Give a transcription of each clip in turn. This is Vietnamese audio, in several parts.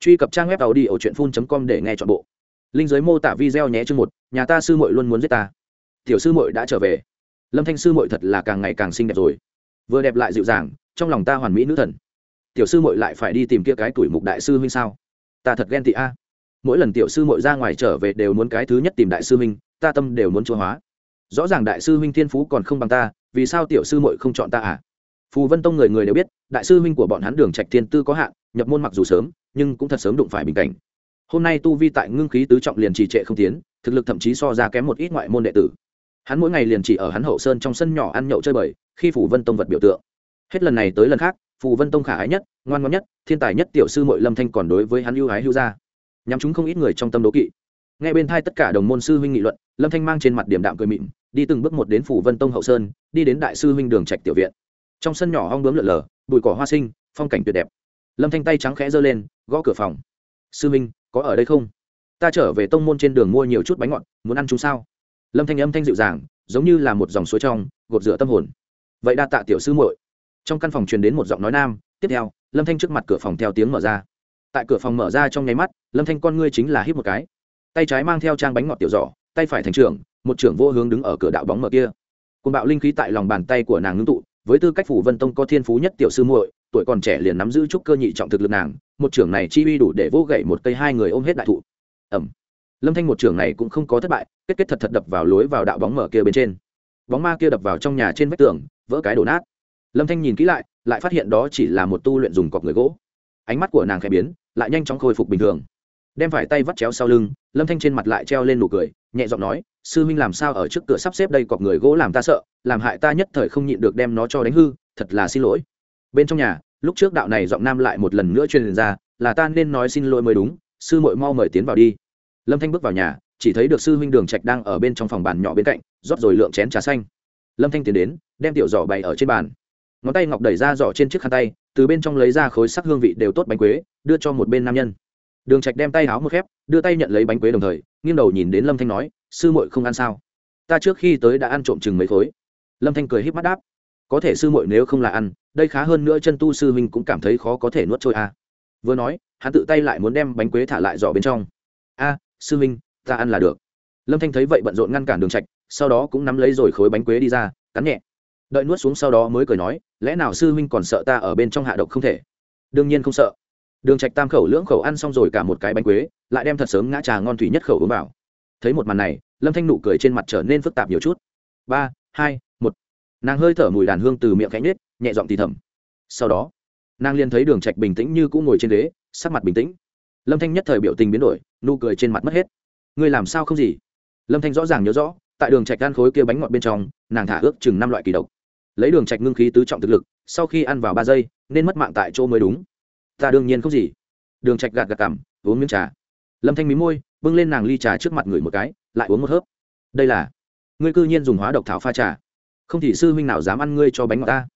truy cập trang web tàu đi ở truyện phun com để nghe chọn bộ. Linh giới mô tả video nhé chương một, nhà ta sư muội luôn muốn giết ta. Tiểu sư muội đã trở về. Lâm thanh sư muội thật là càng ngày càng xinh đẹp rồi. Vừa đẹp lại dịu dàng, trong lòng ta hoàn mỹ nữ thần. Tiểu sư muội lại phải đi tìm kia cái tuổi mục đại sư huynh sao? Ta thật ghen tị a. Mỗi lần tiểu sư muội ra ngoài trở về đều muốn cái thứ nhất tìm đại sư huynh, ta tâm đều muốn chúa hóa. Rõ ràng đại sư huynh thiên phú còn không bằng ta, vì sao tiểu sư muội không chọn ta à? Phù vân tông người người đều biết, đại sư huynh của bọn hắn đường trạch thiên tư có hạn, nhập môn mặc dù sớm nhưng cũng thật sớm đụng phải bình cảnh. Hôm nay tu vi tại ngưng khí tứ trọng liền trì trệ không tiến, thực lực thậm chí so ra kém một ít ngoại môn đệ tử. Hắn mỗi ngày liền chỉ ở hắn hậu sơn trong sân nhỏ ăn nhậu chơi bời, khi phủ vân tông vật biểu tượng. Hết lần này tới lần khác, phù vân tông khả ái nhất, ngoan ngoãn nhất, thiên tài nhất tiểu sư mội lâm thanh còn đối với hắn ưu ái hưu ra nhắm chúng không ít người trong tâm đố kỵ. Ngay bên thai tất cả đồng môn sư huynh nghị luận, lâm thanh mang trên mặt điểm đạm cười mịn, đi từng bước một đến phủ vân tông hậu sơn, đi đến đại sư huynh đường trạch tiểu viện. Trong sân nhỏ hong bướm lượn lờ, bụi cỏ hoa sinh, phong cảnh tuyệt đẹp lâm thanh tay trắng khẽ giơ lên, gõ cửa phòng. Sư minh, có ở đây không? Ta trở về tông môn trên đường mua nhiều chút bánh ngọt, muốn ăn chúng sao? Lâm thanh âm thanh dịu dàng, giống như là một dòng suối trong, gột rửa tâm hồn. Vậy đa tạ tiểu sư muội. Trong căn phòng truyền đến một giọng nói nam, tiếp theo, lâm thanh trước mặt cửa phòng theo tiếng mở ra. Tại cửa phòng mở ra trong nháy mắt, lâm thanh con ngươi chính là hít một cái. Tay trái mang theo trang bánh ngọt tiểu giỏ, tay phải thành trưởng, một trưởng vô hướng đứng ở cửa đạo bóng mở kia. Cùng bạo linh khí tại lòng bàn tay của nàng ngưng tụ, với tư cách phủ vân tông có thiên phú nhất tiểu sư muội tuổi còn trẻ liền nắm giữ chút cơ nhị trọng thực lực nàng, một trưởng này chi uy đủ để vô gậy một cây hai người ôm hết đại thụ. Ẩm lâm thanh một trưởng này cũng không có thất bại, kết kết thật thật đập vào lối vào đạo bóng mở kia bên trên. Bóng ma kia đập vào trong nhà trên vách tường, vỡ cái đổ nát. Lâm thanh nhìn kỹ lại lại phát hiện đó chỉ là một tu luyện dùng cọc người gỗ. Ánh mắt của nàng khẽ biến, lại nhanh chóng khôi phục bình thường. Đem phải tay vắt chéo sau lưng, lâm thanh trên mặt lại treo lên nụ cười, nhẹ giọng nói, sư huynh làm sao ở trước cửa sắp xếp đây cọc người gỗ làm ta sợ, làm hại ta nhất thời không nhịn được đem nó cho đánh hư, thật là xin lỗi bên trong nhà, lúc trước đạo này giọng nam lại một lần nữa truyền ra, là ta nên nói xin lỗi mới đúng, sư muội mau mời tiến vào đi. Lâm thanh bước vào nhà, chỉ thấy được sư huynh đường trạch đang ở bên trong phòng bàn nhỏ bên cạnh, rót rồi lượng chén trà xanh. Lâm thanh tiến đến, đem tiểu giỏ bày ở trên bàn. Ngón tay ngọc đẩy ra giỏ trên chiếc khăn tay, từ bên trong lấy ra khối sắc hương vị đều tốt bánh quế, đưa cho một bên nam nhân. Đường trạch đem tay háo một khép, đưa tay nhận lấy bánh quế đồng thời, nghiêng đầu nhìn đến lâm thanh nói, sư muội không ăn sao? Ta trước khi tới đã ăn trộm chừng mấy khối. Lâm thanh cười híp mắt đáp có thể sư muội nếu không là ăn, đây khá hơn nữa chân tu sư huynh cũng cảm thấy khó có thể nuốt trôi a à. vừa nói, hắn tự tay lại muốn đem bánh quế thả lại giỏ bên trong. A, sư huynh, ta ăn là được. Lâm thanh thấy vậy bận rộn ngăn cản đường trạch, sau đó cũng nắm lấy rồi khối bánh quế đi ra, cắn nhẹ. Đợi nuốt xuống sau đó mới cười nói, lẽ nào sư huynh còn sợ ta ở bên trong hạ độc không thể? Đương nhiên không sợ. Đường trạch tam khẩu lưỡng khẩu ăn xong rồi cả một cái bánh quế, lại đem thật sớm ngã trà ngon thủy nhất khẩu uống vào. Thấy một màn này, lâm thanh nụ cười trên mặt trở nên phức tạp nhiều chút. Ba, hai nàng hơi thở mùi đàn hương từ miệng cánh nết nhẹ giọng thì thầm. Sau đó, nàng liền thấy đường trạch bình tĩnh như cũng ngồi trên ghế, sắc mặt bình tĩnh. Lâm thanh nhất thời biểu tình biến đổi, nụ cười trên mặt mất hết. Ngươi làm sao không gì? Lâm thanh rõ ràng nhớ rõ, tại đường trạch ăn khối kia bánh ngọt bên trong, nàng thả ước chừng năm loại kỳ độc. Lấy đường trạch ngưng khí tứ trọng thực lực, sau khi ăn vào ba giây, nên mất mạng tại chỗ mới đúng. Ta đương nhiên không gì. Đường trạch gạt gạt cằm, uống miếng trà. Lâm thanh mí môi, bưng lên nàng ly trà trước mặt người một cái, lại uống một hớp. Đây là, ngươi cư nhiên dùng hóa độc thảo pha trà không thì sư huynh nào dám ăn ngươi cho bánh ngọt ta.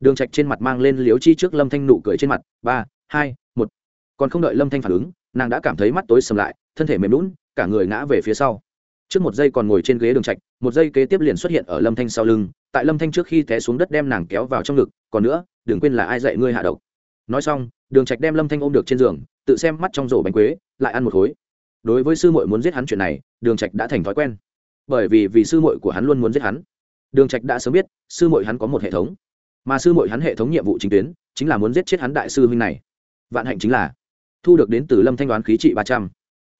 Đường trạch trên mặt mang lên liếu chi trước lâm thanh nụ cười trên mặt. Ba, hai, một. Còn không đợi lâm thanh phản ứng, nàng đã cảm thấy mắt tối sầm lại, thân thể mềm lún cả người ngã về phía sau. Trước một giây còn ngồi trên ghế đường trạch, một giây kế tiếp liền xuất hiện ở lâm thanh sau lưng. Tại lâm thanh trước khi té xuống đất đem nàng kéo vào trong ngực, còn nữa, đừng quên là ai dạy ngươi hạ độc. Nói xong, đường trạch đem lâm thanh ôm được trên giường, tự xem mắt trong rổ bánh quế, lại ăn một khối. Đối với sư muội muốn giết hắn chuyện này, đường trạch đã thành thói quen. Bởi vì vì sư muội của hắn luôn muốn giết hắn đường trạch đã sớm biết, sư muội hắn có một hệ thống. Mà sư muội hắn hệ thống nhiệm vụ chính tuyến, chính là muốn giết chết hắn đại sư huynh này. Vạn hạnh chính là, thu được đến từ lâm thanh đoán khí trị ba trăm.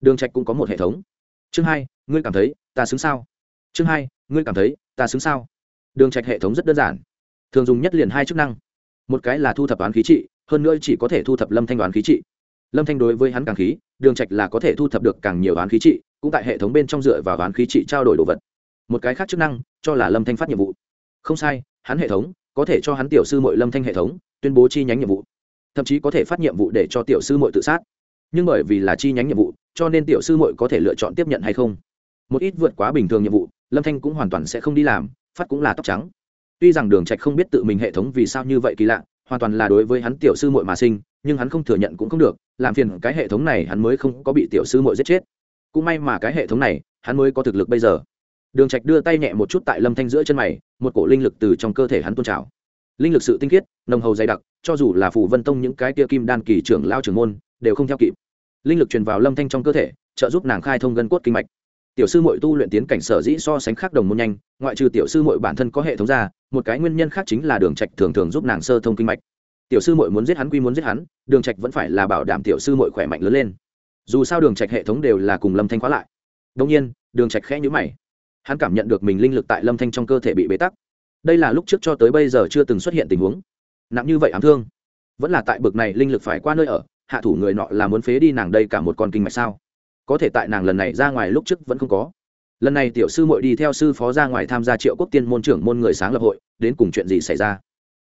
Đường trạch cũng có một hệ thống. Chương hai, ngươi cảm thấy ta xứng sao? Chương hai, ngươi cảm thấy ta xứng sao? Đường trạch hệ thống rất đơn giản. Thường dùng nhất liền hai chức năng. Một cái là thu thập đoán khí trị, hơn nữa chỉ có thể thu thập lâm thanh đoán khí trị. Lâm thanh đối với hắn càng khí, đường trạch là có thể thu thập được càng nhiều đoán khí trị, cũng tại hệ thống bên trong dựa vào đoán khí trị trao đổi đồ vật một cái khác chức năng, cho là lâm thanh phát nhiệm vụ. Không sai, hắn hệ thống có thể cho hắn tiểu sư mội lâm thanh hệ thống tuyên bố chi nhánh nhiệm vụ. Thậm chí có thể phát nhiệm vụ để cho tiểu sư mội tự sát. Nhưng bởi vì là chi nhánh nhiệm vụ, cho nên tiểu sư mội có thể lựa chọn tiếp nhận hay không. Một ít vượt quá bình thường nhiệm vụ, lâm thanh cũng hoàn toàn sẽ không đi làm, phát cũng là tóc trắng. Tuy rằng đường trạch không biết tự mình hệ thống vì sao như vậy kỳ lạ, hoàn toàn là đối với hắn tiểu sư muội mà sinh, nhưng hắn không thừa nhận cũng không được, làm phiền cái hệ thống này hắn mới không có bị tiểu sư muội giết chết. Cũng may mà cái hệ thống này, hắn mới có thực lực bây giờ đường trạch đưa tay nhẹ một chút tại lâm thanh giữa chân mày, một cổ linh lực từ trong cơ thể hắn tuôn trào. Linh lực sự tinh khiết, nồng hầu dày đặc, cho dù là phủ vân tông những cái tia kim đan kỳ trưởng lao trưởng môn, đều không theo kịp. Linh lực truyền vào lâm thanh trong cơ thể, trợ giúp nàng khai thông gân cốt kinh mạch. Tiểu sư mội tu luyện tiến cảnh sở dĩ so sánh khác đồng môn nhanh, ngoại trừ tiểu sư mội bản thân có hệ thống ra, một cái nguyên nhân khác chính là đường trạch thường thường giúp nàng sơ thông kinh mạch. Tiểu sư mội muốn giết hắn quy muốn giết hắn, đường trạch vẫn phải là bảo đảm tiểu sư mội khỏe mạnh lớn lên. Dù sao đường trạch hệ thống đều là cùng lâm thanh khóa lại. Đông nhiên, đường trạch khẽ nhíu mày hắn cảm nhận được mình linh lực tại lâm thanh trong cơ thể bị bế tắc. Đây là lúc trước cho tới bây giờ chưa từng xuất hiện tình huống. Nặng như vậy ám thương. Vẫn là tại bực này linh lực phải qua nơi ở, hạ thủ người nọ là muốn phế đi nàng đây cả một con kinh mạch sao? Có thể tại nàng lần này ra ngoài lúc trước vẫn không có. Lần này tiểu sư muội đi theo sư phó ra ngoài tham gia triệu quốc tiên môn trưởng môn người sáng lập hội, đến cùng chuyện gì xảy ra?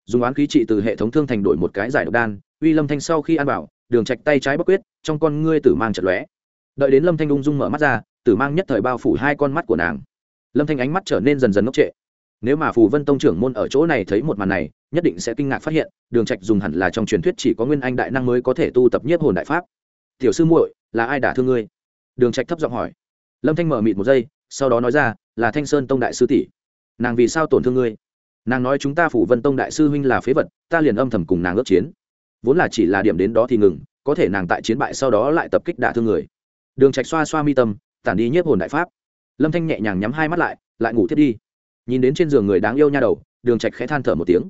Dùng oán khí trị từ hệ thống thương thành đổi một cái giải độc đan, uy lâm thanh sau khi ăn bảo, đường trạch tay trái bất quyết, trong con ngươi tử mang chật lóe. Đợi đến lâm thanh ung dung mở mắt ra, tử mang nhất thời bao phủ hai con mắt của nàng lâm thanh ánh mắt trở nên dần dần ngốc trệ. Nếu mà phù vân tông trưởng môn ở chỗ này thấy một màn này, nhất định sẽ kinh ngạc phát hiện, đường trạch dùng hẳn là trong truyền thuyết chỉ có nguyên anh đại năng mới có thể tu tập nhiếp hồn đại pháp. Tiểu sư muội, là ai đả thương ngươi? Đường trạch thấp giọng hỏi. Lâm thanh mở mịt một giây, sau đó nói ra, là thanh sơn tông đại sư tỷ. Nàng vì sao tổn thương ngươi? Nàng nói chúng ta phủ vân tông đại sư huynh là phế vật, ta liền âm thầm cùng nàng ước chiến. Vốn là chỉ là điểm đến đó thì ngừng, có thể nàng tại chiến bại sau đó lại tập kích đả thương người. Đường trạch xoa xoa mi tâm, tản đi nhiếp hồn đại pháp lâm thanh nhẹ nhàng nhắm hai mắt lại lại ngủ thiết đi. Nhìn đến trên giường người đáng yêu nha đầu, đường trạch khẽ than thở một tiếng.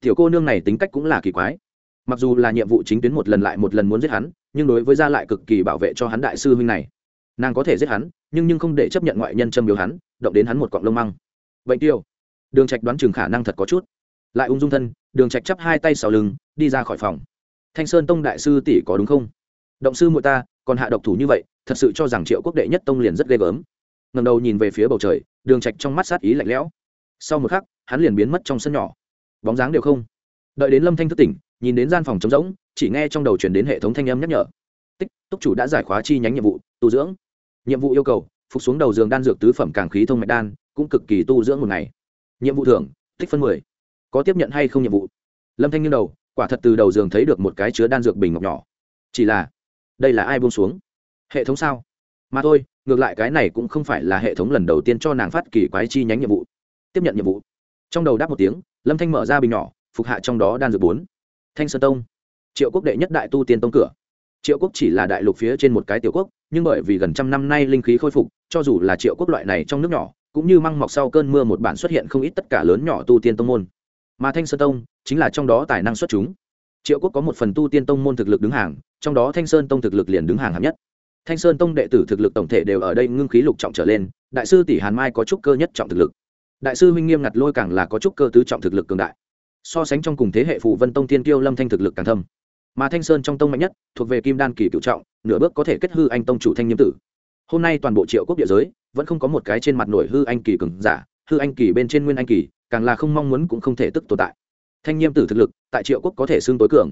Tiểu cô nương này tính cách cũng là kỳ quái. Mặc dù là nhiệm vụ chính tuyến một lần lại một lần muốn giết hắn, nhưng đối với gia lại cực kỳ bảo vệ cho hắn đại sư huynh này. Nàng có thể giết hắn, nhưng nhưng không để chấp nhận ngoại nhân châm biếu hắn, động đến hắn một cọng lông măng. Bệnh tiêu, đường trạch đoán chừng khả năng thật có chút. Lại ung dung thân, đường trạch chắp hai tay sau lưng, đi ra khỏi phòng. Thanh sơn tông đại sư tỷ có đúng không? Động sư muội ta, còn hạ độc thủ như vậy, thật sự cho rằng triệu quốc đệ nhất tông liền rất ghê gớm ngẩng đầu nhìn về phía bầu trời, đường trạch trong mắt sát ý lạnh lẽo. Sau một khắc, hắn liền biến mất trong sân nhỏ. Bóng dáng đều không. Đợi đến lâm thanh thức tỉnh, nhìn đến gian phòng trống rỗng, chỉ nghe trong đầu chuyển đến hệ thống thanh âm nhắc nhở. Tích, túc chủ đã giải khóa chi nhánh nhiệm vụ, tu dưỡng. Nhiệm vụ yêu cầu, phục xuống đầu giường đan dược tứ phẩm càng khí thông mạch đan, cũng cực kỳ tu dưỡng một ngày. Nhiệm vụ thưởng, tích phân mười. Có tiếp nhận hay không nhiệm vụ? Lâm thanh nghiêng đầu, quả thật từ đầu giường thấy được một cái chứa đan dược bình ngọc nhỏ. Chỉ là, đây là ai buông xuống? Hệ thống sao? Mà thôi, ngược lại cái này cũng không phải là hệ thống lần đầu tiên cho nàng phát kỳ quái chi nhánh nhiệm vụ. Tiếp nhận nhiệm vụ. Trong đầu đáp một tiếng, lâm thanh mở ra bình nhỏ, phục hạ trong đó đan dược bốn. Thanh sơn tông. Triệu quốc đệ nhất đại tu tiên tông cửa. Triệu quốc chỉ là đại lục phía trên một cái tiểu quốc, nhưng bởi vì gần trăm năm nay linh khí khôi phục, cho dù là triệu quốc loại này trong nước nhỏ, cũng như măng mọc sau cơn mưa một bản xuất hiện không ít tất cả lớn nhỏ tu tiên tông môn. Mà thanh sơn tông chính là trong đó tài năng xuất chúng. Triệu quốc có một phần tu tiên tông môn thực lực đứng hàng, trong đó thanh sơn tông thực lực liền đứng hàng hạng nhất thanh sơn tông đệ tử thực lực tổng thể đều ở đây ngưng khí lục trọng trở lên, đại sư tỷ hàn mai có chút cơ nhất trọng thực lực. Đại sư huynh nghiêm ngặt lôi càng là có chút cơ tứ trọng thực lực cường đại. So sánh trong cùng thế hệ phù vân tông tiên tiêu lâm thanh thực lực càng thâm. Mà thanh sơn trong tông mạnh nhất, thuộc về kim đan kỳ cựu trọng, nửa bước có thể kết hư anh tông chủ thanh nhiễm tử. Hôm nay toàn bộ triệu quốc địa giới, vẫn không có một cái trên mặt nổi hư anh kỳ cường giả, hư anh kỳ bên trên nguyên anh kỳ, càng là không mong muốn cũng không thể tức tồn tại. Thanh nhiễm tử thực lực, tại triệu quốc có thể xương tối cường.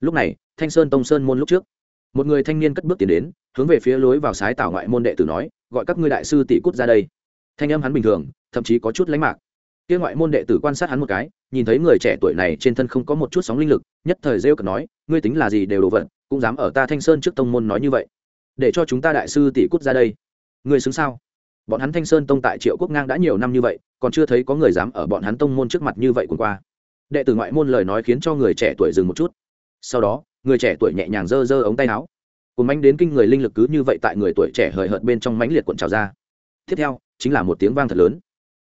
Lúc này, thanh sơn tông sơn môn lúc trước một người thanh niên cất bước tiến đến, hướng về phía lối vào sái tảo ngoại môn đệ tử nói, gọi các ngươi đại sư tỷ cút ra đây. Thanh âm hắn bình thường, thậm chí có chút lánh mạc. Kia ngoại môn đệ tử quan sát hắn một cái, nhìn thấy người trẻ tuổi này trên thân không có một chút sóng linh lực, nhất thời rêu cợt nói, ngươi tính là gì đều đồ vật, cũng dám ở ta thanh sơn trước tông môn nói như vậy. Để cho chúng ta đại sư tỷ cút ra đây. Ngươi xứng sao? Bọn hắn thanh sơn tông tại triệu quốc ngang đã nhiều năm như vậy, còn chưa thấy có người dám ở bọn hắn tông môn trước mặt như vậy cùng qua. Đệ tử ngoại môn lời nói khiến cho người trẻ tuổi dừng một chút. Sau đó người trẻ tuổi nhẹ nhàng giơ giơ ống tay áo. Cùng mánh đến kinh người linh lực cứ như vậy tại người tuổi trẻ hời hợt bên trong mánh liệt cuộn trào ra. Tiếp theo, chính là một tiếng vang thật lớn.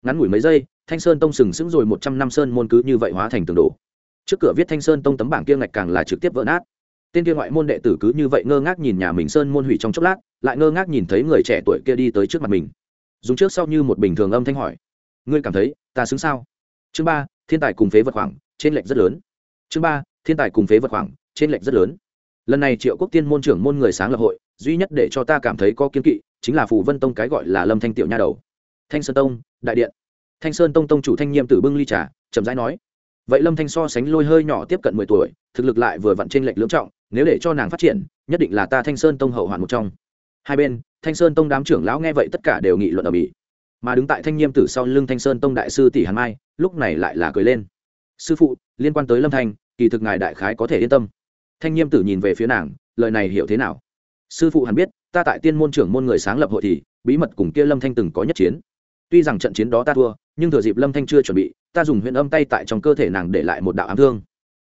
Ngắn ngủi mấy giây, thanh sơn tông sừng sững rồi một trăm năm sơn môn cứ như vậy hóa thành tường đổ. Trước cửa viết thanh sơn tông tấm bảng kia ngạch càng là trực tiếp vỡ nát. Tên kia ngoại môn đệ tử cứ như vậy ngơ ngác nhìn nhà mình sơn môn hủy trong chốc lát, lại ngơ ngác nhìn thấy người trẻ tuổi kia đi tới trước mặt mình. Dùng trước sau như một bình thường âm thanh hỏi, ngươi cảm thấy ta xứng sao? Chương ba, thiên tài cùng phế vật khoảng, trên lệnh rất lớn. Chương ba, thiên tài cùng phế vật khoảng trên lệnh rất lớn. Lần này triệu quốc tiên môn trưởng môn người sáng lập hội, duy nhất để cho ta cảm thấy có kiên kỵ chính là phù vân tông cái gọi là lâm thanh tiểu nha đầu. Thanh sơn tông, đại điện. Thanh sơn tông tông chủ thanh nghiêm tử bưng ly trà, chậm rãi nói, vậy lâm thanh so sánh lôi hơi nhỏ tiếp cận mười tuổi, thực lực lại vừa vặn trên lệnh lưỡng trọng, nếu để cho nàng phát triển, nhất định là ta thanh sơn tông hậu hoạn một trong. Hai bên, thanh sơn tông đám trưởng lão nghe vậy tất cả đều nghị luận ở mỹ, mà đứng tại thanh nghiêm tử sau lưng thanh sơn tông đại sư tỷ hàn mai, lúc này lại là cười lên, sư phụ, liên quan tới lâm thanh, kỳ thực ngài đại khái có thể yên tâm thanh nhiêm tử nhìn về phía nàng, lời này hiểu thế nào? Sư phụ hẳn biết, ta tại tiên môn trưởng môn người sáng lập hội thì, bí mật cùng kia lâm thanh từng có nhất chiến. Tuy rằng trận chiến đó ta thua, nhưng thừa dịp lâm thanh chưa chuẩn bị, ta dùng huyện âm tay tại trong cơ thể nàng để lại một đạo ám thương.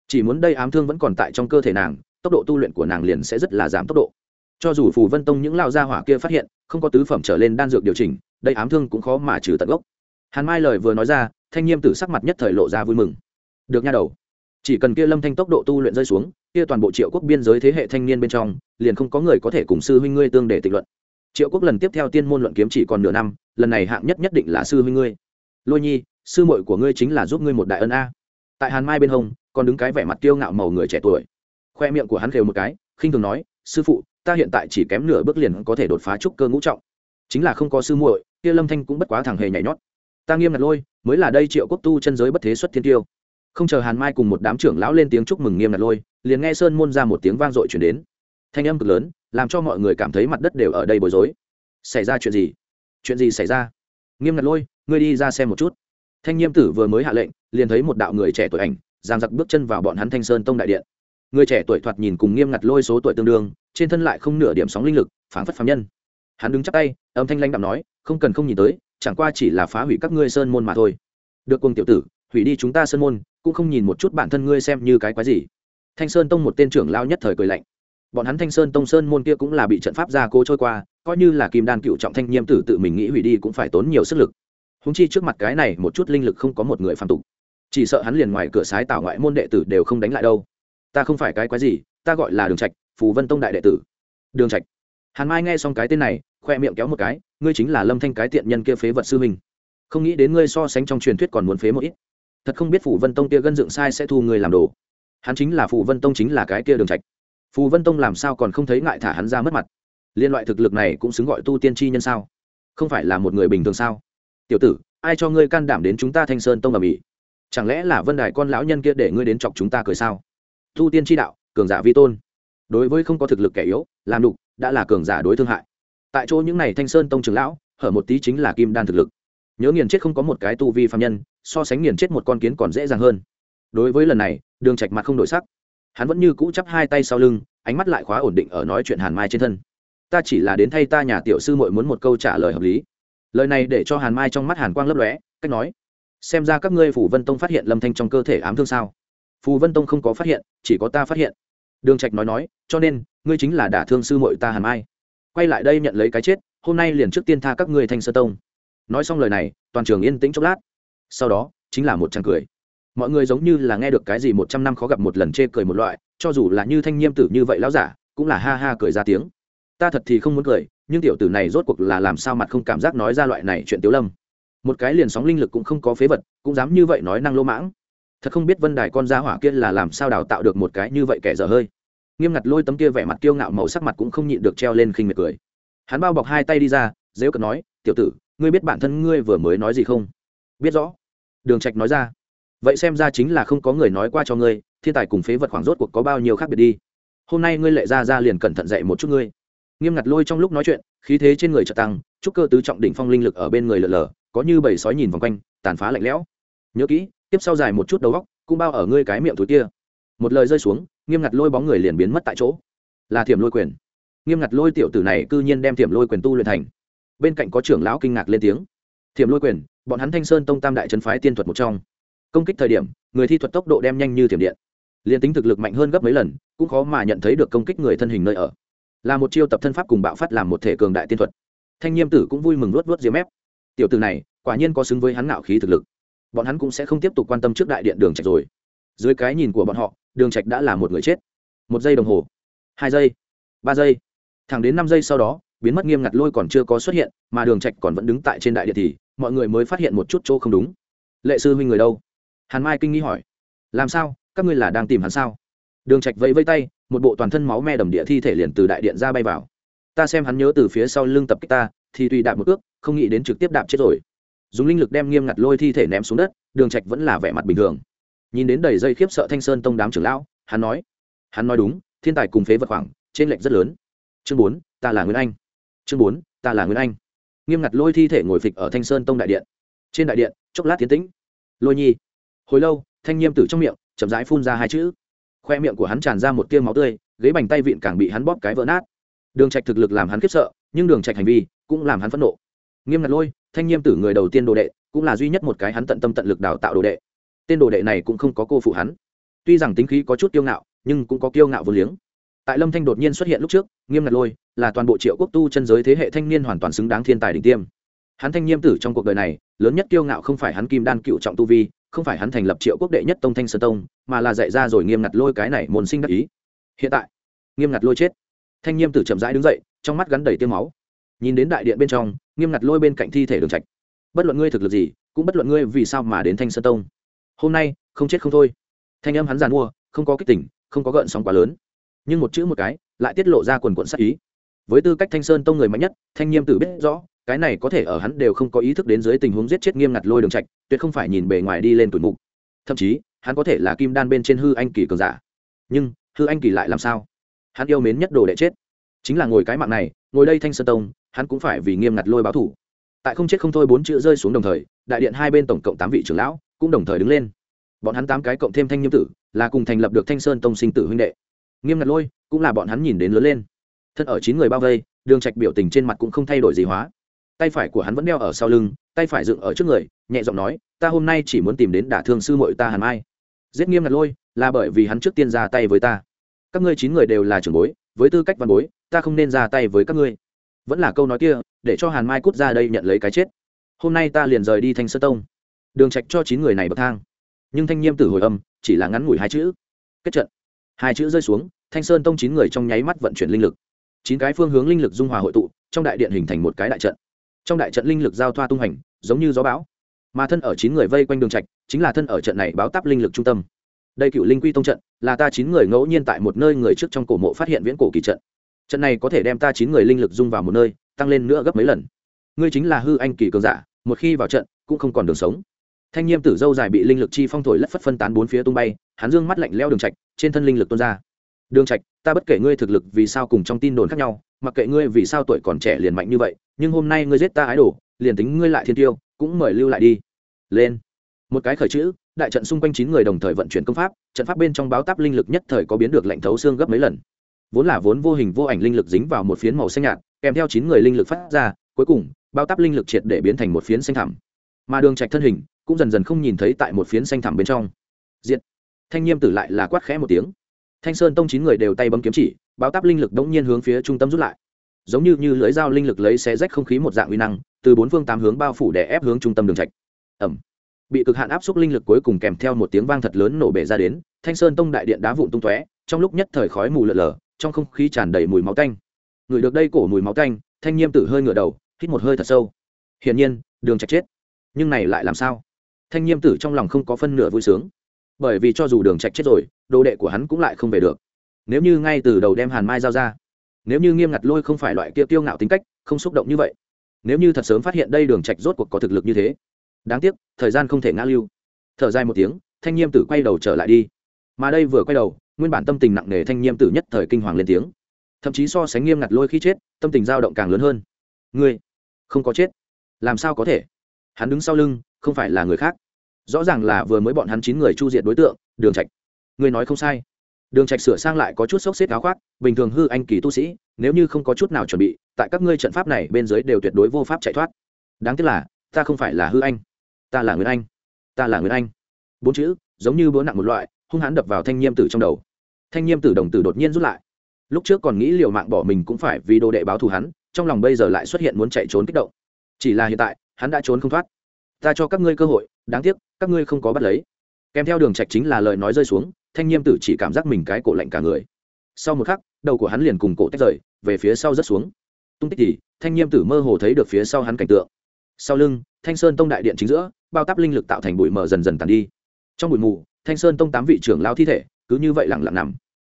Chỉ muốn đây ám thương vẫn còn tại trong cơ thể nàng, tốc độ tu luyện của nàng liền sẽ rất là giảm tốc độ. Cho dù phù vân tông những lao gia hỏa kia phát hiện, không có tứ phẩm trở lên đan dược điều chỉnh, đây ám thương cũng khó mà trừ tận gốc. Hàn mai lời vừa nói ra, thanh nhiêm tử sắc mặt nhất thời lộ ra vui mừng. Được nha đầu. Chỉ cần kia lâm thanh tốc độ tu luyện rơi xuống kia toàn bộ triệu quốc biên giới thế hệ thanh niên bên trong, liền không có người có thể cùng sư huynh ngươi tương để tịch luận. Triệu quốc lần tiếp theo tiên môn luận kiếm chỉ còn nửa năm, lần này hạng nhất nhất định là sư huynh ngươi. Lôi nhi, sư muội của ngươi chính là giúp ngươi một đại ân a. Tại hàn mai bên hông, còn đứng cái vẻ mặt tiêu ngạo màu người trẻ tuổi. Khoe miệng của hắn khều một cái, khinh thường nói, sư phụ, ta hiện tại chỉ kém nửa bước liền có thể đột phá trúc cơ ngũ trọng. Chính là không có sư muội, kia lâm thanh cũng bất quá thằng hề nhảy nhót. Ta nghiêm ngặt lôi, mới là đây triệu quốc tu chân giới bất thế xuất thiên tiêu không chờ hàn mai cùng một đám trưởng lão lên tiếng chúc mừng nghiêm ngặt lôi, liền nghe sơn môn ra một tiếng vang dội chuyển đến. Thanh âm cực lớn, làm cho mọi người cảm thấy mặt đất đều ở đây bối rối. Xảy ra chuyện gì? Chuyện gì xảy ra? Nghiêm ngặt lôi, ngươi đi ra xem một chút. Thanh nghiêm tử vừa mới hạ lệnh, liền thấy một đạo người trẻ tuổi ảnh, giang giặc bước chân vào bọn hắn thanh sơn tông đại điện. Người trẻ tuổi thoạt nhìn cùng nghiêm ngặt lôi số tuổi tương đương, trên thân lại không nửa điểm sóng linh lực, phảng phất phạm nhân. Hắn đứng chắc tay, âm thanh lãnh đạm nói, không cần không nhìn tới, chẳng qua chỉ là phá hủy các ngươi sơn môn mà thôi. Được cùng tiểu tử hủy đi chúng ta sơn môn, cũng không nhìn một chút bản thân ngươi xem như cái quái gì. Thanh sơn tông một tên trưởng lao nhất thời cười lạnh. Bọn hắn thanh sơn tông sơn môn kia cũng là bị trận pháp gia cố trôi qua, coi như là kim đan cựu trọng thanh nhiêm tử tự mình nghĩ hủy đi cũng phải tốn nhiều sức lực. Húng chi trước mặt cái này một chút linh lực không có một người phản tục. Chỉ sợ hắn liền ngoài cửa sái tảo ngoại môn đệ tử đều không đánh lại đâu. Ta không phải cái quái gì, ta gọi là đường trạch, phù vân tông đại đệ tử. Đường trạch. Hàn mai nghe xong cái tên này, khoe miệng kéo một cái, ngươi chính là lâm thanh cái tiện nhân kia phế vật sư mình không nghĩ đến ngươi so sánh trong truyền thuyết còn muốn phế một ít thật không biết phủ vân tông kia gân dựng sai sẽ thu người làm đồ. Hắn chính là phủ vân tông chính là cái kia đường trạch. Phù vân tông làm sao còn không thấy ngại thả hắn ra mất mặt? Liên loại thực lực này cũng xứng gọi tu tiên tri nhân sao? Không phải là một người bình thường sao? Tiểu tử, ai cho ngươi can đảm đến chúng ta thanh sơn tông ở mỹ chẳng lẽ là vân đài con lão nhân kia để ngươi đến chọc chúng ta cười sao? Tu tiên tri đạo, cường giả vi tôn. Đối với không có thực lực kẻ yếu, làm đục, đã là cường giả đối thương hại. Tại chỗ những này thanh sơn tông trường lão, hở một tí chính là kim đan thực lực nhớ nghiền chết không có một cái tu vi phạm nhân, so sánh nghiền chết một con kiến còn dễ dàng hơn. Đối với lần này, đường trạch mặt không đổi sắc. Hắn vẫn như cũ chắp hai tay sau lưng, ánh mắt lại khóa ổn định ở nói chuyện hàn mai trên thân. Ta chỉ là đến thay ta nhà tiểu sư muội muốn một câu trả lời hợp lý. Lời này để cho hàn mai trong mắt hàn quang lấp lóe, cách nói, xem ra các ngươi phủ vân tông phát hiện lâm thanh trong cơ thể ám thương sao? Phù vân tông không có phát hiện, chỉ có ta phát hiện. Đường trạch nói nói, cho nên, ngươi chính là đả thương sư muội ta hàn mai. Quay lại đây nhận lấy cái chết, hôm nay liền trước tiên tha các ngươi thanh sơ tông nói xong lời này, toàn trường yên tĩnh chốc lát. Sau đó, chính là một tràng cười. Mọi người giống như là nghe được cái gì một trăm năm khó gặp một lần chê cười một loại, cho dù là như thanh nghiêm tử như vậy lão giả, cũng là ha ha cười ra tiếng. Ta thật thì không muốn cười, nhưng tiểu tử này rốt cuộc là làm sao mặt không cảm giác nói ra loại này chuyện tiếu lâm. Một cái liền sóng linh lực cũng không có phế vật, cũng dám như vậy nói năng lỗ mãng. Thật không biết vân đài con gia hỏa kia là làm sao đào tạo được một cái như vậy kẻ dở hơi. Nghiêm ngặt lôi tấm kia vẻ mặt kiêu ngạo màu sắc mặt cũng không nhịn được treo lên khinh miệt cười. Hắn bao bọc hai tay đi ra, dếu cật nói, tiểu tử ngươi biết bản thân ngươi vừa mới nói gì không? Biết rõ. Đường trạch nói ra. Vậy xem ra chính là không có người nói qua cho ngươi, thiên tài cùng phế vật khoảng rốt cuộc có bao nhiêu khác biệt đi. Hôm nay ngươi lệ ra ra liền cẩn thận dạy một chút ngươi. Nghiêm ngặt lôi trong lúc nói chuyện, khí thế trên người chợt tăng, chúc cơ tứ trọng đỉnh phong linh lực ở bên người lờ lờ, có như bầy sói nhìn vòng quanh, tàn phá lạnh lẽo. Nhớ kỹ, tiếp sau dài một chút đầu góc cũng bao ở ngươi cái miệng túi kia. Một lời rơi xuống, nghiêm ngặt lôi bóng người liền biến mất tại chỗ. Là thiểm lôi quyền. Nghiêm ngặt lôi tiểu tử này cư nhiên đem thiểm lôi quyền tu luyện thành bên cạnh có trưởng lão kinh ngạc lên tiếng. Thiểm lôi quyền, bọn hắn thanh sơn tông tam đại trấn phái tiên thuật một trong. Công kích thời điểm, người thi thuật tốc độ đem nhanh như thiểm điện. Liền tính thực lực mạnh hơn gấp mấy lần, cũng khó mà nhận thấy được công kích người thân hình nơi ở. Là một chiêu tập thân pháp cùng bạo phát làm một thể cường đại tiên thuật. Thanh nhiêm tử cũng vui mừng luốt luốt diếm mép tiểu tử này, quả nhiên có xứng với hắn ngạo khí thực lực. Bọn hắn cũng sẽ không tiếp tục quan tâm trước đại điện đường trạch rồi. Dưới cái nhìn của bọn họ, đường trạch đã là một người chết. Một giây đồng hồ, hai giây, ba giây. Thẳng đến năm giây sau đó biến mất nghiêm ngặt lôi còn chưa có xuất hiện, mà đường trạch còn vẫn đứng tại trên đại điện thì, mọi người mới phát hiện một chút chỗ không đúng. Lệ sư huynh người đâu? Hàn mai kinh nghi hỏi. Làm sao? Các ngươi là đang tìm hắn sao? Đường trạch vẫy vẫy tay, một bộ toàn thân máu me đầm địa thi thể liền từ đại điện ra bay vào. Ta xem hắn nhớ từ phía sau lưng tập kích ta, thì tùy đạp một cước, không nghĩ đến trực tiếp đạp chết rồi. Dùng linh lực đem nghiêm ngặt lôi thi thể ném xuống đất, đường trạch vẫn là vẻ mặt bình thường. Nhìn đến đầy dây khiếp sợ thanh sơn tông đám trưởng lão, hắn nói. Hắn nói đúng, thiên tài cùng phế vật khoảng, trên lệch rất lớn. Chương bốn, ta là nguyễn anh chương bốn, ta là nguyễn anh. Nghiêm ngặt lôi thi thể ngồi phịch ở thanh sơn tông đại điện. Trên đại điện, chốc lát tiến tĩnh. Lôi nhi. Hồi lâu, thanh nghiêm tử trong miệng, chậm rãi phun ra hai chữ. Khoe miệng của hắn tràn ra một tiêu máu tươi, ghế bành tay vịn càng bị hắn bóp cái vỡ nát. Đường trạch thực lực làm hắn khiếp sợ, nhưng đường trạch hành vi cũng làm hắn phẫn nộ. Nghiêm ngặt lôi, thanh nghiêm tử người đầu tiên đồ đệ, cũng là duy nhất một cái hắn tận tâm tận lực đào tạo đồ đệ. Tên đồ đệ này cũng không có cô phụ hắn. Tuy rằng tính khí có chút kiêu ngạo, nhưng cũng có kiêu ngạo vô liếng tại lâm thanh đột nhiên xuất hiện lúc trước, nghiêm ngặt lôi, là toàn bộ triệu quốc tu chân giới thế hệ thanh niên hoàn toàn xứng đáng thiên tài đỉnh tiêm. Hắn thanh nghiêm tử trong cuộc đời này, lớn nhất kiêu ngạo không phải hắn kim đan cựu trọng tu vi, không phải hắn thành lập triệu quốc đệ nhất tông thanh sơn tông, mà là dạy ra rồi nghiêm ngặt lôi cái này môn sinh đắc ý. Hiện tại, nghiêm ngặt lôi chết. Thanh nghiêm tử chậm rãi đứng dậy, trong mắt gắn đầy tiêu máu. Nhìn đến đại điện bên trong, nghiêm ngặt lôi bên cạnh thi thể đường trạch. Bất luận ngươi thực lực gì, cũng bất luận ngươi vì sao mà đến thanh sơn tông. Hôm nay, không chết không thôi. Thanh âm hắn giàn mua, không có kích tỉnh không có gợn sóng quá lớn nhưng một chữ một cái lại tiết lộ ra quần quận sắc ý. Với tư cách thanh sơn tông người mạnh nhất, thanh nghiêm tử biết rõ, cái này có thể ở hắn đều không có ý thức đến dưới tình huống giết chết nghiêm ngặt lôi đường trạch, tuyệt không phải nhìn bề ngoài đi lên tuổi mục. Thậm chí, hắn có thể là kim đan bên trên hư anh kỳ cường giả. Nhưng, hư anh kỳ lại làm sao? Hắn yêu mến nhất đồ đệ chết. Chính là ngồi cái mạng này, ngồi đây thanh sơn tông, hắn cũng phải vì nghiêm ngặt lôi báo thủ. Tại không chết không thôi bốn chữ rơi xuống đồng thời, đại điện hai bên tổng cộng tám vị trưởng lão cũng đồng thời đứng lên. Bọn hắn tám cái cộng thêm thanh nghiêm tử, là cùng thành lập được thanh sơn tông sinh tử huynh đệ nghiêm ngặt lôi, cũng là bọn hắn nhìn đến lớn lên. Thân ở chín người bao vây, đường trạch biểu tình trên mặt cũng không thay đổi gì hóa. Tay phải của hắn vẫn đeo ở sau lưng, tay phải dựng ở trước người, nhẹ giọng nói, ta hôm nay chỉ muốn tìm đến đả thương sư muội ta hàn mai. Giết nghiêm ngặt lôi, là bởi vì hắn trước tiên ra tay với ta. Các ngươi chín người đều là trưởng bối, với tư cách văn bối, ta không nên ra tay với các ngươi. Vẫn là câu nói kia, để cho hàn mai cút ra đây nhận lấy cái chết. Hôm nay ta liền rời đi thanh sơ tông. Đường trạch cho chín người này bậc thang. Nhưng thanh nhiêm tử hồi âm, chỉ là ngắn ngủi hai chữ. Kết trận hai chữ rơi xuống, thanh sơn tông chín người trong nháy mắt vận chuyển linh lực. Chín cái phương hướng linh lực dung hòa hội tụ, trong đại điện hình thành một cái đại trận. Trong đại trận linh lực giao thoa tung hành, giống như gió bão. Mà thân ở chín người vây quanh đường trạch, chính là thân ở trận này báo táp linh lực trung tâm. Đây cựu linh quy tông trận, là ta chín người ngẫu nhiên tại một nơi người trước trong cổ mộ phát hiện viễn cổ kỳ trận. Trận này có thể đem ta chín người linh lực dung vào một nơi, tăng lên nữa gấp mấy lần. Ngươi chính là hư anh kỳ cường giả, một khi vào trận, cũng không còn đường sống thanh niêm tử dâu dài bị linh lực chi phong thổi lất phất phân tán bốn phía tung bay, hắn dương mắt lạnh leo đường trạch, trên thân linh lực tuôn ra. Đường trạch, ta bất kể ngươi thực lực vì sao cùng trong tin đồn khác nhau, mặc kệ ngươi vì sao tuổi còn trẻ liền mạnh như vậy, nhưng hôm nay ngươi giết ta ái đồ, liền tính ngươi lại thiên tiêu, cũng mời lưu lại đi. Lên. Một cái khởi chữ, đại trận xung quanh chín người đồng thời vận chuyển công pháp, trận pháp bên trong báo táp linh lực nhất thời có biến được lạnh thấu xương gấp mấy lần. Vốn là vốn vô hình vô ảnh linh lực dính vào một phiến màu xanh nhạt, kèm theo chín người linh lực phát ra, cuối cùng bao táp linh lực triệt để biến thành một phiến xanh thẳm. Mà đường trạch thân hình cũng dần dần không nhìn thấy tại một phiến xanh thẳm bên trong. Diệt. Thanh nghiêm tử lại là quát khẽ một tiếng. Thanh sơn tông chín người đều tay bấm kiếm chỉ, báo táp linh lực đống nhiên hướng phía trung tâm rút lại. Giống như như lưỡi dao linh lực lấy xé rách không khí một dạng uy năng, từ bốn phương tám hướng bao phủ để ép hướng trung tâm đường trạch. Ẩm bị cực hạn áp suất linh lực cuối cùng kèm theo một tiếng vang thật lớn nổ bể ra đến, thanh sơn tông đại điện đá vụn tung tóe, trong lúc nhất thời khói mù lợn lờ trong không khí tràn đầy mùi máu tanh. Người được đây cổ mùi máu tanh, thanh nhiêm tử hơi ngửa đầu, hít một hơi thật sâu. Hiển nhiên, đường trạch chết. Nhưng này lại làm sao? Thanh nhiêm tử trong lòng không có phân nửa vui sướng. Bởi vì cho dù đường trạch chết rồi, đồ đệ của hắn cũng lại không về được. Nếu như ngay từ đầu đem hàn mai giao ra, nếu như nghiêm ngặt lôi không phải loại kia tiêu ngạo tính cách, không xúc động như vậy, nếu như thật sớm phát hiện đây đường trạch rốt cuộc có thực lực như thế, đáng tiếc, thời gian không thể ngã lưu. Thở dài một tiếng, thanh nhiêm tử quay đầu trở lại đi. Mà đây vừa quay đầu, nguyên bản tâm tình nặng nề thanh nhiêm tử nhất thời kinh hoàng lên tiếng. Thậm chí so sánh nghiêm ngặt lôi khi chết, tâm tình dao động càng lớn hơn. Ngươi, không có chết. Làm sao có thể? Hắn đứng sau lưng, không phải là người khác. Rõ ràng là vừa mới bọn hắn chín người chu diệt đối tượng, đường trạch. Ngươi nói không sai. Đường trạch sửa sang lại có chút sốc xếp áo khoác, bình thường hư anh kỳ tu sĩ, nếu như không có chút nào chuẩn bị, tại các ngươi trận pháp này bên dưới đều tuyệt đối vô pháp chạy thoát. Đáng tiếc là, ta không phải là hư anh. Ta là nguyễn anh. Ta là nguyễn anh. Bốn chữ, giống như búa nặng một loại, hung hãn đập vào thanh niêm tử trong đầu. Thanh niêm tử đồng tử đột nhiên rút lại. Lúc trước còn nghĩ liều mạng bỏ mình cũng phải vì đồ đệ báo thù hắn, trong lòng bây giờ lại xuất hiện muốn chạy trốn kích động. Chỉ là hiện tại hắn đã trốn không thoát. Ta cho các ngươi cơ hội, đáng tiếc, các ngươi không có bắt lấy. Kèm theo đường trạch chính là lời nói rơi xuống, thanh niêm tử chỉ cảm giác mình cái cổ lạnh cả người. Sau một khắc, đầu của hắn liền cùng cổ tách rời, về phía sau rất xuống. Tung tích thì, thanh niêm tử mơ hồ thấy được phía sau hắn cảnh tượng. Sau lưng, thanh sơn tông đại điện chính giữa, bao táp linh lực tạo thành bụi mờ dần dần tàn đi. Trong bụi mù, thanh sơn tông tám vị trưởng lao thi thể, cứ như vậy lặng lặng nằm.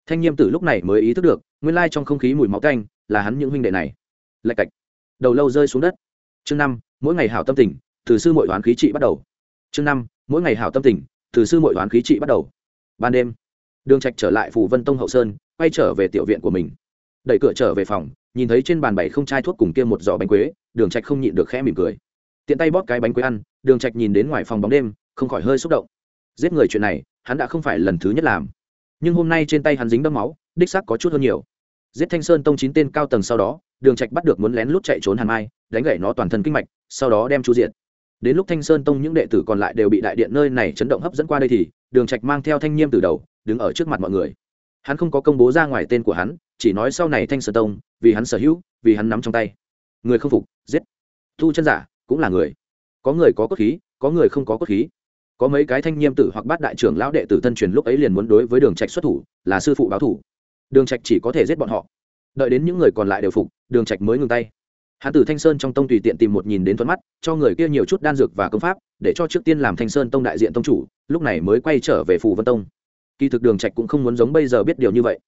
Thanh niêm tử lúc này mới ý thức được, nguyên lai trong không khí mùi máu canh, là hắn những huynh đệ này. Lạch cạch. Đầu lâu rơi xuống đất chương năm, mỗi ngày hảo tâm tình, từ sư mọi đoán khí trị bắt đầu. Chương năm, mỗi ngày hảo tâm tình, từ sư mọi đoán khí trị bắt đầu. Ban đêm, đường trạch trở lại phủ vân tông hậu sơn, quay trở về tiểu viện của mình. Đẩy cửa trở về phòng, nhìn thấy trên bàn bảy không chai thuốc cùng kia một giỏ bánh quế, đường trạch không nhịn được khẽ mỉm cười. Tiện tay bóp cái bánh quế ăn, đường trạch nhìn đến ngoài phòng bóng đêm, không khỏi hơi xúc động. Giết người chuyện này, hắn đã không phải lần thứ nhất làm. Nhưng hôm nay trên tay hắn dính đẫm máu, đích xác có chút hơn nhiều. Giết thanh sơn tông chín tên cao tầng sau đó đường trạch bắt được muốn lén lút chạy trốn hàn mai, đánh gãy nó toàn thân kinh mạch, sau đó đem chu diệt. đến lúc thanh sơn tông những đệ tử còn lại đều bị đại điện nơi này chấn động hấp dẫn qua đây thì, đường trạch mang theo thanh niêm từ đầu, đứng ở trước mặt mọi người. Hắn không có công bố ra ngoài tên của hắn, chỉ nói sau này thanh sơn tông, vì hắn sở hữu, vì hắn nắm trong tay. Người không phục, giết. Thu chân giả, cũng là người. Có người có cốt khí, có người không có cốt khí. Có mấy cái thanh niêm tử hoặc bát đại trưởng lão đệ tử thân truyền lúc ấy liền muốn đối với đường trạch xuất thủ, là sư phụ báo thủ. Đường trạch chỉ có thể giết bọn họ đợi đến những người còn lại đều phục, đường trạch mới ngừng tay. Hắn tử thanh sơn trong tông tùy tiện tìm một nhìn đến thuận mắt, cho người kia nhiều chút đan dược và công pháp, để cho trước tiên làm thanh sơn tông đại diện tông chủ, lúc này mới quay trở về phù vân tông. Kỳ thực đường trạch cũng không muốn giống bây giờ biết điều như vậy.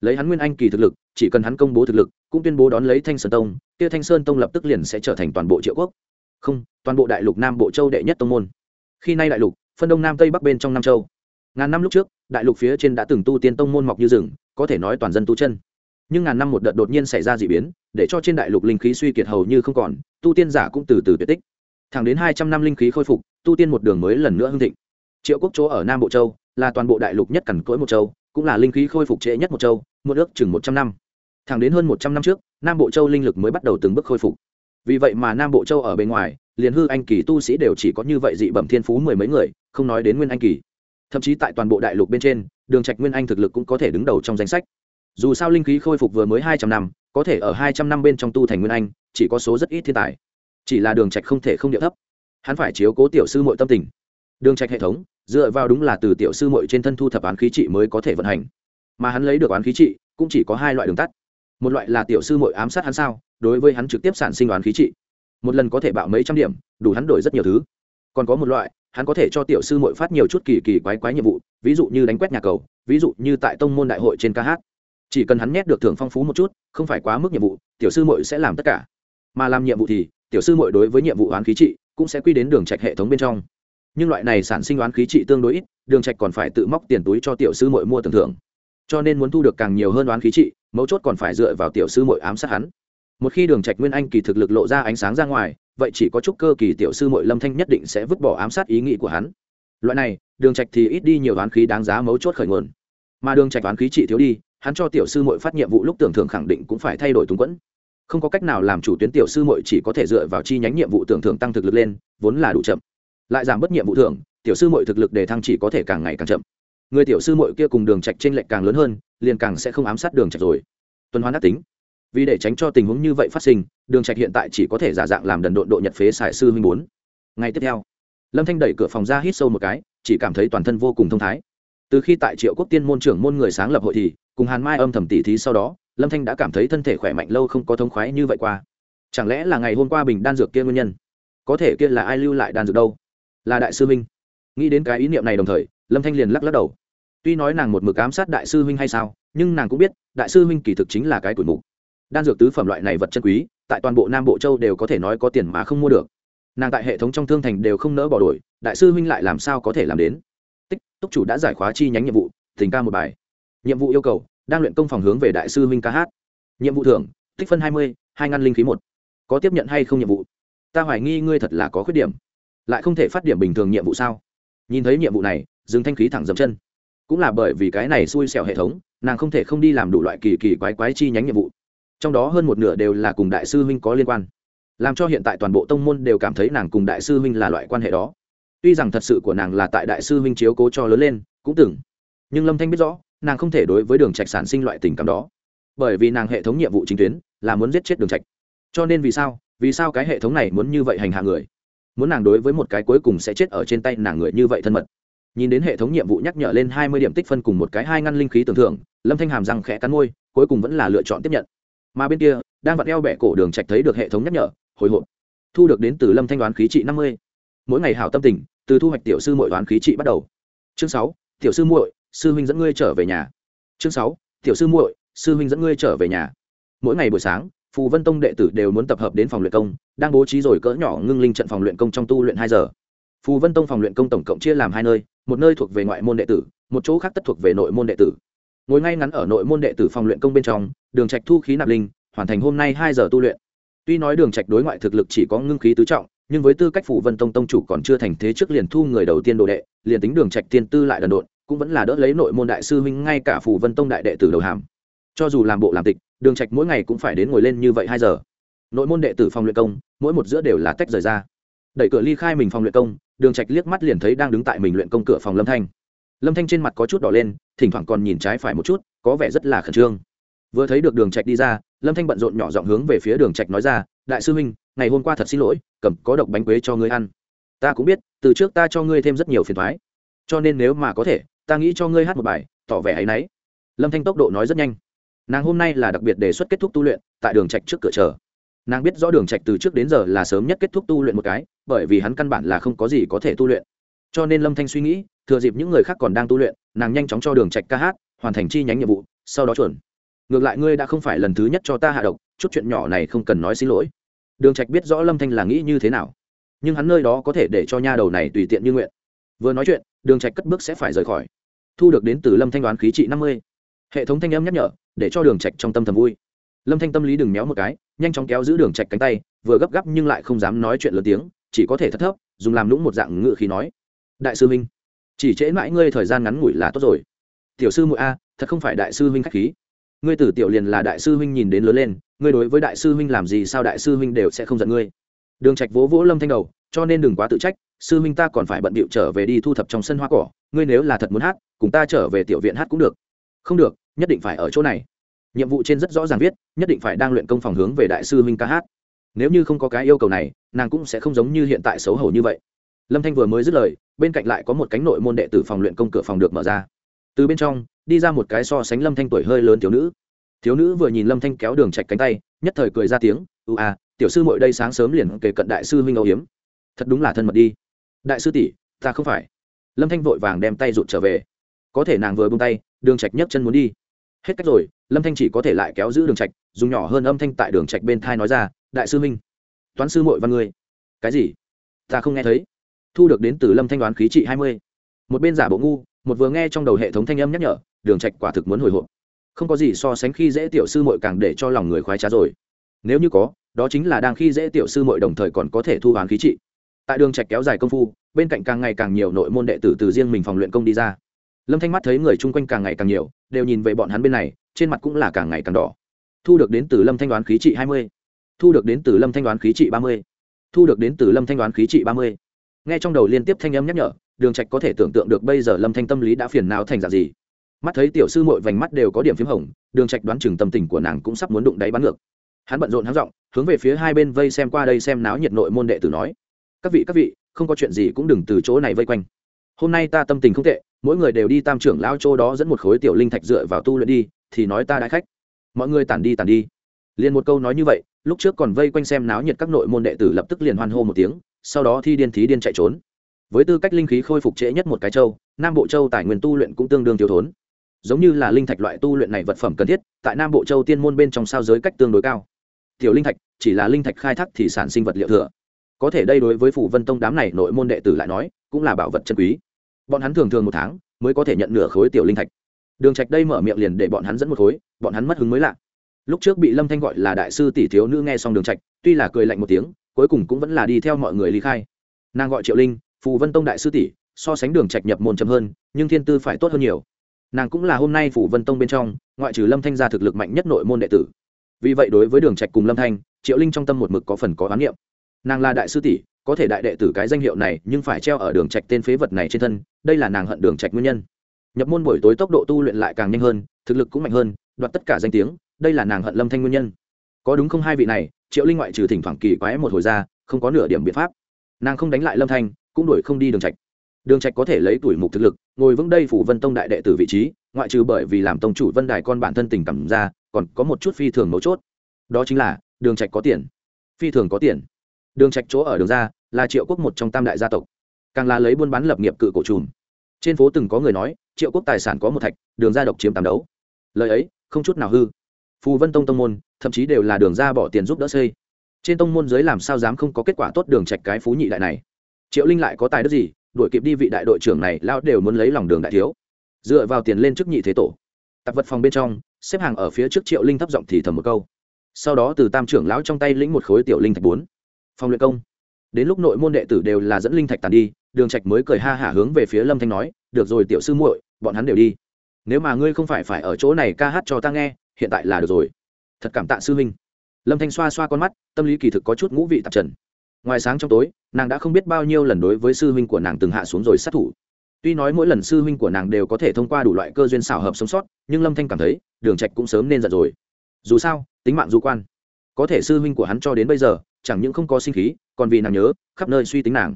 Lấy hắn nguyên anh kỳ thực lực, chỉ cần hắn công bố thực lực, cũng tuyên bố đón lấy thanh sơn tông, kia thanh sơn tông lập tức liền sẽ trở thành toàn bộ triệu quốc. Không, toàn bộ đại lục nam bộ châu đệ nhất tông môn. Khi nay đại lục, phân đông nam tây bắc bên trong nam châu. Ngàn năm lúc trước, đại lục phía trên đã từng tu tiên tông môn mọc như rừng, có thể nói toàn dân tu chân nhưng ngàn năm một đợt đột nhiên xảy ra d ị biến, để cho trên đại lục linh khí suy kiệt hầu như không còn, tu tiên giả cũng từ từ tuyệt tích. Thẳng đến hai trăm năm linh khí khôi phục, tu tiên một đường mới lần nữa hưng thịnh. Triệu quốc chỗ ở nam bộ châu là toàn bộ đại lục nhất cằn cỗi một châu, cũng là linh khí khôi phục trễ nhất một châu một ước chừng một trăm năm. Thẳng đến hơn một trăm năm trước, nam bộ châu linh lực mới bắt đầu từng bước khôi phục. Vì vậy mà nam bộ châu ở bên ngoài, liền hư anh kỳ tu sĩ đều chỉ có như vậy dị bẩm thiên phú mười mấy người, không nói đến nguyên anh kỳ. Thậm chí tại toàn bộ đại lục bên trên, đường trạch nguyên anh thực lực cũng có thể đứng đầu trong danh sách dù sao linh khí khôi phục vừa mới hai trăm năm, có thể ở hai trăm năm bên trong tu thành nguyên anh, chỉ có số rất ít thiên tài. Chỉ là đường trạch không thể không địa thấp. Hắn phải chiếu cố tiểu sư muội tâm tình. Đường trạch hệ thống, dựa vào đúng là từ tiểu sư muội trên thân thu thập án khí trị mới có thể vận hành. Mà hắn lấy được án khí trị, cũng chỉ có hai loại đường tắt. Một loại là tiểu sư muội ám sát hắn sao, đối với hắn trực tiếp sản sinh đoán khí trị. Một lần có thể bạo mấy trăm điểm, đủ hắn đổi rất nhiều thứ. Còn có một loại, hắn có thể cho tiểu sư muội phát nhiều chút kỳ kỳ quái quái nhiệm vụ, ví dụ như đánh quét nhà cầu, ví dụ như tại tông môn đại hội trên ca hát chỉ cần hắn nhét được thưởng phong phú một chút, không phải quá mức nhiệm vụ, tiểu sư muội sẽ làm tất cả. Mà làm nhiệm vụ thì, tiểu sư muội đối với nhiệm vụ oán khí trị cũng sẽ quy đến đường trạch hệ thống bên trong. Nhưng loại này sản sinh oán khí trị tương đối ít, đường trạch còn phải tự móc tiền túi cho tiểu sư muội mua tưởng thưởng. Cho nên muốn thu được càng nhiều hơn oán khí trị, mấu chốt còn phải dựa vào tiểu sư muội ám sát hắn. Một khi đường trạch nguyên anh kỳ thực lực lộ ra ánh sáng ra ngoài, vậy chỉ có chút cơ kỳ tiểu sư muội lâm thanh nhất định sẽ vứt bỏ ám sát ý nghĩ của hắn. Loại này, đường trạch thì ít đi nhiều oán khí đáng giá mấu chốt khởi nguồn. Mà đường trạch oán khí trị thiếu đi hắn cho tiểu sư muội phát nhiệm vụ lúc tưởng thưởng khẳng định cũng phải thay đổi túng quẫn. Không có cách nào làm chủ tuyến tiểu sư muội chỉ có thể dựa vào chi nhánh nhiệm vụ tưởng thưởng tăng thực lực lên, vốn là đủ chậm. Lại giảm bớt nhiệm vụ thưởng, tiểu sư muội thực lực để thăng chỉ có thể càng ngày càng chậm. Người tiểu sư muội kia cùng đường trạch trên lệch càng lớn hơn, liền càng sẽ không ám sát đường trạch rồi. Tuần hoàn đắc tính. Vì để tránh cho tình huống như vậy phát sinh, đường trạch hiện tại chỉ có thể giả dạng làm đần độn độ nhật phế xài sư huynh bốn. Ngày tiếp theo, lâm thanh đẩy cửa phòng ra hít sâu một cái, chỉ cảm thấy toàn thân vô cùng thông thái từ khi tại triệu quốc tiên môn trưởng môn người sáng lập hội thì, cùng hàn mai âm thầm tỉ thí sau đó, lâm thanh đã cảm thấy thân thể khỏe mạnh lâu không có thống khoái như vậy qua. Chẳng lẽ là ngày hôm qua bình đan dược kia nguyên nhân? Có thể kia là ai lưu lại đan dược đâu? Là đại sư minh nghĩ đến cái ý niệm này đồng thời, lâm thanh liền lắc lắc đầu. Tuy nói nàng một mực ám sát đại sư huynh hay sao, nhưng nàng cũng biết, đại sư huynh kỳ thực chính là cái tuổi mục. Đan dược tứ phẩm loại này vật chân quý, tại toàn bộ nam bộ châu đều có thể nói có tiền mà không mua được. Nàng tại hệ thống trong thương thành đều không nỡ bỏ đổi, đại sư huynh lại làm sao có thể làm đến? Tích, túc chủ đã giải khóa chi nhánh nhiệm vụ tình ca một bài. Nhiệm vụ yêu cầu, đang luyện công phòng hướng về đại sư huynh ca hát. Nhiệm vụ thưởng, tích phân hai mươi, hai ngăn linh khí một. Có tiếp nhận hay không nhiệm vụ? Ta hoài nghi ngươi thật là có khuyết điểm. Lại không thể phát điểm bình thường nhiệm vụ sao? Nhìn thấy nhiệm vụ này dừng thanh khí thẳng dầm chân. Cũng là bởi vì cái này xui xẻo hệ thống, nàng không thể không đi làm đủ loại kỳ kỳ quái quái chi nhánh nhiệm vụ. Trong đó hơn một nửa đều là cùng đại sư huynh có liên quan. Làm cho hiện tại toàn bộ tông môn đều cảm thấy nàng cùng đại sư huynh là loại quan hệ đó tuy rằng thật sự của nàng là tại đại sư huynh chiếu cố cho lớn lên, cũng từng. Nhưng lâm thanh biết rõ, nàng không thể đối với đường trạch sản sinh loại tình cảm đó. Bởi vì nàng hệ thống nhiệm vụ chính tuyến là muốn giết chết đường trạch. Cho nên vì sao vì sao cái hệ thống này muốn như vậy hành hạ người? Muốn nàng đối với một cái cuối cùng sẽ chết ở trên tay nàng người như vậy thân mật. Nhìn đến hệ thống nhiệm vụ nhắc nhở lên hai mươi điểm tích phân cùng một cái hai ngăn linh khí tưởng thưởng, lâm thanh hàm răng khẽ cắn môi, cuối cùng vẫn là lựa chọn tiếp nhận. Mà bên kia, đang vặn eo bẻ cổ đường trạch thấy được hệ thống nhắc nhở, hồi hộp. Thu được đến từ lâm thanh đoán khí trị năm mươi mỗi ngày hảo tâm tình, từ thu hoạch tiểu sư muội đoán khí trị bắt đầu. Chương sáu, tiểu sư muội, sư huynh dẫn ngươi trở về nhà. Chương sáu, tiểu sư muội, sư huynh dẫn ngươi trở về nhà. Mỗi ngày buổi sáng, phù vân tông đệ tử đều muốn tập hợp đến phòng luyện công, đang bố trí rồi cỡ nhỏ ngưng linh trận phòng luyện công trong tu luyện hai giờ. Phù vân tông phòng luyện công tổng cộng chia làm hai nơi, một nơi thuộc về ngoại môn đệ tử, một chỗ khác tất thuộc về nội môn đệ tử. Ngồi ngay ngắn ở nội môn đệ tử phòng luyện công bên trong, đường trạch thu khí nạp linh, hoàn thành hôm nay hai giờ tu luyện. Tuy nói đường trạch đối ngoại thực lực chỉ có ngưng khí tứ trọng nhưng với tư cách phủ vân tông tông chủ còn chưa thành thế trước liền thu người đầu tiên đồ đệ, liền tính đường trạch tiên tư lại đần độn, cũng vẫn là đỡ lấy nội môn đại sư huynh ngay cả phủ vân tông đại đệ tử đầu hàm. Cho dù làm bộ làm tịch, đường trạch mỗi ngày cũng phải đến ngồi lên như vậy hai giờ. Nội môn đệ tử phòng luyện công, mỗi một giữa đều là tách rời ra. Đẩy cửa ly khai mình phòng luyện công, đường trạch liếc mắt liền thấy đang đứng tại mình luyện công cửa phòng lâm thanh. Lâm thanh trên mặt có chút đỏ lên, thỉnh thoảng còn nhìn trái phải một chút, có vẻ rất là khẩn trương. Vừa thấy được đường trạch đi ra, lâm thanh bận rộn nhỏ giọng hướng về phía đường trạch nói ra, đại sư huynh, ngày hôm qua thật xin lỗi cầm có độc bánh quế cho ngươi ăn. Ta cũng biết, từ trước ta cho ngươi thêm rất nhiều phiền toái cho nên nếu mà có thể, ta nghĩ cho ngươi hát một bài, tỏ vẻ ấy nấy lâm thanh tốc độ nói rất nhanh. Nàng hôm nay là đặc biệt đề xuất kết thúc tu luyện, tại đường trạch trước cửa chờ. Nàng biết rõ đường trạch từ trước đến giờ là sớm nhất kết thúc tu luyện một cái, bởi vì hắn căn bản là không có gì có thể tu luyện. Cho nên lâm thanh suy nghĩ, thừa dịp những người khác còn đang tu luyện, nàng nhanh chóng cho đường trạch ca hát, hoàn thành chi nhánh nhiệm vụ, sau đó chuẩn. Ngược lại ngươi đã không phải lần thứ nhất cho ta hạ độc, chút chuyện nhỏ này không cần nói xin lỗi đường trạch biết rõ lâm thanh là nghĩ như thế nào, nhưng hắn nơi đó có thể để cho nha đầu này tùy tiện như nguyện. Vừa nói chuyện, đường trạch cất bước sẽ phải rời khỏi, thu được đến từ lâm thanh đoán khí trị năm mươi. Hệ thống thanh âm nhắc nhở, để cho đường trạch trong tâm thầm vui. Lâm thanh tâm lý đừng méo một cái, nhanh chóng kéo giữ đường trạch cánh tay, vừa gấp gáp nhưng lại không dám nói chuyện lớn tiếng, chỉ có thể thất thấp, dùng làm lũng một dạng ngựa khí nói. Đại sư minh chỉ trễ mãi ngươi thời gian ngắn ngủi là tốt rồi. Tiểu sư muội a, thật không phải đại sư huynh khách khí ngươi tử tiểu liền là đại sư huynh nhìn đến lớn lên, ngươi đối với đại sư huynh làm gì sao đại sư huynh đều sẽ không giận ngươi. Đường trạch vỗ vỗ lâm thanh đầu, cho nên đừng quá tự trách, sư huynh ta còn phải bận bịu trở về đi thu thập trong sân hoa cỏ, ngươi nếu là thật muốn hát, cùng ta trở về tiểu viện hát cũng được. Không được, nhất định phải ở chỗ này. Nhiệm vụ trên rất rõ ràng viết, nhất định phải đang luyện công phòng hướng về đại sư huynh ca hát. Nếu như không có cái yêu cầu này, nàng cũng sẽ không giống như hiện tại xấu hổ như vậy. Lâm thanh vừa mới dứt lời, bên cạnh lại có một cánh nội môn đệ tử phòng luyện công cửa phòng được mở ra. Từ bên trong đi ra một cái so sánh lâm thanh tuổi hơi lớn thiếu nữ. Thiếu nữ vừa nhìn lâm thanh kéo đường chạch cánh tay, nhất thời cười ra tiếng ưu à tiểu sư mội đây sáng sớm liền kể cận đại sư huynh âu hiếm thật đúng là thân mật đi. Đại sư tỷ, ta không phải. Lâm thanh vội vàng đem tay rụt trở về. Có thể nàng vừa bung tay, đường trạch nhấc chân muốn đi. Hết cách rồi, lâm thanh chỉ có thể lại kéo giữ đường trạch dùng nhỏ hơn âm thanh tại đường trạch bên thai nói ra, đại sư minh toán sư muội văn ngươi. Cái gì? Ta không nghe thấy. Thu được đến từ lâm thanh đoán khí trị hai mươi. Một bên giả bộ ngu, một vừa nghe trong đầu hệ thống thanh âm nhắc nhở đường trạch quả thực muốn hồi hộp. Không có gì so sánh khi dễ tiểu sư muội càng để cho lòng người khoái trá rồi. Nếu như có, đó chính là đang khi dễ tiểu sư muội đồng thời còn có thể thu hoán khí trị. Tại đường trạch kéo dài công phu, bên cạnh càng ngày càng nhiều nội môn đệ tử từ riêng mình phòng luyện công đi ra. Lâm thanh mắt thấy người chung quanh càng ngày càng nhiều, đều nhìn về bọn hắn bên này, trên mặt cũng là càng ngày càng đỏ. Thu được đến từ lâm thanh đoán khí trị hai mươi. Thu được đến từ lâm thanh đoán khí trị ba mươi. Thu được đến từ lâm thanh đoán khí trị ba mươi. Nghe trong đầu liên tiếp thanh âm nhắc nhở, đường trạch có thể tưởng tượng được bây giờ lâm thanh tâm lý đã phiền não thành dạng gì mắt thấy tiểu sư muội vành mắt đều có điểm phím hồng, đường trạch đoán chừng tâm tình của nàng cũng sắp muốn đụng đáy bắn ngược. Hắn bận rộn hắn giọng, hướng về phía hai bên vây xem qua đây xem náo nhiệt nội môn đệ tử nói, các vị các vị, không có chuyện gì cũng đừng từ chỗ này vây quanh. Hôm nay ta tâm tình không tệ, mỗi người đều đi tam trưởng lao châu đó dẫn một khối tiểu linh thạch dựa vào tu luyện đi, thì nói ta đãi khách. Mọi người tản đi tản đi. Liền một câu nói như vậy, lúc trước còn vây quanh xem náo nhiệt các nội môn đệ tử lập tức liền hoan hô một tiếng, sau đó thi điên thí điên chạy trốn. Với tư cách linh khí khôi phục trễ nhất một cái châu, nam bộ châu tài nguyên tu luyện cũng tương đương thiếu thốn giống như là linh thạch loại tu luyện này vật phẩm cần thiết, tại nam bộ châu tiên môn bên trong sao giới cách tương đối cao. Tiểu linh thạch, chỉ là linh thạch khai thác thì sản sinh vật liệu thừa. Có thể đây đối với phủ vân tông đám này nội môn đệ tử lại nói, cũng là bảo vật chân quý. Bọn hắn thường thường một tháng mới có thể nhận nửa khối tiểu linh thạch. Đường trạch đây mở miệng liền để bọn hắn dẫn một khối, bọn hắn mất hứng mới lạ. Lúc trước bị lâm thanh gọi là đại sư tỷ thiếu nữ nghe xong đường trạch, tuy là cười lạnh một tiếng, cuối cùng cũng vẫn là đi theo mọi người ly khai. Nàng gọi triệu linh, phù vân tông đại sư tỷ, so sánh đường trạch nhập môn chậm hơn, nhưng thiên tư phải tốt hơn nhiều nàng cũng là hôm nay phủ vân tông bên trong, ngoại trừ lâm thanh gia thực lực mạnh nhất nội môn đệ tử. Vì vậy đối với đường trạch cùng lâm thanh, triệu linh trong tâm một mực có phần có oán niệm. Nàng là đại sư tỷ, có thể đại đệ tử cái danh hiệu này nhưng phải treo ở đường trạch tên phế vật này trên thân, đây là nàng hận đường trạch nguyên nhân. Nhập môn buổi tối tốc độ tu luyện lại càng nhanh hơn, thực lực cũng mạnh hơn, đoạt tất cả danh tiếng, đây là nàng hận lâm thanh nguyên nhân. Có đúng không hai vị này, triệu linh ngoại trừ thỉnh thoảng kỳ quái một hồi ra, không có nửa điểm biện pháp. Nàng không đánh lại lâm thanh, cũng đuổi không đi đường trạch đường trạch có thể lấy tuổi mục thực lực, ngồi vững đây phủ vân tông đại đệ tử vị trí, ngoại trừ bởi vì làm tông chủ vân đài con bản thân tình cảm ra, còn có một chút phi thường mấu chốt. Đó chính là, đường trạch có tiền. Phi thường có tiền. Đường trạch chỗ ở đường ra, là triệu quốc một trong tam đại gia tộc. Càng là lấy buôn bán lập nghiệp cự cổ trùm. Trên phố từng có người nói, triệu quốc tài sản có một thạch, đường ra độc chiếm tám đấu. Lời ấy, không chút nào hư. Phù vân tông tông môn, thậm chí đều là đường ra bỏ tiền giúp đỡ xây. Trên tông môn dưới làm sao dám không có kết quả tốt đường trạch cái phú nhị đại này. Triệu linh lại có tài đức gì đuổi kịp đi vị đại đội trưởng này lao đều muốn lấy lòng đường đại thiếu. Dựa vào tiền lên chức nhị thế tổ. Tạp vật phòng bên trong, xếp hàng ở phía trước triệu linh thấp giọng thì thầm một câu. Sau đó từ tam trưởng lão trong tay lĩnh một khối tiểu linh thạch bốn. Phòng luyện công. Đến lúc nội môn đệ tử đều là dẫn linh thạch tàn đi, đường trạch mới cười ha hả hướng về phía lâm thanh nói, được rồi tiểu sư muội, bọn hắn đều đi. Nếu mà ngươi không phải phải ở chỗ này ca hát cho ta nghe, hiện tại là được rồi. Thật cảm tạ sư huynh. Lâm thanh xoa xoa con mắt, tâm lý kỳ thực có chút ngũ vị tạp trần. Ngoài sáng trong tối nàng đã không biết bao nhiêu lần đối với sư huynh của nàng từng hạ xuống rồi sát thủ. Tuy nói mỗi lần sư huynh của nàng đều có thể thông qua đủ loại cơ duyên xảo hợp sống sót, nhưng lâm thanh cảm thấy, đường trạch cũng sớm nên giận rồi. Dù sao, tính mạng du quan. Có thể sư huynh của hắn cho đến bây giờ, chẳng những không có sinh khí, còn vì nàng nhớ, khắp nơi suy tính nàng.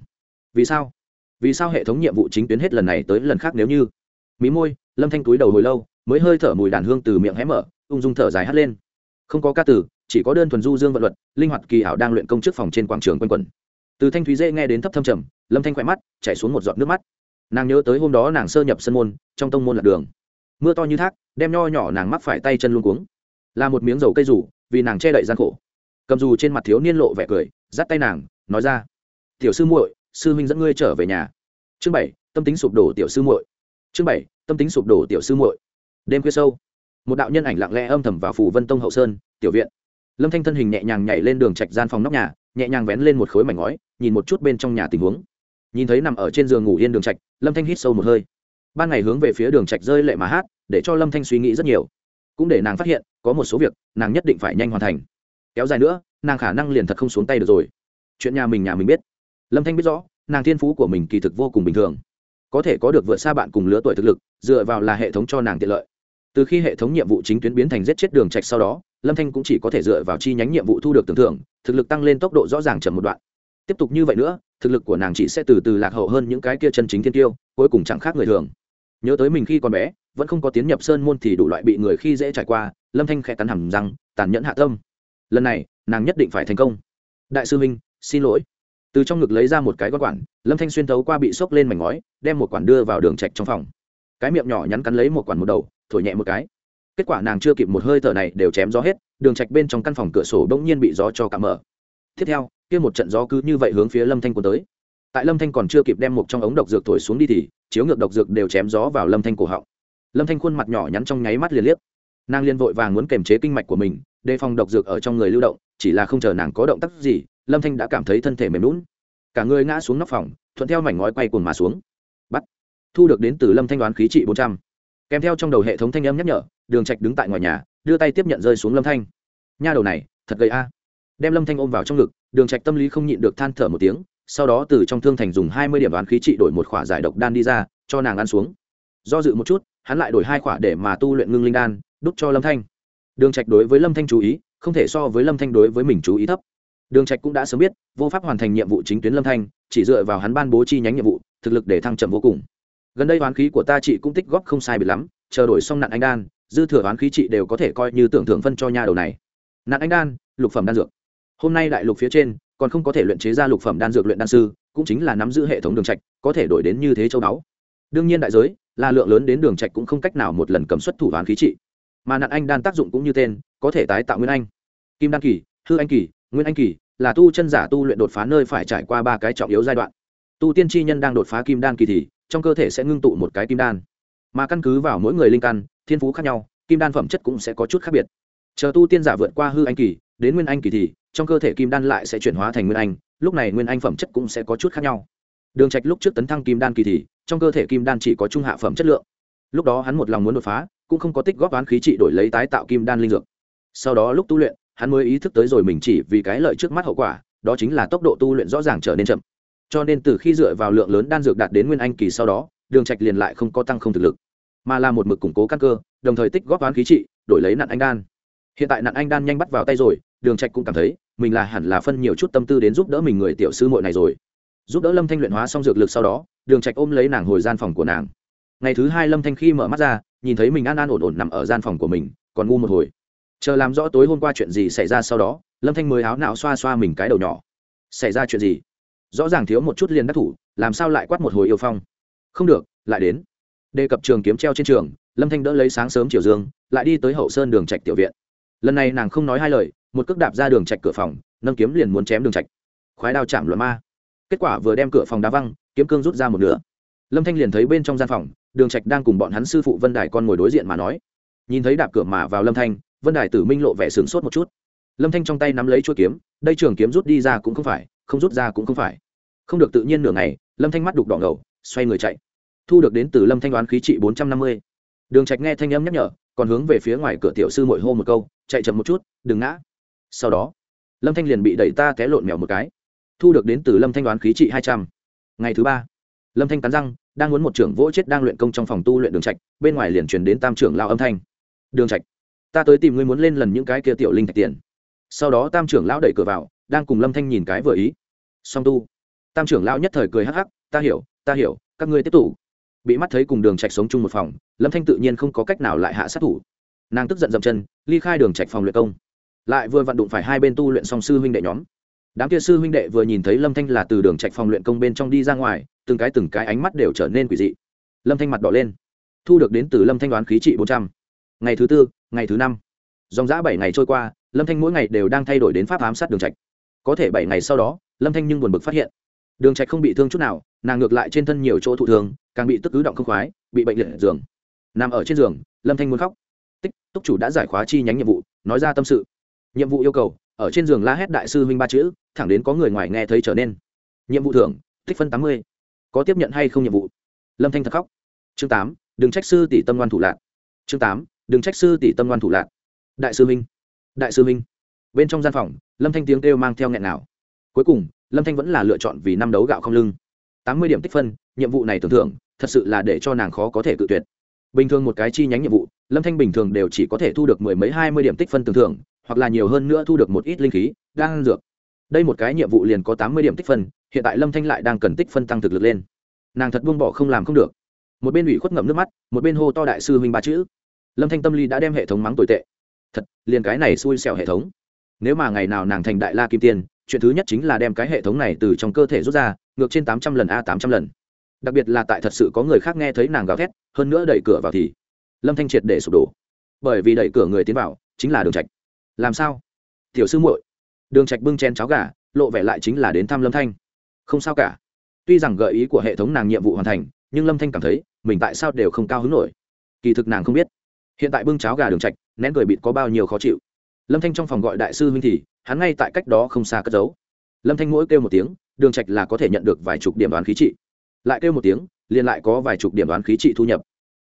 Vì sao? Vì sao hệ thống nhiệm vụ chính tuyến hết lần này tới lần khác nếu như? Mí môi, lâm thanh túi đầu hồi lâu, mới hơi thở mùi đàn hương từ miệng hé mở, ung dung thở dài hắt lên. Không có ca tử, chỉ có đơn thuần du dương vận luật, linh hoạt kỳ ảo đang luyện công trước phòng trên quảng trường quanh quẩn từ thanh thúy dễ nghe đến thấp thâm trầm, lâm thanh khỏe mắt, chảy xuống một giọt nước mắt. Nàng nhớ tới hôm đó nàng sơ nhập sân môn, trong tông môn lạc đường. Mưa to như thác, đem nho nhỏ nàng mắc phải tay chân luôn cuống. Là một miếng dầu cây rủ, vì nàng che đậy gian khổ. Cầm dù trên mặt thiếu niên lộ vẻ cười, dắt tay nàng, nói ra, tiểu sư muội, sư huynh dẫn ngươi trở về nhà. Chương bảy, tâm tính sụp đổ tiểu sư muội. Chương bảy, tâm tính sụp đổ tiểu sư muội. Đêm khuya sâu, một đạo nhân ảnh lặng lẽ âm thầm vào phủ vân tông hậu sơn, tiểu viện. Lâm thanh thân hình nhẹ nhàng nhảy lên đường trạch gian phòng nóc nhà nhẹ nhàng vén lên một khối mảnh ngói, nhìn một chút bên trong nhà tình huống. Nhìn thấy nằm ở trên giường ngủ yên đường trạch, lâm thanh hít sâu một hơi. Ban ngày hướng về phía đường trạch rơi lệ mà hát, để cho lâm thanh suy nghĩ rất nhiều. Cũng để nàng phát hiện, có một số việc, nàng nhất định phải nhanh hoàn thành. Kéo dài nữa, nàng khả năng liền thật không xuống tay được rồi. Chuyện nhà mình nhà mình biết. Lâm thanh biết rõ, nàng thiên phú của mình kỳ thực vô cùng bình thường. Có thể có được vượt xa bạn cùng lứa tuổi thực lực, dựa vào là hệ thống cho nàng tiện lợi từ khi hệ thống nhiệm vụ chính tuyến biến thành giết chết đường trạch sau đó, lâm thanh cũng chỉ có thể dựa vào chi nhánh nhiệm vụ thu được tưởng thưởng, thực lực tăng lên tốc độ rõ ràng chậm một đoạn. Tiếp tục như vậy nữa, thực lực của nàng chỉ sẽ từ từ lạc hậu hơn những cái kia chân chính thiên tiêu, cuối cùng chẳng khác người thường. Nhớ tới mình khi còn bé, vẫn không có tiến nhập sơn môn thì đủ loại bị người khi dễ trải qua, lâm thanh khẽ cắn hầm răng, tàn nhẫn hạ tâm. Lần này, nàng nhất định phải thành công. Đại sư minh, xin lỗi. Từ trong ngực lấy ra một cái gót quản, lâm thanh xuyên thấu qua bị sốc lên mảnh ngói, đem một quản đưa vào đường trạch trong phòng. Cái miệng nhỏ nhắn cắn lấy một quản một đầu thổi nhẹ một cái. Kết quả nàng chưa kịp một hơi thở này đều chém gió hết, đường trạch bên trong căn phòng cửa sổ bỗng nhiên bị gió cho cạm mở. Tiếp theo, kia một trận gió cứ như vậy hướng phía lâm thanh cuốn tới. Tại lâm thanh còn chưa kịp đem một trong ống độc dược thổi xuống đi thì, chiếu ngược độc dược đều chém gió vào lâm thanh cổ họng. Lâm thanh khuôn mặt nhỏ nhắn trong nháy mắt liền liếc. Nàng liên vội vàng muốn kềm chế kinh mạch của mình, đề phòng độc dược ở trong người lưu động, chỉ là không chờ nàng có động tác gì, lâm thanh đã cảm thấy thân thể mềm lún cả người ngã xuống nóc phòng, thuận theo mảnh ngói quay cuồng mà xuống. Bắt. Thu được đến từ lâm thanh đoán khí trị bốn trăm kèm theo trong đầu hệ thống thanh âm nhắc nhở, đường trạch đứng tại ngoài nhà, đưa tay tiếp nhận rơi xuống lâm thanh. Nha đầu này, thật gầy a. Đem lâm thanh ôm vào trong ngực, đường trạch tâm lý không nhịn được than thở một tiếng, sau đó từ trong thương thành dùng hai mươi điểm đoán khí trị đổi một khỏa giải độc đan đi ra, cho nàng ăn xuống. Do dự một chút, hắn lại đổi hai khỏa để mà tu luyện ngưng linh đan đút cho lâm thanh. Đường trạch đối với lâm thanh chú ý, không thể so với lâm thanh đối với mình chú ý thấp. Đường trạch cũng đã sớm biết, vô pháp hoàn thành nhiệm vụ chính tuyến lâm thanh, chỉ dựa vào hắn ban bố chi nhánh nhiệm vụ, thực lực để thăng chậm vô cùng gần đây oán khí của ta chị cũng tích góp không sai biệt lắm, chờ đổi xong nạn anh đan, dư thừa oán khí chị đều có thể coi như tưởng thưởng phân cho nhà đầu này. Nạn anh đan, lục phẩm đan dược. Hôm nay đại lục phía trên, còn không có thể luyện chế ra lục phẩm đan dược luyện đan sư, cũng chính là nắm giữ hệ thống đường trạch, có thể đổi đến như thế châu đáo đương nhiên đại giới, là lượng lớn đến đường trạch cũng không cách nào một lần cầm xuất thủ oán khí trị mà nạn anh đan tác dụng cũng như tên, có thể tái tạo nguyên anh. Kim đan kỳ, hư anh kỳ, nguyên anh kỳ, là tu chân giả tu luyện đột phá nơi phải trải qua ba cái trọng yếu giai đoạn. Tu tiên chi nhân đang đột phá kim đan kỳ thì trong cơ thể sẽ ngưng tụ một cái kim đan. Mà căn cứ vào mỗi người linh căn, thiên phú khác nhau, kim đan phẩm chất cũng sẽ có chút khác biệt. Chờ tu tiên giả vượt qua hư anh kỳ, đến nguyên anh kỳ thì, trong cơ thể kim đan lại sẽ chuyển hóa thành nguyên anh, lúc này nguyên anh phẩm chất cũng sẽ có chút khác nhau. Đường trạch lúc trước tấn thăng kim đan kỳ thì, trong cơ thể kim đan chỉ có trung hạ phẩm chất lượng. Lúc đó hắn một lòng muốn đột phá, cũng không có tích góp bán khí trị đổi lấy tái tạo kim đan linh dược. Sau đó lúc tu luyện, hắn mới ý thức tới rồi mình chỉ vì cái lợi trước mắt hậu quả, đó chính là tốc độ tu luyện rõ ràng trở nên chậm cho nên từ khi dựa vào lượng lớn đan dược đạt đến nguyên anh kỳ sau đó, đường trạch liền lại không có tăng không thực lực, mà là một mực củng cố căn cơ, đồng thời tích góp toán khí trị, đổi lấy nạn anh đan. Hiện tại nạn anh đan nhanh bắt vào tay rồi, đường trạch cũng cảm thấy mình là hẳn là phân nhiều chút tâm tư đến giúp đỡ mình người tiểu sư muội này rồi. Giúp đỡ lâm thanh luyện hóa xong dược lực sau đó, đường trạch ôm lấy nàng hồi gian phòng của nàng. Ngày thứ hai lâm thanh khi mở mắt ra, nhìn thấy mình an an ổn ổn nằm ở gian phòng của mình, còn ngu một hồi. Chờ làm rõ tối hôm qua chuyện gì xảy ra sau đó, lâm thanh mới áo não xoa xoa mình cái đầu nhỏ. Xảy ra chuyện gì? Rõ ràng thiếu một chút liền đắc thủ, làm sao lại quát một hồi yêu phong? Không được, lại đến. Đề cập trường kiếm treo trên trường, lâm thanh đỡ lấy sáng sớm chiều dương, lại đi tới hậu sơn đường trạch tiểu viện. Lần này nàng không nói hai lời, một cước đạp ra đường trạch cửa phòng, nâng kiếm liền muốn chém đường trạch. Khoái đao chạm luận ma. Kết quả vừa đem cửa phòng đá văng, kiếm cương rút ra một nửa. Lâm thanh liền thấy bên trong gian phòng, đường trạch đang cùng bọn hắn sư phụ vân đài con ngồi đối diện mà nói. Nhìn thấy đạp cửa mà vào lâm thanh, vân đài tử minh lộ vẻ sướng sốt một chút. Lâm thanh trong tay nắm lấy chuôi kiếm, đây trường kiếm rút đi ra cũng không phải, không rút ra cũng không phải không được tự nhiên nửa ngày, lâm thanh mắt đục đỏ ngầu, xoay người chạy. Thu được đến từ lâm thanh đoán khí trị bốn trăm năm mươi. Đường trạch nghe thanh âm nhắc nhở, còn hướng về phía ngoài cửa tiểu sư mội hô một câu, chạy chậm một chút, đừng ngã. Sau đó, lâm thanh liền bị đẩy ta té lộn mèo một cái. Thu được đến từ lâm thanh đoán khí trị hai trăm. Ngày thứ ba, lâm thanh cắn răng, đang muốn một trưởng vỗ chết đang luyện công trong phòng tu luyện đường trạch, bên ngoài liền truyền đến tam trưởng lao âm thanh. Đường trạch, ta tới tìm ngươi muốn lên lần những cái kia tiểu linh thạch tiền. Sau đó tam trưởng lão đẩy cửa vào, đang cùng lâm thanh nhìn cái vừa ý. Song tu tam trưởng lão nhất thời cười hắc hắc, ta hiểu ta hiểu, các ngươi tiếp tục. Bị mắt thấy cùng đường trạch sống chung một phòng, lâm thanh tự nhiên không có cách nào lại hạ sát thủ. Nàng tức giận dậm chân, ly khai đường trạch phòng luyện công. Lại vừa vận đụng phải hai bên tu luyện song sư huynh đệ nhóm. Đám kia sư huynh đệ vừa nhìn thấy lâm thanh là từ đường trạch phòng luyện công bên trong đi ra ngoài, từng cái từng cái ánh mắt đều trở nên quỷ dị. Lâm thanh mặt đỏ lên. Thu được đến từ lâm thanh đoán khí trị bốn trăm. Ngày thứ tư, ngày thứ năm. Dòng dã bảy ngày trôi qua, lâm thanh mỗi ngày đều đang thay đổi đến pháp ám sát đường trạch. Có thể bảy ngày sau đó, lâm thanh nhưng buồn bực phát hiện đường trạch không bị thương chút nào, nàng ngược lại trên thân nhiều chỗ thụ thương, càng bị tức cứ động không khoái, bị bệnh liệt giường. Nằm ở trên giường, lâm thanh muốn khóc. Tích, túc chủ đã giải khóa chi nhánh nhiệm vụ, nói ra tâm sự. Nhiệm vụ yêu cầu, ở trên giường la hét đại sư huynh ba chữ, thẳng đến có người ngoài nghe thấy trở nên. Nhiệm vụ thưởng, tích phân tám mươi. Có tiếp nhận hay không nhiệm vụ? Lâm thanh thật khóc. Chương tám, đừng trách sư tỷ tâm ngoan thủ lạc chương tám, đừng trách sư tỷ tâm ngoan thủ lạc đại sư huynh, đại sư huynh. Bên trong gian phòng, lâm thanh tiếng kêu mang theo nghẹn nào cuối cùng lâm thanh vẫn là lựa chọn vì năm đấu gạo không lưng. Tám mươi điểm tích phân, nhiệm vụ này tưởng thưởng, thật sự là để cho nàng khó có thể cự tuyệt. Bình thường một cái chi nhánh nhiệm vụ, lâm thanh bình thường đều chỉ có thể thu được mười mấy, hai mươi điểm tích phân tưởng thưởng, hoặc là nhiều hơn nữa thu được một ít linh khí đang dược. Đây một cái nhiệm vụ liền có tám mươi điểm tích phân, hiện tại lâm thanh lại đang cần tích phân tăng thực lực lên. Nàng thật buông bỏ không làm không được. Một bên ủy khuất ngậm nước mắt, một bên hô to đại sư huynh ba chữ. Lâm thanh tâm lý đã đem hệ thống mắng tồi tệ. Thật, liền cái này xui xẻo hệ thống. Nếu mà ngày nào nàng thành đại la kim tiên chuyện thứ nhất chính là đem cái hệ thống này từ trong cơ thể rút ra, ngược trên tám trăm lần a tám trăm lần. Đặc biệt là tại thật sự có người khác nghe thấy nàng gào thét, hơn nữa đẩy cửa vào thì lâm thanh triệt để sụp đổ. Bởi vì đẩy cửa người tiến vào, chính là đường trạch. Làm sao? Tiểu sư muội. Đường trạch bưng chen cháo gà, lộ vẻ lại chính là đến thăm lâm thanh. Không sao cả. Tuy rằng gợi ý của hệ thống nàng nhiệm vụ hoàn thành, nhưng lâm thanh cảm thấy, mình tại sao đều không cao hứng nổi. Kỳ thực nàng không biết. Hiện tại bưng cháo gà đường trạch, nén cười bịt có bao nhiêu khó chịu lâm thanh trong phòng gọi đại sư huynh thì, hắn ngay tại cách đó không xa cất giấu. Lâm thanh mỗi kêu một tiếng, đường trạch là có thể nhận được vài chục điểm đoán khí trị. Lại kêu một tiếng, liền lại có vài chục điểm đoán khí trị thu nhập.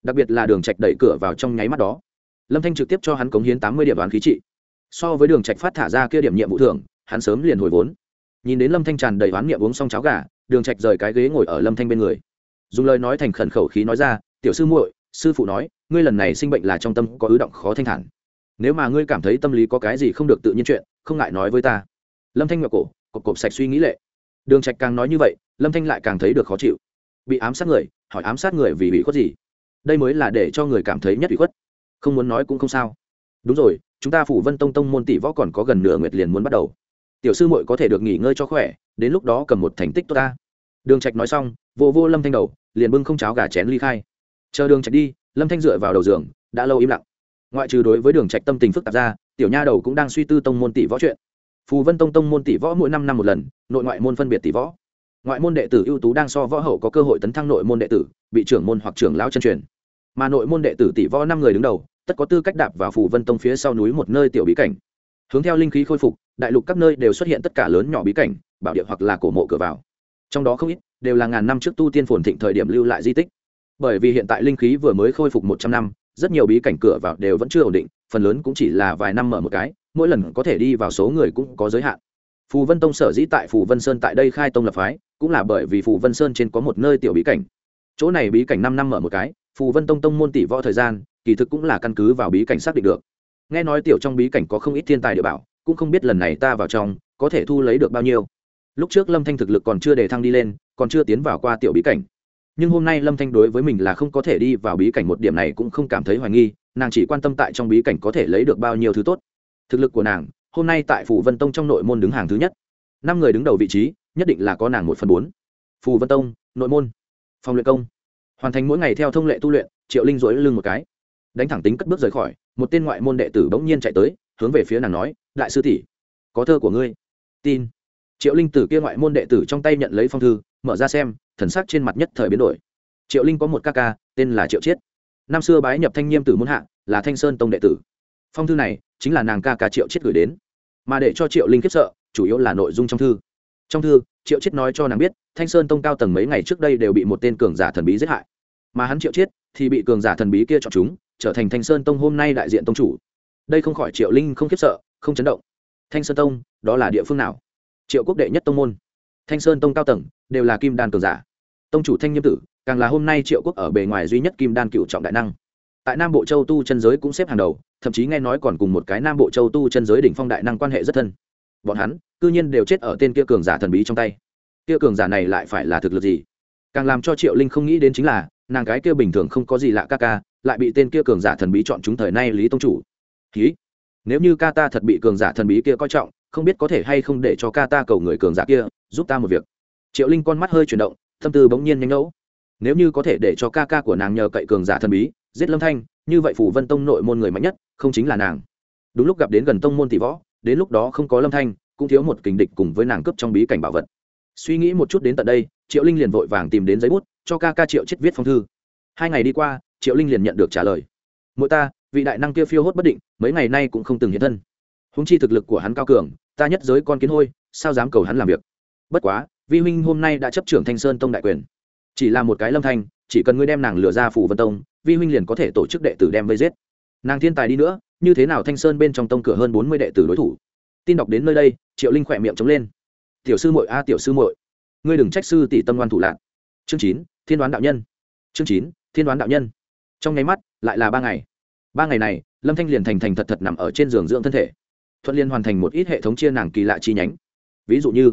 Đặc biệt là đường trạch đẩy cửa vào trong nháy mắt đó. Lâm thanh trực tiếp cho hắn cống hiến tám mươi điểm đoán khí trị. So với đường trạch phát thả ra kia điểm nhiệm vụ thưởng, hắn sớm liền hồi vốn. Nhìn đến lâm thanh tràn đầy oán niệm uống xong cháo gà, đường trạch rời cái ghế ngồi ở lâm thanh bên người. Dùng lời nói thành khẩn khẩu khí nói ra, tiểu sư muội, sư phụ nói, ngươi lần này sinh bệnh là trong tâm có ứ động khó thanh thản nếu mà ngươi cảm thấy tâm lý có cái gì không được tự nhiên chuyện, không ngại nói với ta. Lâm thanh ngọc cổ, cộp cộp sạch suy nghĩ lệ. Đường trạch càng nói như vậy, lâm thanh lại càng thấy được khó chịu. Bị ám sát người, hỏi ám sát người vì bị khuất gì? Đây mới là để cho người cảm thấy nhất bị khuất. Không muốn nói cũng không sao. Đúng rồi, chúng ta phủ vân tông tông môn tỷ võ còn có gần nửa nguyệt liền muốn bắt đầu. Tiểu sư muội có thể được nghỉ ngơi cho khỏe, đến lúc đó cầm một thành tích tốt ta. Đường trạch nói xong, vô vô lâm thanh đầu, liền bưng không cháo gà chén ly khai. Chờ đường trạch đi, lâm thanh dựa vào đầu giường, đã lâu im lặng ngoại trừ đối với đường trạch tâm tình phức tạp ra, tiểu nha đầu cũng đang suy tư tông môn tỷ võ chuyện. Phù vân tông tông môn tỷ võ mỗi năm năm một lần, nội ngoại môn phân biệt tỷ võ. Ngoại môn đệ tử ưu tú đang so võ hậu có cơ hội tấn thăng nội môn đệ tử, bị trưởng môn hoặc trưởng lão chân truyền. Mà nội môn đệ tử tỷ võ năm người đứng đầu, tất có tư cách đạp vào phù vân tông phía sau núi một nơi tiểu bí cảnh. Hướng theo linh khí khôi phục, đại lục các nơi đều xuất hiện tất cả lớn nhỏ bí cảnh, bảo địa hoặc là cổ mộ cửa vào. Trong đó không ít, đều là ngàn năm trước tu tiên phồn thịnh thời điểm lưu lại di tích. Bởi vì hiện tại linh khí vừa mới khôi phục một trăm năm rất nhiều bí cảnh cửa vào đều vẫn chưa ổn định, phần lớn cũng chỉ là vài năm mở một cái, mỗi lần có thể đi vào số người cũng có giới hạn. Phù vân tông sở dĩ tại phù vân sơn tại đây khai tông lập phái, cũng là bởi vì phù vân sơn trên có một nơi tiểu bí cảnh. Chỗ này bí cảnh năm năm mở một cái, phù vân tông tông môn tỷ võ thời gian, kỳ thực cũng là căn cứ vào bí cảnh xác định được. Nghe nói tiểu trong bí cảnh có không ít thiên tài địa bảo, cũng không biết lần này ta vào trong, có thể thu lấy được bao nhiêu. Lúc trước lâm thanh thực lực còn chưa đề thăng đi lên, còn chưa tiến vào qua tiểu bí cảnh nhưng hôm nay lâm thanh đối với mình là không có thể đi vào bí cảnh một điểm này cũng không cảm thấy hoài nghi, nàng chỉ quan tâm tại trong bí cảnh có thể lấy được bao nhiêu thứ tốt. Thực lực của nàng, hôm nay tại phù vân tông trong nội môn đứng hàng thứ nhất. Năm người đứng đầu vị trí, nhất định là có nàng một phần bốn. Phù vân tông, nội môn, phòng luyện công. Hoàn thành mỗi ngày theo thông lệ tu luyện, triệu linh dối lưng một cái. Đánh thẳng tính cất bước rời khỏi, một tên ngoại môn đệ tử bỗng nhiên chạy tới, hướng về phía nàng nói, đại sư tỷ, có thơ của ngươi. Tin. Triệu linh tử kia ngoại môn đệ tử trong tay nhận lấy phong thư mở ra xem, thần sắc trên mặt nhất thời biến đổi. Triệu linh có một ca ca, tên là triệu chiết. Năm xưa bái nhập thanh nghiêm tử muốn hạ, là thanh sơn tông đệ tử. Phong thư này chính là nàng ca ca triệu chiết gửi đến. Mà để cho triệu linh khiếp sợ, chủ yếu là nội dung trong thư. Trong thư, triệu chiết nói cho nàng biết, thanh sơn tông cao tầng mấy ngày trước đây đều bị một tên cường giả thần bí giết hại. Mà hắn triệu chiết thì bị cường giả thần bí kia chọn chúng, trở thành thanh sơn tông hôm nay đại diện tông chủ. Đây không khỏi triệu linh không khiếp sợ, không chấn động. Thanh sơn tông, đó là địa phương nào? Triệu quốc đệ nhất tông môn thanh sơn tông cao tầng, đều là kim đan cường giả. Tông chủ thanh nghiêm tử, càng là hôm nay triệu quốc ở bề ngoài duy nhất kim đan cựu trọng đại năng. Tại nam bộ châu tu chân giới cũng xếp hàng đầu, thậm chí nghe nói còn cùng một cái nam bộ châu tu chân giới đỉnh phong đại năng quan hệ rất thân. Bọn hắn, cư nhiên đều chết ở tên kia cường giả thần bí trong tay. Kia cường giả này lại phải là thực lực gì? Càng làm cho triệu linh không nghĩ đến chính là, nàng gái kia bình thường không có gì lạ ca ca, lại bị tên kia cường giả thần bí chọn chúng thời nay lý tông chủ. Ký nếu như ca ta thật bị cường giả thần bí kia coi trọng không biết có thể hay không để cho ca ta cầu người cường giả kia, giúp ta một việc. Triệu linh con mắt hơi chuyển động, tâm tư bỗng nhiên nhanh ngẫu nếu như có thể để cho ca ca của nàng nhờ cậy cường giả thần bí, giết lâm thanh, như vậy phủ vân tông nội môn người mạnh nhất, không chính là nàng. Đúng lúc gặp đến gần tông môn tỷ võ, đến lúc đó không có lâm thanh, cũng thiếu một kình địch cùng với nàng cướp trong bí cảnh bảo vật. Suy nghĩ một chút đến tận đây, triệu linh liền vội vàng tìm đến giấy bút, cho ca ca triệu chết viết phong thư. Hai ngày đi qua, triệu linh liền nhận được trả lời. Mỗi ta, vị đại năng kia phiêu hốt bất định, mấy ngày nay cũng không từng hiện thân. Húng chi thực lực của hắn cao cường ta nhất giới con kiến hôi, sao dám cầu hắn làm việc? Bất quá, vi huynh hôm nay đã chấp trưởng thanh sơn tông đại quyền. Chỉ là một cái lâm thanh, chỉ cần ngươi đem nàng lừa ra phủ vân tông, vi huynh liền có thể tổ chức đệ tử đem vây giết. Nàng thiên tài đi nữa, như thế nào thanh sơn bên trong tông cửa hơn bốn mươi đệ tử đối thủ? Tin đọc đến nơi đây, triệu linh khỏe miệng chống lên. Tiểu sư muội a, tiểu sư muội. Ngươi đừng trách sư tỷ tâm ngoan thủ lạc chương chín, thiên đoán đạo nhân. Chương chín, thiên đoán đạo nhân. Trong nháy mắt, lại là ba ngày. Ba ngày này, lâm thanh liền thành thành thật thật nằm ở trên giường dưỡng thân thể thuận liên hoàn thành một ít hệ thống chia nàng kỳ lạ chi nhánh. Ví dụ như,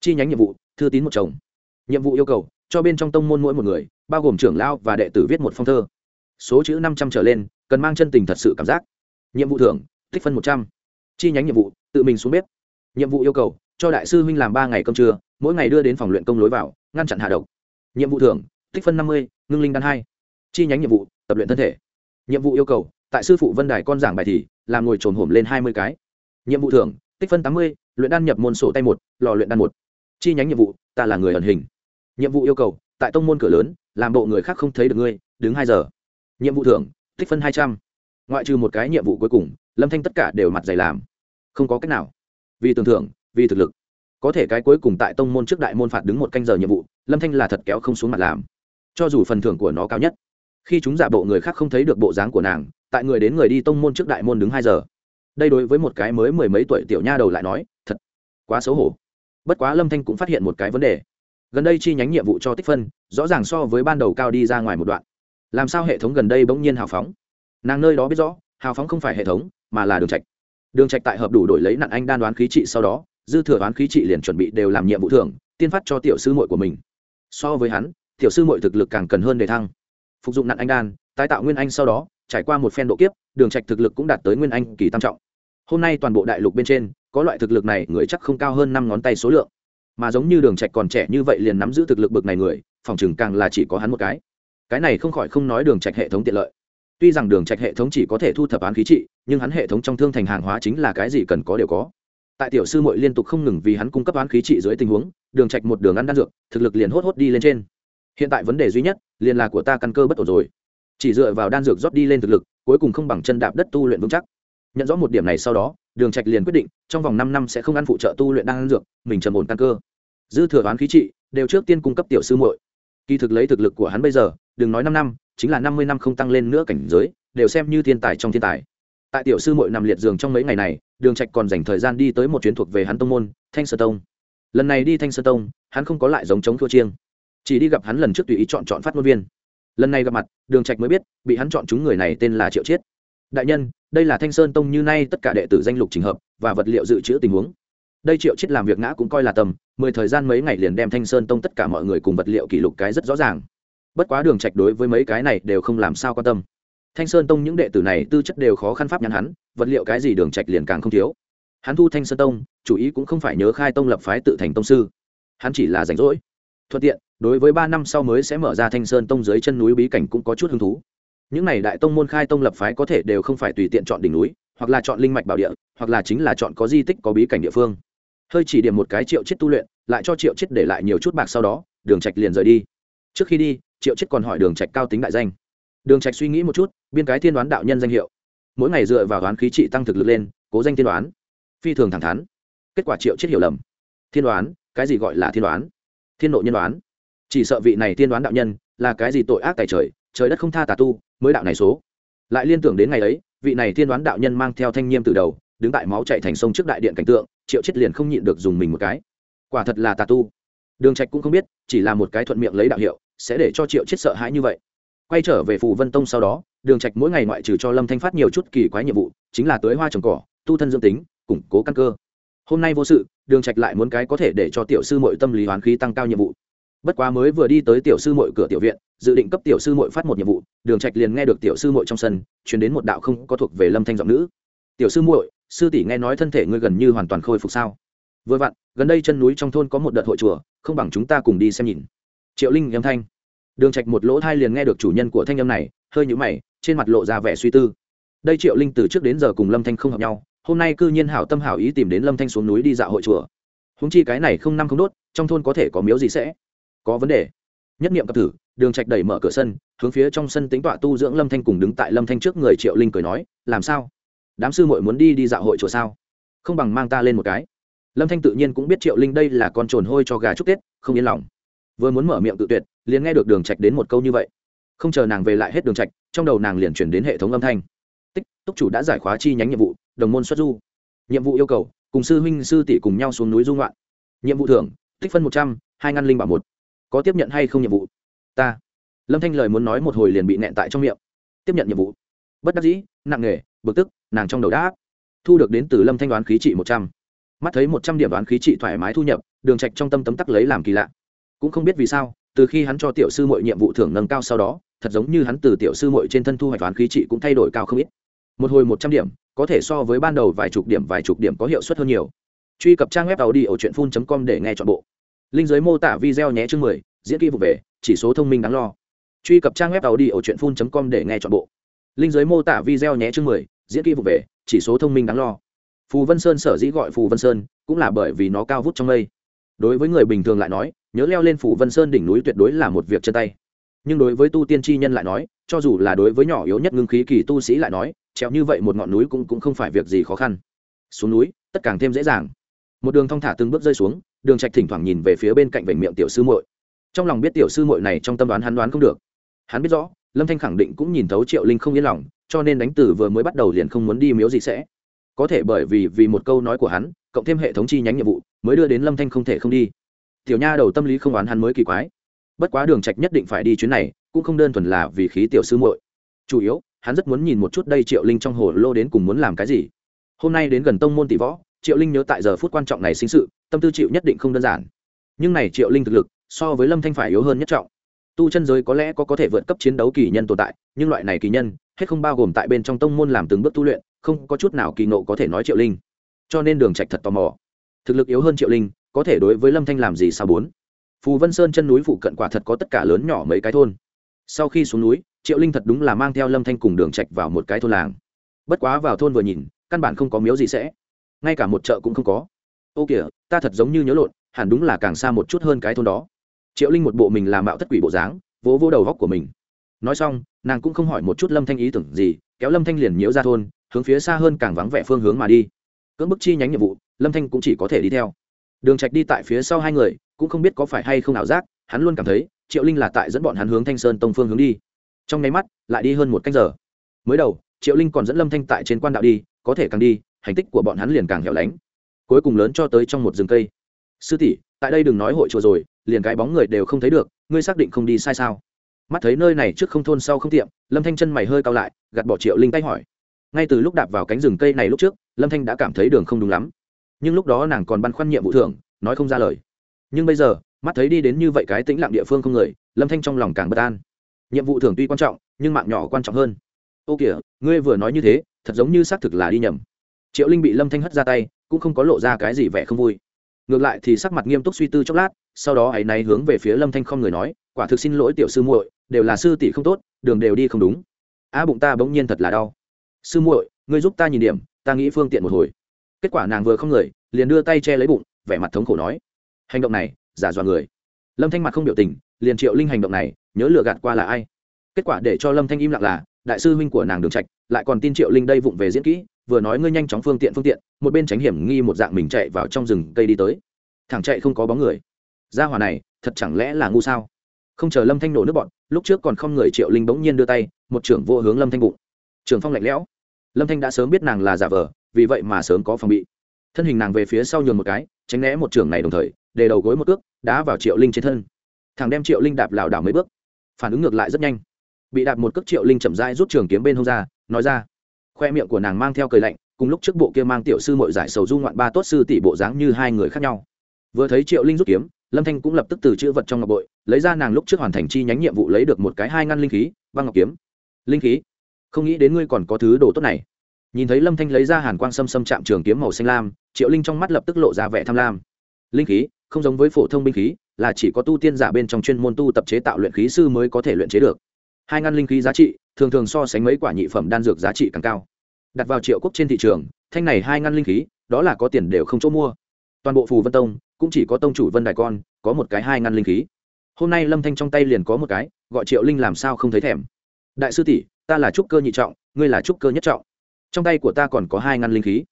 chi nhánh nhiệm vụ, thư tín một chồng. Nhiệm vụ yêu cầu, cho bên trong tông môn mỗi một người, bao gồm trưởng lao và đệ tử viết một phong thơ. Số chữ năm trăm trở lên, cần mang chân tình thật sự cảm giác. Nhiệm vụ thưởng, tích phân một trăm. Chi nhánh nhiệm vụ, tự mình xuống bếp. Nhiệm vụ yêu cầu, cho đại sư huynh làm ba ngày cơm trưa, mỗi ngày đưa đến phòng luyện công lối vào, ngăn chặn hạ độc. Nhiệm vụ thưởng, tích phân năm mươi, ngưng linh đan hai. Chi nhánh nhiệm vụ, tập luyện thân thể. Nhiệm vụ yêu cầu, tại sư phụ vân đài con giảng bài thì, làm ngồi trồn hổm lên hai mươi cái nhiệm vụ thưởng, tích phân tám mươi, luyện đan nhập môn sổ tay một, lò luyện đan một. Chi nhánh nhiệm vụ, ta là người ẩn hình. Nhiệm vụ yêu cầu, tại tông môn cửa lớn, làm bộ người khác không thấy được ngươi, đứng hai giờ. Nhiệm vụ thưởng, tích phân hai trăm. Ngoại trừ một cái nhiệm vụ cuối cùng, lâm thanh tất cả đều mặt dày làm. Không có cách nào. Vì tưởng thưởng, vì thực lực. Có thể cái cuối cùng tại tông môn trước đại môn phạt đứng một canh giờ nhiệm vụ, lâm thanh là thật kéo không xuống mặt làm. Cho dù phần thưởng của nó cao nhất, khi chúng giả bộ người khác không thấy được bộ dáng của nàng, tại người đến người đi tông môn trước đại môn đứng hai giờ đây đối với một cái mới mười mấy tuổi tiểu nha đầu lại nói, thật, quá xấu hổ. Bất quá lâm thanh cũng phát hiện một cái vấn đề. Gần đây chi nhánh nhiệm vụ cho tích phân, rõ ràng so với ban đầu cao đi ra ngoài một đoạn. Làm sao hệ thống gần đây bỗng nhiên hào phóng? Nàng nơi đó biết rõ, hào phóng không phải hệ thống, mà là đường trạch. Đường trạch tại hợp đủ đổi lấy nạn anh đan đoán khí trị sau đó, dư thừa đoán khí trị liền chuẩn bị đều làm nhiệm vụ thưởng, tiên phát cho tiểu sư muội của mình. So với hắn, tiểu sư muội thực lực càng cần hơn để thăng. Phục dụng nạn anh đan, tái tạo nguyên anh sau đó, trải qua một phen độ kiếp đường trạch thực lực cũng đạt tới nguyên anh kỳ tam trọng. Hôm nay toàn bộ đại lục bên trên, có loại thực lực này người chắc không cao hơn năm ngón tay số lượng. Mà giống như đường trạch còn trẻ như vậy liền nắm giữ thực lực bực này người, phòng trường càng là chỉ có hắn một cái. Cái này không khỏi không nói đường trạch hệ thống tiện lợi. Tuy rằng đường trạch hệ thống chỉ có thể thu thập án khí trị, nhưng hắn hệ thống trong thương thành hàng hóa chính là cái gì cần có đều có. Tại tiểu sư muội liên tục không ngừng vì hắn cung cấp án khí trị dưới tình huống, đường trạch một đường ăn đan dược, thực lực liền hốt hốt đi lên trên. Hiện tại vấn đề duy nhất, liền là của ta căn cơ bất ổn rồi. Chỉ dựa vào đan dược rót đi lên thực lực cuối cùng không bằng chân đạp đất tu luyện vững chắc. Nhận rõ một điểm này sau đó, đường trạch liền quyết định, trong vòng 5 năm sẽ không ăn phụ trợ tu luyện đan dược, mình trầm ổn căn cơ. Dư thừa đoán khí trị, đều trước tiên cung cấp tiểu sư muội. Kỳ thực lấy thực lực của hắn bây giờ, đừng nói 5 năm, chính là 50 năm không tăng lên nữa cảnh giới, đều xem như thiên tài trong thiên tài. Tại tiểu sư muội nằm liệt giường trong mấy ngày này, đường trạch còn dành thời gian đi tới một chuyến thuộc về hắn tông môn, thanh sơn tông. Lần này đi thanh sơn tông, hắn không có lại giống chống thua chiêng. Chỉ đi gặp hắn lần trước tùy ý chọn chọn phát ngôn viên lần này gặp mặt, đường trạch mới biết, bị hắn chọn chúng người này tên là triệu chiết. Đại nhân, đây là thanh sơn tông như nay tất cả đệ tử danh lục trình hợp, và vật liệu dự trữ tình huống. Đây triệu chiết làm việc ngã cũng coi là tầm, mười thời gian mấy ngày liền đem thanh sơn tông tất cả mọi người cùng vật liệu kỷ lục cái rất rõ ràng. Bất quá đường trạch đối với mấy cái này đều không làm sao quan tâm. Thanh sơn tông những đệ tử này tư chất đều khó khăn pháp nhắn hắn, vật liệu cái gì đường trạch liền càng không thiếu. Hắn thu thanh sơn tông, chủ ý cũng không phải nhớ khai tông lập phái tự thành tông sư. Hắn chỉ là rảnh rỗi thuận tiện, đối với ba năm sau mới sẽ mở ra thanh sơn tông dưới chân núi bí cảnh cũng có chút hứng thú. Những này đại tông môn khai tông lập phái có thể đều không phải tùy tiện chọn đỉnh núi, hoặc là chọn linh mạch bảo địa, hoặc là chính là chọn có di tích, có bí cảnh địa phương. Hơi chỉ điểm một cái triệu chết tu luyện, lại cho triệu chết để lại nhiều chút bạc sau đó, đường trạch liền rời đi. Trước khi đi, triệu chết còn hỏi đường trạch cao tính đại danh. Đường trạch suy nghĩ một chút, biên cái thiên đoán đạo nhân danh hiệu. Mỗi ngày dựa vào đoán khí trị tăng thực lực lên, cố danh thiên đoán. Phi thường thẳng thắn. Kết quả triệu chết hiểu lầm. Thiên đoán, cái gì gọi là thiên đoán? Thiên nội nhân đoán. Chỉ sợ vị này tiên đoán đạo nhân là cái gì tội ác tại trời trời đất không tha tà tu mới đạo này số. Lại liên tưởng đến ngày ấy, vị này tiên đoán đạo nhân mang theo thanh niêm từ đầu, đứng tại máu chạy thành sông trước đại điện cảnh tượng, triệu chết liền không nhịn được dùng mình một cái. Quả thật là tà tu. Đường trạch cũng không biết, chỉ là một cái thuận miệng lấy đạo hiệu, sẽ để cho triệu chết sợ hãi như vậy. Quay trở về phù vân tông sau đó, đường trạch mỗi ngày ngoại trừ cho lâm thanh phát nhiều chút kỳ quái nhiệm vụ, chính là tưới hoa trồng cỏ, tu thân dương tính, củng cố căn cơ hôm nay vô sự, đường trạch lại muốn cái có thể để cho tiểu sư muội tâm lý hoán khí tăng cao nhiệm vụ. Bất quá mới vừa đi tới tiểu sư muội cửa tiểu viện, dự định cấp tiểu sư muội phát một nhiệm vụ, đường trạch liền nghe được tiểu sư muội trong sân truyền đến một đạo không có thuộc về lâm thanh giọng nữ. Tiểu sư muội, sư tỷ nghe nói thân thể ngươi gần như hoàn toàn khôi phục sao? Vừa vặn, gần đây chân núi trong thôn có một đợt hội chùa, không bằng chúng ta cùng đi xem nhìn. Triệu linh âm thanh. Đường trạch một lỗ thai liền nghe được chủ nhân của thanh âm này, hơi nhũ mày, trên mặt lộ ra vẻ suy tư. Đây triệu linh từ trước đến giờ cùng lâm thanh không hợp nhau hôm nay cư nhiên hảo tâm hảo ý tìm đến lâm thanh xuống núi đi dạo hội chùa. Húng chi cái này không năm không đốt, trong thôn có thể có miếu gì sẽ? Có vấn đề. Nhất niệm cập thử đường trạch đẩy mở cửa sân, hướng phía trong sân tính tọa tu dưỡng lâm thanh cùng đứng tại lâm thanh trước người triệu linh cười nói, làm sao? Đám sư muội muốn đi đi dạo hội chùa sao? Không bằng mang ta lên một cái. Lâm thanh tự nhiên cũng biết triệu linh đây là con trồn hôi cho gà chúc tết, không yên lòng. Vừa muốn mở miệng tự tuyệt, liền nghe được đường trạch đến một câu như vậy. Không chờ nàng về lại hết đường trạch, trong đầu nàng liền chuyển đến hệ thống âm thanh. Tích, túc chủ đã giải khóa chi nhánh nhiệm vụ đồng môn xuất du. Nhiệm vụ yêu cầu, cùng sư huynh sư tỷ cùng nhau xuống núi du ngoạn. Nhiệm vụ thưởng, tích phân một trăm, hai ngăn linh bảo một. Có tiếp nhận hay không nhiệm vụ? Ta. Lâm thanh lời muốn nói một hồi liền bị nẹn tại trong miệng. Tiếp nhận nhiệm vụ. Bất đắc dĩ, nặng nề bực tức, nàng trong đầu đã thu được đến từ lâm thanh đoán khí trị một trăm. Mắt thấy một trăm điểm đoán khí trị thoải mái thu nhập, đường trạch trong tâm tấm tắc lấy làm kỳ lạ. Cũng không biết vì sao, từ khi hắn cho tiểu sư mọi nhiệm vụ thưởng nâng cao sau đó, thật giống như hắn từ tiểu sư mọi trên thân thu hoạch đoán khí trị cũng thay đổi cao không ít một hồi một trăm điểm, có thể so với ban đầu vài chục điểm, vài chục điểm có hiệu suất hơn nhiều. Truy cập trang web tàu đi ở truyện phun com để nghe chọn bộ. Linh giới mô tả video nhé chương mười, diễn kỹ vụ về, chỉ số thông minh đáng lo. Truy cập trang web tàu đi ở truyện phun com để nghe chọn bộ. Linh giới mô tả video nhé chương mười, diễn kỹ vụ về, chỉ số thông minh đáng lo. Phù vân sơn sở dĩ gọi phù vân sơn, cũng là bởi vì nó cao vút trong mây. Đối với người bình thường lại nói, nhớ leo lên Phù vân sơn đỉnh núi tuyệt đối là một việc chân tay. Nhưng đối với tu tiên chi nhân lại nói, cho dù là đối với nhỏ yếu nhất ngưng khí kỳ tu sĩ lại nói trèo như vậy một ngọn núi cũng, cũng không phải việc gì khó khăn. Xuống núi tất càng thêm dễ dàng. Một đường thong thả từng bước rơi xuống đường trạch thỉnh thoảng nhìn về phía bên cạnh vành miệng tiểu sư muội. Trong lòng biết tiểu sư muội này trong tâm đoán hắn đoán không được. Hắn biết rõ lâm thanh khẳng định cũng nhìn thấu triệu linh không yên lòng cho nên đánh tử vừa mới bắt đầu liền không muốn đi miếu gì sẽ. Có thể bởi vì vì một câu nói của hắn cộng thêm hệ thống chi nhánh nhiệm vụ mới đưa đến lâm thanh không thể không đi. Tiểu nha đầu tâm lý không oán hắn mới kỳ quái. Bất quá đường trạch nhất định phải đi chuyến này cũng không đơn thuần là vì khí tiểu sư muội. Chủ yếu hắn rất muốn nhìn một chút đây triệu linh trong hồ lô đến cùng muốn làm cái gì. Hôm nay đến gần tông môn tỷ võ, triệu linh nhớ tại giờ phút quan trọng này sinh sự, tâm tư chịu nhất định không đơn giản. Nhưng này triệu linh thực lực, so với lâm thanh phải yếu hơn nhất trọng. Tu chân giới có lẽ có có thể vượt cấp chiến đấu kỳ nhân tồn tại, nhưng loại này kỳ nhân, hết không bao gồm tại bên trong tông môn làm từng bước tu luyện, không có chút nào kỳ nộ có thể nói triệu linh. Cho nên đường trạch thật tò mò. Thực lực yếu hơn triệu linh, có thể đối với lâm thanh làm gì sao bốn? Phù vân sơn chân núi phụ cận quả thật có tất cả lớn nhỏ mấy cái thôn. Sau khi xuống núi triệu linh thật đúng là mang theo lâm thanh cùng đường trạch vào một cái thôn làng. Bất quá vào thôn vừa nhìn, căn bản không có miếu gì sẽ. Ngay cả một chợ cũng không có. Ô kìa, ta thật giống như nhớ lộn, hẳn đúng là càng xa một chút hơn cái thôn đó. Triệu linh một bộ mình làm mạo thất quỷ bộ dáng, vỗ vỗ đầu góc của mình. Nói xong, nàng cũng không hỏi một chút lâm thanh ý tưởng gì, kéo lâm thanh liền nhiễu ra thôn, hướng phía xa hơn càng vắng vẻ phương hướng mà đi. Cưỡng bức chi nhánh nhiệm vụ, lâm thanh cũng chỉ có thể đi theo. Đường trạch đi tại phía sau hai người, cũng không biết có phải hay không ảo giác, hắn luôn cảm thấy, triệu linh là tại dẫn bọn hắn hướng thanh sơn tông phương hướng đi trong nháy mắt, lại đi hơn một canh giờ. Mới đầu, triệu linh còn dẫn lâm thanh tại trên quan đạo đi, có thể càng đi, hành tích của bọn hắn liền càng hẻo lánh. Cuối cùng lớn cho tới trong một rừng cây. Sư tỷ, tại đây đừng nói hội chùa rồi, liền cái bóng người đều không thấy được, ngươi xác định không đi sai sao? Mắt thấy nơi này trước không thôn sau không tiệm, lâm thanh chân mày hơi cao lại, gạt bỏ triệu linh tay hỏi. Ngay từ lúc đạp vào cánh rừng cây này lúc trước, lâm thanh đã cảm thấy đường không đúng lắm. Nhưng lúc đó nàng còn băn khoăn nhiệm vụ thưởng, nói không ra lời. Nhưng bây giờ, mắt thấy đi đến như vậy cái tĩnh lặng địa phương không người, lâm thanh trong lòng càng bất an nhiệm vụ thường tuy quan trọng, nhưng mạng nhỏ quan trọng hơn. Ô kìa, ngươi vừa nói như thế, thật giống như xác thực là đi nhầm. Triệu linh bị lâm thanh hất ra tay, cũng không có lộ ra cái gì vẻ không vui. Ngược lại thì sắc mặt nghiêm túc suy tư chốc lát, sau đó áy náy hướng về phía lâm thanh không người nói, quả thực xin lỗi tiểu sư muội, đều là sư tỷ không tốt, đường đều đi không đúng. A bụng ta bỗng nhiên thật là đau. Sư muội, ngươi giúp ta nhìn điểm, ta nghĩ phương tiện một hồi. Kết quả nàng vừa không người, liền đưa tay che lấy bụng, vẻ mặt thống khổ nói, hành động này, giả dọa người. Lâm thanh mặt không biểu tình liền triệu linh hành động này, nhớ lừa gạt qua là ai? Kết quả để cho lâm thanh im lặng là, đại sư huynh của nàng đường trạch, lại còn tin triệu linh đây vụng về diễn kỹ, vừa nói ngươi nhanh chóng phương tiện phương tiện, một bên tránh hiểm nghi một dạng mình chạy vào trong rừng cây đi tới. Thẳng chạy không có bóng người. Gia hỏa này, thật chẳng lẽ là ngu sao? Không chờ lâm thanh nổ nước bọn, lúc trước còn không người triệu linh bỗng nhiên đưa tay, một trưởng vô hướng lâm thanh bụng. Trường phong lạnh lẽo. Lâm thanh đã sớm biết nàng là giả vờ, vì vậy mà sớm có phòng bị. Thân hình nàng về phía sau nhường một cái, tránh né một trường này đồng thời, để đầu gối một cước, đá vào triệu linh trên thân thằng đem triệu linh đạp lảo đảo mấy bước. Phản ứng ngược lại rất nhanh. Bị đạp một cước triệu linh chậm rãi rút trường kiếm bên hông ra, nói ra, khoe miệng của nàng mang theo cười lạnh, cùng lúc trước bộ kia mang tiểu sư mội giải sầu du ngoạn ba tốt sư tỷ bộ dáng như hai người khác nhau. Vừa thấy triệu linh rút kiếm, lâm thanh cũng lập tức từ chữ vật trong ngọc bội, lấy ra nàng lúc trước hoàn thành chi nhánh nhiệm vụ lấy được một cái hai ngăn linh khí, băng ngọc kiếm. Linh khí? Không nghĩ đến ngươi còn có thứ đồ tốt này. Nhìn thấy lâm thanh lấy ra hàn quang xâm xâm chạm trường kiếm màu xanh lam, triệu linh trong mắt lập tức lộ ra vẻ tham lam. Linh khí? Không giống với phổ thông binh khí là chỉ có tu tiên giả bên trong chuyên môn tu tập chế tạo luyện khí sư mới có thể luyện chế được. Hai ngăn linh khí giá trị, thường thường so sánh mấy quả nhị phẩm đan dược giá trị càng cao. Đặt vào triệu quốc trên thị trường, thanh này hai ngăn linh khí, đó là có tiền đều không chỗ mua. Toàn bộ phù vân tông, cũng chỉ có tông chủ vân đài con, có một cái hai ngăn linh khí. Hôm nay lâm thanh trong tay liền có một cái, gọi triệu linh làm sao không thấy thèm. Đại sư tỷ, ta là trúc cơ nhị trọng, ngươi là trúc cơ nhất trọng. Trong tay của ta còn có hai ngăn linh khí.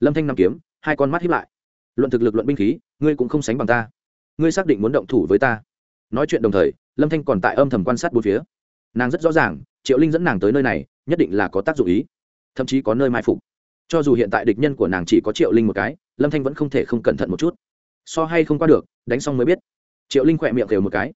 Lâm thanh nằm kiếm, hai con mắt hiếp lại. Luận thực lực luận binh khí, ngươi cũng không sánh bằng ta ngươi xác định muốn động thủ với ta. Nói chuyện đồng thời, lâm thanh còn tại âm thầm quan sát bốn phía. Nàng rất rõ ràng, triệu linh dẫn nàng tới nơi này, nhất định là có tác dụng ý. Thậm chí có nơi mai phục. Cho dù hiện tại địch nhân của nàng chỉ có triệu linh một cái, lâm thanh vẫn không thể không cẩn thận một chút. So hay không qua được, đánh xong mới biết. Triệu linh khỏe miệng kêu một cái.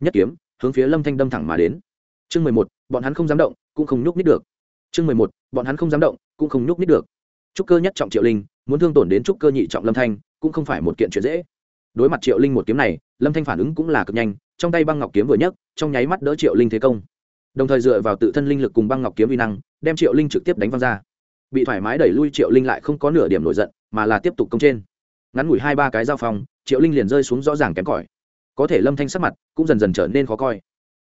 Nhất kiếm, hướng phía lâm thanh đâm thẳng mà đến. Chương mười một, bọn hắn không dám động, cũng không nhúc nít được. Chương mười một, bọn hắn không dám động, cũng không nhúc nít được. Trúc cơ nhất trọng triệu linh, muốn thương tổn đến trúc cơ nhị trọng lâm thanh, cũng không phải một kiện chuyện dễ đối mặt triệu linh một kiếm này, lâm thanh phản ứng cũng là cực nhanh, trong tay băng ngọc kiếm vừa nhấc, trong nháy mắt đỡ triệu linh thế công. Đồng thời dựa vào tự thân linh lực cùng băng ngọc kiếm vi năng, đem triệu linh trực tiếp đánh văng ra. Bị thoải mái đẩy lui triệu linh lại không có nửa điểm nổi giận, mà là tiếp tục công trên. Ngắn ngủi hai ba cái giao phong triệu linh liền rơi xuống rõ ràng kém cỏi. Có thể lâm thanh sắc mặt cũng dần dần trở nên khó coi.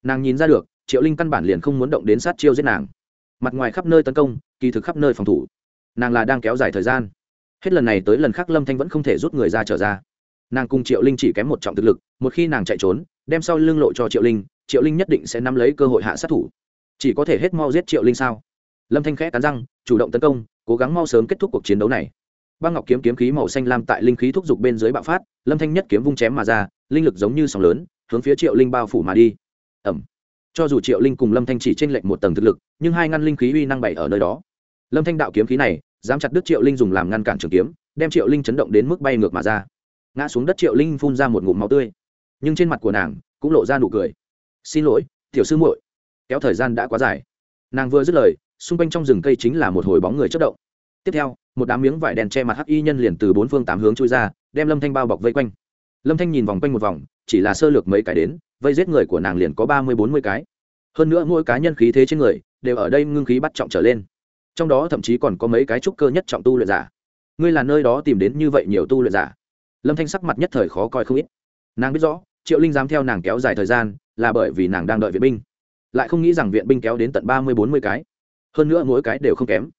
Nàng nhìn ra được, triệu linh căn bản liền không muốn động đến sát chiêu giết nàng. Mặt ngoài khắp nơi tấn công, kỳ thực khắp nơi phòng thủ. Nàng là đang kéo dài thời gian. Hết lần này tới lần khác lâm thanh vẫn không thể rút người ra trở ra nàng cùng triệu linh chỉ kém một trọng thực lực, một khi nàng chạy trốn, đem sau lưng lộ cho triệu linh triệu linh nhất định sẽ nắm lấy cơ hội hạ sát thủ. Chỉ có thể hết mau giết triệu linh sao? Lâm thanh khẽ cắn răng, chủ động tấn công, cố gắng mau sớm kết thúc cuộc chiến đấu này. Băng ngọc kiếm kiếm khí màu xanh lam tại linh khí thúc giục bên dưới bạo phát, lâm thanh nhất kiếm vung chém mà ra, linh lực giống như sóng lớn, hướng phía triệu linh bao phủ mà đi. Ẩm. Cho dù triệu linh cùng lâm thanh chỉ trên lệnh một tầng thực lực, nhưng hai ngăn linh khí uy năng bảy ở nơi đó. Lâm thanh đạo kiếm khí này, dám chặt đứt triệu linh dùng làm ngăn cản trường kiếm, đem triệu linh chấn động đến mức bay ngược mà ra ngã xuống đất triệu linh phun ra một ngụm máu tươi nhưng trên mặt của nàng cũng lộ ra nụ cười xin lỗi tiểu sư muội, kéo thời gian đã quá dài nàng vừa dứt lời xung quanh trong rừng cây chính là một hồi bóng người chất động tiếp theo một đám miếng vải đèn che mặt hắc y nhân liền từ bốn phương tám hướng chui ra đem lâm thanh bao bọc vây quanh lâm thanh nhìn vòng quanh một vòng chỉ là sơ lược mấy cái đến vây giết người của nàng liền có ba mươi bốn mươi cái hơn nữa mỗi cá nhân khí thế trên người đều ở đây ngưng khí bắt trọng trở lên trong đó thậm chí còn có mấy cái trúc cơ nhất trọng tu luyện giả ngươi là nơi đó tìm đến như vậy nhiều tu luyện giả lâm thanh sắc mặt nhất thời khó coi không ít. Nàng biết rõ, triệu linh dám theo nàng kéo dài thời gian, là bởi vì nàng đang đợi viện binh. Lại không nghĩ rằng viện binh kéo đến tận ba mươi, bốn mươi cái. Hơn nữa mỗi cái đều không kém.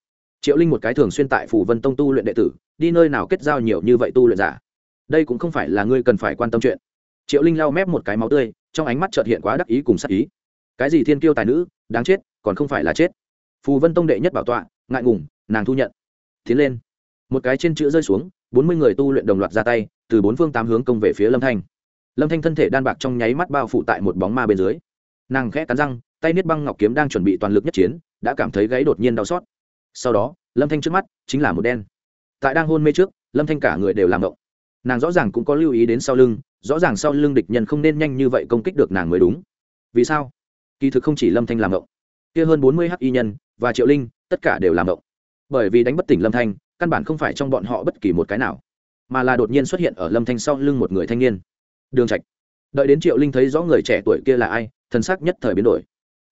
Triệu linh một cái thường xuyên tại phủ vân tông tu luyện đệ tử, đi nơi nào kết giao nhiều như vậy tu luyện giả. Đây cũng không phải là ngươi cần phải quan tâm chuyện. Triệu linh lau mép một cái máu tươi, trong ánh mắt trợt hiện quá đắc ý cùng sắc ý. Cái gì thiên kiêu tài nữ, đáng chết, còn không phải là chết. Phù vân tông đệ nhất bảo tọa, ngại ngùng, nàng thu nhận. Tiến lên. Một cái trên chữ rơi xuống bốn mươi người tu luyện đồng loạt ra tay, từ bốn phương tám hướng công về phía lâm thanh. Lâm thanh thân thể đan bạc trong nháy mắt bao phủ tại một bóng ma bên dưới. Nàng khẽ cắn răng, tay niết băng ngọc kiếm đang chuẩn bị toàn lực nhất chiến, đã cảm thấy gáy đột nhiên đau xót. Sau đó, lâm thanh trước mắt chính là một đen. Tại đang hôn mê trước, lâm thanh cả người đều làm động nàng rõ ràng cũng có lưu ý đến sau lưng, rõ ràng sau lưng địch nhân không nên nhanh như vậy công kích được nàng mới đúng. Vì sao? Kỳ thực không chỉ lâm thanh làm động kia hơn bốn mươi hắc y nhân và triệu linh, tất cả đều làm động bởi vì đánh bất tỉnh lâm thanh căn bản không phải trong bọn họ bất kỳ một cái nào, mà là đột nhiên xuất hiện ở lâm thanh sau lưng một người thanh niên. Đường trạch. Đợi đến triệu linh thấy rõ người trẻ tuổi kia là ai, thần sắc nhất thời biến đổi.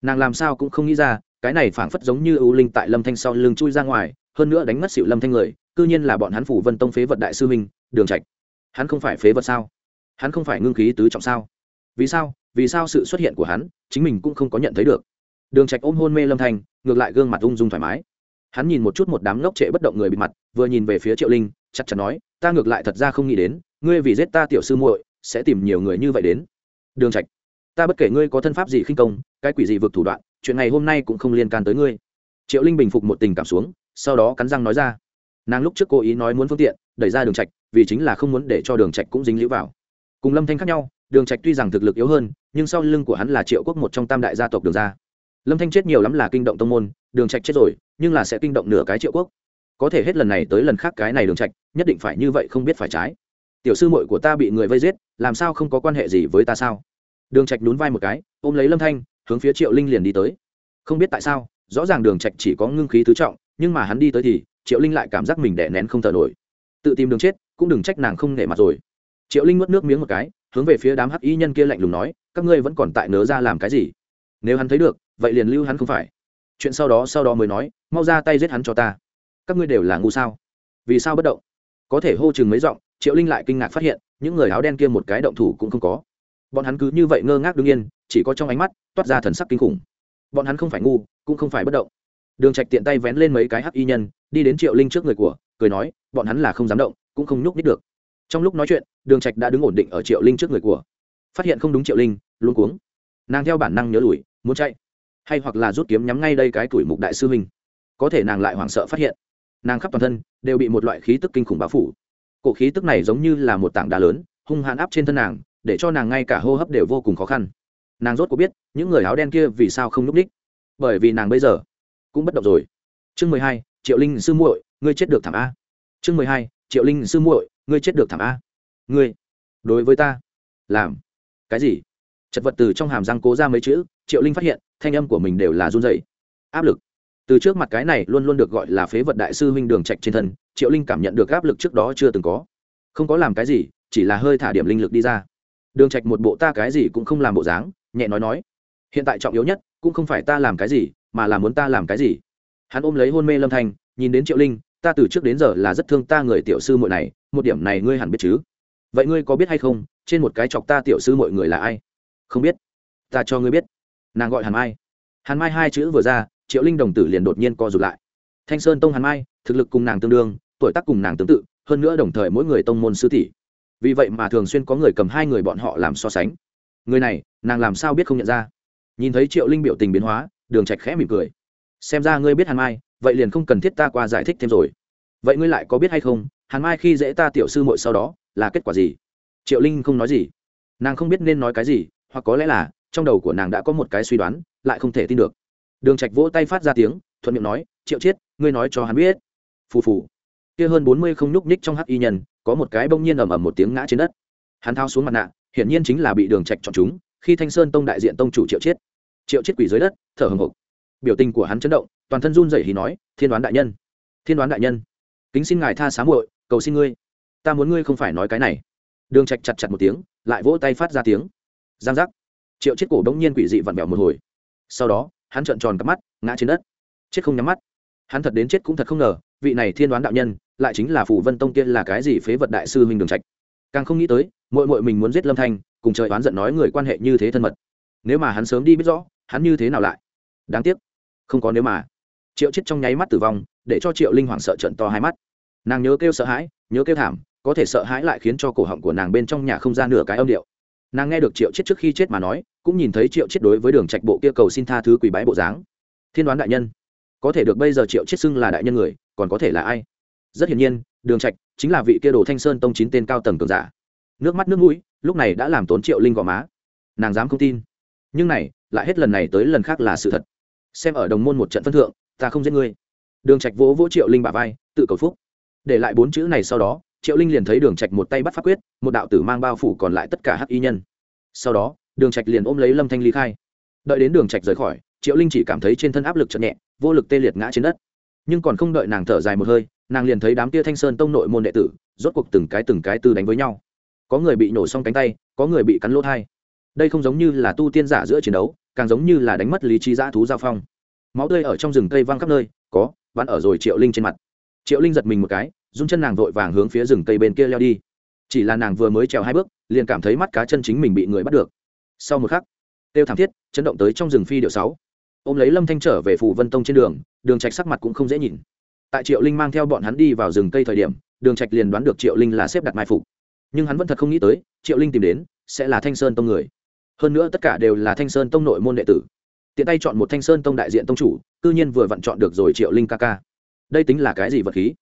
Nàng làm sao cũng không nghĩ ra, cái này phảng phất giống như ưu linh tại lâm thanh sau lưng chui ra ngoài, hơn nữa đánh mất xỉu lâm thanh người, cư nhiên là bọn hắn phủ vân tông phế vật đại sư minh đường trạch. Hắn không phải phế vật sao? Hắn không phải ngưng khí tứ trọng sao? Vì sao? Vì sao sự xuất hiện của hắn, chính mình cũng không có nhận thấy được. Đường trạch ôm hôn mê lâm thanh, ngược lại gương mặt ung dung thoải mái hắn nhìn một chút một đám ngốc trệ bất động người bị mặt, vừa nhìn về phía triệu linh chắc chắn nói, ta ngược lại thật ra không nghĩ đến, ngươi vì giết ta tiểu sư muội, sẽ tìm nhiều người như vậy đến. Đường trạch, ta bất kể ngươi có thân pháp gì khinh công, cái quỷ gì vượt thủ đoạn, chuyện này hôm nay cũng không liên can tới ngươi. Triệu linh bình phục một tình cảm xuống, sau đó cắn răng nói ra, nàng lúc trước cố ý nói muốn phương tiện, đẩy ra đường trạch, vì chính là không muốn để cho đường trạch cũng dính liễu vào. Cùng lâm thanh khác nhau, đường trạch tuy rằng thực lực yếu hơn, nhưng sau lưng của hắn là triệu quốc một trong tam đại gia tộc đường gia lâm thanh chết nhiều lắm là kinh động tông môn, đường trạch chết rồi, nhưng là sẽ kinh động nửa cái triệu quốc. Có thể hết lần này tới lần khác cái này đường trạch, nhất định phải như vậy không biết phải trái. Tiểu sư muội của ta bị người vây giết, làm sao không có quan hệ gì với ta sao? Đường trạch nhún vai một cái, ôm lấy lâm thanh, hướng phía triệu linh liền đi tới. Không biết tại sao, rõ ràng đường trạch chỉ có ngưng khí tứ trọng, nhưng mà hắn đi tới thì, triệu linh lại cảm giác mình đè nén không thở nổi. Tự tìm đường chết, cũng đừng trách nàng không nể mặt rồi. Triệu linh nuốt nước miếng một cái, hướng về phía đám hắc y nhân kia lạnh lùng nói, các ngươi vẫn còn tại nớ ra làm cái gì? Nếu hắn thấy được vậy liền lưu hắn không phải. Chuyện sau đó sau đó mới nói, mau ra tay giết hắn cho ta. Các ngươi đều là ngu sao? Vì sao bất động? Có thể hô chừng mấy giọng, triệu linh lại kinh ngạc phát hiện, những người áo đen kia một cái động thủ cũng không có. Bọn hắn cứ như vậy ngơ ngác đương yên, chỉ có trong ánh mắt, toát ra thần sắc kinh khủng. Bọn hắn không phải ngu, cũng không phải bất động. Đường trạch tiện tay vén lên mấy cái hắc y nhân, đi đến triệu linh trước người của, cười nói, bọn hắn là không dám động, cũng không nhúc nhích được. Trong lúc nói chuyện, đường trạch đã đứng ổn định ở triệu linh trước người của. Phát hiện không đúng triệu linh luôn cuống. Nàng theo bản năng nhớ lùi, muốn chạy hay hoặc là rút kiếm nhắm ngay đây cái tuổi mục đại sư huynh. Có thể nàng lại hoảng sợ phát hiện, nàng khắp toàn thân đều bị một loại khí tức kinh khủng bao phủ. Cổ khí tức này giống như là một tảng đá lớn, hung hãn áp trên thân nàng, để cho nàng ngay cả hô hấp đều vô cùng khó khăn. Nàng rốt có biết, những người áo đen kia vì sao không n ú c đích bởi vì nàng bây giờ cũng bất động rồi. Chương mười hai, triệu linh sư muội, ngươi chết được thảm a. Chương mười hai, triệu linh sư muội, ngươi chết được thảm a. Ngươi, đối với ta, làm cái gì? Chật vật từ trong hàm răng cố ra mấy chữ triệu linh phát hiện, thanh âm của mình đều là run dày áp lực. Từ trước mặt cái này luôn luôn được gọi là phế vật đại sư huynh đường trạch trên thân, triệu linh cảm nhận được áp lực trước đó chưa từng có. Không có làm cái gì, chỉ là hơi thả điểm linh lực đi ra. Đường trạch một bộ ta cái gì cũng không làm bộ dáng, nhẹ nói nói. Hiện tại trọng yếu nhất, cũng không phải ta làm cái gì, mà là muốn ta làm cái gì. Hắn ôm lấy hôn mê lâm thanh, nhìn đến triệu linh, ta từ trước đến giờ là rất thương ta người tiểu sư muội này, một điểm này ngươi hẳn biết chứ? Vậy ngươi có biết hay không, trên một cái chọc ta tiểu sư mọi người là ai? Không biết. Ta cho ngươi biết nàng gọi hàn mai hàn mai hai chữ vừa ra triệu linh đồng tử liền đột nhiên co rụt lại thanh sơn tông hàn mai thực lực cùng nàng tương đương tuổi tác cùng nàng tương tự hơn nữa đồng thời mỗi người tông môn sư tỷ vì vậy mà thường xuyên có người cầm hai người bọn họ làm so sánh người này nàng làm sao biết không nhận ra nhìn thấy triệu linh biểu tình biến hóa đường trạch khẽ mỉm cười xem ra ngươi biết hàn mai vậy liền không cần thiết ta qua giải thích thêm rồi vậy ngươi lại có biết hay không hàn mai khi dễ ta tiểu sư muội sau đó là kết quả gì triệu linh không nói gì nàng không biết nên nói cái gì hoặc có lẽ là trong đầu của nàng đã có một cái suy đoán, lại không thể tin được. Đường trạch vỗ tay phát ra tiếng, thuận miệng nói, triệu chiết, ngươi nói cho hắn biết. Phù phù. Kia hơn bốn mươi không nhúc nhích trong hắc y nhân, có một cái bông nhiên ầm ầm một tiếng ngã trên đất. Hắn thao xuống mặt nạ, hiển nhiên chính là bị đường trạch chọn chúng, khi thanh sơn tông đại diện tông chủ triệu chiết. Triệu chiết quỷ dưới đất, thở hồng hộc biểu tình của hắn chấn động, toàn thân run rẩy hí nói, thiên đoán đại nhân, thiên đoán đại nhân, kính xin ngài tha xá muội, cầu xin ngươi, ta muốn ngươi không phải nói cái này. Đường trạch chặt chặt một tiếng, lại vỗ tay phát ra tiếng. Giang giác triệu chiết cổ bỗng nhiên quỷ dị vặn vẹo một hồi. Sau đó, hắn trợn tròn cắp mắt, ngã trên đất. Chết không nhắm mắt. Hắn thật đến chết cũng thật không ngờ, vị này thiên đoán đạo nhân lại chính là phủ vân tông kia là cái gì phế vật đại sư huynh đường trạch. Càng không nghĩ tới mội mội mình muốn giết lâm thanh, cùng trời oán giận nói người quan hệ như thế thân mật. Nếu mà hắn sớm đi biết rõ, hắn như thế nào lại? Đáng tiếc, không có nếu mà. Triệu chết trong nháy mắt tử vong, để cho triệu linh hoàng sợ trận to hai mắt. Nàng nhớ kêu sợ hãi, nhớ kêu thảm, có thể sợ hãi lại khiến cho cổ họng của nàng bên trong nhà không ra nửa cái âm điệu. Nàng nghe được triệu chết trước khi chết mà nói cũng nhìn thấy triệu chết đối với đường trạch bộ kia cầu xin tha thứ quỷ bái bộ dáng. Thiên đoán đại nhân, có thể được bây giờ triệu chết xưng là đại nhân người, còn có thể là ai? Rất hiển nhiên, đường trạch chính là vị kia đồ thanh sơn tông chín tên cao tầng cường giả. Nước mắt nước mũi, lúc này đã làm tốn triệu linh gò má. Nàng dám không tin. Nhưng này, lại hết lần này tới lần khác là sự thật. Xem ở đồng môn một trận phân thượng, ta không giết ngươi. Đường trạch vỗ vỗ triệu linh bả vai, tự cầu phúc. Để lại bốn chữ này sau đó, triệu linh liền thấy đường trạch một tay bắt pháp quyết, một đạo tử mang bao phủ còn lại tất cả hắc y nhân. Sau đó đường trạch liền ôm lấy lâm thanh ly khai đợi đến đường trạch rời khỏi triệu linh chỉ cảm thấy trên thân áp lực chậm nhẹ vô lực tê liệt ngã trên đất nhưng còn không đợi nàng thở dài một hơi nàng liền thấy đám tia thanh sơn tông nội môn đệ tử rốt cuộc từng cái từng cái tư đánh với nhau có người bị nổ xong cánh tay có người bị cắn lỗ thai đây không giống như là tu tiên giả giữa chiến đấu càng giống như là đánh mất lý trí dã thú giao phong máu tươi ở trong rừng cây văng khắp nơi có bắn ở rồi triệu linh trên mặt triệu linh giật mình một cái run chân nàng vội vàng hướng phía rừng cây bên kia leo đi chỉ là nàng vừa mới trèo hai bước liền cảm thấy mắt cá chân chính mình bị người bắt được sau một khắc, tiêu thảm thiết chấn động tới trong rừng phi điệu sáu. Ôm lấy lâm thanh trở về phủ vân tông trên đường đường trạch sắc mặt cũng không dễ nhìn. Tại triệu linh mang theo bọn hắn đi vào rừng cây thời điểm, đường trạch liền đoán được triệu linh là xếp đặt mai phục. Nhưng hắn vẫn thật không nghĩ tới, triệu linh tìm đến sẽ là thanh sơn tông người. Hơn nữa tất cả đều là thanh sơn tông nội môn đệ tử. Tiện tay chọn một thanh sơn tông đại diện tông chủ, cư nhiên vừa vặn chọn được rồi triệu linh ca ca. Đây tính là cái gì vật khí?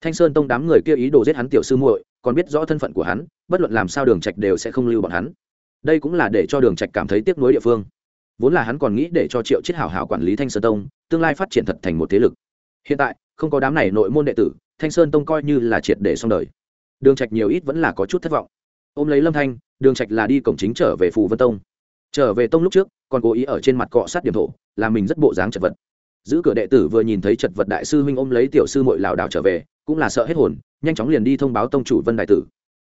Thanh sơn tông đám người kia ý đồ giết hắn tiểu sư muội, còn biết rõ thân phận của hắn, bất luận làm sao đường trạch đều sẽ không lưu bọn hắn đây cũng là để cho đường trạch cảm thấy tiếc nuối địa phương. Vốn là hắn còn nghĩ để cho triệu chiết hảo hảo quản lý thanh sơn tông, tương lai phát triển thật thành một thế lực. Hiện tại, không có đám này nội môn đệ tử, thanh sơn tông coi như là triệt để xong đời. Đường trạch nhiều ít vẫn là có chút thất vọng. Ôm lấy lâm thanh, đường trạch là đi cổng chính trở về phù vân tông. Trở về tông lúc trước, còn cố ý ở trên mặt cọ sát điểm thổ, làm mình rất bộ dáng chật vật. Giữ cửa đệ tử vừa nhìn thấy chật vật đại sư huynh ôm lấy tiểu sư muội lảo đảo trở về, cũng là sợ hết hồn, nhanh chóng liền đi thông báo tông chủ vân đại tử.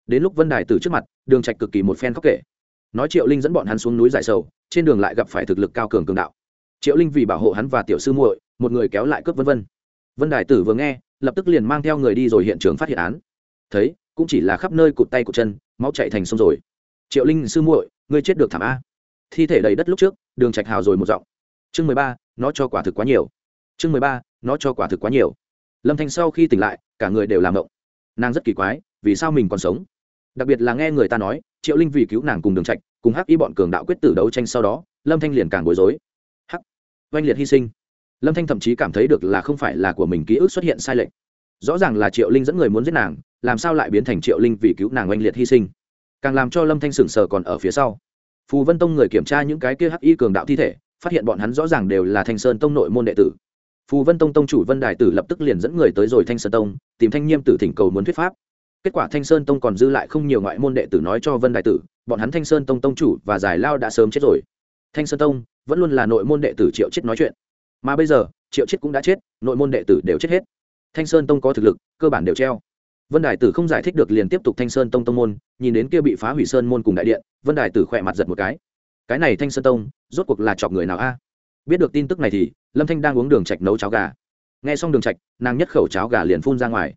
Đến lúc vân đại tử trước mặt, đường trạch cực kỳ một phen khóc kể nói triệu linh dẫn bọn hắn xuống núi giải sầu, trên đường lại gặp phải thực lực cao cường cường đạo. Triệu linh vì bảo hộ hắn và tiểu sư muội, một người kéo lại cướp vân vân. Vân đại tử vừa nghe, lập tức liền mang theo người đi rồi hiện trường phát hiện án. Thấy, cũng chỉ là khắp nơi cụt tay cụt chân, máu chảy thành sông rồi. Triệu linh sư muội, ngươi chết được thảm a. Thi thể đầy đất lúc trước, đường trạch hào rồi một giọng. Chương mười ba, nó cho quả thực quá nhiều. Chương mười ba, nó cho quả thực quá nhiều. Lâm thanh sau khi tỉnh lại, cả người đều làm động nàng rất kỳ quái, vì sao mình còn sống? Đặc biệt là nghe người ta nói, triệu linh vì cứu nàng cùng đường trạch, cùng hắc y bọn cường đạo quyết tử đấu tranh sau đó, lâm thanh liền càng bối rối. Hắc, oanh liệt hy sinh. Lâm thanh thậm chí cảm thấy được là không phải là của mình ký ức xuất hiện sai lệch. Rõ ràng là triệu linh dẫn người muốn giết nàng, làm sao lại biến thành triệu linh vì cứu nàng oanh liệt hy sinh? Càng làm cho lâm thanh sững sờ còn ở phía sau. Phù vân tông người kiểm tra những cái kia hắc y cường đạo thi thể, phát hiện bọn hắn rõ ràng đều là thanh sơn tông nội môn đệ tử. Phù vân tông tông chủ vân đài tử lập tức liền dẫn người tới rồi thanh sơn tông, tìm thanh nghiêm tử thỉnh cầu muốn thuyết pháp kết quả thanh sơn tông còn dư lại không nhiều ngoại môn đệ tử nói cho vân Đại tử, bọn hắn thanh sơn tông tông chủ và giải lao đã sớm chết rồi. Thanh sơn tông vẫn luôn là nội môn đệ tử triệu chết nói chuyện. Mà bây giờ, triệu chết cũng đã chết, nội môn đệ tử đều chết hết. Thanh sơn tông có thực lực, cơ bản đều treo. Vân Đại tử không giải thích được liền tiếp tục thanh sơn tông tông môn, nhìn đến kia bị phá hủy sơn môn cùng đại điện, vân Đại tử khỏe mặt giật một cái. Cái này thanh sơn tông, rốt cuộc là chọc người nào a? Biết được tin tức này thì, lâm thanh đang uống đường trạch nấu cháo gà. Nghe xong đường trạch nàng nhất khẩu cháo gà liền phun ra ngoài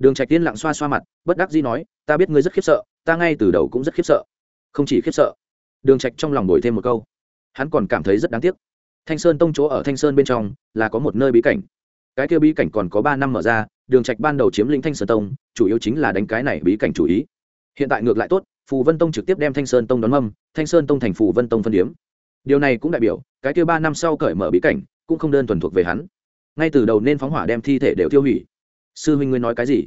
đường trạch tiên lặng xoa xoa mặt, bất đắc dĩ nói, ta biết ngươi rất khiếp sợ, ta ngay từ đầu cũng rất khiếp sợ. Không chỉ khiếp sợ. Đường trạch trong lòng đổi thêm một câu. Hắn còn cảm thấy rất đáng tiếc. Thanh sơn tông chỗ ở thanh sơn bên trong là có một nơi bí cảnh. Cái kia bí cảnh còn có ba năm mở ra, đường trạch ban đầu chiếm lĩnh thanh sơn tông, chủ yếu chính là đánh cái này bí cảnh chủ ý. Hiện tại ngược lại tốt, phù vân tông trực tiếp đem thanh sơn tông đón mâm, thanh sơn tông thành phù vân tông phân điếm. Điều này cũng đại biểu, cái kia ba năm sau cởi mở bí cảnh cũng không đơn thuần thuộc về hắn. Ngay từ đầu nên phóng hỏa đem thi thể đều tiêu hủy sư huynh ngươi nói cái gì?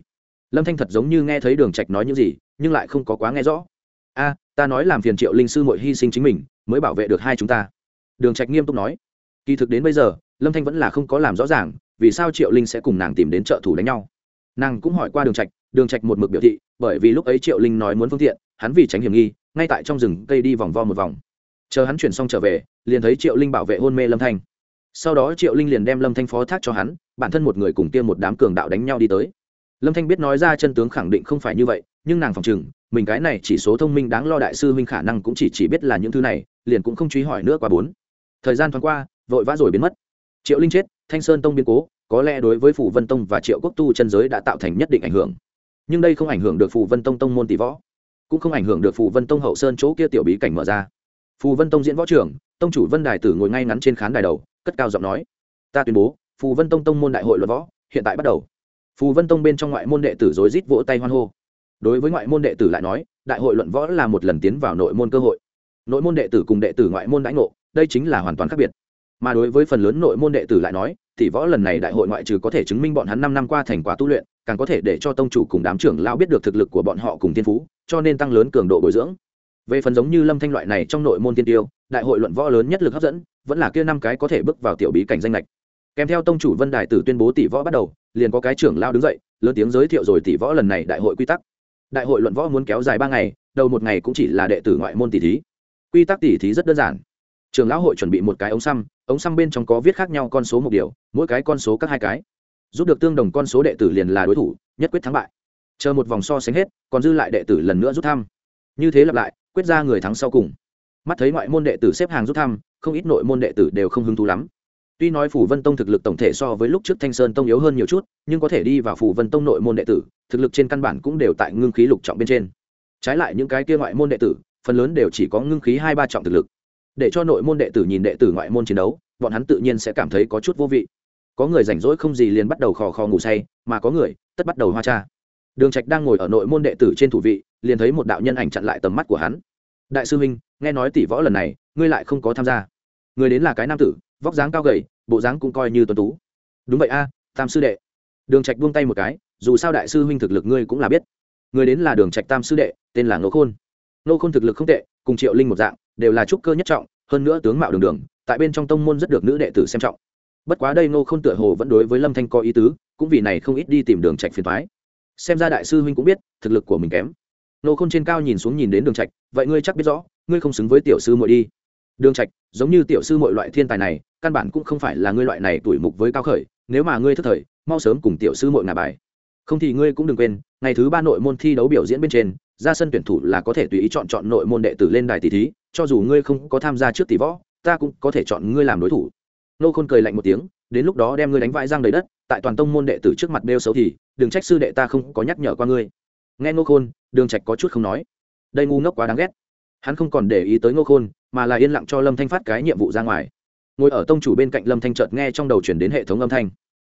Lâm thanh thật giống như nghe thấy đường trạch nói những gì, nhưng lại không có quá nghe rõ. A, ta nói làm phiền triệu linh sư muội hy sinh chính mình, mới bảo vệ được hai chúng ta. Đường trạch nghiêm túc nói. Kỳ thực đến bây giờ, lâm thanh vẫn là không có làm rõ ràng, vì sao triệu linh sẽ cùng nàng tìm đến trợ thủ đánh nhau. Nàng cũng hỏi qua đường trạch đường trạch một mực biểu thị, bởi vì lúc ấy triệu linh nói muốn phương tiện, hắn vì tránh hiểm nghi, ngay tại trong rừng cây đi vòng vo một vòng. Chờ hắn chuyển xong trở về, liền thấy triệu linh bảo vệ hôn mê lâm thanh sau đó triệu linh liền đem lâm thanh phó thác cho hắn, bản thân một người cùng kia một đám cường đạo đánh nhau đi tới. Lâm thanh biết nói ra chân tướng khẳng định không phải như vậy, nhưng nàng phòng chừng mình cái này chỉ số thông minh đáng lo đại sư huynh khả năng cũng chỉ chỉ biết là những thứ này, liền cũng không truy hỏi nữa qua bốn. Thời gian thoáng qua, vội vã rồi biến mất. Triệu linh chết, thanh sơn tông biến cố, có lẽ đối với phủ vân tông và triệu quốc tu chân giới đã tạo thành nhất định ảnh hưởng. Nhưng đây không ảnh hưởng được phủ vân tông tông môn tỷ võ, cũng không ảnh hưởng được phủ vân tông hậu sơn chỗ kia tiểu bí cảnh mở ra. Phù vân tông diễn võ trưởng, tông chủ vân đài tử ngồi ngay ngắn trên khán đài đầu cất cao giọng nói, ta tuyên bố, phù vân tông tông môn đại hội luận võ hiện tại bắt đầu. Phù vân tông bên trong ngoại môn đệ tử rối rít vỗ tay hoan hô. Đối với ngoại môn đệ tử lại nói, đại hội luận võ là một lần tiến vào nội môn cơ hội. Nội môn đệ tử cùng đệ tử ngoại môn đãi ngộ, đây chính là hoàn toàn khác biệt. Mà đối với phần lớn nội môn đệ tử lại nói, thì võ lần này đại hội ngoại trừ có thể chứng minh bọn hắn năm năm qua thành quả tu luyện, càng có thể để cho tông chủ cùng đám trưởng lao biết được thực lực của bọn họ cùng tiên phú, cho nên tăng lớn cường độ bồi dưỡng. Về phần giống như lâm thanh loại này trong nội môn tiên tiêu đại hội luận võ lớn nhất lực hấp dẫn, vẫn là kia năm cái có thể bước vào tiểu bí cảnh danh lệch kèm theo tông chủ vân đài tử tuyên bố tỷ võ bắt đầu, liền có cái trưởng lao đứng dậy, lớn tiếng giới thiệu rồi tỷ võ lần này đại hội quy tắc. Đại hội luận võ muốn kéo dài ba ngày, đầu một ngày cũng chỉ là đệ tử ngoại môn tỷ thí. Quy tắc tỷ thí rất đơn giản. Trường lão hội chuẩn bị một cái ống xăm ống xăm bên trong có viết khác nhau con số một điều, mỗi cái con số các hai cái. Giúp được tương đồng con số đệ tử liền là đối thủ, nhất quyết thắng bại. Chờ một vòng so sánh hết, còn dư lại đệ tử lần nữa rút thăm. Như thế lặp lại, quyết ra người thắng sau cùng mắt thấy ngoại môn đệ tử xếp hàng rút thăm, không ít nội môn đệ tử đều không hứng thú lắm. Tuy nói phủ vân tông thực lực tổng thể so với lúc trước thanh sơn tông yếu hơn nhiều chút, nhưng có thể đi vào phủ vân tông nội môn đệ tử, thực lực trên căn bản cũng đều tại ngưng khí lục trọng bên trên. Trái lại những cái kia ngoại môn đệ tử, phần lớn đều chỉ có ngưng khí hai ba trọng thực lực. Để cho nội môn đệ tử nhìn đệ tử ngoại môn chiến đấu, bọn hắn tự nhiên sẽ cảm thấy có chút vô vị. Có người rảnh rỗi không gì liền bắt đầu khò khò ngủ say, mà có người, tất bắt đầu hoa cha. Đường trạch đang ngồi ở nội môn đệ tử trên thủ vị, liền thấy một đạo nhân ảnh chặn lại tầm mắt của hắn đại sư huynh, nghe nói tỷ võ lần này, ngươi lại không có tham gia. Người đến là cái nam tử, vóc dáng cao gầy, bộ dáng cũng coi như tuấn tú. Đúng vậy a, tam sư đệ. Đường trạch buông tay một cái, dù sao đại sư huynh thực lực ngươi cũng là biết. Người đến là đường trạch tam sư đệ, tên là ngô khôn. Ngô khôn thực lực không tệ, cùng triệu linh một dạng, đều là trúc cơ nhất trọng, hơn nữa tướng mạo đường đường, tại bên trong tông môn rất được nữ đệ tử xem trọng. Bất quá đây ngô khôn tựa hồ vẫn đối với lâm thanh có ý tứ, cũng vì này không ít đi tìm đường trạch phiền toái. Xem ra đại sư huynh cũng biết, thực lực của mình kém. Nô khôn trên cao nhìn xuống nhìn đến đường trạch, vậy ngươi chắc biết rõ, ngươi không xứng với tiểu sư muội đi. Đường trạch, giống như tiểu sư muội loại thiên tài này, căn bản cũng không phải là ngươi loại này tuổi mục với cao khởi, nếu mà ngươi thất thời, mau sớm cùng tiểu sư muội ngả bài. Không thì ngươi cũng đừng quên, ngày thứ ba nội môn thi đấu biểu diễn bên trên, ra sân tuyển thủ là có thể tùy ý chọn chọn nội môn đệ tử lên đài tỷ thí, cho dù ngươi không có tham gia trước tỷ võ, ta cũng có thể chọn ngươi làm đối thủ. Nô khôn cười lạnh một tiếng, đến lúc đó đem ngươi đánh vãi giang đầy đất, tại toàn tông môn đệ tử trước mặt đeo xấu thì, đừng trách sư đệ ta không có nhắc nhở qua ngươi nghe Ngô khôn, đường trạch có chút không nói. Đây ngu ngốc quá đáng ghét. Hắn không còn để ý tới ngô khôn, mà là yên lặng cho lâm thanh phát cái nhiệm vụ ra ngoài. Ngồi ở tông chủ bên cạnh lâm thanh chợt nghe trong đầu chuyển đến hệ thống âm thanh.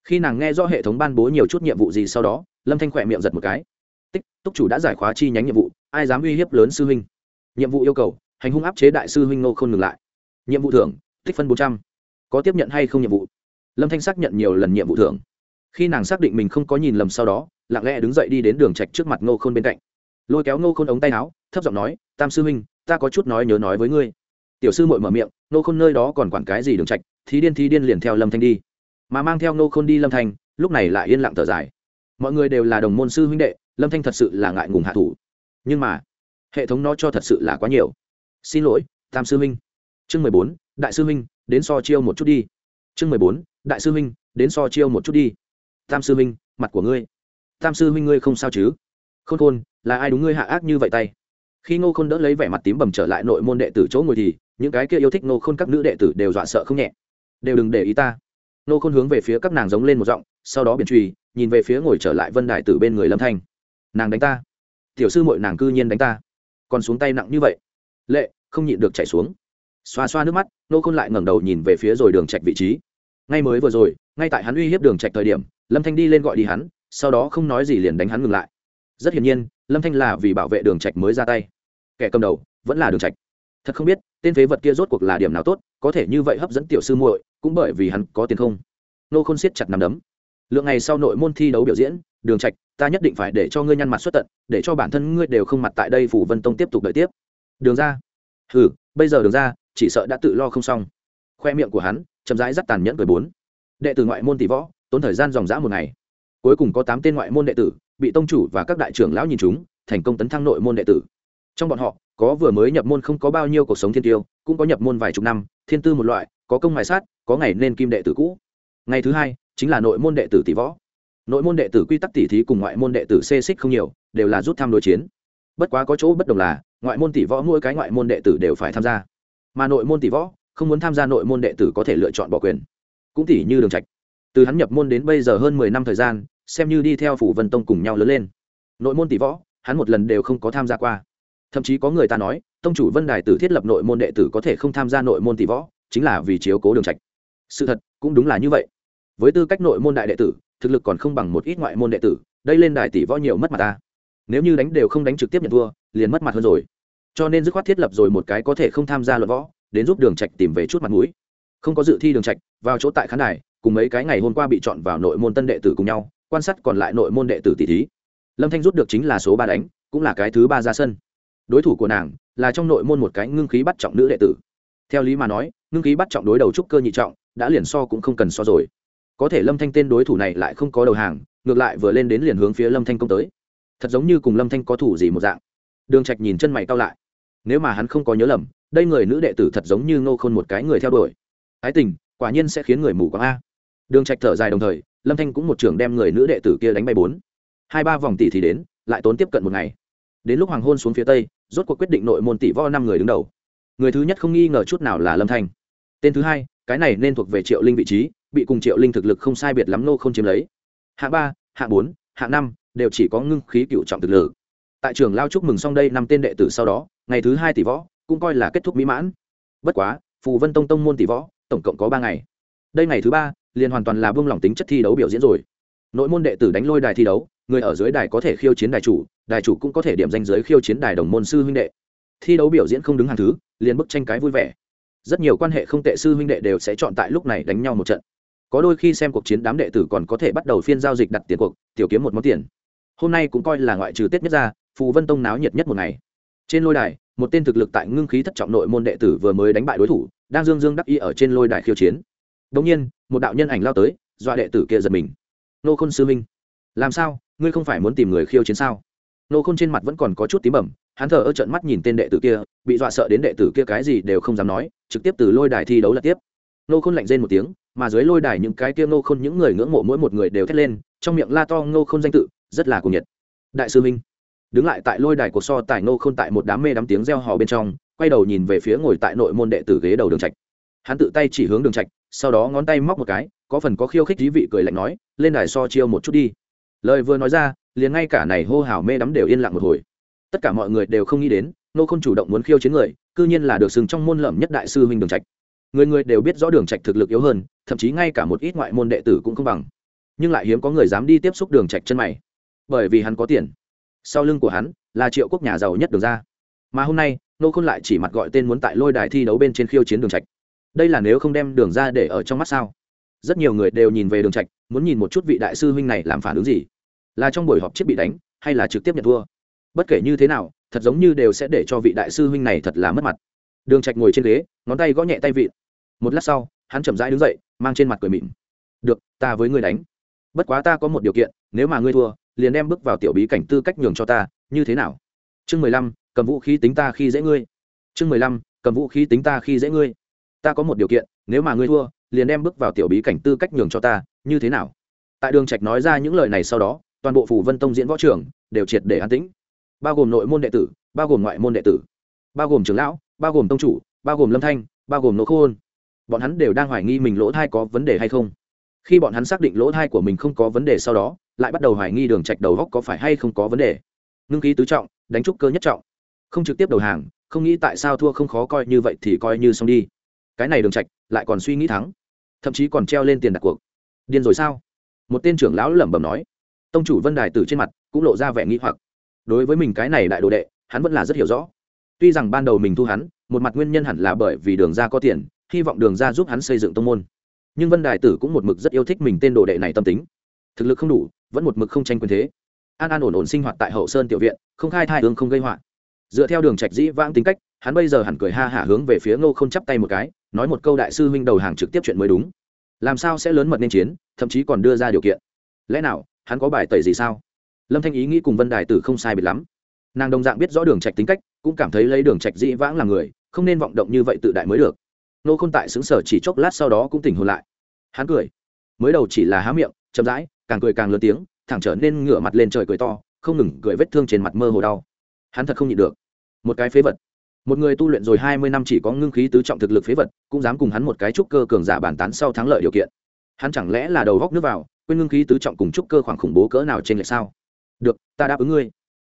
Khi nàng nghe rõ hệ thống ban bố nhiều chút nhiệm vụ gì sau đó, lâm thanh khỏe miệng giật một cái. Tích, túc chủ đã giải khóa chi nhánh nhiệm vụ, ai dám uy hiếp lớn sư huynh? Nhiệm vụ yêu cầu, hành hung áp chế đại sư huynh ngô k h ô n ngừng lại. Nhiệm vụ thưởng, tích phân bốn trăm. Có tiếp nhận hay không nhiệm vụ? Lâm thanh xác nhận nhiều lần nhiệm vụ thưởng. Khi nàng xác định mình không có nhìn lầm sau đó lặng lẽ đứng dậy đi đến đường trạch trước mặt ngô khôn bên cạnh. Lôi kéo ngô khôn ống tay áo, thấp giọng nói, tam sư huynh, ta có chút nói nhớ nói với ngươi. Tiểu sư muội mở miệng, ngô khôn nơi đó còn quản cái gì đường trạch, thí điên thí điên liền theo lâm thanh đi. Mà mang theo ngô khôn đi lâm thanh, lúc này lại yên lặng thở dài. Mọi người đều là đồng môn sư huynh đệ, lâm thanh thật sự là ngại ngùng hạ thủ. Nhưng mà, hệ thống nó cho thật sự là quá nhiều. Xin lỗi, tam sư huynh. Chương mười bốn, đại sư huynh, đến so chiêu một chút đi. Chương mười bốn, đại sư huynh, đến so chiêu một chút đi. Tam sư huynh, mặt của ngươi tam sư huynh ngươi không sao chứ? Khôn khôn, là ai đúng ngươi hạ ác như vậy tay? Khi ngô khôn đỡ lấy vẻ mặt tím bầm trở lại nội môn đệ tử chỗ ngồi thì, những cái kia yêu thích ngô khôn các nữ đệ tử đều dọa sợ không nhẹ. Đều đừng để ý ta. Ngô khôn hướng về phía các nàng giống lên một giọng, sau đó biển truy nhìn về phía ngồi trở lại vân đại tử bên người lâm thanh. Nàng đánh ta. Tiểu sư mội nàng cư nhiên đánh ta. Còn xuống tay nặng như vậy. Lệ, không nhịn được chạy xuống. Xoa xoa nước mắt nô khôn lại ngẩng đầu nhìn về phía rồi đường trạch vị trí. Ngay mới vừa rồi, ngay tại hắn uy hiếp đường trạch thời điểm, lâm thanh đi lên gọi đi hắn sau đó không nói gì liền đánh hắn ngừng lại. Rất hiển nhiên, lâm thanh là vì bảo vệ đường trạch mới ra tay. Kẻ cầm đầu, vẫn là đường trạch. Thật không biết, tên phế vật kia rốt cuộc là điểm nào tốt, có thể như vậy hấp dẫn tiểu sư muội, cũng bởi vì hắn có tiền không. Nô khôn siết chặt nắm đấm. Lượng ngày sau nội môn thi đấu biểu diễn, đường trạch, ta nhất định phải để cho ngươi nhăn mặt xuất tận, để cho bản thân ngươi đều không mặt tại đây phủ vân tông tiếp tục đợi tiếp. Đường ra. Hừ, bây giờ đường ra, chỉ sợ đã tự lo không xong. Khoe miệng của hắn, chậm rãi rất tàn nhẫn cười bốn. Đệ tử ngoại môn tỷ võ, tốn thời gian dòng dã một ngày cuối cùng có tám tên ngoại môn đệ tử, bị tông chủ và các đại trưởng lão nhìn chúng, thành công tấn thăng nội môn đệ tử. Trong bọn họ, có vừa mới nhập môn không có bao nhiêu cuộc sống thiên tiêu, cũng có nhập môn vài chục năm, thiên tư một loại, có công ngoài sát, có ngày nên kim đệ tử cũ. Ngày thứ hai, chính là nội môn đệ tử tỷ võ. Nội môn đệ tử quy tắc tỷ thí cùng ngoại môn đệ tử xê xích không nhiều, đều là rút tham đối chiến. Bất quá có chỗ bất đồng là, ngoại môn tỷ võ mỗi cái ngoại môn đệ tử đều phải tham gia. Mà nội môn tỷ võ, không muốn tham gia nội môn đệ tử có thể lựa chọn bỏ quyền. Cũng tỷ như đường trạch. Từ hắn nhập môn đến bây giờ hơn mười năm thời gian xem như đi theo phủ vân tông cùng nhau lớn lên nội môn tỷ võ hắn một lần đều không có tham gia qua thậm chí có người ta nói tông chủ vân đài tử thiết lập nội môn đệ tử có thể không tham gia nội môn tỷ võ chính là vì chiếu cố đường trạch sự thật cũng đúng là như vậy với tư cách nội môn đại đệ tử thực lực còn không bằng một ít ngoại môn đệ tử đây lên đài tỷ võ nhiều mất mặt ta nếu như đánh đều không đánh trực tiếp nhận thua liền mất mặt hơn rồi cho nên dứt khoát thiết lập rồi một cái có thể không tham gia luận võ đến giúp đường trạch tìm về chút mặt mũi không có dự thi đường trạch vào chỗ tại khán đài cùng mấy cái ngày hôm qua bị chọn vào nội môn tân đệ tử cùng nhau quan sát còn lại nội môn đệ tử tỷ thí. Lâm thanh rút được chính là số ba đánh, cũng là cái thứ ba ra sân. Đối thủ của nàng là trong nội môn một cái ngưng khí bắt trọng nữ đệ tử. Theo lý mà nói, ngưng khí bắt trọng đối đầu trúc cơ nhị trọng, đã liền so cũng không cần so rồi. Có thể lâm thanh tên đối thủ này lại không có đầu hàng, ngược lại vừa lên đến liền hướng phía lâm thanh công tới. Thật giống như cùng lâm thanh có thủ gì một dạng. Đường trạch nhìn chân mày cao lại. Nếu mà hắn không có nhớ lầm, đây người nữ đệ tử thật giống như ngô khôn một cái người theo đuổi. Ái tình, quả nhiên sẽ khiến người mù quáng a. Đường trạch thở dài đồng thời lâm thanh cũng một trưởng đem người nữ đệ tử kia đánh bay bốn. Hai ba vòng tỷ thì đến, lại tốn tiếp cận một ngày. Đến lúc hoàng hôn xuống phía tây, rốt cuộc quyết định nội môn tỷ võ năm người đứng đầu. Người thứ nhất không nghi ngờ chút nào là lâm thanh. Tên thứ hai, cái này nên thuộc về triệu linh vị trí, bị cùng triệu linh thực lực không sai biệt lắm nô không chiếm lấy. Hạng ba, hạng bốn, hạng năm, đều chỉ có ngưng khí cựu trọng thực lực. Tại trường lao chúc mừng xong đây năm tên đệ tử sau đó, ngày thứ hai tỷ võ, cũng coi là kết thúc mỹ mãn. Bất quá, phù vân tông tông môn tỷ võ, tổng cộng có ba ngày. Đây ngày thứ ba liền hoàn toàn là buông lỏng tính chất thi đấu biểu diễn rồi. Nội môn đệ tử đánh lôi đài thi đấu, người ở dưới đài có thể khiêu chiến đài chủ đài chủ cũng có thể điểm danh giới khiêu chiến đài đồng môn sư huynh đệ. Thi đấu biểu diễn không đứng hàng thứ, liền bức tranh cái vui vẻ. Rất nhiều quan hệ không tệ sư huynh đệ đều sẽ chọn tại lúc này đánh nhau một trận. Có đôi khi xem cuộc chiến đám đệ tử còn có thể bắt đầu phiên giao dịch đặt tiền cuộc, tiểu kiếm một món tiền. Hôm nay cũng coi là ngoại trừ tết nhất ra phù vân tông náo nhiệt nhất một ngày. Trên lôi đài, một tên thực lực tại ngưng khí thất trọng nội môn đệ tử vừa mới đánh bại đối thủ, đang dương dương đắc y ở trên lôi đài khiêu chiến đồng nhiên một đạo nhân ảnh lao tới dọa đệ tử kia giật mình. Nô khôn sư huynh, làm sao? Ngươi không phải muốn tìm người khiêu chiến sao? Nô khôn trên mặt vẫn còn có chút tím bẩm hắn thở ở trận mắt nhìn tên đệ tử kia bị dọa sợ đến đệ tử kia cái gì đều không dám nói trực tiếp từ lôi đài thi đấu là tiếp. Nô khôn lạnh rên một tiếng mà dưới lôi đài những cái kia nô khôn những người ngưỡng mộ mỗi một người đều thét lên trong miệng la to nô khôn danh tự rất là cuồng nhiệt. Đại sư huynh, đứng lại tại lôi đài cuộc so tài nô khôn tại một đám mê đám tiếng reo hò bên trong quay đầu nhìn về phía ngồi tại nội môn đệ tử ghế đầu đường trạch hắn tự tay chỉ hướng đường trạch, sau đó ngón tay móc một cái, có phần có khiêu khích trí vị cười lạnh nói, lên đài so chiêu một chút đi. Lời vừa nói ra, liền ngay cả này hô hào mê đắm đều yên lặng một hồi. Tất cả mọi người đều không nghĩ đến, nô không chủ động muốn khiêu chiến người, cư nhiên là được sừng trong môn lẩm nhất đại sư huynh đường trạch. Người người đều biết rõ đường trạch thực lực yếu hơn, thậm chí ngay cả một ít ngoại môn đệ tử cũng không bằng. Nhưng lại hiếm có người dám đi tiếp xúc đường trạch chân mày. Bởi vì hắn có tiền. Sau lưng của hắn là triệu quốc nhà giàu nhất đường ra. Mà hôm nay, nô khôn lại chỉ mặt gọi tên muốn tại lôi đài thi đấu bên trên khiêu chiến đường trạch đây là nếu không đem đường ra để ở trong mắt sao? Rất nhiều người đều nhìn về đường trạch, muốn nhìn một chút vị đại sư huynh này làm phản ứng gì. Là trong buổi họp chết bị đánh, hay là trực tiếp nhận thua? Bất kể như thế nào, thật giống như đều sẽ để cho vị đại sư huynh này thật là mất mặt. Đường trạch ngồi trên ghế, ngón tay gõ nhẹ tay vị một lát sau, hắn chậm rãi đứng dậy, mang trên mặt cười mỉm. Được, ta với ngươi đánh. Bất quá ta có một điều kiện, nếu mà ngươi thua, liền đem bước vào tiểu bí cảnh tư cách nhường cho ta, như thế nào? Chương mười lăm, cầm vũ khí tính ta khi dễ ngươi. Chương mười lăm, cầm vũ khí tính ta khi dễ ngươi ta có một điều kiện, nếu mà ngươi thua, liền đem bước vào tiểu bí cảnh tư cách nhường cho ta, như thế nào? Tại đường trạch nói ra những lời này sau đó, toàn bộ phủ vân tông diễn võ trưởng đều triệt để an tĩnh. Bao gồm nội môn đệ tử, bao gồm ngoại môn đệ tử, bao gồm trưởng lão, bao gồm tông chủ, bao gồm lâm thanh, bao gồm nỗ khôn bọn hắn đều đang hoài nghi mình lỗ thai có vấn đề hay không. Khi bọn hắn xác định lỗ thai của mình không có vấn đề sau đó, lại bắt đầu hoài nghi đường trạch đầu góc có phải hay không có vấn đề. Ngưng khí tứ trọng, đánh trúc cơ nhất trọng. Không trực tiếp đầu hàng, không nghĩ tại sao thua không khó coi như vậy thì coi như xong đi cái này đường trạch lại còn suy nghĩ thắng, thậm chí còn treo lên tiền đặt cuộc. Điên rồi sao? Một tên trưởng lão lẩm bẩm nói. Tông chủ vân đài tử trên mặt cũng lộ ra vẻ nghi hoặc. Đối với mình cái này đại đồ đệ, hắn vẫn là rất hiểu rõ. Tuy rằng ban đầu mình thu hắn, một mặt nguyên nhân hẳn là bởi vì đường ra có tiền, hy vọng đường ra giúp hắn xây dựng tông môn. Nhưng vân đài tử cũng một mực rất yêu thích mình tên đồ đệ này tâm tính. Thực lực không đủ, vẫn một mực không tranh quyền thế. An an ổn ổn sinh hoạt tại hậu sơn tiểu viện, không khai thai hướng không gây họa. Dựa theo đường trạch dĩ vãng tính cách hắn bây giờ hẳn cười ha hả hướng về phía ngô không chắp tay một cái, nói một câu đại sư huynh đầu hàng trực tiếp chuyện mới đúng. Làm sao sẽ lớn mật nên chiến, thậm chí còn đưa ra điều kiện? Lẽ nào, hắn có bài tẩy gì sao? Lâm thanh ý nghĩ cùng vân đài tử không sai biệt lắm. Nàng đồng dạng biết rõ đường trạch tính cách, cũng cảm thấy lấy đường trạch dĩ vãng là người, không nên vọng động như vậy tự đại mới được. Nô khôn tại xứng sở chỉ chốc lát sau đó cũng tỉnh hồn lại. Hắn cười. Mới đầu chỉ là há miệng, chậm rãi, càng cười càng lớn tiếng, thẳng trở nên ngửa mặt lên trời cười to, không ngừng cười vết thương trên mặt mơ hồ đau. Hắn thật không nhịn được. Một cái phế vật một người tu luyện rồi hai mươi năm chỉ có ngưng khí tứ trọng thực lực phế vật, cũng dám cùng hắn một cái trúc cơ cường giả bàn tán sau thắng lợi điều kiện. Hắn chẳng lẽ là đầu góc nước vào, quên ngưng khí tứ trọng cùng trúc cơ khoảng khủng bố cỡ nào trên lệch sao? Được, ta đáp ứng ngươi.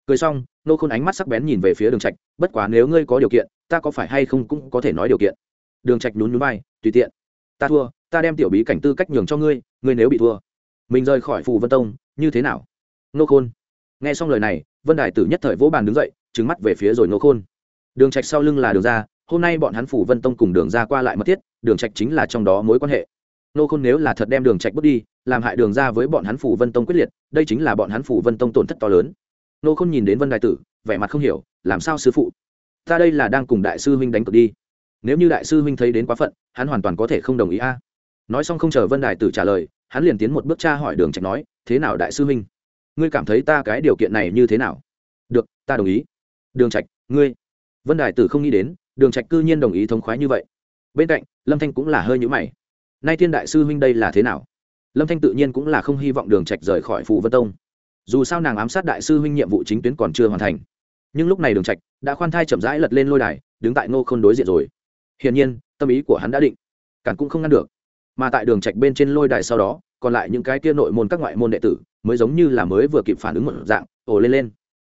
Cười xong, nô khôn ánh mắt sắc bén nhìn về phía đường trạch, bất quá nếu ngươi có điều kiện, ta có phải hay không cũng có thể nói điều kiện. Đường trạch nhún nhún vai, tùy tiện. Ta thua, ta đem tiểu bí cảnh tư cách nhường cho ngươi ngươi nếu bị thua. Mình rời khỏi phù vân tông, như thế nào? Nô khôn. Nghe xong lời này, vân đài tử nhất thời vỗ bàn đứng dậy, trừng mắt về phía rồi nô khôn đường trạch sau lưng là đường ra, hôm nay bọn hắn phủ vân tông cùng đường ra qua lại mất thiết, đường trạch chính là trong đó mối quan hệ. Nô khôn nếu là thật đem đường trạch bước đi, làm hại đường ra với bọn hắn phủ vân tông quyết liệt, đây chính là bọn hắn phủ vân tông tổn thất to lớn. Nô khôn nhìn đến vân đại tử, vẻ mặt không hiểu, làm sao sư phụ? Ta đây là đang cùng đại sư huynh đánh cược đi. Nếu như đại sư huynh thấy đến quá phận, hắn hoàn toàn có thể không đồng ý a. Nói xong không chờ vân đại tử trả lời, hắn liền tiến một bước tra hỏi đường trạch nói, thế nào đại sư huynh? Ngươi cảm thấy ta cái điều kiện này như thế nào? Được, ta đồng ý. Đường trạch, ngươi vân đại tử không nghĩ đến, đường trạch cư nhiên đồng ý thống khoái như vậy. Bên cạnh, lâm thanh cũng là hơi nhũ mày. Nay thiên đại sư huynh đây là thế nào? Lâm thanh tự nhiên cũng là không hy vọng đường trạch rời khỏi phụ vân tông. Dù sao nàng ám sát đại sư huynh nhiệm vụ chính tuyến còn chưa hoàn thành. Nhưng lúc này đường trạch đã khoan thai chậm rãi lật lên lôi đài, đứng tại ngô khôn đối diện rồi. Hiển nhiên, tâm ý của hắn đã định, cản cũng không ngăn được. Mà tại đường trạch bên trên lôi đài sau đó, còn lại những cái kia nội môn các ngoại môn đệ tử, mới giống như là mới vừa kịp phản ứng một dạng, ồ lên lên.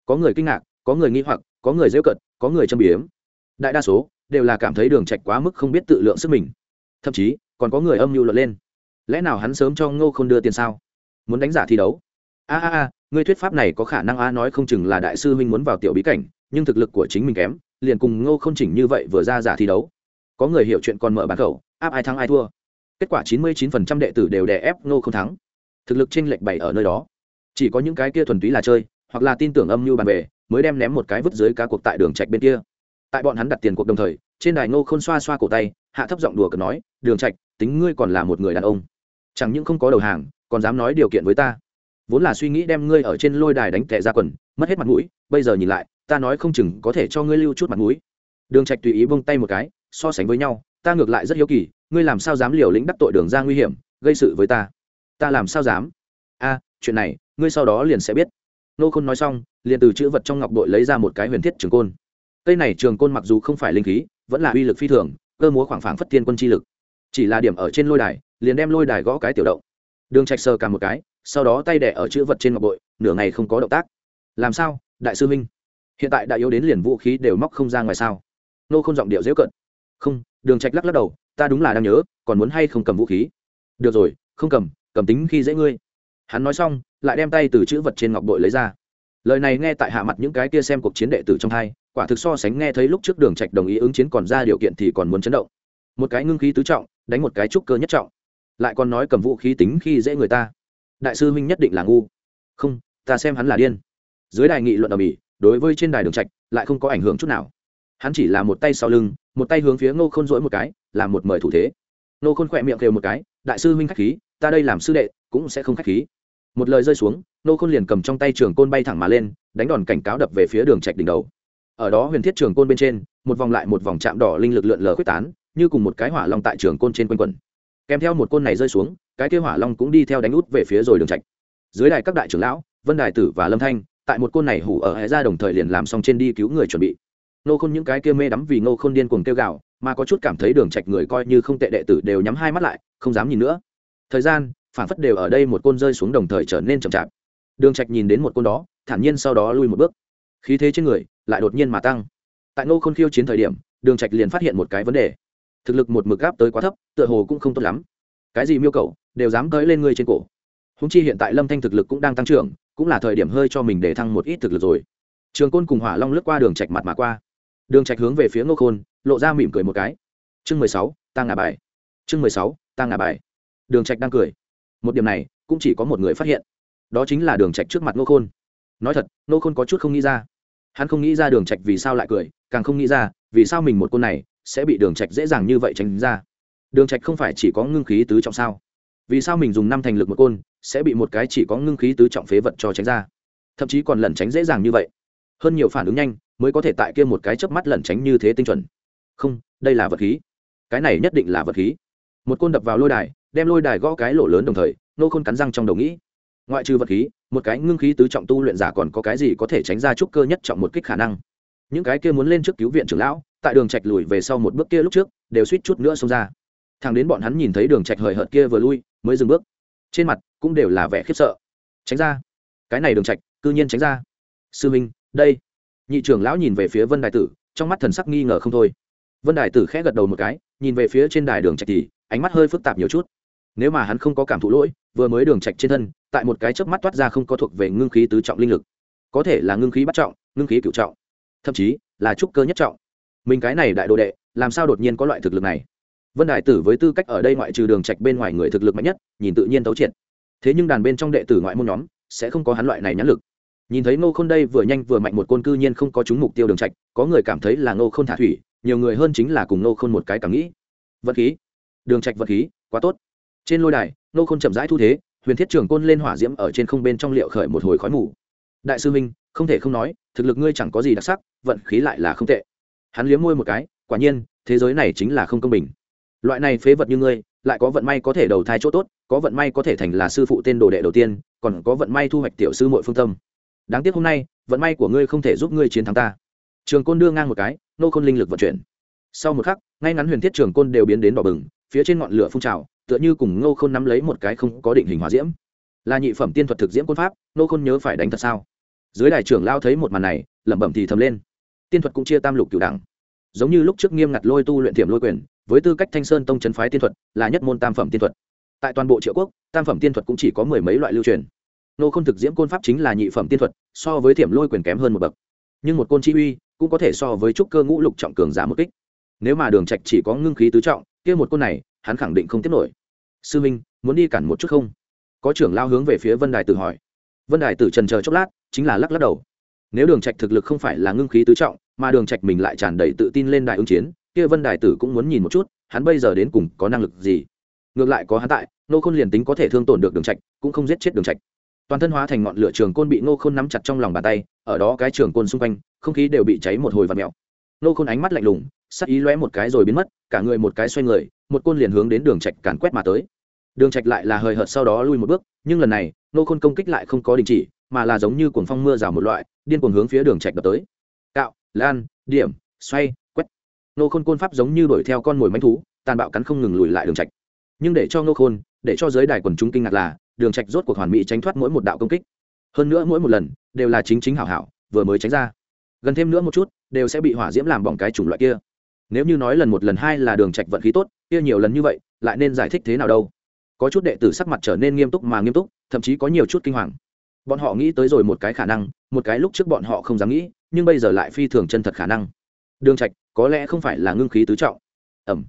Có người kinh ngạc, có người nghi hoặc, có người dễ cận có người châm biếm. Đại đa số đều là cảm thấy đường trạch quá mức không biết tự lượng sức mình. Thậm chí, còn có người âm mưu luận lên. Lẽ nào hắn sớm cho ngô không đưa tiền sao? Muốn đánh giả thi đấu? A a a ngươi thuyết pháp này có khả năng a nói không chừng là đại sư huynh muốn vào tiểu bí cảnh, nhưng thực lực của chính mình kém, liền cùng ngô không chỉnh như vậy vừa ra giả thi đấu. Có người hiểu chuyện còn mở bán khẩu, áp ai thắng ai thua. Kết quả chín mươi 99% đệ tử đều đè ép ngô không thắng. Thực lực chênh lệch bảy ở nơi đó. Chỉ có những cái kia thuần túy là chơi, hoặc là tin tưởng âm mưu bàn về mới đem ném một cái vứt dưới cá cuộc tại đường trạch bên kia. Tại bọn hắn đặt tiền cuộc đồng thời, trên đài ngô khôn xoa xoa cổ tay, hạ thấp giọng đùa cợt nói, đường trạch, tính ngươi còn là một người đàn ông. Chẳng những không có đầu hàng, còn dám nói điều kiện với ta. Vốn là suy nghĩ đem ngươi ở trên lôi đài đánh tệ ra quần, mất hết mặt mũi, bây giờ nhìn lại, ta nói không chừng có thể cho ngươi lưu chút mặt mũi. Đường trạch tùy ý buông tay một cái, so sánh với nhau, ta ngược lại rất hiếu kỳ, ngươi làm sao dám liều lĩnh đắc tội đường ra nguy hiểm, gây sự với ta? Ta làm sao dám? A, chuyện này, ngươi sau đó liền sẽ biết nô khôn nói xong, liền từ chữ vật trong ngọc bội lấy ra một cái huyền thiết trường côn. Cây này trường côn mặc dù không phải linh khí, vẫn là uy lực phi thường, cơ múa khoảng phảng phất thiên quân chi lực. Chỉ là điểm ở trên lôi đài, liền đem lôi đài gõ cái tiểu động. Đường trạch sờ cả một cái, sau đó tay đẻ ở chữ vật trên ngọc bội, nửa ngày không có động tác. Làm sao, đại sư minh hiện tại đại yếu đến liền vũ khí đều móc không ra ngoài sao? Nô không giọng điệu dễ cận. Không, đường trạch lắc lắc đầu, ta đúng là đang nhớ, còn muốn hay không cầm vũ khí? Được rồi, không cầm cầm tính khi dễ ngươi hắn nói xong, lại đem tay từ chữ vật trên ngọc bội lấy ra. Lời này nghe tại hạ mặt những cái kia xem cuộc chiến đệ tử trong hai, quả thực so sánh nghe thấy lúc trước đường trạch đồng ý ứng chiến còn ra điều kiện thì còn muốn chấn động. Một cái ngưng khí tứ trọng, đánh một cái trúc cơ nhất trọng. Lại còn nói cầm vũ khí tính khi dễ người ta. Đại sư huynh nhất định là ngu. Không, ta xem hắn là điên. Dưới đài nghị luận ở mỹ, đối với trên đài đường trạch, lại không có ảnh hưởng chút nào. Hắn chỉ là một tay sau lưng, một tay hướng phía ngô khôn dỗi một cái làm một mời thủ thế. Ngô khôn khỏe miệng kêu một cái, đại sư huynh khách khí ta đây làm sư đệ, cũng sẽ không khách khí. Một lời rơi xuống ngô khôn liền cầm trong tay trường côn bay thẳng mà lên, đánh đòn cảnh cáo đập về phía đường trạch đỉnh đầu. Ở đó huyền thiết trường côn bên trên, một vòng lại một vòng chạm đỏ linh lực lượn lờ quyết tán, như cùng một cái hỏa long tại trường côn trên quanh quần kèm theo một côn này rơi xuống, cái kia hỏa long cũng đi theo đánh út về phía rồi đường trạch. Dưới đài các đại trưởng lão, vân đài tử và lâm thanh, tại một côn này hủ ở hệ ra đồng thời liền làm xong trên đi cứu người chuẩn bị. Nô khôn những cái kia mê đắm vì nô khôn điên cuồng kêu gào, mà có chút cảm thấy đường trạch người coi như không tệ đệ tử đều nhắm hai mắt lại, không dám nhìn nữa thời gian phản phất đều ở đây một côn rơi xuống đồng thời trở nên chậm chạp. Đường trạch nhìn đến một côn đó, thản nhiên sau đó lui một bước. Khí thế trên người lại đột nhiên mà tăng. Tại nô khôn khiêu chiến thời điểm, đường trạch liền phát hiện một cái vấn đề. Thực lực một mực gáp tới quá thấp, tựa hồ cũng không tốt lắm. Cái gì miêu cầu, đều dám tới lên ngươi trên cổ. Húng chi hiện tại lâm thanh thực lực cũng đang tăng trưởng, cũng là thời điểm hơi cho mình để thăng một ít thực lực rồi. Trường côn cùng hỏa long lướt qua đường trạch mặt mà qua. Đường trạch hướng về phía ngô khôn, lộ ra mỉm cười một cái. Chương mười sáu tăng ngả bài. Chương mười sáu tăng ngả bài đường trạch đang cười. Một điểm này, cũng chỉ có một người phát hiện. Đó chính là đường trạch trước mặt Nô khôn. Nói thật Nô khôn có chút không nghĩ ra. Hắn không nghĩ ra đường trạch vì sao lại cười, càng không nghĩ ra, vì sao mình một côn này sẽ bị đường trạch dễ dàng như vậy tránh ra. Đường trạch không phải chỉ có ngưng khí tứ trọng sao? Vì sao mình dùng năm thành lực một côn sẽ bị một cái chỉ có ngưng khí tứ trọng phế vật cho tránh ra? Thậm chí còn lẩn tránh dễ dàng như vậy. Hơn nhiều phản ứng nhanh mới có thể tại kia một cái chớp mắt lẩn tránh như thế tinh chuẩn. Không, đây là vật khí. Cái này nhất định là vật khí. Một côn đập vào lôi đài đem lôi đài gõ cái lỗ lớn đồng thời, nô khôn cắn răng trong đầu nghĩ. Ngoại trừ vật khí, một cái ngưng khí tứ trọng tu luyện giả còn có cái gì có thể tránh ra trúc cơ nhất trọng một kích khả năng? Những cái kia muốn lên trước cứu viện trưởng lão, tại đường trạch lùi về sau một bước kia lúc trước, đều suýt chút nữa xông ra. Thằng đến bọn hắn nhìn thấy đường trạch hời hợt kia vừa lui, mới dừng bước. Trên mặt cũng đều là vẻ khiếp sợ. Tránh ra. Cái này đường trạch, cư nhiên tránh ra. Sư minh, đây. Nhị trưởng lão nhìn về phía vân đại tử, trong mắt thần sắc nghi ngờ không thôi. Vân đại tử khẽ gật đầu một cái, nhìn về phía trên đài đường trạch thì, ánh mắt hơi phức tạp nhiều chút nếu mà hắn không có cảm thụ lỗi, vừa mới đường trạch trên thân, tại một cái chớp mắt toát ra không có thuộc về ngưng khí tứ trọng linh lực. Có thể là ngưng khí bắt trọng, ngưng khí cửu trọng, thậm chí là trúc cơ nhất trọng. Mình cái này đại đồ đệ, làm sao đột nhiên có loại thực lực này? Vân đại tử với tư cách ở đây ngoại trừ đường trạch bên ngoài người thực lực mạnh nhất, nhìn tự nhiên tấu triệt. Thế nhưng đàn bên trong đệ tử ngoại môn nhóm, sẽ không có hắn loại này nhãn lực. Nhìn thấy ngô khôn đây vừa nhanh vừa mạnh một côn cư nhiên không có chúng mục tiêu đường trạch, có người cảm thấy là ngô khôn thả thủy, nhiều người hơn chính là cùng ngô khôn một cái cảm nghĩ. Vật khí. Đường trạch vật khí, quá tốt trên lôi đài, nô khôn chậm rãi thu thế, huyền thiết trường côn lên hỏa diễm ở trên không bên trong liệu khởi một hồi khói mù. Đại sư minh, không thể không nói, thực lực ngươi chẳng có gì đặc sắc, vận khí lại là không tệ. Hắn liếm môi một cái, quả nhiên, thế giới này chính là không công bình. Loại này phế vật như ngươi, lại có vận may có thể đầu thai chỗ tốt, có vận may có thể thành là sư phụ tên đồ đệ đầu tiên, còn có vận may thu hoạch tiểu sư muội phương tâm. Đáng tiếc hôm nay, vận may của ngươi không thể giúp ngươi chiến thắng ta. Trường côn đưa ngang một cái, nô khôn linh lực vận chuyển. Sau một khắc, ngay ngắn huyền thiết trường côn đều biến đến đỏ bừng, phía trên ngọn lửa phun trào tựa như cùng ngô khôn nắm lấy một cái không có định hình hỏa diễm. Là nhị phẩm tiên thuật thực diễm côn pháp, Ngô khôn nhớ phải đánh thật sao? Dưới đại trưởng lao thấy một màn này, lẩm bẩm thì thầm lên. Tiên thuật cũng chia tam lục cửu đẳng. Giống như lúc trước nghiêm ngặt lôi tu luyện thiểm lôi quyền, với tư cách thanh sơn tông trấn phái tiên thuật, là nhất môn tam phẩm tiên thuật. Tại toàn bộ triệu quốc, tam phẩm tiên thuật cũng chỉ có mười mấy loại lưu truyền. Nô k h ô n thực diễm côn pháp chính là nhị phẩm tiên thuật, so với thiểm lôi quyền kém hơn một bậc. Nhưng một côn chi uy cũng có thể so với trúc cơ ngũ lục trọng cường giả một kích. Nếu mà đường trạch chỉ có ngưng khí tứ trọng, kia một côn này hắn khẳng định không tiếp nổi. Sư minh, muốn đi cản một chút không? Có trưởng lao hướng về phía vân đài tử hỏi. Vân đài tử trần chờ chốc lát, chính là lắc lắc đầu. Nếu đường trạch thực lực không phải là ngưng khí tứ trọng, mà đường trạch mình lại tràn đầy tự tin lên đại ứng chiến, kia vân đài tử cũng muốn nhìn một chút, hắn bây giờ đến cùng có năng lực gì? Ngược lại có hắn tại nô khôn liền tính có thể thương tổn được đường trạch, cũng không giết chết đường trạch. Toàn thân hóa thành ngọn lửa trường côn bị nô khôn nắm chặt trong lòng bàn tay, ở đó cái trường côn xung quanh, không khí đều bị cháy một hồi và mèo. Nô khôn ánh mắt lạnh lùng, sắc ý lóe một cái rồi biến mất, cả người một cái xoay người một côn liền hướng đến đường trạch càn quét mà tới. Đường trạch lại là hơi hợt sau đó lui một bước, nhưng lần này, nô khôn công kích lại không có đình chỉ, mà là giống như cuồng phong mưa rào một loại, điên cuồng hướng phía đường trạch đập tới. Cạo, lan, điểm, xoay, quét. Nô khôn côn pháp giống như đuổi theo con mồi manh thú, tàn bạo cắn không ngừng lùi lại đường trạch. Nhưng để cho nô khôn, để cho giới đài quần chúng kinh ngạc là, đường trạch rốt cuộc hoàn mỹ tránh thoát mỗi một đạo công kích. Hơn nữa mỗi một lần, đều là chính chính hảo hảo, vừa mới tránh ra. Gần thêm nữa một chút, đều sẽ bị hỏa diễm làm bỏng cái chủng loại kia nếu như nói lần một lần hai là đường trạch vận khí tốt, kia nhiều lần như vậy, lại nên giải thích thế nào đâu? Có chút đệ tử sắc mặt trở nên nghiêm túc mà nghiêm túc, thậm chí có nhiều chút kinh hoàng. Bọn họ nghĩ tới rồi một cái khả năng, một cái lúc trước bọn họ không dám nghĩ, nhưng bây giờ lại phi thường chân thật khả năng. Đường trạch, có lẽ không phải là ngưng khí tứ trọng. Ẩm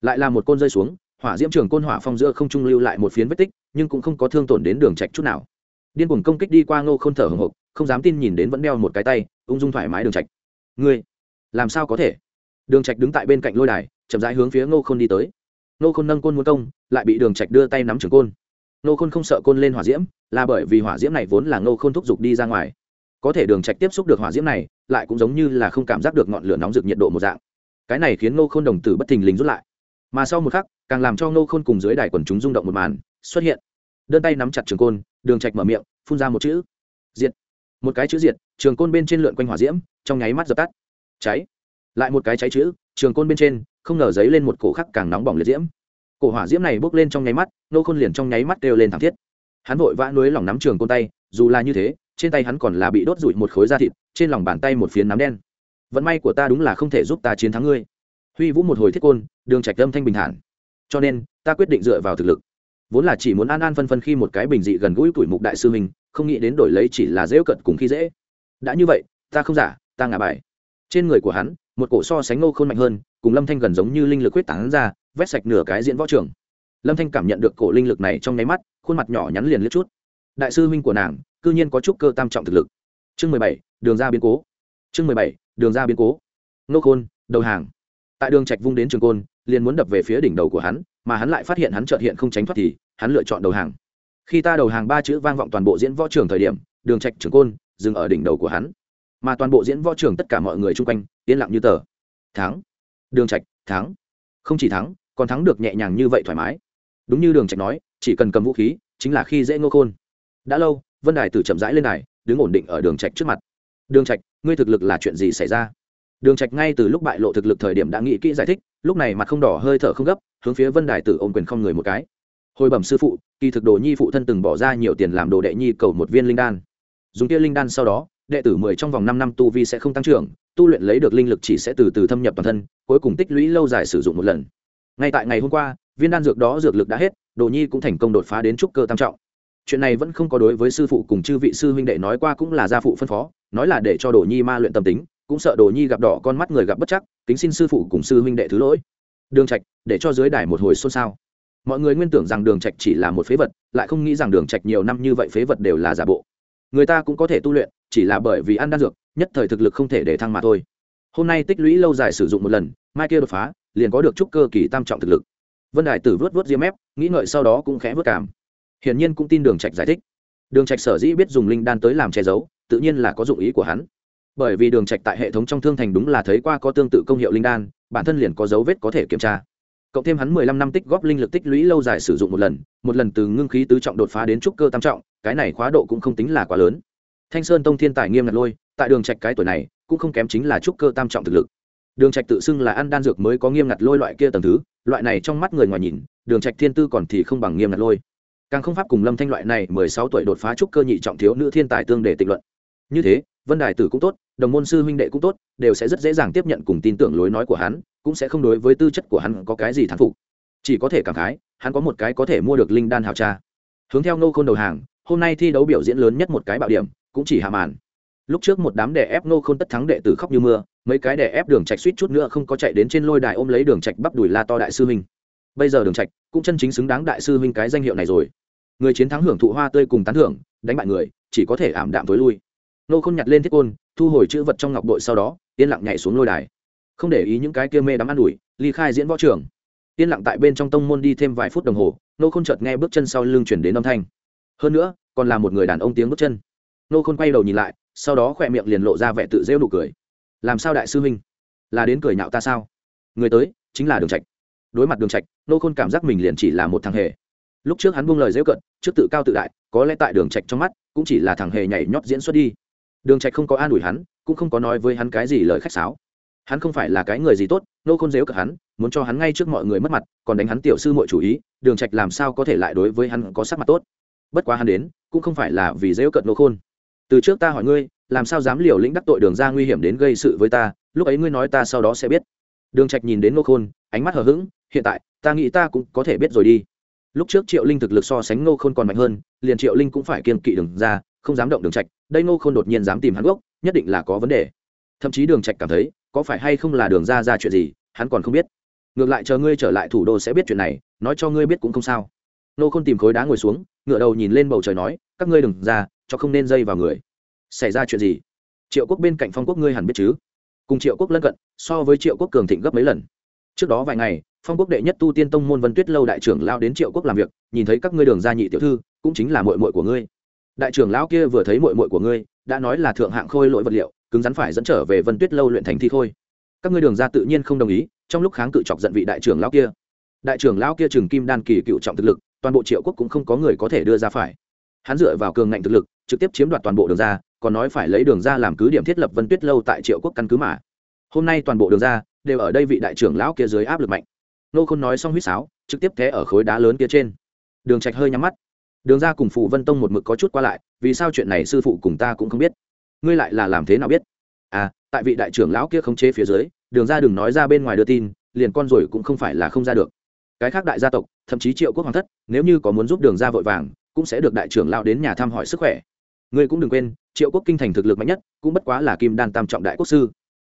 lại là một côn rơi xuống, hỏa diễm trường côn hỏa phong giữa không trung lưu lại một phiến vết tích, nhưng cũng không có thương tổn đến đường trạch chút nào. Điên cuồng công kích đi qua ngô không thở hồng hộc, không dám tin nhìn đến vẫn đeo một cái tay, ung dung thoải mái đường trạch. Ngươi, làm sao có thể? Đường trạch đứng tại bên cạnh lôi đài, chậm rãi hướng phía ngô khôn đi tới. Ngô khôn nâng côn muốn công, lại bị đường trạch đưa tay nắm trường côn. Ngô khôn không sợ côn lên hỏa diễm, là bởi vì hỏa diễm này vốn là ngô khôn thúc giục đi ra ngoài. Có thể đường trạch tiếp xúc được hỏa diễm này, lại cũng giống như là không cảm giác được ngọn lửa nóng rực nhiệt độ một dạng. Cái này khiến ngô khôn đồng tử bất thình lình rút lại. Mà sau một khắc, càng làm cho ngô khôn cùng dưới đài quần chúng rung động một màn, xuất hiện. Đơn tay nắm chặt trường côn, đường trạch mở miệng, phun ra một chữ. Diệt. Một cái chữ diệt, trường côn bên trên lượn quanh hỏa diễm, trong nháy mắt dập tắt. Cháy lại một cái cháy chữ, trường côn bên trên, không ngờ giấy lên một cổ khắc càng nóng bỏng liệt diễm. Cổ hỏa diễm này bốc lên trong nháy mắt, nô khôn liền trong nháy mắt đều lên thảm thiết. Hắn vội vã nuối lòng nắm trường côn tay, dù là như thế, trên tay hắn còn là bị đốt rụi một khối da thịt, trên lòng bàn tay một phiến nắm đen. Vận may của ta đúng là không thể giúp ta chiến thắng ngươi. Huy vũ một hồi thiết côn, đường trạch âm thanh bình thản. Cho nên, ta quyết định dựa vào thực lực. Vốn là chỉ muốn an an phân phân khi một cái bình dị gần gũi tuổi mục đại sư mình không nghĩ đến đổi lấy chỉ là dễ cận cùng khi dễ. Đã như vậy, ta không giả, ta ngả bài. Trên người của hắn một cổ so sánh ngô khôn mạnh hơn, cùng lâm thanh gần giống như linh lực quyết tán ra, vét sạch nửa cái diễn võ trường. Lâm thanh cảm nhận được cổ linh lực này trong nháy mắt, khuôn mặt nhỏ nhắn liền liếc chút. Đại sư huynh của nàng, cư nhiên có chút cơ tam trọng thực lực. Chương mười bảy, đường ra biến cố. Chương mười bảy, đường ra biến cố. Ngô khôn, đầu hàng. Tại đường trạch vung đến trường côn, liền muốn đập về phía đỉnh đầu của hắn, mà hắn lại phát hiện hắn chợt hiện không tránh thoát thì, hắn lựa chọn đầu hàng. Khi ta đầu hàng ba chữ vang vọng toàn bộ diễn võ trường thời điểm, đường trạch trường côn dừng ở đỉnh đầu của hắn mà toàn bộ diễn võ trường tất cả mọi người chung quanh, yên lặng như tờ. Thắng. Đường trạch, thắng. Không chỉ thắng, còn thắng được nhẹ nhàng như vậy thoải mái. Đúng như đường trạch nói, chỉ cần cầm vũ khí, chính là khi dễ ngô khôn. Đã lâu, vân đài tử chậm rãi lên đài, đứng ổn định ở đường trạch trước mặt. Đường trạch, ngươi thực lực là chuyện gì xảy ra? Đường trạch ngay từ lúc bại lộ thực lực thời điểm đã nghĩ kỹ giải thích, lúc này mặt không đỏ, hơi thở không gấp, hướng phía vân đài tử ôm quyền không người một cái. Hồi bẩm sư phụ, kỳ thực đồ nhi phụ thân từng bỏ ra nhiều tiền làm đồ đệ nhi cầu một viên linh đan. Dùng kia linh đan sau đó đệ tử mười trong vòng năm năm tu vi sẽ không tăng trưởng, tu luyện lấy được linh lực chỉ sẽ từ từ thâm nhập toàn thân, cuối cùng tích lũy lâu dài sử dụng một lần. Ngay tại ngày hôm qua, viên đan dược đó dược lực đã hết, đồ nhi cũng thành công đột phá đến trúc cơ tam trọng. Chuyện này vẫn không có đối với sư phụ cùng chư vị sư huynh đệ nói qua cũng là gia phụ phân phó, nói là để cho đồ nhi ma luyện tâm tính, cũng sợ đồ nhi gặp đỏ con mắt người gặp bất chắc, kính xin sư phụ cùng sư huynh đệ thứ lỗi. Đường trạch, để cho dưới đài một hồi xôn xao. Mọi người nguyên tưởng rằng đường trạch chỉ là một phế vật, lại không nghĩ rằng đường trạch nhiều năm như vậy phế vật đều là giả bộ. Người ta cũng có thể tu luyện chỉ là bởi vì ăn đan dược, nhất thời thực lực không thể để thăng mà thôi. Hôm nay tích lũy lâu dài sử dụng một lần, mai kia đột phá, liền có được chút cơ kỳ tam trọng thực lực. Vân đại tử vớt vớt diêm mép, nghĩ ngợi sau đó cũng khẽ vớt cảm. Hiển nhiên cũng tin đường trạch giải thích. Đường trạch sở dĩ biết dùng linh đan tới làm che giấu, tự nhiên là có dụng ý của hắn. Bởi vì đường trạch tại hệ thống trong thương thành đúng là thấy qua có tương tự công hiệu linh đan, bản thân liền có dấu vết có thể kiểm tra. Cộng thêm hắn mười lăm năm tích góp linh lực tích lũy lâu dài sử dụng một lần một lần từ ngưng khí tứ trọng đột phá đến trúc cơ tam trọng, cái này khóa độ cũng không tính là quá lớn thanh sơn tông thiên tài nghiêm ngặt lôi, tại đường trạch cái tuổi này, cũng không kém chính là trúc cơ tam trọng thực lực. Đường trạch tự xưng là ăn đan dược mới có nghiêm ngặt lôi loại kia tầng thứ, loại này trong mắt người ngoài nhìn, đường trạch thiên tư còn thì không bằng nghiêm ngặt lôi. Càng không pháp cùng lâm thanh loại này mười sáu tuổi đột phá trúc cơ nhị trọng thiếu nữ thiên tài tương để tịnh luận. Như thế, vân đài tử cũng tốt, đồng môn sư huynh đệ cũng tốt, đều sẽ rất dễ dàng tiếp nhận cùng tin tưởng lối nói của hắn, cũng sẽ không đối với tư chất của hắn có cái gì thán phục. Chỉ có thể cảm khái, hắn có một cái có thể mua được linh đan hào cha. Hướng theo nô khôn đầu hàng, hôm nay thi đấu biểu diễn lớn nhất một cái bạo điểm cũng chỉ hạ màn. Lúc trước một đám đè ép nô khôn tất thắng đệ tử khóc như mưa, mấy cái đè ép đường trạch suýt chút nữa không có chạy đến trên lôi đài ôm lấy đường trạch bắp đùi la to đại sư huynh. Bây giờ đường trạch cũng chân chính xứng đáng đại sư huynh cái danh hiệu này rồi. Người chiến thắng hưởng thụ hoa tươi cùng tán thưởng, đánh bại người, chỉ có thể ảm đạm tối lui. Nô khôn nhặt lên thiết côn, thu hồi chữ vật trong ngọc bội sau đó, yên lặng nhảy xuống lôi đài. Không để ý những cái kia mê đắm ăn ủi, ly khai diễn võ trường. Yên lặng tại bên trong tông môn đi thêm vài phút đồng hồ nô khôn chợt nghe bước chân sau lưng chuyển đến âm thanh. Hơn nữa, còn là một người đàn ông tiếng bước chân nô khôn quay đầu nhìn lại, sau đó khỏe miệng liền lộ ra vẻ tự rêu nụ cười. Làm sao đại sư huynh? Là đến cười nhạo ta sao? Người tới, chính là đường trạch. Đối mặt đường trạch, nô khôn cảm giác mình liền chỉ là một thằng hề. Lúc trước hắn buông lời dễ cận trước tự cao tự đại, có lẽ tại đường trạch trong mắt, cũng chỉ là thằng hề nhảy nhót diễn xuất đi. Đường trạch không có an ủi hắn, cũng không có nói với hắn cái gì lời khách sáo. Hắn không phải là cái người gì tốt, nô khôn dễ cận hắn, muốn cho hắn ngay trước mọi người mất mặt, còn đánh hắn tiểu sư muội chủ ý, đường trạch làm sao có thể lại đối với hắn có sắc mặt tốt? Bất quá hắn đến, cũng không phải là vì dễ cận nô khôn từ trước ta hỏi ngươi, làm sao dám liều lĩnh đắc tội đường ra nguy hiểm đến gây sự với ta, lúc ấy ngươi nói ta sau đó sẽ biết. Đường trạch nhìn đến nô khôn, ánh mắt hờ hững, hiện tại, ta nghĩ ta cũng có thể biết rồi đi. Lúc trước triệu linh thực lực so sánh nô khôn còn mạnh hơn, liền triệu linh cũng phải kiên kỵ đường ra, không dám động đường trạch, đây nô khôn đột nhiên dám tìm hắn gốc, nhất định là có vấn đề. Thậm chí đường trạch cảm thấy, có phải hay không là đường ra ra chuyện gì, hắn còn không biết. Ngược lại chờ ngươi trở lại thủ đô sẽ biết chuyện này, nói cho ngươi biết cũng không sao. Nô khôn tìm khối đá ngồi xuống ngựa đầu nhìn lên bầu trời nói, các ngươi đừng ra cho không nên dây vào người. Xảy ra chuyện gì? Triệu quốc bên cạnh phong quốc ngươi hẳn biết chứ? Cùng triệu quốc lân cận, so với triệu quốc cường thịnh gấp mấy lần. Trước đó vài ngày, phong quốc đệ nhất tu tiên tông môn vân tuyết lâu đại trưởng lao đến triệu quốc làm việc, nhìn thấy các ngươi đường gia nhị tiểu thư, cũng chính là mội mội của ngươi. Đại trưởng lão kia vừa thấy mội mội của ngươi, đã nói là thượng hạng khôi lỗi vật liệu, cứng rắn phải dẫn trở về vân tuyết lâu luyện thành thi khôi. Các ngươi đường gia tự nhiên không đồng ý, trong lúc kháng cự chọc giận vị đại trưởng lão kia. Đại trưởng lão kia trừng kim đan kỳ cựu trọng thực lực, toàn bộ triệu quốc cũng không có người có thể đưa ra phải hắn dựa vào cường ngạnh thực lực, trực tiếp chiếm đoạt toàn bộ đường ra, còn nói phải lấy đường ra làm cứ điểm thiết lập vân tuyết lâu tại triệu quốc căn cứ mà. Hôm nay toàn bộ đường ra đều ở đây vị đại trưởng lão kia dưới áp lực mạnh. Nô khôn nói xong huýt sáo, trực tiếp té ở khối đá lớn kia trên. Đường trạch hơi nhắm mắt. Đường ra cùng phụ vân tông một mực có chút qua lại, vì sao chuyện này sư phụ cùng ta cũng không biết? Ngươi lại là làm thế nào biết? À tại vị đại trưởng lão kia không chế phía dưới, đường ra đừng nói ra bên ngoài đưa tin, liền con rồi cũng không phải là không ra được. Cái khác đại gia tộc, thậm chí triệu quốc hoàng thất, nếu như có muốn giúp đường ra vội vàng cũng sẽ được đại trưởng lão đến nhà thăm hỏi sức khỏe. Ngươi cũng đừng quên, triệu quốc kinh thành thực lực mạnh nhất, cũng bất quá là kim đan tam trọng đại quốc sư.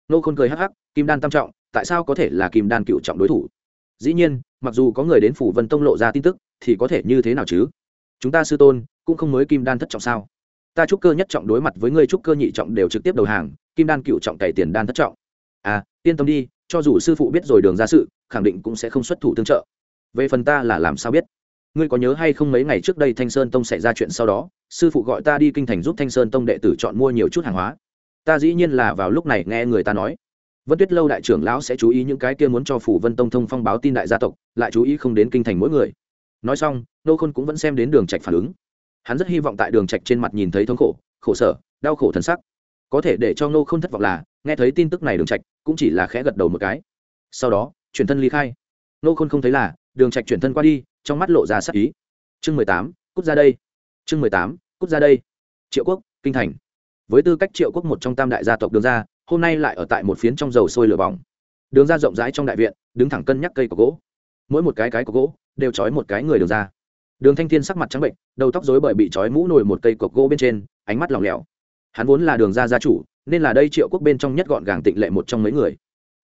Nô khôn cười hắc hắc, kim đan tam trọng, tại sao có thể là kim đan cựu trọng đối thủ? Dĩ nhiên, mặc dù có người đến phủ vân tông lộ ra tin tức, thì có thể như thế nào chứ? Chúng ta sư tôn, cũng không mới kim đan thất trọng sao? Ta trúc cơ nhất trọng đối mặt với ngươi trúc cơ nhị trọng đều trực tiếp đầu hàng, kim đan cựu trọng cày tiền đan thất trọng. À yên tâm đi, cho dù sư phụ biết rồi đường ra sự, khẳng định cũng sẽ không xuất thủ tương trợ. Về phần ta là làm sao biết? Ngươi có nhớ hay không mấy ngày trước đây thanh sơn tông xảy ra chuyện sau đó? Sư phụ gọi ta đi kinh thành giúp thanh sơn tông đệ tử chọn mua nhiều chút hàng hóa. Ta dĩ nhiên là vào lúc này nghe người ta nói. Vân tuyết lâu đại trưởng lão sẽ chú ý những cái kia muốn cho phủ vân tông thông phong báo tin đại gia tộc, lại chú ý không đến kinh thành mỗi người. Nói xong, nô khôn cũng vẫn xem đến đường trạch phản ứng. Hắn rất hy vọng tại đường trạch trên mặt nhìn thấy thống khổ khổ sở, đau khổ thần sắc. Có thể để cho nô Khôn thất vọng là, nghe thấy tin tức này đường trạch, cũng chỉ là khẽ gật đầu một cái. Sau đó, chuyển thân ly khai. Nô khôn không thấy là, đường trạch chuyển thân qua đi trong mắt lộ ra sắc ý. Chương mười tám, cút ra đây. Chương mười tám, cút ra đây. Triệu quốc, kinh thành. Với tư cách triệu quốc một trong tam đại gia tộc đường gia hôm nay lại ở tại một phiến trong dầu sôi lửa bỏng. Đường ra rộng rãi trong đại viện, đứng thẳng cân nhắc cây của gỗ. Mỗi một cái cái của gỗ đều trói một cái người đường ra. Đường thanh thiên sắc mặt trắng bệnh, đầu tóc rối bởi bị trói mũ nổi một cây cọc gỗ bên trên, ánh mắt lỏng lẻo. Hắn vốn là đường ra gia chủ, nên là đây triệu quốc bên trong nhất gọn gàng tịnh lệ một trong mấy người.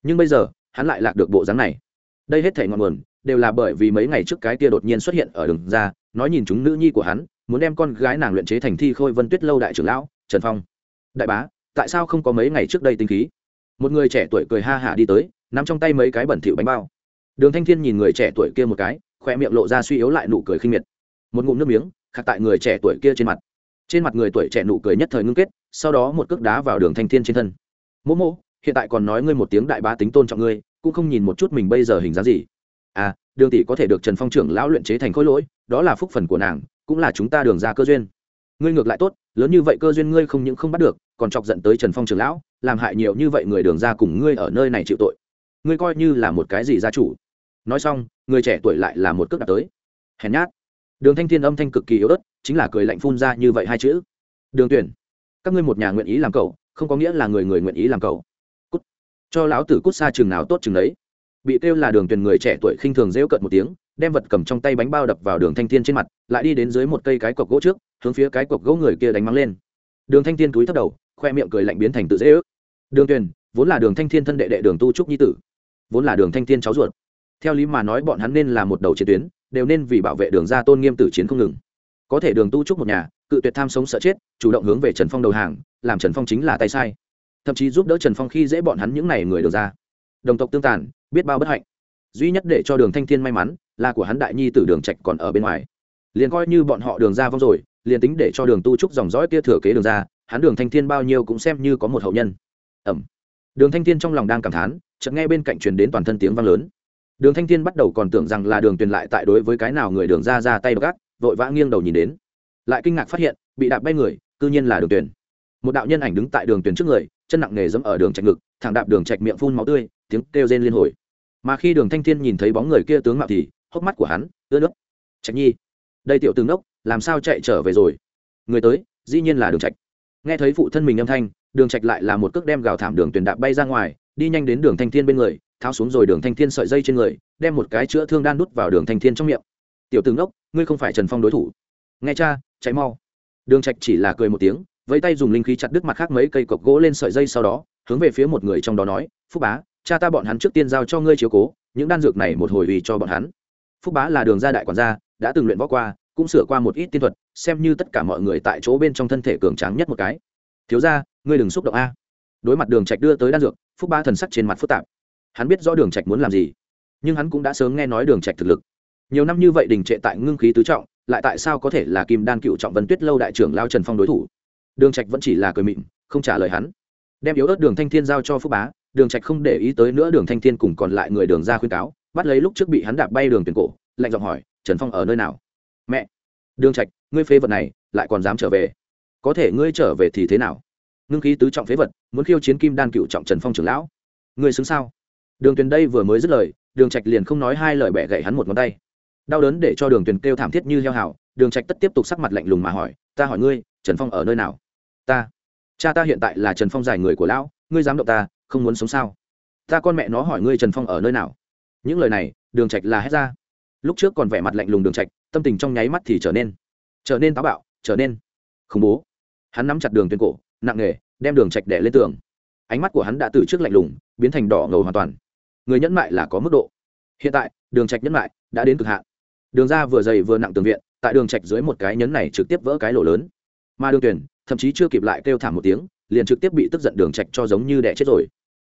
Nhưng bây giờ, hắn lại lạc được bộ dáng này. Đây hết thể ngọn nguồn đều là bởi vì mấy ngày trước cái kia đột nhiên xuất hiện ở đường ra nói nhìn chúng nữ nhi của hắn, muốn đem con gái nàng luyện chế thành thi khôi vân tuyết lâu đại trưởng lão, trần phong. Đại bá, tại sao không có mấy ngày trước đây tinh khí? Một người trẻ tuổi cười ha hả đi tới, nắm trong tay mấy cái bẩn thỉu bánh bao. Đường thanh thiên nhìn người trẻ tuổi kia một cái khoe miệng lộ ra suy yếu lại nụ cười khinh miệt. Một ngụm nước miếng, khạc tại người trẻ tuổi kia trên mặt. Trên mặt người tuổi trẻ nụ cười nhất thời ngưng kết, sau đó một cước đá vào đường thanh thiên trên thân. Mỗ mỗ, hiện tại còn nói ngươi một tiếng đại bá tính tôn trọng ngươi, cũng không nhìn một chút mình bây giờ hình dáng gì à đường tỷ có thể được trần phong trưởng lão luyện chế thành khối lỗi, đó là phúc phần của nàng, cũng là chúng ta đường ra cơ duyên. Ngươi ngược lại tốt, lớn như vậy cơ duyên ngươi không những không bắt được, còn chọc giận tới trần phong trưởng lão, làm hại nhiều như vậy người đường ra cùng ngươi ở nơi này chịu tội. Ngươi coi như là một cái gì gia chủ. Nói xong, người trẻ tuổi lại là một cước đạp tới. Hèn nhát. Đường thanh thiên âm thanh cực kỳ yếu ớt, chính là cười lạnh phun ra như vậy hai chữ. Đường tuyển, các ngươi một nhà nguyện ý làm cậu, không có nghĩa là người người nguyện ý làm cậu. Cút. Cho lão tử cút xa chừng nào tốt chừng đấy bị kêu là đường tuyển người trẻ tuổi khinh thường rêu cợt một tiếng, đem vật cầm trong tay bánh bao đập vào đường thanh thiên trên mặt, lại đi đến dưới một cây cái cọc gỗ trước, hướng phía cái cọc gỗ người kia đánh mắng lên. Đường thanh thiên túi thấp đầu, khoe miệng cười lạnh biến thành tự dễ ước. Đường tuyền vốn là đường thanh thiên thân đệ đệ đường tu trúc nhi tử, vốn là đường thanh thiên cháu ruột. Theo lý mà nói bọn hắn nên là một đầu chiến tuyến, đều nên vì bảo vệ đường ra tôn nghiêm tử chiến không ngừng. Có thể đường tu trúc một nhà, cự tuyệt tham sống sợ chết, chủ động hướng về trần phong đầu hàng, làm trần phong chính là tay sai. Thậm chí giúp đỡ trần phong khi dễ bọn hắn những n à y người được ra. Đồng tộc tương tàn biết bao bất hạnh. Duy nhất để cho đường thanh thiên may mắn là của hắn đại nhi tử đường trạch còn ở bên ngoài. Liền coi như bọn họ đường ra vong rồi, liền tính để cho đường tu trúc dòng dõi kia thừa kế đường ra, hắn đường thanh thiên bao nhiêu cũng xem như có một hậu nhân. Ẩm. Đường thanh thiên trong lòng đang cảm thán, chợt nghe bên cạnh truyền đến toàn thân tiếng vang lớn. Đường thanh thiên bắt đầu còn tưởng rằng là đường tuyền lại tại đối với cái nào người đường ra ra tay gác vội vã nghiêng đầu nhìn đến. Lại kinh ngạc phát hiện, bị đạp bay người, cư nhiên là đường tuyền. Một đạo nhân ảnh đứng tại đường tuyền trước người, chân nặng nề dẫm ở đường trạch ngực, thẳng đạp đường trạch miệng phun máu tươi, tiếng kêu rên liên hồi mà khi đường thanh thiên nhìn thấy bóng người kia tướng mạo thì hốc mắt của hắn ướt nước. Trạch nhi, đây tiểu tướng đốc, làm sao chạy trở về rồi? Người tới, dĩ nhiên là đường trạch. Nghe thấy phụ thân mình âm thanh, đường trạch lại là một cước đem gào thảm đường tuyển đạp bay ra ngoài, đi nhanh đến đường thanh thiên bên người, tháo xuống rồi đường thanh thiên sợi dây trên người, đem một cái chữa thương đan đút vào đường thanh thiên trong miệng. Tiểu tướng đốc, ngươi không phải trần phong đối thủ. Nghe cha cháy mau. Đường trạch chỉ là cười một tiếng với tay dùng linh khí chặt đứt mặt khác mấy cây cọc gỗ lên sợi dây sau đó, hướng về phía một người trong đó nói, phúc bá cha ta bọn hắn trước tiên giao cho ngươi chiếu cố, những đan dược này một hồi ủy cho bọn hắn. Phúc bá là đường gia đại quản gia, đã từng luyện võ qua, cũng sửa qua một ít tiên thuật, xem như tất cả mọi người tại chỗ bên trong thân thể cường tráng nhất một cái. Thiếu gia, ngươi đừng xúc động a. Đối mặt đường trạch đưa tới đan dược, phúc bá thần sắc trên mặt phức tạp. Hắn biết rõ đường trạch muốn làm gì, nhưng hắn cũng đã sớm nghe nói đường trạch thực lực. Nhiều năm như vậy đình trệ tại ngưng khí tứ trọng, lại tại sao có thể là kim đan cựu trọng vân tuyết lâu đại trưởng lao trần phong đối thủ? Đường trạch vẫn chỉ là cười mịn không trả lời hắn. Đem yếu ớt đường thanh thiên giao cho phúc bá đường trạch không để ý tới nữa, đường thanh thiên cùng còn lại người đường ra khuyên cáo, bắt lấy lúc trước bị hắn đạp bay đường tuyển cổ, lạnh giọng hỏi, trần phong ở nơi nào? Mẹ, đường trạch, ngươi phế vật này, lại còn dám trở về? Có thể ngươi trở về thì thế nào? Ngưng khí tứ trọng phế vật, muốn khiêu chiến kim đan cựu trọng trần phong trưởng lão. Ngươi xứng sao? Đường tuyền đây vừa mới dứt lời, đường trạch liền không nói hai lời bẻ gãy hắn một ngón tay. Đau đớn để cho đường tuyền kêu thảm thiết như heo hào, đường trạch tất tiếp tục sắc mặt lạnh lùng mà hỏi, ta hỏi ngươi, trần phong ở nơi nào? Ta, cha ta hiện tại là trần phong giải người của lão, ngươi dám động ta không muốn sống sao? Ta con mẹ nó hỏi ngươi trần phong ở nơi nào? Những lời này, đường trạch là hết ra. Lúc trước còn vẻ mặt lạnh lùng đường trạch, tâm tình trong nháy mắt thì trở nên trở nên táo bạo, trở nên khủng bố. Hắn nắm chặt đường tuyên cổ, nặng nề, đem đường trạch đè lên tường. Ánh mắt của hắn đã từ trước lạnh lùng, biến thành đỏ ngầu hoàn toàn. Người nhẫn mại là có mức độ. Hiện tại, đường trạch nhẫn mại đã đến cực hạn. Đường ra vừa dày vừa nặng tường viện, tại đường trạch dưới một cái nhấn này trực tiếp vỡ cái lỗ lớn. Mà đường tuyển, thậm chí chưa kịp lại kêu thảm một tiếng, liền trực tiếp bị tức giận đường trạch cho giống như đẻ chết rồi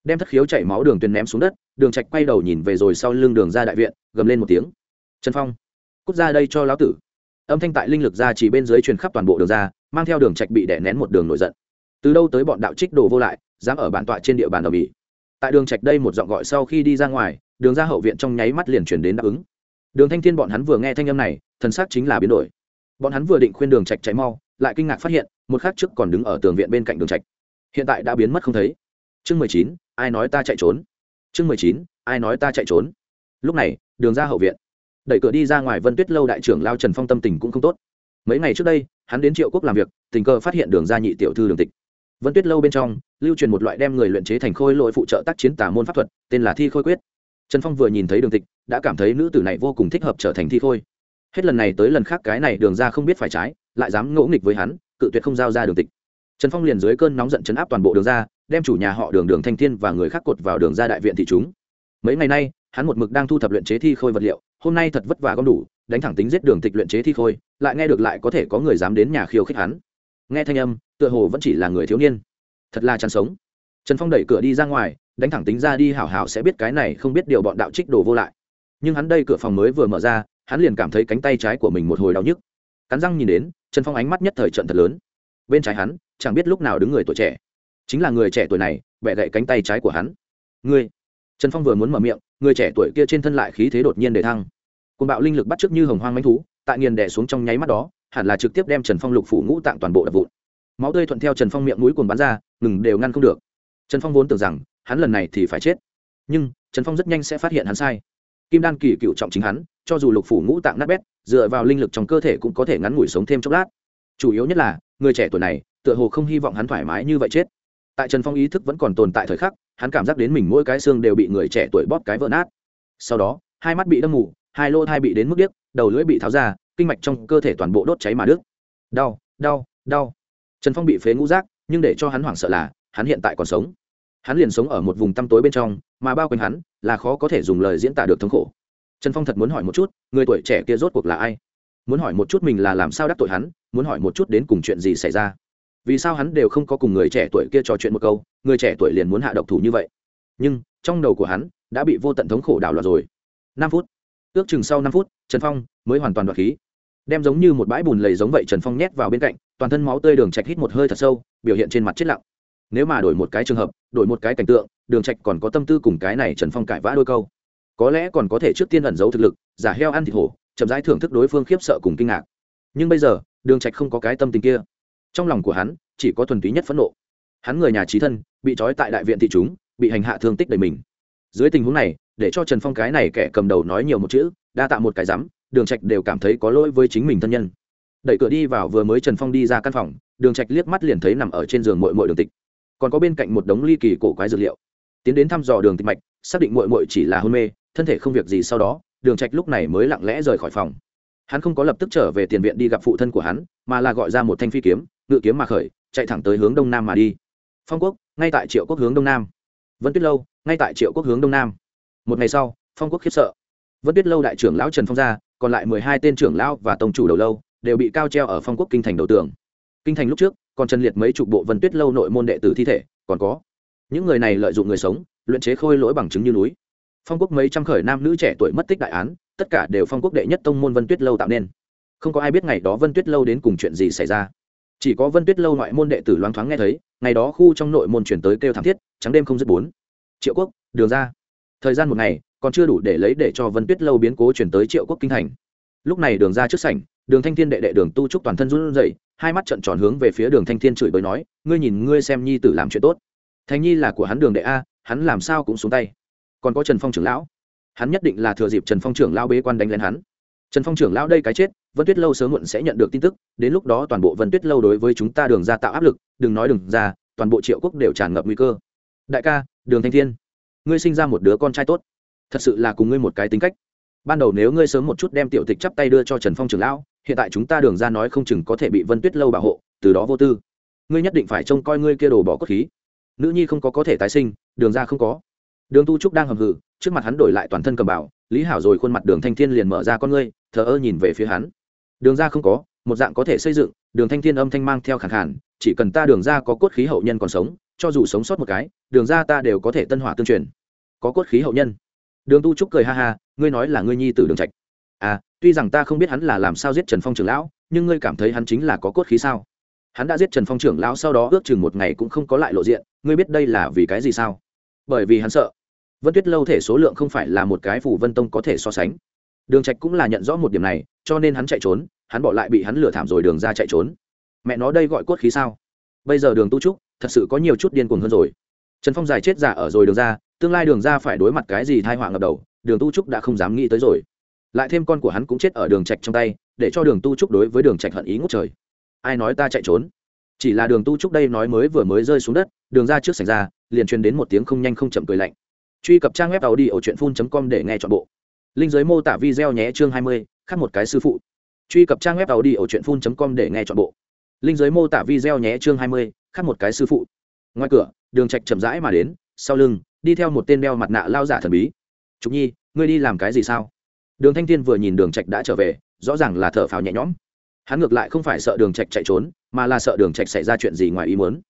đem thất khiếu chảy máu đường tuyền ném xuống đất, đường trạch quay đầu nhìn về rồi sau lưng đường ra đại viện, gầm lên một tiếng. Trần phong, cút ra đây cho lão tử. Âm thanh tại linh lực ra chỉ bên dưới truyền khắp toàn bộ đường ra, mang theo đường trạch bị đè nén một đường nổi giận. Từ đâu tới bọn đạo trích đồ vô lại, dám ở bản tọa trên địa bàn ở bị. tại đường trạch đây một giọng gọi sau khi đi ra ngoài, đường ra hậu viện trong nháy mắt liền chuyển đến đáp ứng. Đường thanh thiên bọn hắn vừa nghe thanh âm này, thần sắc chính là biến đổi. Bọn hắn vừa định khuyên đường trạch chạy mau, lại kinh ngạc phát hiện, một khắc trước còn đứng ở tường viện bên cạnh đường trạch. Hiện tại đã biến mất không thấy. Chương mười chín ai nói ta chạy trốn? Chương mười chín, ai nói ta chạy trốn? Lúc này, đường ra hậu viện. Đẩy cửa đi ra ngoài vân tuyết lâu đại trưởng lao trần phong tâm tình cũng không tốt. Mấy ngày trước đây, hắn đến triệu quốc làm việc, tình cờ phát hiện đường ra nhị tiểu thư đường tịch. Vân tuyết lâu bên trong, lưu truyền một loại đem người luyện chế thành khôi lội phụ trợ tác chiến tả môn pháp thuật, tên là thi khôi quyết. Trần phong vừa nhìn thấy đường tịch, đã cảm thấy nữ tử này vô cùng thích hợp trở thành thi khôi. Hết lần này tới lần khác cái này đường ra không biết phải trái, lại dám ngỗ nghịch với hắn, cự tuyệt không giao ra đường tịch. Trần phong liền dưới cơn nóng giận chấn áp toàn bộ đường ra đem chủ nhà họ đường đường thanh thiên và người khác cột vào đường ra đại viện thị chúng. Mấy ngày nay, hắn một mực đang thu thập luyện chế thi khôi vật liệu, hôm nay thật vất vả gom đủ, đánh thẳng tính giết đường tịch luyện chế thi khôi, lại nghe được lại có thể có người dám đến nhà khiêu khích hắn. Nghe thanh âm, tựa hồ vẫn chỉ là người thiếu niên. Thật là chăn sống. Trần phong đẩy cửa đi ra ngoài, đánh thẳng tính ra đi hảo hảo sẽ biết cái này không biết điều bọn đạo trích đồ vô lại. Nhưng hắn đây cửa phòng mới vừa mở ra, hắn liền cảm thấy cánh tay trái của mình một hồi đau nhức. Cắn răng nhìn đến, trần phong ánh mắt nhất thời trận thật lớn. Bên trái hắn, chẳng biết lúc nào đứng người tuổi trẻ chính là người trẻ tuổi này bẹ gậy cánh tay trái của hắn. Ngươi, trần phong vừa muốn mở miệng, người trẻ tuổi kia trên thân lại khí thế đột nhiên để thăng. Côn bạo linh lực bắt chước như hồng hoang manh thú, tại nghiền đẻ xuống trong nháy mắt đó, hẳn là trực tiếp đem trần phong lục phủ ngũ tạng toàn bộ đập vụn. Máu tươi thuận theo trần phong miệng mũi cuồng bắn ra, ngừng đều ngăn không được. Trần phong vốn tưởng rằng, hắn lần này thì phải chết. Nhưng, trần phong rất nhanh sẽ phát hiện hắn sai. Kim đan kỳ cựu trọng chính hắn, cho dù lục phủ ngũ tạng nát bét, dựa vào linh lực trong cơ thể cũng có thể ngắn ngủi sống thêm chốc lát. Chủ yếu nhất là, người trẻ tuổi này, tựa hồ không hy vọng hắn thoải mái như vậy chết tại trần phong ý thức vẫn còn tồn tại thời khắc, hắn cảm giác đến mình mỗi cái xương đều bị người trẻ tuổi bóp cái vỡ nát. Sau đó, hai mắt bị đâm mù, hai lô thai bị đến mức điếc, đầu lưỡi bị tháo ra, kinh mạch trong cơ thể toàn bộ đốt cháy mà đứt. Đau đau đau. Trần phong bị phế ngũ rác nhưng để cho hắn hoảng sợ là, hắn hiện tại còn sống. Hắn liền sống ở một vùng tăm tối bên trong, mà bao quanh hắn là khó có thể dùng lời diễn tả được thống khổ. Trần phong thật muốn hỏi một chút, người tuổi trẻ kia rốt cuộc là ai? Muốn hỏi một chút mình là làm sao đắc tội hắn, muốn hỏi một chút đến cùng chuyện gì xảy ra vì sao hắn đều không có cùng người trẻ tuổi kia trò chuyện một câu, người trẻ tuổi liền muốn hạ độc thủ như vậy? Nhưng, trong đầu của hắn đã bị vô tận thống khổ đảo loạn rồi. Năm phút, ước chừng sau năm phút, trần phong mới hoàn toàn đoạt khí. Đem giống như một bãi bùn lầy giống vậy trần phong nhét vào bên cạnh, toàn thân máu tươi đường trạch hít một hơi thật sâu, biểu hiện trên mặt chết lặng. Nếu mà đổi một cái trường hợp, đổi một cái cảnh tượng, đường trạch còn có tâm tư cùng cái này trần phong cãi vã đôi câu. Có lẽ còn có thể trước tiên ẩn giấu thực lực, giả heo ăn thịt hổ, chậm rãi thưởng thức đối phương khiếp sợ cùng kinh ngạc. Nhưng bây giờ, đường trạch không có cái tâm tình kia trong lòng của hắn, chỉ có thuần túy nhất phẫn nộ. Hắn người nhà trí thân, bị trói tại đại viện thị chúng, bị hành hạ thương tích đầy mình. Dưới tình huống này, để cho trần phong cái này kẻ cầm đầu nói nhiều một chữ, đa tạ một cái rắm đường trạch đều cảm thấy có lỗi với chính mình thân nhân. Đẩy cửa đi vào vừa mới trần phong đi ra căn phòng, đường trạch liếc mắt liền thấy nằm ở trên giường muội muội đường tịch. Còn có bên cạnh một đống ly kỳ cổ quái dược liệu. Tiến đến thăm dò đường tịch mạch, xác định muội muội chỉ là hôn mê, thân thể không việc gì sau đó, đường trạch lúc này mới lặng lẽ rời khỏi phòng. Hắn không có lập tức trở về tiền viện đi gặp phụ thân của hắn, mà là gọi ra một thanh phi kiếm ngự kiếm mà khởi, chạy thẳng tới hướng đông nam mà đi. Phong quốc, ngay tại triệu quốc hướng đông nam. Vẫn tuyết lâu, ngay tại triệu quốc hướng đông nam. Một ngày sau, phong quốc khiếp sợ. Vẫn tuyết lâu đại trưởng lão trần phong gia, còn lại mười hai tên trưởng lão và tông chủ đầu lâu, đều bị cao treo ở phong quốc kinh thành đầu tường. Kinh thành lúc trước, còn trần liệt mấy chục bộ vân tuyết lâu nội môn đệ tử thi thể, còn có. Những người này lợi dụng người sống, luyện chế khôi lỗi bằng chứng như núi. Phong quốc mấy trăm khởi nam nữ trẻ tuổi mất tích đại án, tất cả đều phong quốc đệ nhất tông môn vân tuyết lâu tạo nên. Không có ai biết ngày đó vân tuyết lâu đến cùng chuyện gì xảy ra chỉ có vân tuyết lâu ngoại môn đệ tử loáng thoáng nghe thấy, ngày đó khu trong nội môn chuyển tới kêu thảm thiết, trắng đêm không dứt bốn. Triệu quốc, đường ra thời gian một ngày, còn chưa đủ để lấy để cho vân tuyết lâu biến cố chuyển tới triệu quốc kinh thành. Lúc này đường ra trước sảnh, đường thanh thiên đệ đệ đường tu trúc toàn thân run rẩy, hai mắt trận tròn hướng về phía đường thanh thiên chửi bới nói, ngươi nhìn ngươi xem nhi tử làm chuyện tốt. Thanh nhi là của hắn đường đệ a, hắn làm sao cũng xuống tay. Còn có trần phong trưởng lão. Hắn nhất định là thừa dịp trần phong trưởng lão bế quan đánh lên hắn. Trần phong trưởng lão đây cái chết vân tuyết lâu sớm muộn sẽ nhận được tin tức, đến lúc đó toàn bộ vân tuyết lâu đối với chúng ta đường ra tạo áp lực, đừng nói đường ra, toàn bộ triệu quốc đều tràn ngập nguy cơ. Đại ca, đường thanh thiên, ngươi sinh ra một đứa con trai tốt, thật sự là cùng ngươi một cái tính cách. Ban đầu nếu ngươi sớm một chút đem tiểu tịch chắp tay đưa cho trần phong trưởng lão, hiện tại chúng ta đường ra nói không chừng có thể bị vân tuyết lâu bảo hộ, từ đó vô tư. Ngươi nhất định phải trông coi ngươi kia đồ bỏ cốt khí. Nữ nhi không có có thể tái sinh, đường ra không có. Đường tu trúc đang hầm hừ, trước mặt hắn đổi lại toàn thân cầm bảo lý hảo rồi khuôn mặt đường thanh thiên liền mở ra con ngươi, thờ ơ nhìn về phía hắn đường ra không có, một dạng có thể xây dựng, đường thanh thiên âm thanh mang theo khẳng khản chỉ cần ta đường ra có cốt khí hậu nhân còn sống, cho dù sống sót một cái, đường ra ta đều có thể tân hỏa tương truyền. Có cốt khí hậu nhân. Đường tu trúc cười ha ha, ngươi nói là ngươi nhi tử đường trạch. À tuy rằng ta không biết hắn là làm sao giết trần phong trưởng lão, nhưng ngươi cảm thấy hắn chính là có cốt khí sao? Hắn đã giết trần phong trưởng lão sau đó ước chừng một ngày cũng không có lại lộ diện, ngươi biết đây là vì cái gì sao? Bởi vì hắn sợ. Vân tuyết lâu thể số lượng không phải là một cái phủ vân tông có thể so sánh đường trạch cũng là nhận rõ một điểm này, cho nên hắn chạy trốn, hắn bỏ lại bị hắn lừa thảm rồi đường ra chạy trốn. Mẹ nó đây gọi cốt khí sao? Bây giờ đường tu trúc, thật sự có nhiều chút điên cuồng hơn rồi. Trần phong dài chết giả ở rồi đường ra, tương lai đường ra phải đối mặt cái gì thai họa ngập đầu, đường tu trúc đã không dám nghĩ tới rồi. Lại thêm con của hắn cũng chết ở đường trạch trong tay, để cho đường tu trúc đối với đường trạch hận ý ngút trời. Ai nói ta chạy trốn? Chỉ là đường tu trúc đây nói mới vừa mới rơi xuống đất, đường ra trước sảnh ra, liền truyền đến một tiếng không nhanh không chậm cười lạnh. Truy cập trang web tàu đi ở truyện phun com để nghe chọn bộ linh giới mô tả video nhé chương 20, khác một cái sư phụ. Truy cập trang web tàu đi ở truyện phun com để nghe chọn bộ. Linh giới mô tả video nhé chương 20, khác một cái sư phụ. Ngoài cửa đường trạch chậm rãi mà đến sau lưng đi theo một tên đeo mặt nạ lao giả thần bí. Trục nhi ngươi đi làm cái gì sao? Đường thanh thiên vừa nhìn đường trạch đã trở về rõ ràng là thở phào nhẹ nhõm. Hắn ngược lại không phải sợ đường trạch chạy trốn mà là sợ đường trạch xảy ra chuyện gì ngoài ý muốn.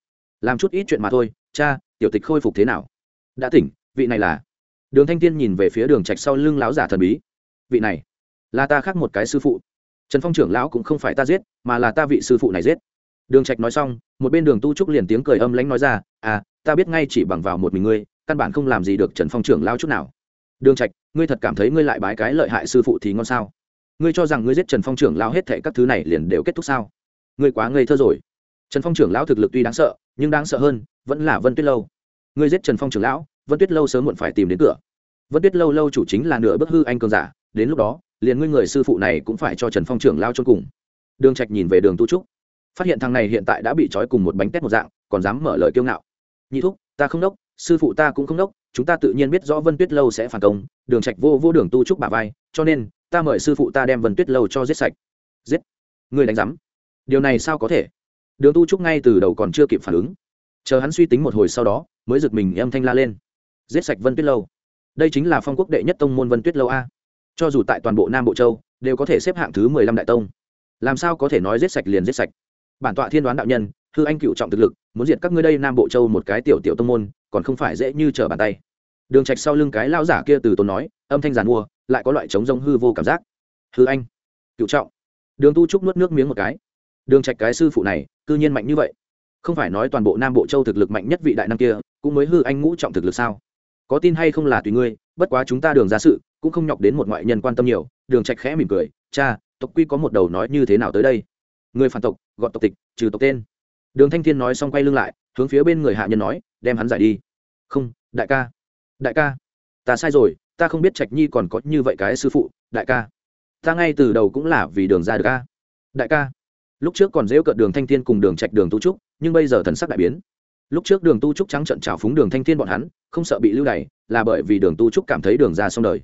Làm chút ít chuyện mà thôi cha tiểu tịch khôi phục thế nào? Đã tỉnh vị này là đường thanh thiên nhìn về phía đường trạch sau lưng lão giả thần bí. Vị này, là ta khác một cái sư phụ. Trần phong trưởng lão cũng không phải ta giết, mà là ta vị sư phụ này giết. Đường trạch nói xong, một bên đường tu trúc liền tiếng cười âm lãnh nói ra à ta biết ngay chỉ bằng vào một mình ngươi, căn bản không làm gì được trần phong trưởng lão chút nào. Đường trạch, ngươi thật cảm thấy ngươi lại bái cái lợi hại sư phụ thì ngon sao? Ngươi cho rằng ngươi giết trần phong trưởng lão hết thảy các thứ này liền đều kết thúc sao? Ngươi quá ngây thơ rồi. Trần phong trưởng lão thực lực tuy đáng sợ, nhưng đáng sợ hơn, vẫn là vân tuyết lâu. Ngươi giết trần phong trưởng lão vân tuyết lâu sớm muộn phải tìm đến cửa. Vân tuyết lâu lâu chủ chính là nửa bức hư anh cường giả, đến lúc đó, liền ngươi người sư phụ này cũng phải cho trần phong trưởng lao cho cùng. Đường trạch nhìn về đường tu trúc, phát hiện thằng này hiện tại đã bị trói cùng một bánh tét một dạng, còn dám mở lời kiêu ngạo. Nhị thúc, ta không đốc, sư phụ ta cũng không đốc, chúng ta tự nhiên biết rõ vân tuyết lâu sẽ phản công, đường trạch vô vô đường tu trúc bà vai, cho nên, ta mời sư phụ ta đem vân tuyết lâu cho giết sạch. Giết? Người đánh giám? Điều này sao có thể? Đường tu trúc ngay từ đầu còn chưa kịp phản ứng. Chờ hắn suy tính một hồi sau đó, mới giật mình âm thanh la lên giết sạch vân tuyết lâu. Đây chính là phong quốc đệ nhất tông môn vân tuyết lâu a. Cho dù tại toàn bộ nam bộ châu, đều có thể xếp hạng thứ mười lăm đại tông. Làm sao có thể nói giết sạch liền giết sạch? Bản tọa thiên đoán đạo nhân, hư anh cựu trọng thực lực, muốn diệt các ngươi đây nam bộ châu một cái tiểu tiểu tông môn, còn không phải dễ như trở bàn tay. Đường trạch sau lưng cái lao giả kia từ tốn nói, âm thanh giàn mua, lại có loại chống rông hư vô cảm giác. Hư anh, cựu trọng. Đường tu trúc nuốt nước miếng một cái. Đường trạch cái sư phụ này, cư nhiên mạnh như vậy. Không phải nói toàn bộ nam bộ châu thực lực mạnh nhất vị đại năng kia, cũng mới hư anh ngũ trọng thực lực sao? Có tin hay không là tùy ngươi, bất quá chúng ta đường ra sự, cũng không nhọc đến một ngoại nhân quan tâm nhiều. Đường trạch khẽ mỉm cười, cha, tộc quy có một đầu nói như thế nào tới đây? Người phản tộc gọn tộc tịch, trừ tộc tên. Đường thanh thiên nói xong quay lưng lại, hướng phía bên người hạ nhân nói, đem hắn giải đi. Không, đại ca. Đại ca, ta sai rồi, ta không biết trạch nhi còn có như vậy cái sư phụ, đại ca. Ta ngay từ đầu cũng là vì đường ra được ca đại ca. Lúc trước còn dễu cợt đường thanh thiên cùng đường trạch đường tu trúc, nhưng bây giờ thần sắc đại biến lúc trước đường tu trúc trắng trận trào phúng đường thanh thiên bọn hắn, không sợ bị lưu đày, là bởi vì đường tu trúc cảm thấy đường ra xong đời.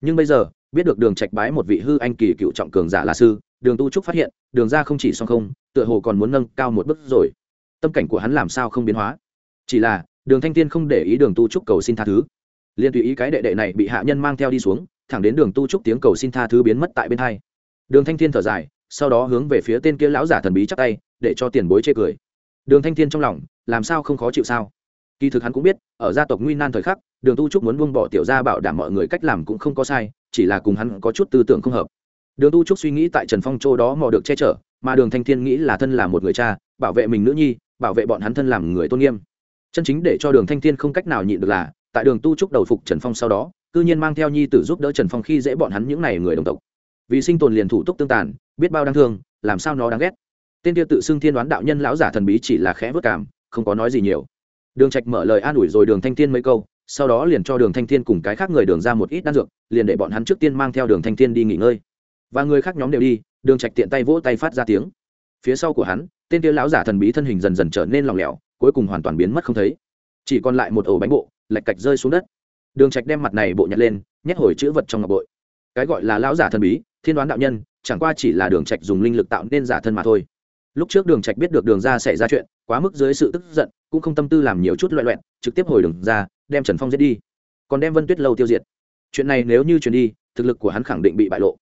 Nhưng bây giờ, biết được đường trạch bái một vị hư anh kỳ cựu trọng cường giả là sư, đường tu trúc phát hiện, đường ra không chỉ song không, tựa hồ còn muốn nâng cao một bước rồi. Tâm cảnh của hắn làm sao không biến hóa? Chỉ là, đường thanh thiên không để ý đường tu trúc cầu xin tha thứ. Liên tùy ý cái đệ đệ này bị hạ nhân mang theo đi xuống, thẳng đến đường tu trúc tiếng cầu xin tha thứ biến mất tại bên hai. Đường thanh thiên thở dài, sau đó hướng về phía tên kia lão giả thần bí chắc tay, để cho tiền bối chê cười. Đường thanh thiên trong lòng làm sao không khó chịu sao? Kỳ thực hắn cũng biết, ở gia tộc nguy nan thời khắc, đường tu trúc muốn buông bỏ tiểu gia bảo đảm mọi người cách làm cũng không có sai, chỉ là cùng hắn có chút tư tưởng không hợp. Đường tu trúc suy nghĩ tại trần phong châu đó mò được che chở, mà đường thanh thiên nghĩ là thân là một người cha, bảo vệ mình nữ nhi, bảo vệ bọn hắn thân làm người tôn nghiêm. Chân chính để cho đường thanh thiên không cách nào nhịn được là, tại đường tu trúc đầu phục trần phong sau đó, cư nhiên mang theo nhi tử giúp đỡ trần phong khi dễ bọn hắn những n à y người đồng tộc. Vì sinh tồn liền thủ túc tương tàn, biết bao đáng thương, làm sao nó đáng ghét. Tên tiêu tự xưng thiên đoán đạo nhân lão giả thần bí chỉ là khẽ vất cảm không có nói gì nhiều. Đường trạch mở lời an ủi rồi đường thanh thiên mấy câu, sau đó liền cho đường thanh thiên cùng cái khác người đường ra một ít đan dược, liền để bọn hắn trước tiên mang theo đường thanh thiên đi nghỉ ngơi. Và người khác nhóm đều đi, đường trạch tiện tay vỗ tay phát ra tiếng. Phía sau của hắn, tên kia lão giả thần bí thân hình dần dần trở nên lỏng lẻo, cuối cùng hoàn toàn biến mất không thấy. Chỉ còn lại một ổ bánh bộ lạch cạch rơi xuống đất. Đường trạch đem mặt này bộ nhặt lên, nhét hồi chữ vật trong ngọc bội. Cái gọi là lão giả thần bí, thiên đoán đạo nhân, chẳng qua chỉ là đường trạch dùng linh lực tạo nên giả thân mà thôi lúc trước đường trạch biết được đường ra sẽ ra chuyện, quá mức dưới sự tức giận, cũng không tâm tư làm nhiều chút loại loẹn trực tiếp hồi đường ra, đem trần phong giết đi. Còn đem vân tuyết lâu tiêu diệt. Chuyện này nếu như truyền đi, thực lực của hắn khẳng định bị bại lộ.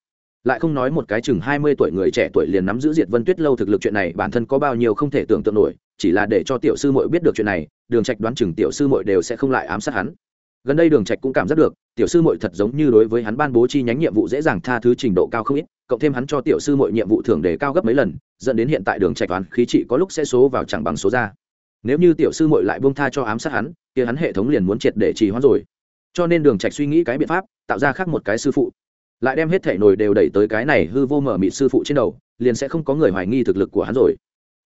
Lại không nói một cái chừng hai mươi tuổi người trẻ tuổi liền nắm giữ diệt vân tuyết lâu thực lực chuyện này, bản thân có bao nhiêu không thể tưởng tượng nổi, chỉ là để cho tiểu sư muội biết được chuyện này, đường trạch đoán chừng tiểu sư muội đều sẽ không lại ám sát hắn gần đây đường trạch cũng cảm giác được, tiểu sư muội thật giống như đối với hắn ban bố chi nhánh nhiệm vụ dễ dàng tha thứ trình độ cao không ít, cộng thêm hắn cho tiểu sư muội nhiệm vụ thưởng đề cao gấp mấy lần, dẫn đến hiện tại đường trạch toán khí trị có lúc sẽ số vào chẳng bằng số ra. Nếu như tiểu sư muội lại buông tha cho ám sát hắn, kia hắn hệ thống liền muốn triệt để trì hoãn rồi. Cho nên đường trạch suy nghĩ cái biện pháp, tạo ra khác một cái sư phụ. Lại đem hết thể nồi đều đẩy tới cái này hư vô mở mịt sư phụ trên đầu, liền sẽ không có người hoài nghi thực lực của hắn rồi.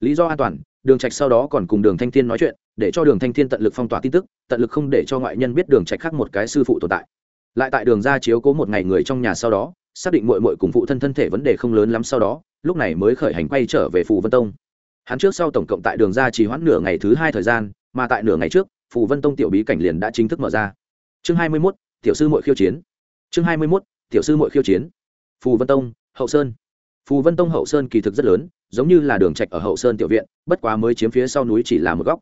Lý do an toàn, đường trạch sau đó còn cùng đường thanh thiên nói chuyện để cho đường thanh thiên tận lực phong tỏa tin tức tận lực không để cho ngoại nhân biết đường trạch khác một cái sư phụ tồn tại. Lại tại đường ra chiếu cố một ngày người trong nhà sau đó xác định muội muội cùng phụ thân thân thể vấn đề không lớn lắm sau đó lúc này mới khởi hành quay trở về phù vân tông. Hắn trước sau tổng cộng tại đường ra chỉ hoãn nửa ngày thứ hai thời gian mà tại nửa ngày trước phù vân tông tiểu bí cảnh liền đã chính thức mở ra. Chương hai mươi 21, tiểu sư muội khiêu chiến. Chương hai mươi 21, tiểu sư muội khiêu chiến. Phù vân tông hậu sơn. Phù vân tông hậu sơn kỳ thực rất lớn giống như là đường trạch ở hậu sơn tiểu viện bất quá mới chiếm phía sau núi chỉ là một góc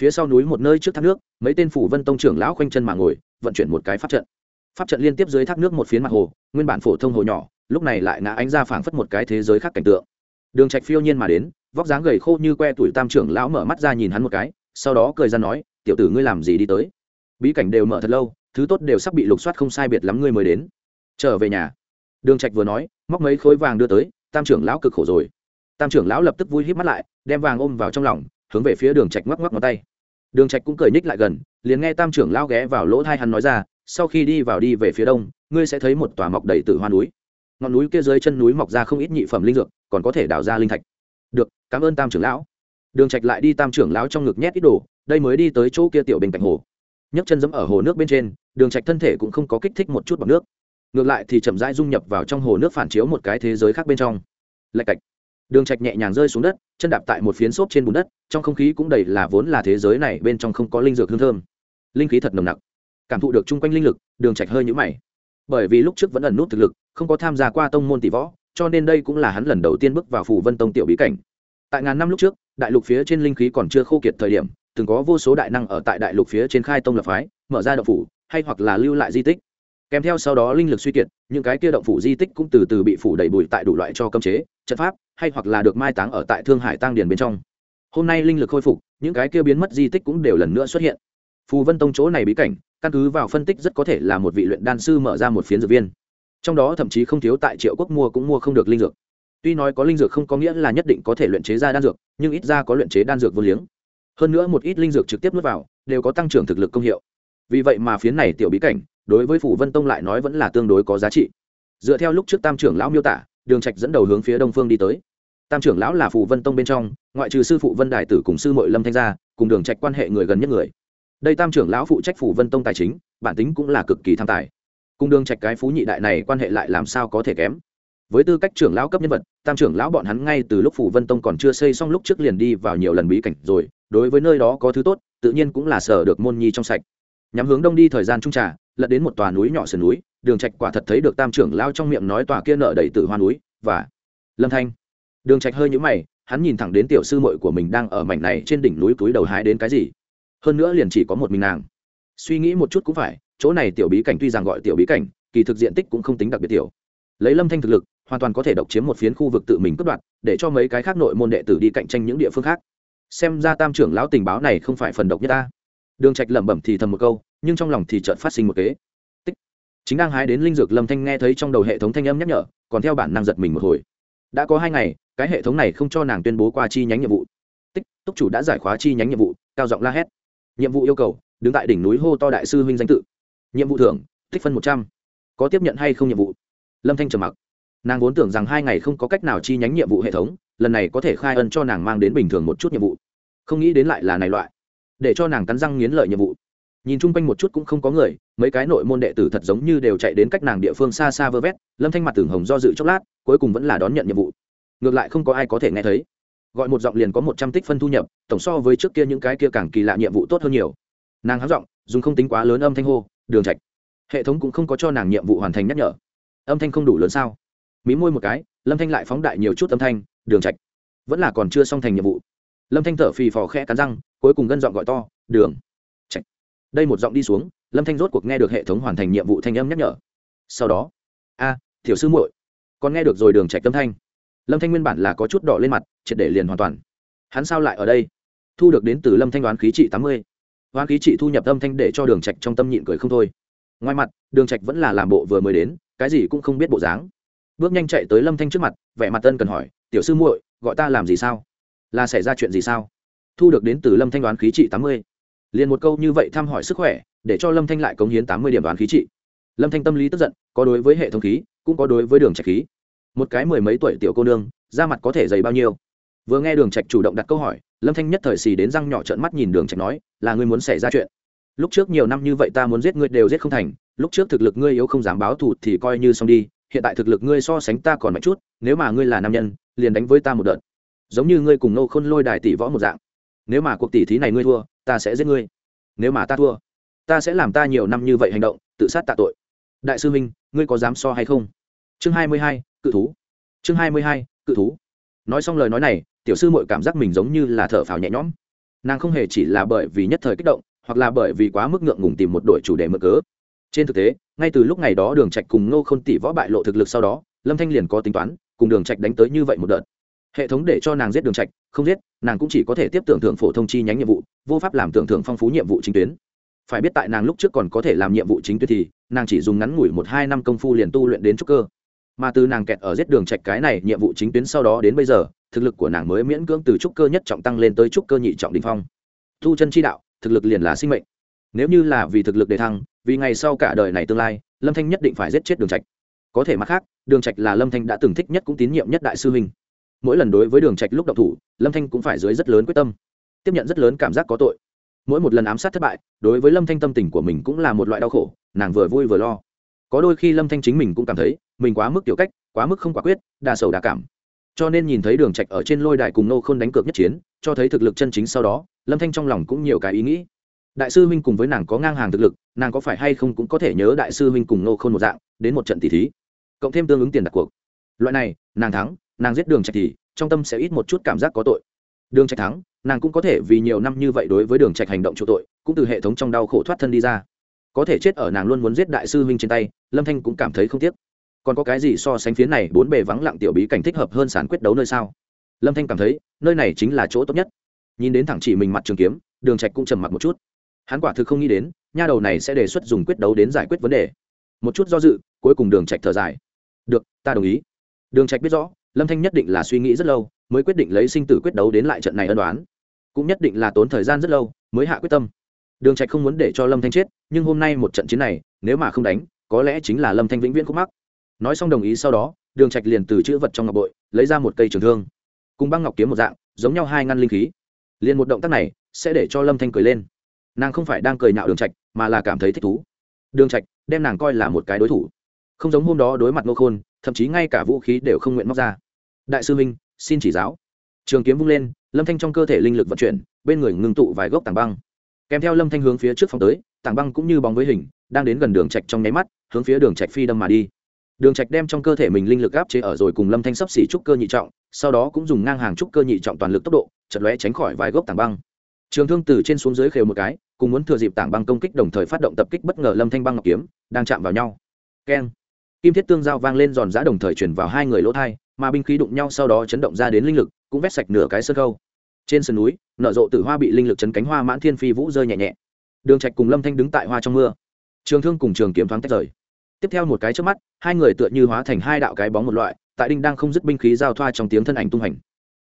phía sau núi một nơi trước thác nước, mấy tên phủ vân tông trưởng lão khoanh chân mà ngồi, vận chuyển một cái pháp trận. Pháp trận liên tiếp dưới thác nước một phiến mặt hồ, nguyên bản phổ thông hồ nhỏ, lúc này lại ngã ánh ra phảng phất một cái thế giới khác cảnh tượng. Đường trạch phiêu nhiên mà đến, vóc dáng gầy khô như que tuổi tam trưởng lão mở mắt ra nhìn hắn một cái, sau đó cười ra nói, tiểu tử ngươi làm gì đi tới? Bí cảnh đều mở thật lâu, thứ tốt đều sắp bị lục soát không sai biệt lắm ngươi mới đến. Trở về nhà. Đường trạch vừa nói, móc mấy khối vàng đưa tới, tam trưởng lão cực khổ rồi. Tam trưởng lão lập tức vui híp mắt lại, đem vàng ôm vào trong lòng hướng về phía đường trạch ngoắc ngoắc ngón tay. Đường trạch cũng cười nhích lại gần, liền nghe tam trưởng lão ghé vào lỗ tai hắn nói ra, sau khi đi vào đi về phía đông, ngươi sẽ thấy một tòa mọc đầy tử hoa núi. Ngọn núi kia dưới chân núi mọc ra không ít nhị phẩm linh dược, còn có thể đào ra linh thạch. Được, cảm ơn tam trưởng lão. Đường trạch lại đi tam trưởng lão trong ngực nhét ít đồ, đây mới đi tới chỗ kia tiểu bên cạnh hồ. Nhấc chân dẫm ở hồ nước bên trên, đường trạch thân thể cũng không có kích thích một chút bằng nước. Ngược lại thì chậm rãi dung nhập vào trong hồ nước phản chiếu một cái thế giới khác bên trong. Lạch cạch đường trạch nhẹ nhàng rơi xuống đất, chân đạp tại một phiến xốp trên bùn đất, trong không khí cũng đầy là vốn là thế giới này, bên trong không có linh dược hương thơm. Linh khí thật nồng nặc. Cảm thụ được chung quanh linh lực, đường trạch hơi nhũ mày. Bởi vì lúc trước vẫn ẩn nút thực lực, không có tham gia qua tông môn tỷ võ, cho nên đây cũng là hắn lần đầu tiên bước vào phủ vân tông tiểu bí cảnh. Tại ngàn năm lúc trước, đại lục phía trên linh khí còn chưa khô kiệt thời điểm, từng có vô số đại năng ở tại đại lục phía trên khai tông lập phái, mở ra động phủ, hay hoặc là lưu lại di tích kèm theo sau đó linh lực suy kiệt, những cái kia động phủ di tích cũng từ từ bị phủ đầy bụi tại đủ loại cho cấm chế, trận pháp, hay hoặc là được mai táng ở tại thương hải tăng điền bên trong. Hôm nay linh lực khôi phục, những cái kia biến mất di tích cũng đều lần nữa xuất hiện. Phù vân tông chỗ này bí cảnh, căn cứ vào phân tích rất có thể là một vị luyện đan sư mở ra một phiến dược viên. Trong đó thậm chí không thiếu tại triệu quốc mua cũng mua không được linh dược. Tuy nói có linh dược không có nghĩa là nhất định có thể luyện chế ra đan dược, nhưng ít ra có luyện chế đan dược vô liếng. Hơn nữa một ít linh dược trực tiếp nuốt vào, đều có tăng trưởng thực lực công hiệu. Vì vậy mà phiến này tiểu bí cảnh đối với phủ vân tông lại nói vẫn là tương đối có giá trị. Dựa theo lúc trước tam trưởng lão miêu tả, đường trạch dẫn đầu hướng phía đông phương đi tới. Tam trưởng lão là phủ vân tông bên trong, ngoại trừ sư phụ vân đại tử cùng sư mội lâm thanh gia, cùng đường trạch quan hệ người gần nhất người. Đây tam trưởng lão phụ trách phủ vân tông tài chính, bản tính cũng là cực kỳ tham tài. Cùng đường trạch cái phú nhị đại này quan hệ lại làm sao có thể kém? Với tư cách trưởng lão cấp nhân vật, tam trưởng lão bọn hắn ngay từ lúc phủ vân tông còn chưa xây xong lúc trước liền đi vào nhiều lần bí cảnh rồi, đối với nơi đó có thứ tốt, tự nhiên cũng là sở được môn nhi trong sạch. Nhắm hướng đông đi thời gian trung trà lật đến một tòa núi nhỏ sườn núi, đường trạch quả thật thấy được tam trưởng lão trong miệng nói tòa kia nợ đầy tử hoa núi, và lâm thanh. Đường trạch hơi nhũ mày, hắn nhìn thẳng đến tiểu sư muội của mình đang ở mảnh này trên đỉnh núi túi đầu hái đến cái gì. Hơn nữa liền chỉ có một mình nàng. Suy nghĩ một chút cũng phải, chỗ này tiểu bí cảnh tuy rằng gọi tiểu bí cảnh, kỳ thực diện tích cũng không tính đặc biệt tiểu. Lấy lâm thanh thực lực, hoàn toàn có thể độc chiếm một phiến khu vực tự mình cướp đoạt, để cho mấy cái khác nội môn đệ tử đi cạnh tranh những địa phương khác. Xem ra tam trưởng lão tình báo này không phải phần độc nhất ta. Đường trạch lẩm bẩm thì thầm một câu nhưng trong lòng thì chợt phát sinh một kế. Tích. Chính đang hái đến linh dược lâm thanh nghe thấy trong đầu hệ thống thanh âm nhắc nhở, còn theo bản năng giật mình một hồi. Đã có hai ngày, cái hệ thống này không cho nàng tuyên bố qua chi nhánh nhiệm vụ. Tích, túc chủ đã giải khóa chi nhánh nhiệm vụ, cao giọng la hét. Nhiệm vụ yêu cầu, đứng tại đỉnh núi hô to đại sư huynh danh tự. Nhiệm vụ thưởng, tích phân một trăm. Có tiếp nhận hay không nhiệm vụ? Lâm thanh trầm mặc. Nàng vốn tưởng rằng hai ngày không có cách nào chi nhánh nhiệm vụ hệ thống, lần này có thể khai ân cho nàng mang đến bình thường một chút nhiệm vụ. Không nghĩ đến lại là này loại. Để cho nàng cắn răng nghiến lợi nhiệm vụ nhìn chung quanh một chút cũng không có người, mấy cái nội môn đệ tử thật giống như đều chạy đến cách nàng địa phương xa xa vơ vét, lâm thanh mặt tưởng hồng do dự chốc lát, cuối cùng vẫn là đón nhận nhiệm vụ. Ngược lại không có ai có thể nghe thấy. Gọi một giọng liền có một trăm tích phân thu nhập, tổng so với trước kia những cái kia càng kỳ lạ nhiệm vụ tốt hơn nhiều. Nàng hắng giọng, dùng không tính quá lớn âm thanh hô, đường trạch. Hệ thống cũng không có cho nàng nhiệm vụ hoàn thành nhắc nhở. Âm thanh không đủ lớn sao? Mí môi một cái, lâm thanh lại phóng đại nhiều chút âm thanh, đường trạch. Vẫn là còn chưa xong thành nhiệm vụ. Lâm thanh thở phì phò khẽ cắn răng, cuối cùng gân giọng gọi to, đường đây một giọng đi xuống lâm thanh rốt cuộc nghe được hệ thống hoàn thành nhiệm vụ thanh âm nhắc nhở. Sau đó a à, thiểu sư muội còn nghe được rồi đường trạch tâm thanh. Lâm thanh nguyên bản là có chút đỏ lên mặt triệt để liền hoàn toàn. Hắn sao lại ở đây? Thu được đến từ lâm thanh đoán khí trị tám mươi. Đoán khí trị thu nhập âm thanh để cho đường trạch trong tâm nhịn cười không thôi. Ngoài mặt đường trạch vẫn là làm bộ vừa mới đến cái gì cũng không biết bộ dáng. Bước nhanh chạy tới lâm thanh trước mặt vẻ mặt tân cần hỏi tiểu sư muội gọi ta làm gì sao? Là xảy ra chuyện gì sao? Thu được đến từ lâm thanh đoán khí trị tám mươi liền một câu như vậy thăm hỏi sức khỏe, để cho lâm thanh lại cống hiến tám mươi điểm đoán khí trị. Lâm thanh tâm lý tức giận, có đối với hệ thống khí, cũng có đối với đường trạch khí. Một cái mười mấy tuổi tiểu cô nương, da mặt có thể dày bao nhiêu? Vừa nghe đường trạch chủ động đặt câu hỏi, lâm thanh nhất thời xì đến răng nhỏ trợn mắt nhìn đường trạch nói, là ngươi muốn xảy ra chuyện. Lúc trước nhiều năm như vậy ta muốn giết ngươi đều giết không thành, lúc trước thực lực ngươi yếu không dám báo thù thì coi như xong đi, hiện tại thực lực ngươi so sánh ta còn mạnh chút, nếu mà ngươi là nam nhân, liền đánh với ta một đợt. Giống như ngươi cùng nô khôn lôi đài tỷ võ một dạng. Nếu mà cuộc tỷ thí này ngươi thua ta sẽ giết ngươi. Nếu mà ta thua, ta sẽ làm ta nhiều năm như vậy hành động, tự sát tạ tội. Đại sư minh, ngươi có dám so hay không? Chương hai mươi hai, cự thú. Chương hai mươi hai, cự thú. Nói xong lời nói này, tiểu sư mội cảm giác mình giống như là thở phào nhẹ nhõm. Nàng không hề chỉ là bởi vì nhất thời kích động, hoặc là bởi vì quá mức ngượng ngùng tìm một đội chủ đề mở cớ. Trên thực tế, ngay từ lúc ngày đó đường trạch cùng nô khôn tỷ võ bại lộ thực lực sau đó, lâm thanh liền có tính toán, cùng đường trạch đánh tới như vậy một đợt. Hệ thống để cho nàng giết đường trạch không giết, nàng cũng chỉ có thể tiếp tưởng thưởng phổ thông chi nhánh nhiệm vụ, vô pháp làm tưởng thưởng phong phú nhiệm vụ chính tuyến. Phải biết tại nàng lúc trước còn có thể làm nhiệm vụ chính tuyến thì, nàng chỉ dùng ngắn ngủi một hai năm công phu liền tu luyện đến trúc cơ. Mà từ nàng kẹt ở giết đường trạch cái này, nhiệm vụ chính tuyến sau đó đến bây giờ, thực lực của nàng mới miễn cưỡng từ trúc cơ nhất trọng tăng lên tới trúc cơ nhị trọng đỉnh phong. Tu chân chi đạo, thực lực liền là sinh mệnh. Nếu như là vì thực lực để thăng, vì ngày sau cả đời này tương lai, lâm thanh nhất định phải giết chết đường trạch. Có thể mặt khác, đường trạch là lâm thanh đã từng thích nhất cũng tín nhiệm nhất đại sư huynh mỗi lần đối với đường trạch lúc độc thủ, lâm thanh cũng phải dưới rất lớn quyết tâm. Tiếp nhận rất lớn cảm giác có tội. Mỗi một lần ám sát thất bại, đối với lâm thanh tâm tình của mình cũng là một loại đau khổ, nàng vừa vui vừa lo. Có đôi khi lâm thanh chính mình cũng cảm thấy, mình quá mức tiểu cách, quá mức không quả quyết, đa sầu đa cảm. Cho nên nhìn thấy đường trạch ở trên lôi đài cùng nô khôn đánh cược nhất chiến, cho thấy thực lực chân chính sau đó, lâm thanh trong lòng cũng nhiều cái ý nghĩ. Đại sư huynh cùng với nàng có ngang hàng thực lực, nàng có phải hay không cũng có thể nhớ đại sư huynh cùng nô khôn một dạng, đến một trận tỷ thí. Cộng thêm tương ứng tiền đặt cuộc. Loại này, nàng thắng nàng giết đường trạch thì trong tâm sẽ ít một chút cảm giác có tội. Đường trạch thắng, nàng cũng có thể vì nhiều năm như vậy đối với đường trạch hành động chỗ tội, cũng từ hệ thống trong đau khổ thoát thân đi ra. Có thể chết ở nàng luôn muốn giết đại sư huynh trên tay, lâm thanh cũng cảm thấy không tiếc. Còn có cái gì so sánh phía này bốn bề vắng lặng tiểu bí cảnh thích hợp hơn sản quyết đấu nơi sao? Lâm thanh cảm thấy, nơi này chính là chỗ tốt nhất. Nhìn đến thẳng chỉ mình mặt trường kiếm, đường trạch cũng trầm mặt một chút. Hắn quả thực không nghĩ đến, nha đầu này sẽ đề xuất dùng quyết đấu đến giải quyết vấn đề. Một chút do dự, cuối cùng đường trạch thở dài. Được, ta đồng ý. Đường trạch biết rõ lâm thanh nhất định là suy nghĩ rất lâu, mới quyết định lấy sinh tử quyết đấu đến lại trận này ân đoán. Cũng nhất định là tốn thời gian rất lâu, mới hạ quyết tâm. Đường trạch không muốn để cho lâm thanh chết, nhưng hôm nay một trận chiến này, nếu mà không đánh, có lẽ chính là lâm thanh vĩnh viễn khúc mắc. Nói xong đồng ý sau đó, đường trạch liền từ chữ vật trong ngọc bội, lấy ra một cây trường thương. Cùng băng ngọc kiếm một dạng, giống nhau hai ngăn linh khí. Liền một động tác này, sẽ để cho lâm thanh cười lên. Nàng không phải đang cười nhạo đường trạch, mà là cảm thấy thích thú. Đường trạch, đem nàng coi là một cái đối thủ. Không giống hôm đó đối mặt ngô khôn, thậm chí ngay cả vũ khí đều không nguyện móc ra đại sư minh xin chỉ giáo. Trường kiếm vung lên, lâm thanh trong cơ thể linh lực vận chuyển, bên người ngưng tụ vài gốc tảng băng. Kèm theo lâm thanh hướng phía trước phòng tới, tảng băng cũng như bóng với hình, đang đến gần đường trạch trong nháy mắt, hướng phía đường trạch phi đâm mà đi. Đường trạch đem trong cơ thể mình linh lực áp chế ở rồi cùng lâm thanh sắp xỉ trúc cơ nhị trọng, sau đó cũng dùng ngang hàng trúc cơ nhị trọng toàn lực tốc độ, chật lóe tránh khỏi vài gốc tảng băng. Trường thương từ trên xuống dưới khều một cái, cùng muốn thừa dịp tảng băng công kích đồng thời phát động tập kích bất ngờ lâm thanh băng ngọc kiếm, đang chạm vào nhau. Keng. Kim thiết tương giao vang lên giòn giã đồng thời chuyển vào hai người lỗ thai mà binh khí đụng nhau sau đó chấn động ra đến linh lực, cũng vét sạch nửa cái sân khâu. Trên sườn núi, nở rộ tử hoa bị linh lực chấn cánh hoa mãn thiên phi vũ rơi nhẹ nhẹ. Đường trạch cùng lâm thanh đứng tại hoa trong mưa. Trường thương cùng trường kiếm thoáng tách rời. Tiếp theo một cái trước mắt, hai người tựa như hóa thành hai đạo cái bóng một loại, tại đinh đang không dứt binh khí giao thoa trong tiếng thân ảnh tung hành.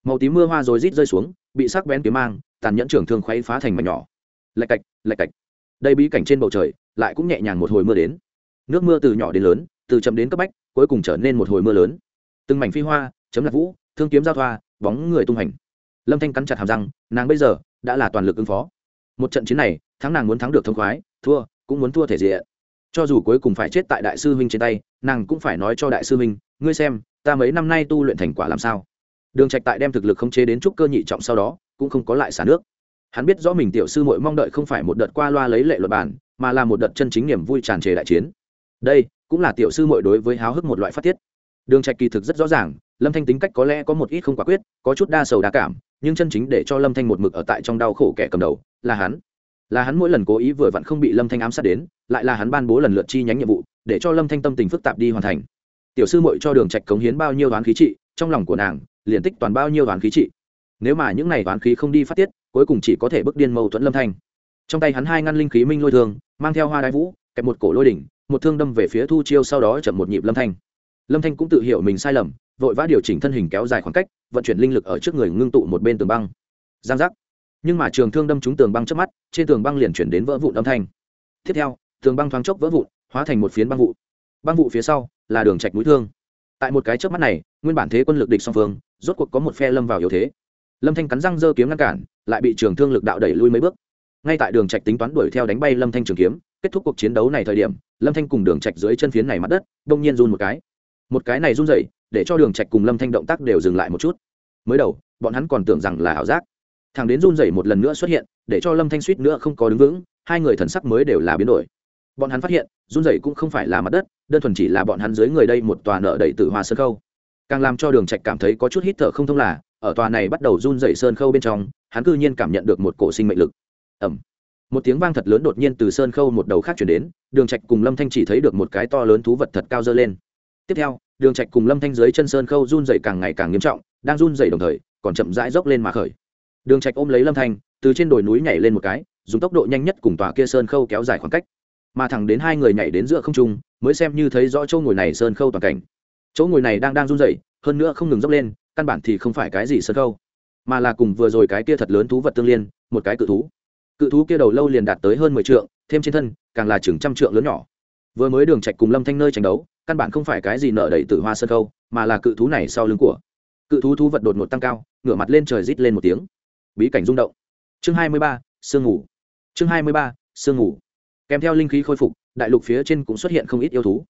Màu tím mưa hoa rồi rít rơi xuống, bị sắc bén kiếm mang, tàn nhẫn trường thương khuấy phá thành mảnh nhỏ. Lạch cạch lạch cạch. Đây bí cảnh trên bầu trời, lại cũng nhẹ nhàng một hồi mưa đến. Nước mưa từ nhỏ đến lớn, từ chậm đến cấp bách, cuối cùng trở nên một hồi mưa lớn từng mảnh phi hoa, chấm lạc vũ, thương kiếm giao thoa, bóng người tung hành lâm thanh cắn chặt hàm răng, nàng bây giờ đã là toàn lực ứng phó. Một trận chiến này, thắng nàng muốn thắng được thông khoái, thua, cũng muốn thua thể diện. Cho dù cuối cùng phải chết tại đại sư huynh trên tay, nàng cũng phải nói cho đại sư huynh, ngươi xem, ta mấy năm nay tu luyện thành quả làm sao? Đường trạch tại đem thực lực không chế đến trúc cơ nhị trọng sau đó, cũng không có lại xả nước. Hắn biết rõ mình tiểu sư muội mong đợi không phải một đợt qua loa lấy lệ luật bản, mà là một đợt chân chính niềm vui tràn trề đại chiến. Đây cũng là tiểu sư muội đối với háo hức một loại phát tiết đường trạch kỳ thực rất rõ ràng, lâm thanh tính cách có lẽ có một ít không quả quyết, có chút đa sầu đa cảm, nhưng chân chính để cho lâm thanh một mực ở tại trong đau khổ kẻ cầm đầu, là hắn. Là hắn mỗi lần cố ý vừa vặn không bị lâm thanh ám sát đến, lại là hắn ban bố lần lượt chi nhánh nhiệm vụ, để cho lâm thanh tâm tình phức tạp đi hoàn thành. Tiểu sư muội cho đường trạch cống hiến bao nhiêu đoán khí trị, trong lòng của nàng, liền tích toàn bao nhiêu đoán khí trị. Nếu mà những này đoán khí không đi phát tiết, cuối cùng chỉ có thể bức điên mâu thuẫn lâm thanh. Trong tay hắn hai ngăn linh khí minh lôi thường mang theo hoa đai vũ, kẹp một cổ lôi đỉnh, một thương đâm về phía thu chiêu sau đó chậm một nhịp lâm thanh lâm thanh cũng tự hiểu mình sai lầm, vội vã điều chỉnh thân hình kéo dài khoảng cách, vận chuyển linh lực ở trước người ngưng tụ một bên tường băng. Giang giác. Nhưng mà trường thương đâm trúng tường băng trước mắt, trên tường băng liền chuyển đến vỡ vụn âm thanh. Tiếp theo, tường băng thoáng chốc vỡ vụn, hóa thành một phiến băng vụ. Băng vụ phía sau là đường trạch mũi thương. Tại một cái trước mắt này, nguyên bản thế quân lực địch song phương, rốt cuộc có một phe lâm vào yếu thế. Lâm thanh cắn răng giơ kiếm ngăn cản, lại bị trường thương lực đạo đẩy lui mấy bước. Ngay tại đường trạch tính toán đuổi theo đánh bay lâm thanh trường kiếm, kết thúc cuộc chiến đấu này thời điểm, lâm thanh cùng đường trạch dưới chân phiến này mặt đất, đông nhiên run một cái một cái này run rẩy để cho đường trạch cùng lâm thanh động tác đều dừng lại một chút. Mới đầu bọn hắn còn tưởng rằng là ảo giác. Thằng đến run rẩy một lần nữa xuất hiện để cho lâm thanh suýt nữa không có đứng vững hai người thần sắc mới đều là biến đổi. Bọn hắn phát hiện run rẩy cũng không phải là mặt đất đơn thuần chỉ là bọn hắn dưới người đây một tòa nợ đầy tử hoa sơn khâu. Càng làm cho đường trạch cảm thấy có chút hít thở không thông là ở tòa này bắt đầu run rẩy sơn khâu bên trong hắn cư nhiên cảm nhận được một cổ sinh mệnh lực. Ầm, một tiếng vang thật lớn đột nhiên từ sơn khâu một đầu khác chuyển đến đường trạch cùng lâm thanh chỉ thấy được một cái to lớn thú vật thật cao dơ lên tiếp theo, đường trạch cùng lâm thanh dưới chân sơn khâu run rẩy càng ngày càng nghiêm trọng, đang run rẩy đồng thời, còn chậm rãi dốc lên mà khởi. Đường trạch ôm lấy lâm thanh, từ trên đồi núi nhảy lên một cái, dùng tốc độ nhanh nhất cùng tòa kia sơn khâu kéo dài khoảng cách. Mà thẳng đến hai người nhảy đến giữa không trung, mới xem như thấy rõ chỗ ngồi này sơn khâu toàn cảnh. Chỗ ngồi này đang đang run rẩy, hơn nữa không ngừng dốc lên, căn bản thì không phải cái gì sơn khâu, mà là cùng vừa rồi cái kia thật lớn thú vật tương liên, một cái cự thú. Cự thú kia đầu lâu liền đạt tới hơn mười trượng, thêm trên thân, càng là chừng trăm trượng lớn nhỏ vừa mới đường trạch cùng lâm thanh nơi tranh đấu, căn bản không phải cái gì nợ đẩy tử hoa sơn khâu mà là cự thú này sau lưng của. Cự thú thú vật đột ngột tăng cao, ngửa mặt lên trời rít lên một tiếng. Bí cảnh rung động. Chương hai mươi ba, sương ngủ chương hai mươi ba, sương ngủ kèm theo linh khí khôi phục, đại lục phía trên cũng xuất hiện không ít yêu thú.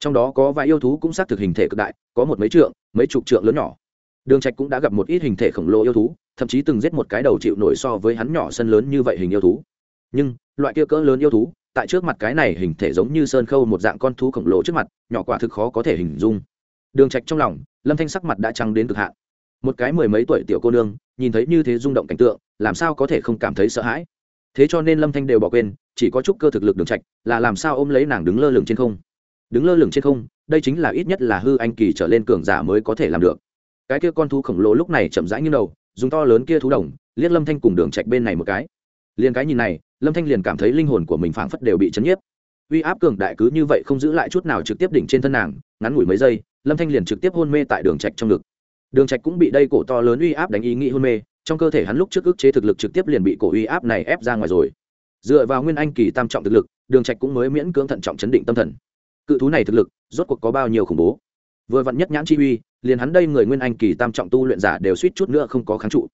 Trong đó có vài yêu thú cũng xác thực hình thể cực đại, có một mấy trượng, mấy chục trượng lớn nhỏ. Đường trạch cũng đã gặp một ít hình thể khổng lồ yêu thú, thậm chí từng giết một cái đầu chịu nổi so với hắn nhỏ sân lớn như vậy hình yêu thú. Nhưng, loại kia cỡ lớn yêu thú tại trước mặt cái này hình thể giống như sơn khâu một dạng con thú khổng lồ trước mặt, nhỏ quả thực khó có thể hình dung. Đường trạch trong lòng, lâm thanh sắc mặt đã trắng đến cực hạn. Một cái mười mấy tuổi tiểu cô nương, nhìn thấy như thế rung động cảnh tượng, làm sao có thể không cảm thấy sợ hãi? Thế cho nên lâm thanh đều bỏ quên, chỉ có chút cơ thực lực đường trạch, là làm sao ôm lấy nàng đứng lơ lửng trên không? Đứng lơ lửng trên không, đây chính là ít nhất là hư anh kỳ trở lên cường giả mới có thể làm được. Cái kia con thú khổng lồ lúc này chậm rãi như đầu, dùng to lớn kia thú đồng, liếc lâm thanh cùng đường trạch bên này một cái liền cái nhìn này, lâm thanh liền cảm thấy linh hồn của mình phảng phất đều bị chấn nhiếp. Uy áp cường đại cứ như vậy không giữ lại chút nào trực tiếp đỉnh trên thân nàng, ngắn ngủi mấy giây, lâm thanh liền trực tiếp hôn mê tại đường trạch trong ngực. Đường trạch cũng bị đây cổ to lớn uy áp đánh ý nghĩ hôn mê, trong cơ thể hắn lúc trước ức chế thực lực trực tiếp liền bị cổ uy áp này ép ra ngoài rồi. Dựa vào nguyên anh kỳ tam trọng thực lực, đường trạch cũng mới miễn cưỡng thận trọng chấn định tâm thần. Cự thú này thực lực, rốt cuộc có bao nhiêu khủng bố? Vừa vặn nhất nhãn chi uy, liền hắn đây người nguyên anh kỳ tam trọng tu luyện giả đều suýt chút nữa không có kháng trụ.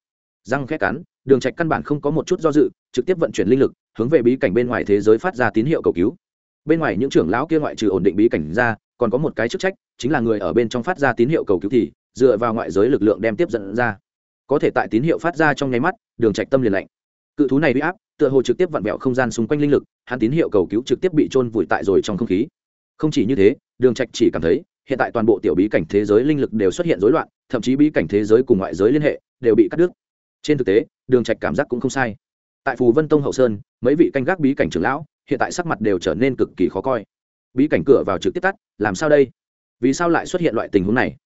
Răng khét cắn đường trạch căn bản không có một chút do dự, trực tiếp vận chuyển linh lực, hướng về bí cảnh bên ngoài thế giới phát ra tín hiệu cầu cứu. Bên ngoài những trưởng lão kia ngoại trừ ổn định bí cảnh ra, còn có một cái chức trách, chính là người ở bên trong phát ra tín hiệu cầu cứu thì, dựa vào ngoại giới lực lượng đem tiếp dẫn ra. Có thể tại tín hiệu phát ra trong nháy mắt, đường trạch tâm liền lạnh. Cự thú này bị áp, tựa hồ trực tiếp vặn vẹo không gian xung quanh linh lực, hắn tín hiệu cầu cứu trực tiếp bị trôn vùi tại rồi trong không khí. Không chỉ như thế, đường trạch chỉ cảm thấy, hiện tại toàn bộ tiểu bí cảnh thế giới linh lực đều xuất hiện rối loạn, thậm chí bí cảnh thế giới cùng ngoại giới liên hệ đều bị cắt đứt trên thực tế, đường trạch cảm giác cũng không sai. Tại phù vân tông hậu sơn, mấy vị canh gác bí cảnh trưởng lão, hiện tại sắc mặt đều trở nên cực kỳ khó coi. Bí cảnh cửa vào trực tiếp tắt, làm sao đây? Vì sao lại xuất hiện loại tình huống này?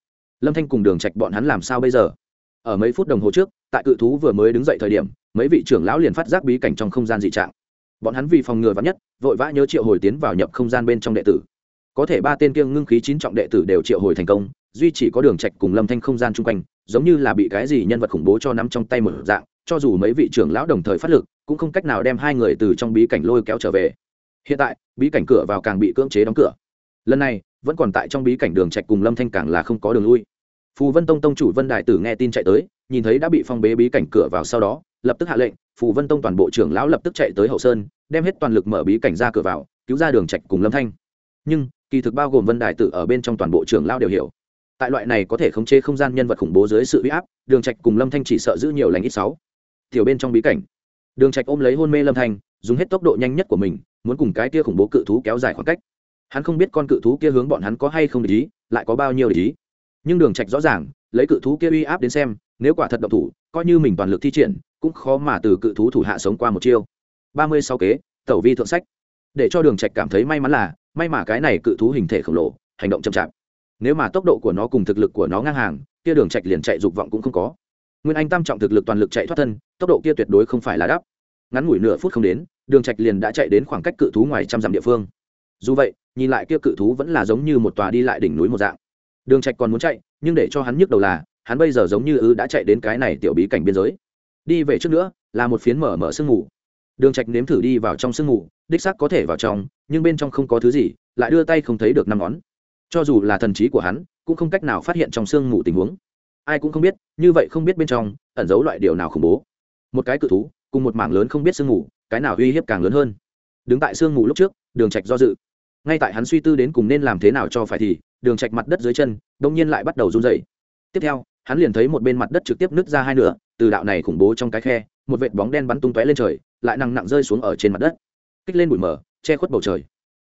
Lâm thanh cùng đường trạch bọn hắn làm sao bây giờ? Ở mấy phút đồng hồ trước, tại cự thú vừa mới đứng dậy thời điểm, mấy vị trưởng lão liền phát giác bí cảnh trong không gian dị trạng. Bọn hắn vì phòng ngừa vắn nhất, vội vã nhớ triệu hồi tiến vào nhập không gian bên trong đệ tử. Có thể ba tên kiêng ngưng khí chín trọng đệ tử đều triệu hồi thành công, duy chỉ có đường trạch cùng lâm thanh không gian chung quanh giống như là bị cái gì nhân vật khủng bố cho nắm trong tay một dạng, cho dù mấy vị trưởng lão đồng thời phát lực, cũng không cách nào đem hai người từ trong bí cảnh lôi kéo trở về. Hiện tại, bí cảnh cửa vào càng bị cưỡng chế đóng cửa. Lần này, vẫn còn tại trong bí cảnh đường trạch cùng lâm thanh càng là không có đường lui. Phù vân tông tông chủ vân đại tử nghe tin chạy tới, nhìn thấy đã bị phong bế bí cảnh cửa vào sau đó, lập tức hạ lệnh, phù vân tông toàn bộ trưởng lão lập tức chạy tới hậu sơn, đem hết toàn lực mở bí cảnh ra cửa vào, cứu ra đường trạch cùng lâm thanh. Nhưng, kỳ thực bao gồm vân đại tử ở bên trong toàn bộ trưởng lão đều hiểu tại loại này có thể khống chế không gian nhân vật khủng bố dưới sự uy áp, đường trạch cùng lâm thanh chỉ sợ giữ nhiều lành ít sáu. Tiểu bên trong bí cảnh. Đường trạch ôm lấy hôn mê lâm thanh, dùng hết tốc độ nhanh nhất của mình, muốn cùng cái kia khủng bố cự thú kéo dài khoảng cách. Hắn không biết con cự thú kia hướng bọn hắn có hay không để ý, lại có bao nhiêu để ý. Nhưng đường trạch rõ ràng, lấy cự thú kia uy áp đến xem, nếu quả thật động thủ, coi như mình toàn lực thi triển, cũng khó mà từ cự thú thủ hạ sống qua một chiêu. Ba mươi sau kế, tẩu vi thượng sách. Để cho đường trạch cảm thấy may mắn là, may mà cái này cự thú hình thể khổng lồ, hành động chậm chạp nếu mà tốc độ của nó cùng thực lực của nó ngang hàng, kia đường trạch liền chạy dục vọng cũng không có. Nguyên anh tam trọng thực lực toàn lực chạy thoát thân, tốc độ kia tuyệt đối không phải là đắp ngắn ngủi nửa phút không đến, đường trạch liền đã chạy đến khoảng cách cự thú ngoài trăm dặm địa phương. Dù vậy, nhìn lại kia cự thú vẫn là giống như một tòa đi lại đỉnh núi một dạng. Đường trạch còn muốn chạy, nhưng để cho hắn nhức đầu là, hắn bây giờ giống như ư đã chạy đến cái này tiểu bí cảnh biên giới. Đi về trước nữa, là một phiến mở mở sương mù. Đường trạch nếm thử đi vào trong sương mù, đích xác có thể vào trong, nhưng bên trong không có thứ gì, lại đưa tay không thấy được năm ngón cho dù là thần trí của hắn, cũng không cách nào phát hiện trong sương mù tình huống. Ai cũng không biết, như vậy không biết bên trong, ẩn giấu loại điều nào khủng bố. Một cái cự thú, cùng một mảng lớn không biết sương mù, cái nào uy hiếp càng lớn hơn? Đứng tại sương mù lúc trước, đường trạch do dự. Ngay tại hắn suy tư đến cùng nên làm thế nào cho phải thì, đường trạch mặt đất dưới chân đông nhiên lại bắt đầu run rẩy. Tiếp theo, hắn liền thấy một bên mặt đất trực tiếp nứt ra hai nửa, từ đạo này khủng bố trong cái khe, một vệt bóng đen bắn tung tóe lên trời, lại nặng nặng rơi xuống ở trên mặt đất. Kích lên bụi mờ, che khuất bầu trời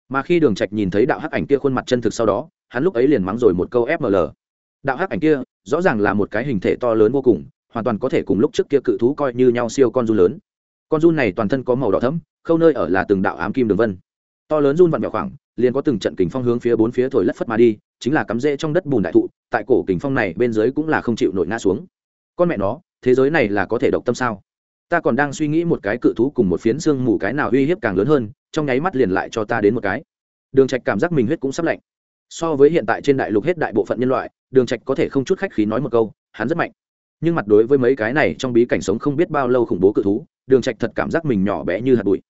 mà khi đường trạch nhìn thấy đạo hắc ảnh kia khuôn mặt chân thực sau đó, hắn lúc ấy liền mắng rồi một câu fml đạo hắc ảnh kia, rõ ràng là một cái hình thể to lớn vô cùng, hoàn toàn có thể cùng lúc trước kia cự thú coi như nhau siêu con run lớn. Con run này toàn thân có màu đỏ thẫm, khâu nơi ở là từng đạo ám kim đường vân. To lớn run vặn vẹo khoảng, liền có từng trận kình phong hướng phía bốn phía thổi lất phất mà đi, chính là cắm rễ trong đất bùn đại thụ, tại cổ kình phong này bên dưới cũng là không chịu nổi ngã xuống. Con mẹ nó, thế giới này là có thể độc tâm sao? Ta còn đang suy nghĩ một cái cự thú cùng một phiến xương mù cái nào uy hiếp càng lớn hơn, trong nháy mắt liền lại cho ta đến một cái. Đường trạch cảm giác mình huyết cũng sắp lạnh. So với hiện tại trên đại lục hết đại bộ phận nhân loại, đường trạch có thể không chút khách khí nói một câu, hắn rất mạnh. Nhưng mặt đối với mấy cái này trong bí cảnh sống không biết bao lâu khủng bố cự thú, đường trạch thật cảm giác mình nhỏ bé như hạt bụi.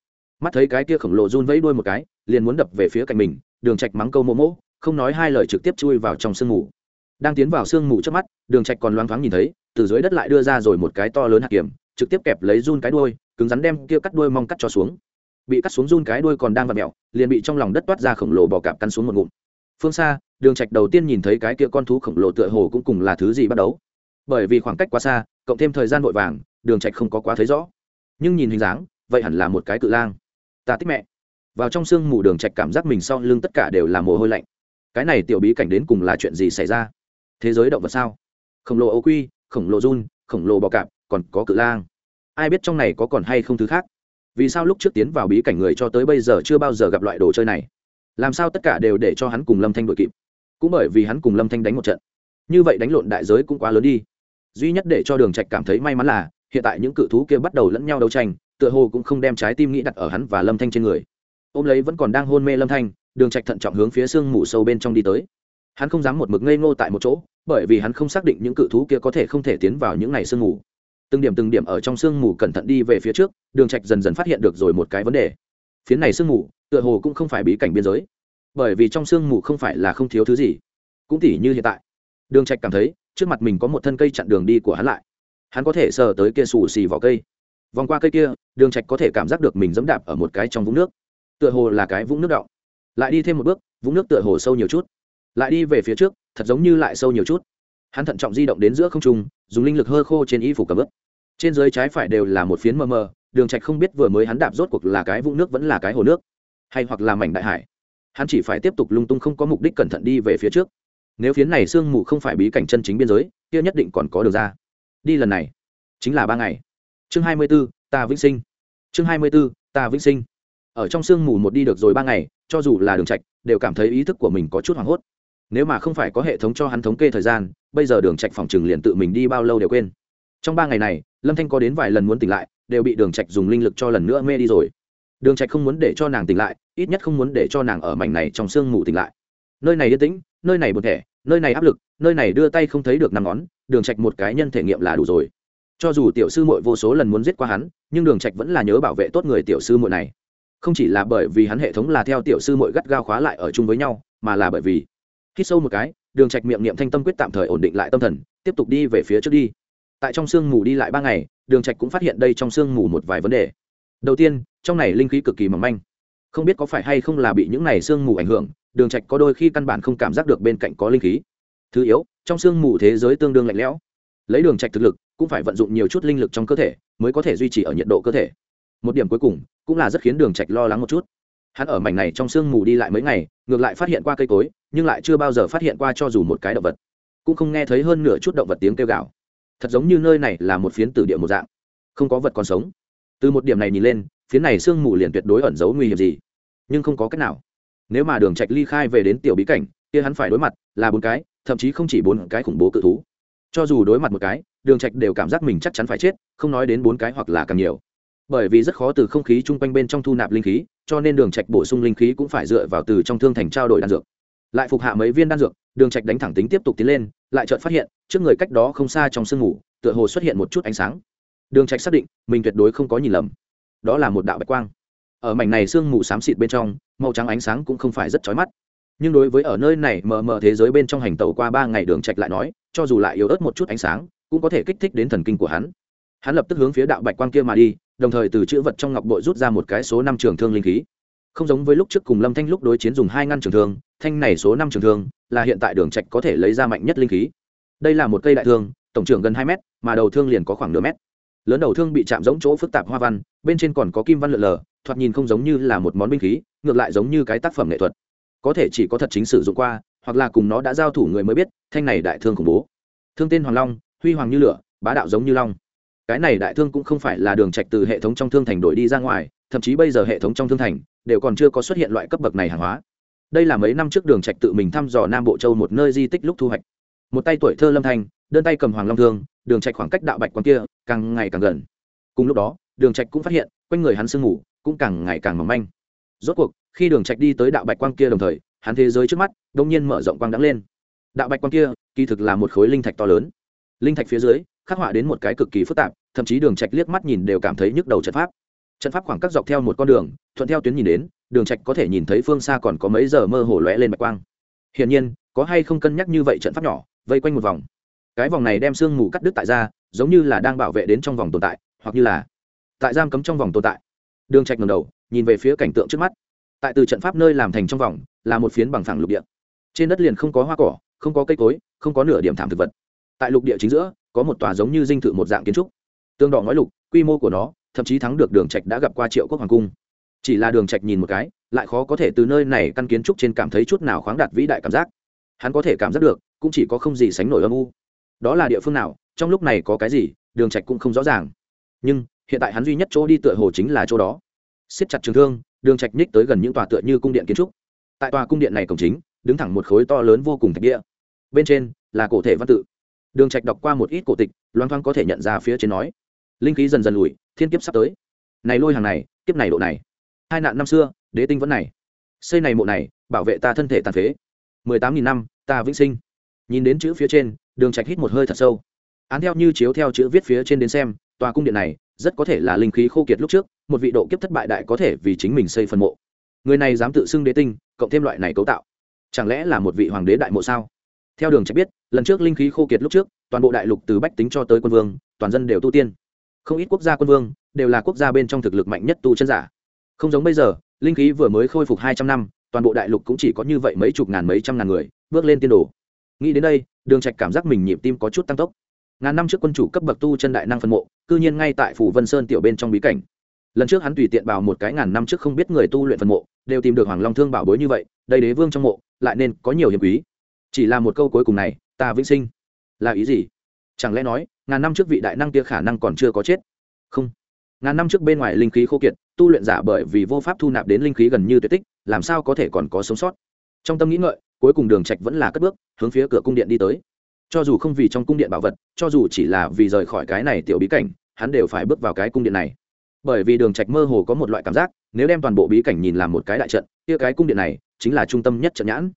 Mắt thấy cái kia khổng lồ run vẫy đuôi một cái, liền muốn đập về phía cạnh mình, đường trạch mắng câu mô mỗ không nói hai lời trực tiếp chui vào trong sương mù. Đang tiến vào sương mù trước mắt, đường trạch còn loáng thoáng nhìn thấy, từ dưới đất lại đưa ra rồi một cái to lớn hạt kiểm trực tiếp kẹp lấy run cái đuôi, cứng rắn đem kia cắt đuôi mong cắt cho xuống. Bị cắt xuống run cái đuôi còn đang vặn mèo, liền bị trong lòng đất toát ra khổng lồ bò cạp cắn xuống một ngụm. Phương xa, đường trạch đầu tiên nhìn thấy cái kia con thú khổng lồ tựa hồ cũng cùng là thứ gì bắt đầu. Bởi vì khoảng cách quá xa, cộng thêm thời gian vội vàng, đường trạch không có quá thấy rõ. Nhưng nhìn hình dáng, vậy hẳn là một cái cự lang. Ta thích mẹ. Vào trong sương mù, đường trạch cảm giác mình sau lưng tất cả đều là mồ hôi lạnh. Cái này tiểu bí cảnh đến cùng là chuyện gì xảy ra? Thế giới động vật sao? Khổng lồ ấu quy, khổng lồ run, khổng lồ bò cạp còn có cự lang. Ai biết trong này có còn hay không thứ khác? Vì sao lúc trước tiến vào bí cảnh người cho tới bây giờ chưa bao giờ gặp loại đồ chơi này? Làm sao tất cả đều để cho hắn cùng lâm thanh đội kịp? Cũng bởi vì hắn cùng lâm thanh đánh một trận. Như vậy đánh lộn đại giới cũng quá lớn đi. Duy nhất để cho đường trạch cảm thấy may mắn là, hiện tại những cự thú kia bắt đầu lẫn nhau đấu tranh, tựa hồ cũng không đem trái tim nghĩ đặt ở hắn và lâm thanh trên người. Ôm lấy vẫn còn đang hôn mê lâm thanh, đường trạch thận trọng hướng phía xương mù sâu bên trong đi tới. Hắn không dám một mực ngây ngô tại một chỗ, bởi vì hắn không xác định những cự thú kia có thể không thể tiến vào những ngày sương mù từng điểm từng điểm ở trong sương mù cẩn thận đi về phía trước, đường trạch dần dần phát hiện được rồi một cái vấn đề. Phía này sương mù, tựa hồ cũng không phải bí cảnh biên giới. Bởi vì trong sương mù không phải là không thiếu thứ gì. Cũng tỉ như hiện tại. Đường trạch cảm thấy, trước mặt mình có một thân cây chặn đường đi của hắn lại. Hắn có thể sờ tới kia xù xì vào cây. Vòng qua cây kia, đường trạch có thể cảm giác được mình dẫm đạp ở một cái trong vũng nước. Tựa hồ là cái vũng nước động lại đi thêm một bước, vũng nước tựa hồ sâu nhiều chút. Lại đi về phía trước, thật giống như lại sâu nhiều chút. Hắn thận trọng di động đến giữa không trung dùng linh lực hơ khô trên y phục cầm ướp trên dưới trái phải đều là một phiến mờ mờ đường trạch không biết vừa mới hắn đạp rốt cuộc là cái vũng nước vẫn là cái hồ nước hay hoặc là mảnh đại hải. Hắn chỉ phải tiếp tục lung tung không có mục đích cẩn thận đi về phía trước. Nếu phiến này sương mù không phải bí cảnh chân chính biên giới kia nhất định còn có đường ra. Đi lần này chính là ba ngày. Chương hai mươi 24, ta vĩnh sinh. Chương hai mươi 24, ta vĩnh sinh. Ở trong sương mù một đi được rồi ba ngày cho dù là đường trạch đều cảm thấy ý thức của mình có chút hoảng hốt nếu mà không phải có hệ thống cho hắn thống kê thời gian, bây giờ đường trạch phòng trừng liền tự mình đi bao lâu đều quên. Trong ba ngày này, lâm thanh có đến vài lần muốn tỉnh lại, đều bị đường trạch dùng linh lực cho lần nữa mê đi rồi. Đường trạch không muốn để cho nàng tỉnh lại, ít nhất không muốn để cho nàng ở mảnh này trong sương mù tỉnh lại. Nơi này yên tĩnh, nơi này buồn thẻ, nơi này áp lực, nơi này đưa tay không thấy được năm ngón, đường trạch một cái nhân thể nghiệm là đủ rồi. Cho dù tiểu sư muội vô số lần muốn giết qua hắn, nhưng đường trạch vẫn là nhớ bảo vệ tốt người tiểu sư muội này. Không chỉ là bởi vì hắn hệ thống là theo tiểu sư muội gắt gao khóa lại ở chung với nhau, mà là bởi vì hít sâu một cái, đường trạch miệng niệm thanh tâm quyết tạm thời ổn định lại tâm thần, tiếp tục đi về phía trước đi. Tại trong sương mù đi lại ba ngày, đường trạch cũng phát hiện đây trong sương mù một vài vấn đề. Đầu tiên, trong này linh khí cực kỳ mỏng manh. Không biết có phải hay không là bị những này sương mù ảnh hưởng, đường trạch có đôi khi căn bản không cảm giác được bên cạnh có linh khí. Thứ yếu, trong sương mù thế giới tương đương lạnh lẽo. Lấy đường trạch thực lực, cũng phải vận dụng nhiều chút linh lực trong cơ thể, mới có thể duy trì ở nhiệt độ cơ thể. Một điểm cuối cùng, cũng là rất khiến đường trạch lo lắng một chút hắn ở mảnh này trong sương mù đi lại mấy ngày, ngược lại phát hiện qua cây cối, nhưng lại chưa bao giờ phát hiện qua cho dù một cái động vật. Cũng không nghe thấy hơn nửa chút động vật tiếng kêu gào. Thật giống như nơi này là một phiến tử địa một dạng. Không có vật còn sống. Từ một điểm này nhìn lên, phiến này sương mù liền tuyệt đối ẩn giấu nguy hiểm gì. Nhưng không có cách nào. Nếu mà đường trạch ly khai về đến tiểu bí cảnh, kia hắn phải đối mặt là bốn cái, thậm chí không chỉ bốn cái khủng bố cự thú. Cho dù đối mặt một cái, đường trạch đều cảm giác mình chắc chắn phải chết, không nói đến bốn cái hoặc là càng nhiều bởi vì rất khó từ không khí chung quanh bên trong thu nạp linh khí, cho nên đường trạch bổ sung linh khí cũng phải dựa vào từ trong thương thành trao đổi đan dược. Lại phục hạ mấy viên đan dược, đường trạch đánh thẳng tính tiếp tục tiến lên, lại chợt phát hiện, trước người cách đó không xa trong sương ngủ tựa hồ xuất hiện một chút ánh sáng. Đường trạch xác định, mình tuyệt đối không có nhìn lầm. Đó là một đạo bạch quang. Ở mảnh này sương mù xám xịt bên trong, màu trắng ánh sáng cũng không phải rất chói mắt. Nhưng đối với ở nơi này mờ mờ thế giới bên trong hành tẩu qua ba ngày đường trạch lại nói, cho dù lại yếu ớt một chút ánh sáng, cũng có thể kích thích đến thần kinh của hắn. Hắn lập tức hướng phía đạo bạch quang kia mà đi đồng thời từ chữ vật trong ngọc bội rút ra một cái số năm trường thương linh khí. Không giống với lúc trước cùng lâm thanh lúc đối chiến dùng hai ngăn trường thương, thanh này số năm trường thương là hiện tại đường trạch có thể lấy ra mạnh nhất linh khí. Đây là một cây đại thương, tổng trưởng gần hai mét, mà đầu thương liền có khoảng nửa mét. Lớn đầu thương bị chạm giống chỗ phức tạp hoa văn, bên trên còn có kim văn lượn lờ, thoạt nhìn không giống như là một món binh khí, ngược lại giống như cái tác phẩm nghệ thuật. Có thể chỉ có thật chính sử dụng qua, hoặc là cùng nó đã giao thủ người mới biết, thanh này đại thương khủng bố. Thương tên hoàng long, huy hoàng như lửa, bá đạo giống như long cái này đại thương cũng không phải là đường trạch từ hệ thống trong thương thành đổi đi ra ngoài, thậm chí bây giờ hệ thống trong thương thành đều còn chưa có xuất hiện loại cấp bậc này hàng hóa. Đây là mấy năm trước đường trạch tự mình thăm dò nam bộ châu một nơi di tích lúc thu hoạch. Một tay tuổi thơ lâm thanh, đơn tay cầm hoàng long thương, đường trạch khoảng cách đạo bạch quan kia càng ngày càng gần. Cùng lúc đó, đường trạch cũng phát hiện, quanh người hắn sương ngủ cũng càng ngày càng mỏng manh. Rốt cuộc, khi đường trạch đi tới đạo bạch quang kia đồng thời, hắn thế giới trước mắt đột nhiên mở rộng quang đắng lên. Đạo bạch quang kia kỳ thực là một khối linh thạch to lớn. Linh thạch phía dưới khắc họa đến một cái cực kỳ phức tạp, thậm chí đường trạch liếc mắt nhìn đều cảm thấy nhức đầu trận pháp. Trận pháp khoảng cách dọc theo một con đường, thuận theo tuyến nhìn đến, đường trạch có thể nhìn thấy phương xa còn có mấy giờ mơ hồ lóe lên bạch quang. Hiển nhiên, có hay không cân nhắc như vậy trận pháp nhỏ, vây quanh một vòng. Cái vòng này đem xương mù cắt đứt tại ra, giống như là đang bảo vệ đến trong vòng tồn tại, hoặc như là tại giam cấm trong vòng tồn tại. Đường trạch ngẩng đầu, nhìn về phía cảnh tượng trước mắt. Tại từ trận pháp nơi làm thành trong vòng, là một phiến bằng phẳng lục địa. Trên đất liền không có hoa cỏ, không có cây cối, không có nửa điểm thảm thực vật. Tại lục địa chính giữa có một tòa giống như dinh thự một dạng kiến trúc. Tương đỏ ngói lục, quy mô của nó, thậm chí thắng được đường trạch đã gặp qua triệu quốc hoàng cung. Chỉ là đường trạch nhìn một cái, lại khó có thể từ nơi này căn kiến trúc trên cảm thấy chút nào khoáng đạt vĩ đại cảm giác. Hắn có thể cảm giác được, cũng chỉ có không gì sánh nổi âm u. Đó là địa phương nào, trong lúc này có cái gì, đường trạch cũng không rõ ràng. Nhưng, hiện tại hắn duy nhất chỗ đi tựa hồ chính là chỗ đó. Siết chặt trường thương, đường trạch nhích tới gần những tòa tựa như cung điện kiến trúc. Tại tòa cung điện này cổng chính, đứng thẳng một khối to lớn vô cùng thạch địa. Bên trên, là cổ thể văn tự đường trạch đọc qua một ít cổ tịch loan thoáng có thể nhận ra phía trên nói. Linh khí dần dần lùi, thiên kiếp sắp tới. Này lôi hàng này, kiếp này độ này. Hai nạn năm xưa, đế tinh vẫn này. Xây này mộ này, bảo vệ ta thân thể tàn phế. Mười tám nghìn năm, ta vĩnh sinh. Nhìn đến chữ phía trên, đường trạch hít một hơi thật sâu. Án theo như chiếu theo chữ viết phía trên đến xem, tòa cung điện này, rất có thể là linh khí khô kiệt lúc trước, một vị độ kiếp thất bại đại có thể vì chính mình xây phần mộ. Người này dám tự xưng đế tinh, cộng thêm loại này cấu tạo. Chẳng lẽ là một vị hoàng đế đại mộ sao? Theo đường trạch biết, lần trước linh khí khô kiệt lúc trước, toàn bộ đại lục từ bách tính cho tới quân vương, toàn dân đều tu tiên. Không ít quốc gia quân vương đều là quốc gia bên trong thực lực mạnh nhất tu chân giả. Không giống bây giờ, linh khí vừa mới khôi phục hai trăm năm, toàn bộ đại lục cũng chỉ có như vậy mấy chục ngàn mấy trăm ngàn người, bước lên tiên đồ. Nghĩ đến đây, đường trạch cảm giác mình nhịp tim có chút tăng tốc. Ngàn năm trước quân chủ cấp bậc tu chân đại năng phân mộ, cư nhiên ngay tại phủ vân sơn tiểu bên trong bí cảnh. Lần trước hắn tùy tiện vào một cái ngàn năm trước không biết người tu luyện phân mộ, đều tìm được hoàng long thương bảo bối như vậy, đây đế vương trong mộ, lại nên có nhiều hiểm quý chỉ là một câu cuối cùng này, ta vĩnh sinh. Là ý gì? Chẳng lẽ nói, ngàn năm trước vị đại năng kia khả năng còn chưa có chết? Không. Ngàn năm trước bên ngoài linh khí khô kiệt, tu luyện giả bởi vì vô pháp thu nạp đến linh khí gần như tuyệt tích, làm sao có thể còn có sống sót? Trong tâm nghĩ ngợi, cuối cùng đường trạch vẫn là cất bước, hướng phía cửa cung điện đi tới. Cho dù không vì trong cung điện bảo vật, cho dù chỉ là vì rời khỏi cái này tiểu bí cảnh, hắn đều phải bước vào cái cung điện này. Bởi vì đường trạch mơ hồ có một loại cảm giác, nếu đem toàn bộ bí cảnh nhìn làm một cái đại trận, kia cái cung điện này chính là trung tâm nhất trận nhãn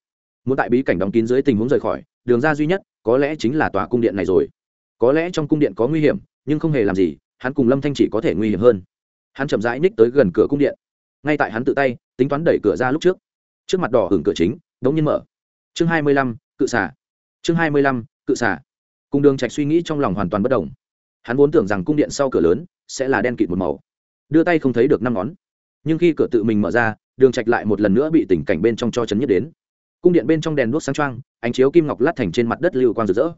muốn tại bí cảnh đóng kín dưới tình huống rời khỏi, đường ra duy nhất có lẽ chính là tòa cung điện này rồi. Có lẽ trong cung điện có nguy hiểm, nhưng không hề làm gì, hắn cùng lâm thanh chỉ có thể nguy hiểm hơn. Hắn chậm rãi ních tới gần cửa cung điện. Ngay tại hắn tự tay, tính toán đẩy cửa ra lúc trước. Trước mặt đỏ hưởng cửa chính, đống nhiên mở. Chương hai mươi lăm, cự xả chương hai mươi lăm, cự xả cung đường trạch suy nghĩ trong lòng hoàn toàn bất đồng. Hắn vốn tưởng rằng cung điện sau cửa lớn sẽ là đen kịt một màu. Đưa tay không thấy được năm ngón. Nhưng khi cửa tự mình mở ra, đường trạch lại một lần nữa bị tình cảnh bên trong cho chấn nhất đến cung điện bên trong đèn đuốc sáng trang, ánh chiếu kim ngọc lát thành trên mặt đất lưu quang rực rỡ.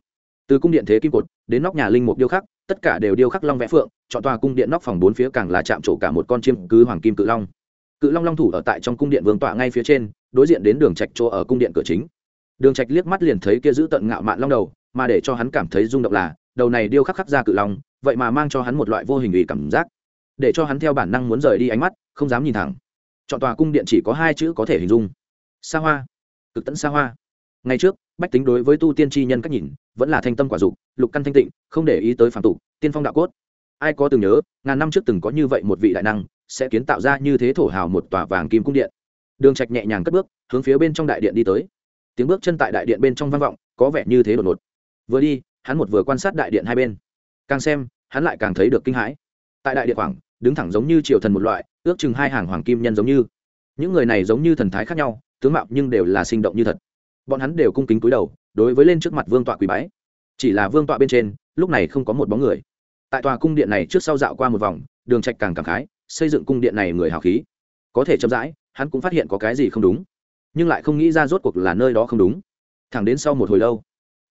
Từ cung điện thế kim cột đến nóc nhà linh mục điêu khắc tất cả đều điêu khắc long vẽ phượng chọn tòa cung điện nóc phòng bốn phía càng là chạm trổ cả một con chim cứ hoàng kim cự long. Cự long long thủ ở tại trong cung điện vương tọa ngay phía trên đối diện đến đường trạch chỗ ở cung điện cửa chính. Đường trạch liếc mắt liền thấy kia giữ tận ngạo mạn long đầu mà để cho hắn cảm thấy rung động là đầu này điêu khắc khắc ra cự long vậy mà mang cho hắn một loại vô hình ủy cảm giác. Để cho hắn theo bản năng muốn rời đi ánh mắt không dám nhìn thẳng. Chọn tòa cung điện chỉ có hai chữ có thể hình dung. Xa hoa cực tận xa hoa. Ngày trước, bách tính đối với tu tiên tri nhân cách nhìn, vẫn là thanh tâm quả dục, lục căn thanh tịnh, không để ý tới phản tục, tiên phong đạo cốt. Ai có từng nhớ, ngàn năm trước từng có như vậy một vị đại năng, sẽ kiến tạo ra như thế thổ hào một tòa vàng kim cung điện. Đường trạch nhẹ nhàng cất bước, hướng phía bên trong đại điện đi tới. Tiếng bước chân tại đại điện bên trong vang vọng, có vẻ như thế đột ngột. Vừa đi, hắn một vừa quan sát đại điện hai bên. Càng xem, hắn lại càng thấy được kinh hãi. Tại đại điện khoảng, đứng thẳng giống như triều thần một loại, ước chừng hai hàng hoàng kim nhân giống như. Những người này giống như thần thái khác nhau tướng mạo nhưng đều là sinh động như thật. Bọn hắn đều cung kính cúi đầu, đối với lên trước mặt vương tọa quỳ bái. Chỉ là vương tọa bên trên, lúc này không có một bóng người. Tại tòa cung điện này trước sau dạo qua một vòng, đường trạch càng cảm khái, xây dựng cung điện này người hào khí. Có thể chậm rãi, hắn cũng phát hiện có cái gì không đúng. Nhưng lại không nghĩ ra rốt cuộc là nơi đó không đúng. Thẳng đến sau một hồi lâu,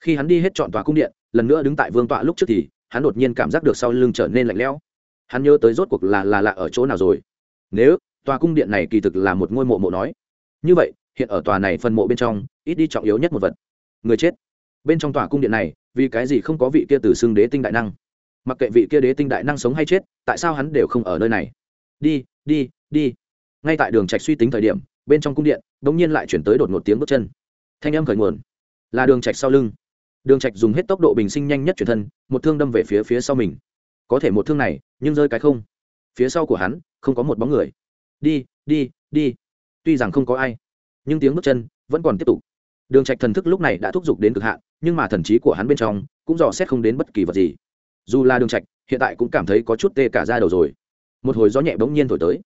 khi hắn đi hết chọn tòa cung điện, lần nữa đứng tại vương tọa lúc trước thì, hắn đột nhiên cảm giác được sau lưng trở nên lạnh lẽo. Hắn nhớ tới rốt cuộc là là lạ ở chỗ nào rồi. Nếu, tòa cung điện này kỳ thực là một ngôi mộ mộ nói. Như vậy hiện ở tòa này phân mộ bên trong, ít đi trọng yếu nhất một vật. Người chết. Bên trong tòa cung điện này, vì cái gì không có vị kia từ xưng đế tinh đại năng? Mặc kệ vị kia đế tinh đại năng sống hay chết, tại sao hắn đều không ở nơi này? Đi đi đi. Ngay tại đường trạch suy tính thời điểm, bên trong cung điện đống nhiên lại chuyển tới đột ngột tiếng bước chân. Thanh âm khởi nguồn. Là đường trạch sau lưng. Đường trạch dùng hết tốc độ bình sinh nhanh nhất chuyển thân, một thương đâm về phía phía sau mình. Có thể một thương này, nhưng rơi cái không. Phía sau của hắn, không có một bóng người. Đi đi đi. Tuy rằng không có ai nhưng tiếng bước chân vẫn còn tiếp tục. Đường trạch thần thức lúc này đã thúc giục đến cực hạn, nhưng mà thần trí của hắn bên trong cũng dò xét không đến bất kỳ vật gì. Dù là đường trạch, hiện tại cũng cảm thấy có chút tê cả da đầu rồi. Một hồi gió nhẹ bỗng nhiên thổi tới.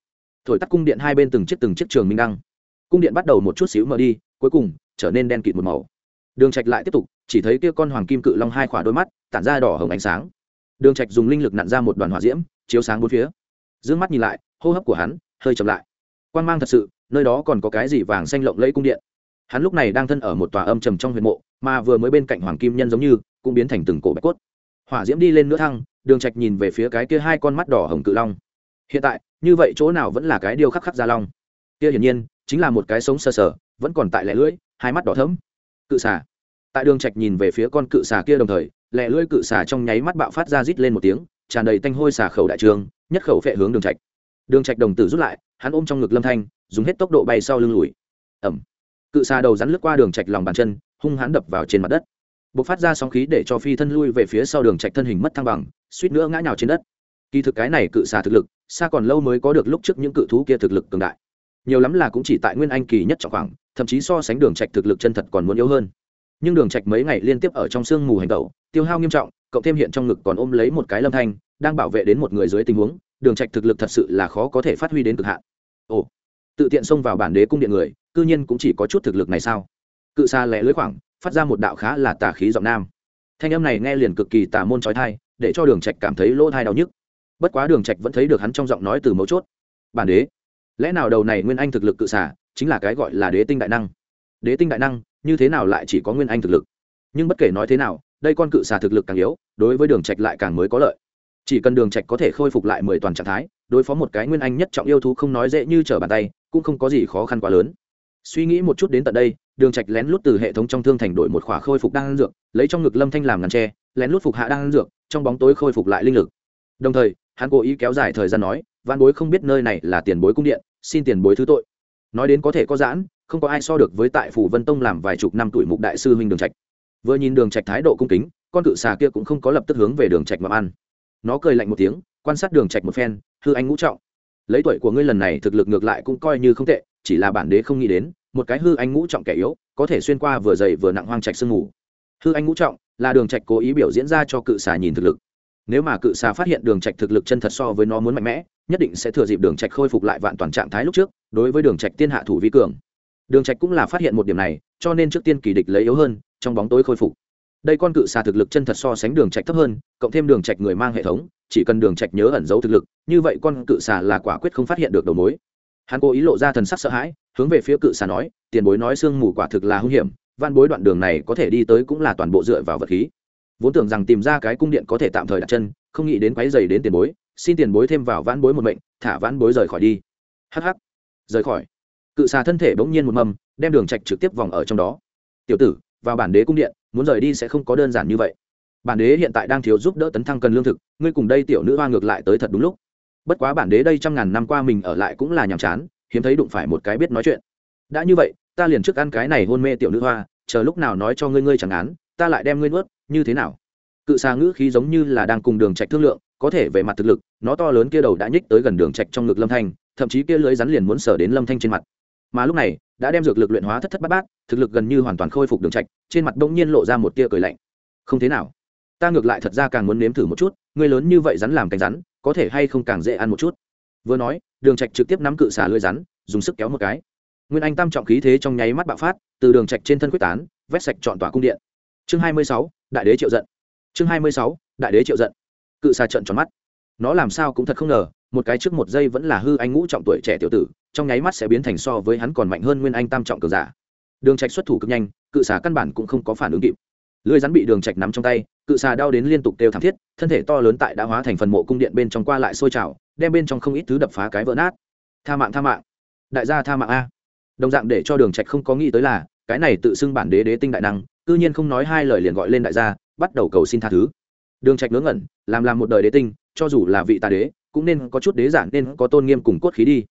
Thổi tắt cung điện hai bên từng chiếc từng chiếc trường minh đăng. Cung điện bắt đầu một chút xíu mở đi, cuối cùng trở nên đen kịt một màu. Đường trạch lại tiếp tục, chỉ thấy kia con hoàng kim cự long hai khỏa đôi mắt, tản ra đỏ hồng ánh sáng. Đường trạch dùng linh lực nặn ra một đoàn hỏa diễm, chiếu sáng bốn phía. Dương mắt nhìn lại, hô hấp của hắn hơi chậm lại. Quan mang thật sự nơi đó còn có cái gì vàng xanh lộng lẫy cung điện. Hắn lúc này đang thân ở một tòa âm trầm trong huyền mộ, mà vừa mới bên cạnh hoàng kim nhân giống như, cũng biến thành từng cổ bạch cốt. Hỏa diễm đi lên nữa thăng, đường trạch nhìn về phía cái kia hai con mắt đỏ hồng cự long. Hiện tại, như vậy chỗ nào vẫn là cái điêu khắc khắc ra long. Kia hiển nhiên, chính là một cái sống sờ sờ, vẫn còn tại lẻ lưỡi, hai mắt đỏ thẫm. Cự xà. Tại đường trạch nhìn về phía con cự xà kia đồng thời, lẻ lưỡi cự xà trong nháy mắt bạo phát ra rít lên một tiếng, tràn đầy tanh hôi xà khẩu đại trường, nhất khẩu phệ hướng đường trạch. Đường trạch đồng tử rút lại, hắn ôm trong ngực lâm thanh dùng hết tốc độ bay sau lưng lùi. Ẩm. Cự xà đầu rắn lướt qua đường trạch lòng bàn chân, hung hãn đập vào trên mặt đất. Bộc phát ra sóng khí để cho phi thân lui về phía sau đường trạch thân hình mất thăng bằng, suýt nữa ngã nhào trên đất. Kỳ thực cái này cự xà thực lực, xa còn lâu mới có được lúc trước những cự thú kia thực lực cường đại. Nhiều lắm là cũng chỉ tại nguyên anh kỳ nhất trọng khoảng, thậm chí so sánh đường trạch thực lực chân thật còn muốn yếu hơn. Nhưng đường trạch mấy ngày liên tiếp ở trong sương mù hành tẩu, tiêu hao nghiêm trọng, cộng thêm hiện trong ngực còn ôm lấy một cái lâm thanh, đang bảo vệ đến một người dưới tình huống, đường trạch thực lực thật sự là khó có thể phát huy đến cực hạn. Ồ tự tiện xông vào bản đế cung điện người, cư nhiên cũng chỉ có chút thực lực này sao? Cự xa lẻ lưới khoảng, phát ra một đạo khá là tà khí giọng nam. Thanh âm này nghe liền cực kỳ tà môn trói thai để cho đường trạch cảm thấy lỗ thai đau nhức. Bất quá đường trạch vẫn thấy được hắn trong giọng nói từ mấu chốt. Bản đế, lẽ nào đầu này nguyên anh thực lực cự xả chính là cái gọi là đế tinh đại năng? Đế tinh đại năng, như thế nào lại chỉ có nguyên anh thực lực? Nhưng bất kể nói thế nào, đây con cự xà thực lực càng yếu, đối với đường trạch lại càng mới có lợi. Chỉ cần đường trạch có thể khôi phục lại mười toàn trạng thái đối phó một cái nguyên anh nhất trọng yêu thú không nói dễ như trở bàn tay, cũng không có gì khó khăn quá lớn. Suy nghĩ một chút đến tận đây, đường trạch lén lút từ hệ thống trong thương thành đổi một khỏa khôi phục đan dược, lấy trong ngực lâm thanh làm ngàn tre, lén lút phục hạ đan dược, trong bóng tối khôi phục lại linh lực. Đồng thời, hắn cố ý kéo dài thời gian nói văn bối không biết nơi này là tiền bối cung điện, xin tiền bối thứ tội. Nói đến có thể có giãn, không có ai so được với tại phủ vân tông làm vài chục năm tuổi mục đại sư huynh đường trạch. Vừa nhìn đường trạch thái độ cung kính, con cự xà kia cũng không có lập tức hướng về đường trạch mà ăn. Nó cười lạnh một tiếng, quan sát đường trạch một phen hư anh ngũ trọng. Lấy tuổi của ngươi lần này thực lực ngược lại cũng coi như không tệ, chỉ là bản đế không nghĩ đến, một cái hư anh ngũ trọng kẻ yếu, có thể xuyên qua vừa dày vừa nặng hoang trạch sương ngủ hư anh ngũ trọng là đường trạch cố ý biểu diễn ra cho cự xà nhìn thực lực. Nếu mà cự xà phát hiện đường trạch thực lực chân thật so với nó muốn mạnh mẽ, nhất định sẽ thừa dịp đường trạch khôi phục lại vạn toàn trạng thái lúc trước, đối với đường trạch tiên hạ thủ vi cường. Đường trạch cũng là phát hiện một điểm này, cho nên trước tiên kỳ địch lấy yếu hơn, trong bóng tối khôi phục. Đây con cự xà thực lực chân thật so sánh đường trạch thấp hơn, cộng thêm đường trạch người mang hệ thống chỉ cần đường trạch nhớ ẩn giấu thực lực, như vậy con cự xà là quả quyết không phát hiện được đầu mối. Hắn cố ý lộ ra thần sắc sợ hãi, hướng về phía cự xà nói, tiền bối nói xương mù quả thực là hung hiểm van bối đoạn đường này có thể đi tới cũng là toàn bộ dựa vào vật khí. Vốn tưởng rằng tìm ra cái cung điện có thể tạm thời đặt chân, không nghĩ đến quấy giày đến tiền bối, xin tiền bối thêm vào vãn bối một mệnh, thả vãn bối rời khỏi đi. Hắc hắc. Rời khỏi. Cự xà thân thể bỗng nhiên một mầm đem đường trạch trực tiếp vòng ở trong đó. Tiểu tử, vào bản đế cung điện, muốn rời đi sẽ không có đơn giản như vậy bản đế hiện tại đang thiếu giúp đỡ tấn thăng cần lương thực, ngươi cùng đây tiểu nữ hoa ngược lại tới thật đúng lúc. Bất quá bản đế đây trăm ngàn năm qua mình ở lại cũng là nhàm chán, hiếm thấy đụng phải một cái biết nói chuyện. Đã như vậy, ta liền trước ăn cái này hôn mê tiểu nữ hoa, chờ lúc nào nói cho ngươi ngươi chẳng án, ta lại đem ngươi nuốt, như thế nào? Cự xà ngữ khí giống như là đang cùng đường trạch thương lượng, có thể về mặt thực lực, nó to lớn kia đầu đã nhích tới gần đường trạch trong ngực lâm thanh, thậm chí kia lưới rắn liền muốn sở đến lâm thanh trên mặt. Mà lúc này, đã đem dược lực luyện hóa thất thất bát bát, thực lực gần như hoàn toàn khôi phục đường trạch, trên mặt bỗng nhiên lộ ra một tia cười lạnh. Không thế nào ta ngược lại thật ra càng muốn nếm thử một chút người lớn như vậy rắn làm cánh rắn có thể hay không càng dễ ăn một chút? Vừa nói đường trạch trực tiếp nắm cự xà lưỡi rắn dùng sức kéo một cái. Nguyên anh tam trọng khí thế trong nháy mắt bạo phát từ đường trạch trên thân quyết tán vét sạch trọn tòa cung điện. Chương 26, đại đế triệu giận. Chương 26, đại đế triệu giận. Cự xà trợn tròn mắt. Nó làm sao cũng thật không ngờ một cái trước một giây vẫn là hư anh ngũ trọng tuổi trẻ tiểu tử trong nháy mắt sẽ biến thành so với hắn còn mạnh hơn nguyên anh tam trọng cường giả. Đường trạch xuất thủ cực nhanh cự xà căn bản cũng không có phản ứng kịp lưỡi rắn bị đường trạch nắm trong tay, cự xà đau đến liên tục kêu thảm thiết, thân thể to lớn tại đã hóa thành phần mộ cung điện bên trong qua lại sôi trào, đem bên trong không ít thứ đập phá cái vỡ nát. Tha mạng tha mạng. Đại gia tha mạng a. Đồng dạng để cho đường trạch không có nghĩ tới là, cái này tự xưng bản đế đế tinh đại năng, cư nhiên không nói hai lời liền gọi lên đại gia, bắt đầu cầu xin tha thứ. Đường trạch ngớ ngẩn, làm làm một đời đế tinh, cho dù là vị tà đế, cũng nên có chút đế giản, nên có tôn nghiêm cùng cốt khí đi.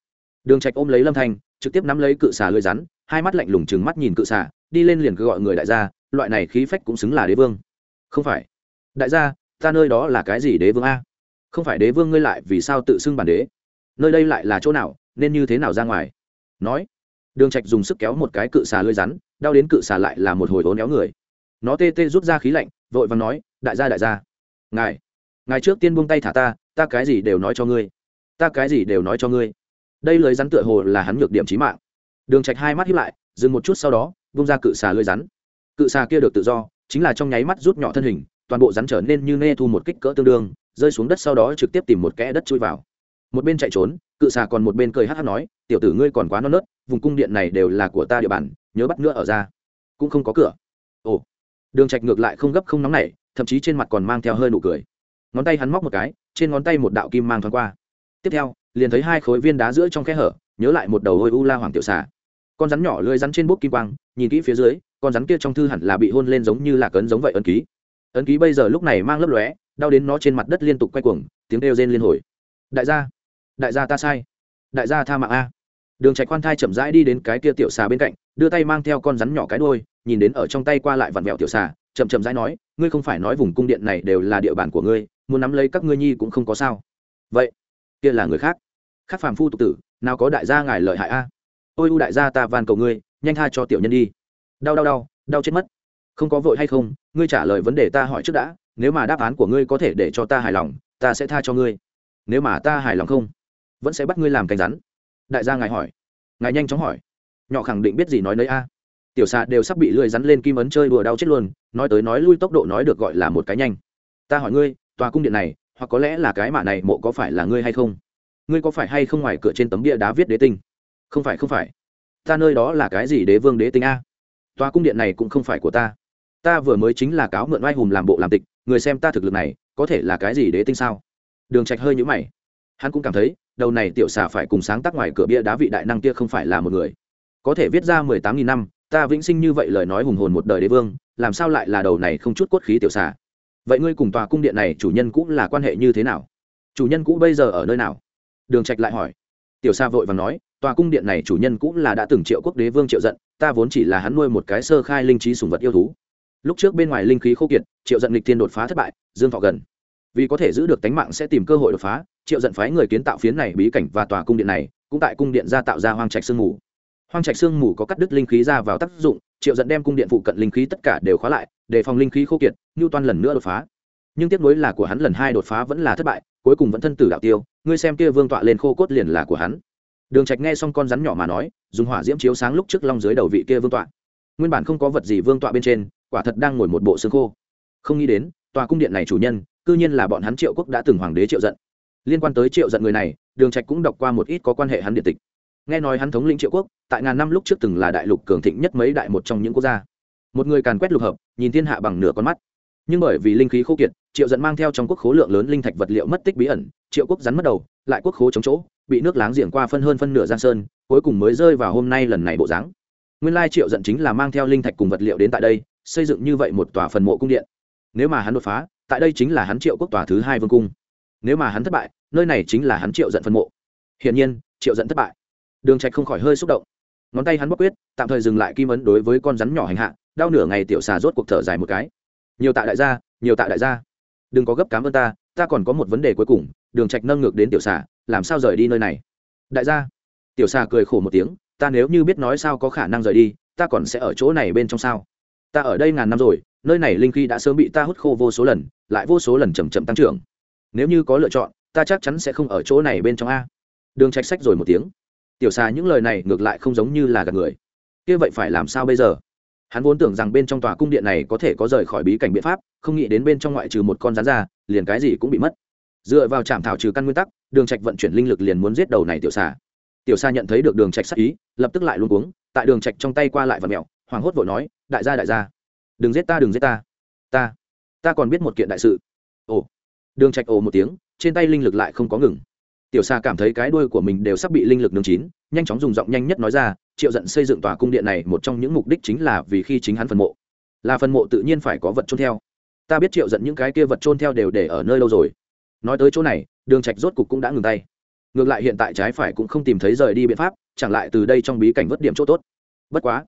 Đường trạch ôm lấy lâm thanh, trực tiếp nắm lấy cự xà lưỡi rắn hai mắt lạnh lùng chừng mắt nhìn cự xà, đi lên liền cứ gọi người đại gia, loại này khí phách cũng xứng là đế vương. Không phải. Đại gia, ta nơi đó là cái gì đế vương a? Không phải đế vương ngươi lại vì sao tự xưng bản đế? Nơi đây lại là chỗ nào, nên như thế nào ra ngoài? Nói. Đường trạch dùng sức kéo một cái cự xà lưỡi rắn, đau đến cự xà lại là một hồi ốn éo người. Nó tê tê rút ra khí lạnh, vội vàng nói, đại gia đại gia. Ngài ngài trước tiên buông tay thả ta ta cái gì đều nói cho ngươi. Ta cái gì đều nói cho ngươi. Đây lời rắn tựa hồ là hắn nhược điểm chí mạng đường trạch hai mắt hiếp lại, dừng một chút sau đó buông ra cự xà lưỡi rắn. Cự xà kia được tự do, chính là trong nháy mắt rút nhỏ thân hình, toàn bộ rắn trở nên như nê thu một kích cỡ tương đương, rơi xuống đất sau đó trực tiếp tìm một kẽ đất chui vào. Một bên chạy trốn, cự xà còn một bên cười hát hát nói, tiểu tử ngươi còn quá non nớt, vùng cung điện này đều là của ta địa bàn, nhớ bắt nữa ở ra. Cũng không có cửa. Ồ. Đường trạch ngược lại không gấp không nóng nảy, thậm chí trên mặt còn mang theo hơi nụ cười. Ngón tay hắn móc một cái, trên ngón tay một đạo kim mang thoáng qua. Tiếp theo, liền thấy hai khối viên đá giữa trong khe hở, nhớ lại một đầu hôi u la hoàng tiểu xà con rắn nhỏ lưỡi rắn trên bút kim quang, nhìn kỹ phía dưới, con rắn kia trong thư hẳn là bị hôn lên giống như là cấn giống vậy ấn ký. Ấn ký bây giờ lúc này mang lấp lóe, đau đến nó trên mặt đất liên tục quay cuồng, tiếng kêu rên liên hồi. Đại gia đại gia ta sai. Đại gia tha mạng a. Đường trạch quan thai chậm rãi đi đến cái kia tiểu xà bên cạnh, đưa tay mang theo con rắn nhỏ cái đuôi, nhìn đến ở trong tay qua lại vặn vẹo tiểu xà, chậm chậm rãi nói, ngươi không phải nói vùng cung điện này đều là địa bàn của ngươi, muốn nắm lấy các ngươi nhi cũng không có sao. Vậy, kia là người khác. Khác phàm phu tục tử, nào có đại gia ngài lợi hại a? Ôi u đại gia ta van cầu ngươi, nhanh tha cho tiểu nhân đi. Đau đau đau đau chết mất. Không có vội hay không, ngươi trả lời vấn đề ta hỏi trước đã, nếu mà đáp án của ngươi có thể để cho ta hài lòng, ta sẽ tha cho ngươi. Nếu mà ta hài lòng không, vẫn sẽ bắt ngươi làm cánh rắn. Đại gia ngài hỏi. Ngài nhanh chóng hỏi. Nhỏ khẳng định biết gì nói nấy a. Tiểu xạ đều sắp bị lười rắn lên kim ấn chơi đùa đau chết luôn, nói tới nói lui tốc độ nói được gọi là một cái nhanh. Ta hỏi ngươi, tòa cung điện này, hoặc có lẽ là cái mạ này mộ có phải là ngươi hay không? Ngươi có phải hay không ngoài cửa trên tấm bia đá viết đế tinh? Không phải không phải. Ta nơi đó là cái gì đế vương đế tinh a? Tòa cung điện này cũng không phải của ta. Ta vừa mới chính là cáo mượn oai hùng làm bộ làm tịch, người xem ta thực lực này, có thể là cái gì đế tinh sao? Đường trạch hơi nhũ mày. Hắn cũng cảm thấy, đầu này tiểu xà phải cùng sáng tác ngoài cửa bia đá vị đại năng kia không phải là một người. Có thể viết ra mười tám nghìn năm, ta vĩnh sinh như vậy lời nói hùng hồn một đời đế vương, làm sao lại là đầu này không chút cốt khí tiểu xà? Vậy ngươi cùng tòa cung điện này chủ nhân cũ là quan hệ như thế nào? Chủ nhân cũ bây giờ ở nơi nào? Đường trạch lại hỏi. Tiểu xà vội vàng nói tòa cung điện này chủ nhân cũng là đã từng triệu quốc đế vương triệu giận, ta vốn chỉ là hắn nuôi một cái sơ khai linh trí sùng vật yêu thú. Lúc trước bên ngoài linh khí khô kiệt, triệu giận lịch thiên đột phá thất bại, dương thọ gần. Vì có thể giữ được tánh mạng sẽ tìm cơ hội đột phá, triệu giận phái người kiến tạo phiến này bí cảnh và tòa cung điện này, cũng tại cung điện ra tạo ra hoang trạch sương mù. Hoang trạch sương mù có cắt đứt linh khí ra vào tác dụng, triệu giận đem cung điện phụ cận linh khí tất cả đều khóa lại, để phòng linh khí khô kiệt như toan lần nữa đột phá. Nhưng tiếc nối là của hắn lần hai đột phá vẫn là thất bại, cuối cùng vẫn thân tử đạo tiêu, ngươi xem kia vương tọa lên khô cốt liền là của hắn đường trạch nghe xong con rắn nhỏ mà nói, dùng hỏa diễm chiếu sáng lúc trước long dưới đầu vị kia vương tọa. Nguyên bản không có vật gì vương tọa bên trên, quả thật đang ngồi một bộ xương khô. Không nghĩ đến, tòa cung điện này chủ nhân, cư nhiên là bọn hắn triệu quốc đã từng hoàng đế triệu giận. Liên quan tới triệu giận người này, đường trạch cũng đọc qua một ít có quan hệ hắn điện tịch. Nghe nói hắn thống lĩnh triệu quốc, tại ngàn năm lúc trước từng là đại lục cường thịnh nhất mấy đại một trong những quốc gia. Một người càn quét lục hợp, nhìn thiên hạ bằng nửa con mắt. Nhưng bởi vì linh khí khô kiệt, triệu dẫn mang theo trong quốc khố lượng lớn linh thạch vật liệu mất tích bí ẩn, triệu quốc rắn mất đầu, lại quốc khố chống chỗ bị nước láng giềng qua phân hơn phân nửa giang sơn, cuối cùng mới rơi vào hôm nay lần này bộ dáng. Nguyên lai triệu giận chính là mang theo linh thạch cùng vật liệu đến tại đây, xây dựng như vậy một tòa phần mộ cung điện. Nếu mà hắn đột phá, tại đây chính là hắn triệu quốc tòa thứ hai vương cung. Nếu mà hắn thất bại, nơi này chính là hắn triệu giận phân mộ. Hiển nhiên, triệu giận thất bại. Đường trạch không khỏi hơi xúc động. Ngón tay hắn bóc quyết, tạm thời dừng lại kim ấn đối với con rắn nhỏ hành hạ, đau nửa ngày tiểu xà rốt cuộc thở dài một cái. Nhiều tạ đại gia, nhiều tạ đại gia. Đừng có gấp cám ơn ta ta còn có một vấn đề cuối cùng, đường trạch nâng ngược đến tiểu xà làm sao rời đi nơi này? Đại gia, tiểu xà cười khổ một tiếng, ta nếu như biết nói sao có khả năng rời đi, ta còn sẽ ở chỗ này bên trong sao? Ta ở đây ngàn năm rồi, nơi này linh khí đã sớm bị ta hút khô vô số lần, lại vô số lần chậm chậm tăng trưởng. Nếu như có lựa chọn, ta chắc chắn sẽ không ở chỗ này bên trong a. Đường trạch sách rồi một tiếng. Tiểu xà những lời này ngược lại không giống như là gạt người. Kia vậy phải làm sao bây giờ? Hắn vốn tưởng rằng bên trong tòa cung điện này có thể có rời khỏi bí cảnh biện pháp, không nghĩ đến bên trong ngoại trừ một con rắn ra, liền cái gì cũng bị mất. Dựa vào trạm thảo trừ căn nguyên tắc đường trạch vận chuyển linh lực liền muốn giết đầu này tiểu xà. Tiểu xà nhận thấy được đường trạch sắc ý, lập tức lại luống cuống, tại đường trạch trong tay qua lại vật mèo hoàng hốt vội nói, đại gia đại gia, đừng giết ta, đừng giết ta. Ta ta còn biết một kiện đại sự. Ồ. Đường trạch ồ một tiếng, trên tay linh lực lại không có ngừng. Tiểu xà cảm thấy cái đuôi của mình đều sắp bị linh lực nướng chín, nhanh chóng dùng giọng nhanh nhất nói ra, triệu giận xây dựng tòa cung điện này, một trong những mục đích chính là vì khi chính hắn phần mộ. Là phần mộ tự nhiên phải có vật trôn theo. Ta biết triệu giận những cái kia vật trôn theo đều để ở nơi lâu rồi. Nói tới chỗ này đường trạch rốt cục cũng đã ngừng tay. Ngược lại hiện tại trái phải cũng không tìm thấy rời đi biện pháp, chẳng lại từ đây trong bí cảnh vớt điểm chỗ tốt. Bất quá,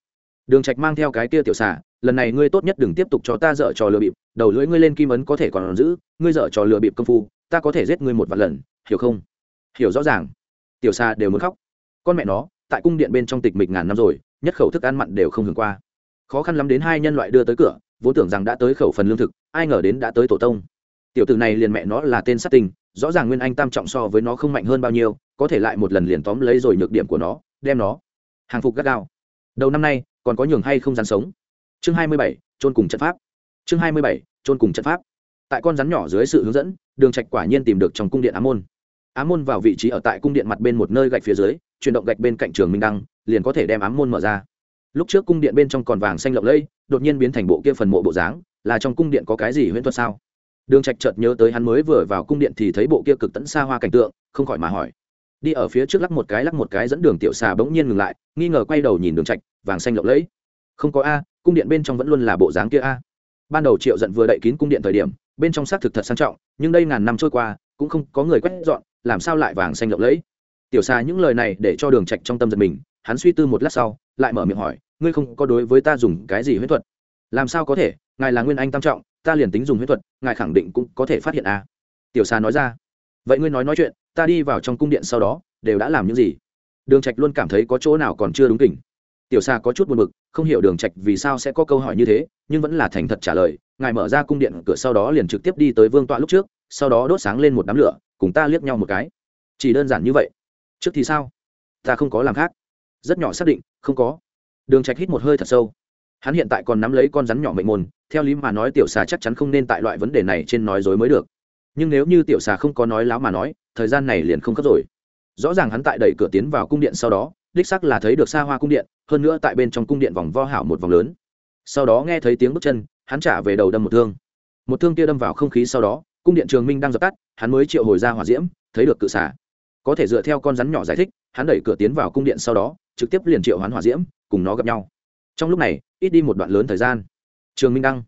đường trạch mang theo cái kia tiểu xà, lần này ngươi tốt nhất đừng tiếp tục cho ta dở trò lừa bịp, đầu lưỡi ngươi lên kim ấn có thể còn giữ, ngươi dở trò lừa bịp công phu, ta có thể giết ngươi một vạn lần, hiểu không? Hiểu rõ ràng. Tiểu xà đều muốn khóc. Con mẹ nó, tại cung điện bên trong tịch mịch ngàn năm rồi, nhất khẩu thức ăn mặn đều không hưởng qua. Khó khăn lắm đến hai nhân loại đưa tới cửa, vốn tưởng rằng đã tới khẩu phần lương thực, ai ngờ đến đã tới tổ tông. Tiểu tử này liền mẹ nó là tên sát tình rõ ràng nguyên anh tam trọng so với nó không mạnh hơn bao nhiêu, có thể lại một lần liền tóm lấy rồi nhược điểm của nó, đem nó hàng phục gắt gao. Đầu năm nay, còn có nhường hay không rắn sống? Chương hai mươi bảy trôn cùng trận pháp. Chương hai mươi bảy trôn cùng trận pháp. Tại con rắn nhỏ dưới sự hướng dẫn, đường trạch quả nhiên tìm được trong cung điện á môn. Ám môn vào vị trí ở tại cung điện mặt bên một nơi gạch phía dưới, chuyển động gạch bên cạnh trường minh đăng, liền có thể đem ám môn mở ra. Lúc trước cung điện bên trong còn vàng xanh lộng lẫy, đột nhiên biến thành bộ kia phần mộ bộ dáng, là trong cung điện có cái gì huyễn thuật sao? Đường trạch chợt nhớ tới hắn mới vừa vào cung điện thì thấy bộ kia cực tận xa hoa cảnh tượng, không khỏi mà hỏi. Đi ở phía trước lắc một cái, lắc một cái, dẫn đường tiểu xà bỗng nhiên ngừng lại, nghi ngờ quay đầu nhìn đường trạch, vàng xanh lộng lẫy. Không có a, cung điện bên trong vẫn luôn là bộ dáng kia a. Ban đầu triệu giận vừa đậy kín cung điện thời điểm, bên trong xác thực thật sang trọng, nhưng đây ngàn năm trôi qua, cũng không có người quét dọn, làm sao lại vàng xanh lộng lẫy? Tiểu xà những lời này để cho đường trạch trong tâm giật mình, hắn suy tư một lát sau, lại mở miệng hỏi, ngươi không có đối với ta dùng cái gì huyết thuật? Làm sao có thể, ngài là nguyên anh tam trọng ta liền tính dùng huyết thuật, ngài khẳng định cũng có thể phát hiện à. Tiểu xà nói ra. Vậy ngươi nói nói chuyện, ta đi vào trong cung điện sau đó, đều đã làm những gì? Đường trạch luôn cảm thấy có chỗ nào còn chưa đúng kỉnh. Tiểu xà có chút buồn bực, không hiểu đường trạch vì sao sẽ có câu hỏi như thế, nhưng vẫn là thành thật trả lời, ngài mở ra cung điện cửa sau đó liền trực tiếp đi tới vương tọa lúc trước, sau đó đốt sáng lên một đám lửa, cùng ta liếc nhau một cái. Chỉ đơn giản như vậy. Trước thì sao? Ta không có làm khác. Rất nhỏ xác định, không có. Đường trạch hít một hơi thật sâu hắn hiện tại còn nắm lấy con rắn nhỏ mệnh môn, theo lý mà nói tiểu xà chắc chắn không nên tại loại vấn đề này trên nói dối mới được. Nhưng nếu như tiểu xà không có nói láo mà nói, thời gian này liền không cấp rồi. Rõ ràng hắn tại đẩy cửa tiến vào cung điện sau đó, đích sắc là thấy được xa hoa cung điện, hơn nữa tại bên trong cung điện vòng vo hảo một vòng lớn. Sau đó nghe thấy tiếng bước chân, hắn trả về đầu đâm một thương. Một thương kia đâm vào không khí sau đó, cung điện trường minh đang dập tắt, hắn mới triệu hồi ra hỏa diễm, thấy được cự xả có thể dựa theo con rắn nhỏ giải thích, hắn đẩy cửa tiến vào cung điện sau đó, trực tiếp liền triệu hoán hỏa diễm, cùng nó gặp nhau trong lúc này, ít đi một đoạn lớn thời gian, trường minh đăng,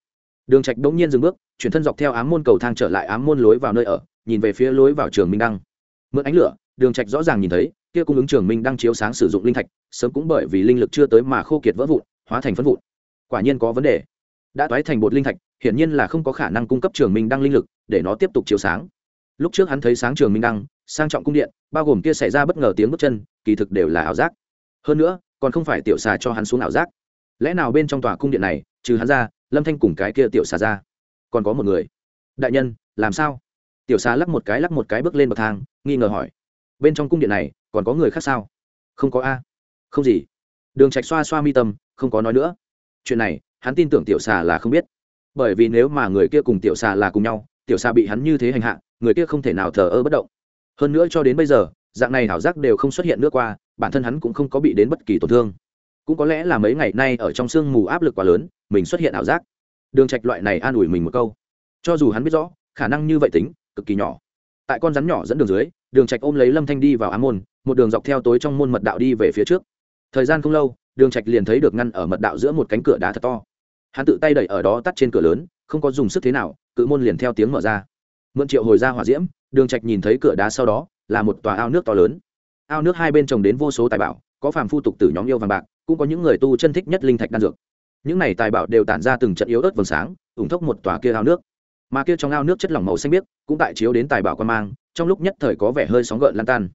đường trạch bỗng nhiên dừng bước, chuyển thân dọc theo ám môn cầu thang trở lại ám môn lối vào nơi ở, nhìn về phía lối vào trường minh đăng. Mượn ánh lửa, đường trạch rõ ràng nhìn thấy, kia cung ứng trường minh đăng chiếu sáng sử dụng linh thạch, sớm cũng bởi vì linh lực chưa tới mà khô kiệt vỡ vụn, hóa thành phân vụn. Quả nhiên có vấn đề. Đã toái thành bột linh thạch, hiển nhiên là không có khả năng cung cấp trường minh đăng linh lực, để nó tiếp tục chiếu sáng. Lúc trước hắn thấy sáng trường minh đăng, sang trọng cung điện, bao gồm kia xảy ra bất ngờ tiếng bước chân, kỳ thực đều là ảo giác. Hơn nữa, còn không phải tiểu xà cho hắn xuống ảo giác lẽ nào bên trong tòa cung điện này, trừ hắn ra, lâm thanh cùng cái kia tiểu xà ra, còn có một người? Đại nhân, làm sao? Tiểu xà lắc một cái, lắc một cái bước lên bậc thang, nghi ngờ hỏi. Bên trong cung điện này, còn có người khác sao? Không có a. Không gì. Đường trạch xoa xoa mi tâm, không có nói nữa. Chuyện này, hắn tin tưởng tiểu xà là không biết. Bởi vì nếu mà người kia cùng tiểu xà là cùng nhau, tiểu xà bị hắn như thế hành hạ, người kia không thể nào thờ ơ bất động. Hơn nữa cho đến bây giờ, dạng này Thảo giác đều không xuất hiện nữa qua, bản thân hắn cũng không có bị đến bất kỳ tổn thương cũng có lẽ là mấy ngày nay ở trong sương mù áp lực quá lớn, mình xuất hiện ảo giác. Đường trạch loại này an ủi mình một câu. Cho dù hắn biết rõ, khả năng như vậy tính, cực kỳ nhỏ. Tại con rắn nhỏ dẫn đường dưới, đường trạch ôm lấy lâm thanh đi vào ám môn, một đường dọc theo tối trong môn mật đạo đi về phía trước. Thời gian không lâu, đường trạch liền thấy được ngăn ở mật đạo giữa một cánh cửa đá thật to. Hắn tự tay đẩy ở đó tắt trên cửa lớn, không có dùng sức thế nào, cự môn liền theo tiếng mở ra. Mượn triệu hồi ra hỏa diễm, đường trạch nhìn thấy cửa đá sau đó, là một tòa ao nước to lớn. Ao nước hai bên trồng đến vô số tài bảo, có phàm phu tục tử nhóm yêu vàng bạc cũng có những người tu chân thích nhất linh thạch đan dược. Những này tài bảo đều tản ra từng trận yếu ớt vầng sáng, ủng thốc một tòa kia ao nước. Mà kia trong ao nước chất lỏng màu xanh biếc cũng tại chiếu đến tài bảo quan mang, trong lúc nhất thời có vẻ hơi sóng gợn lan tan.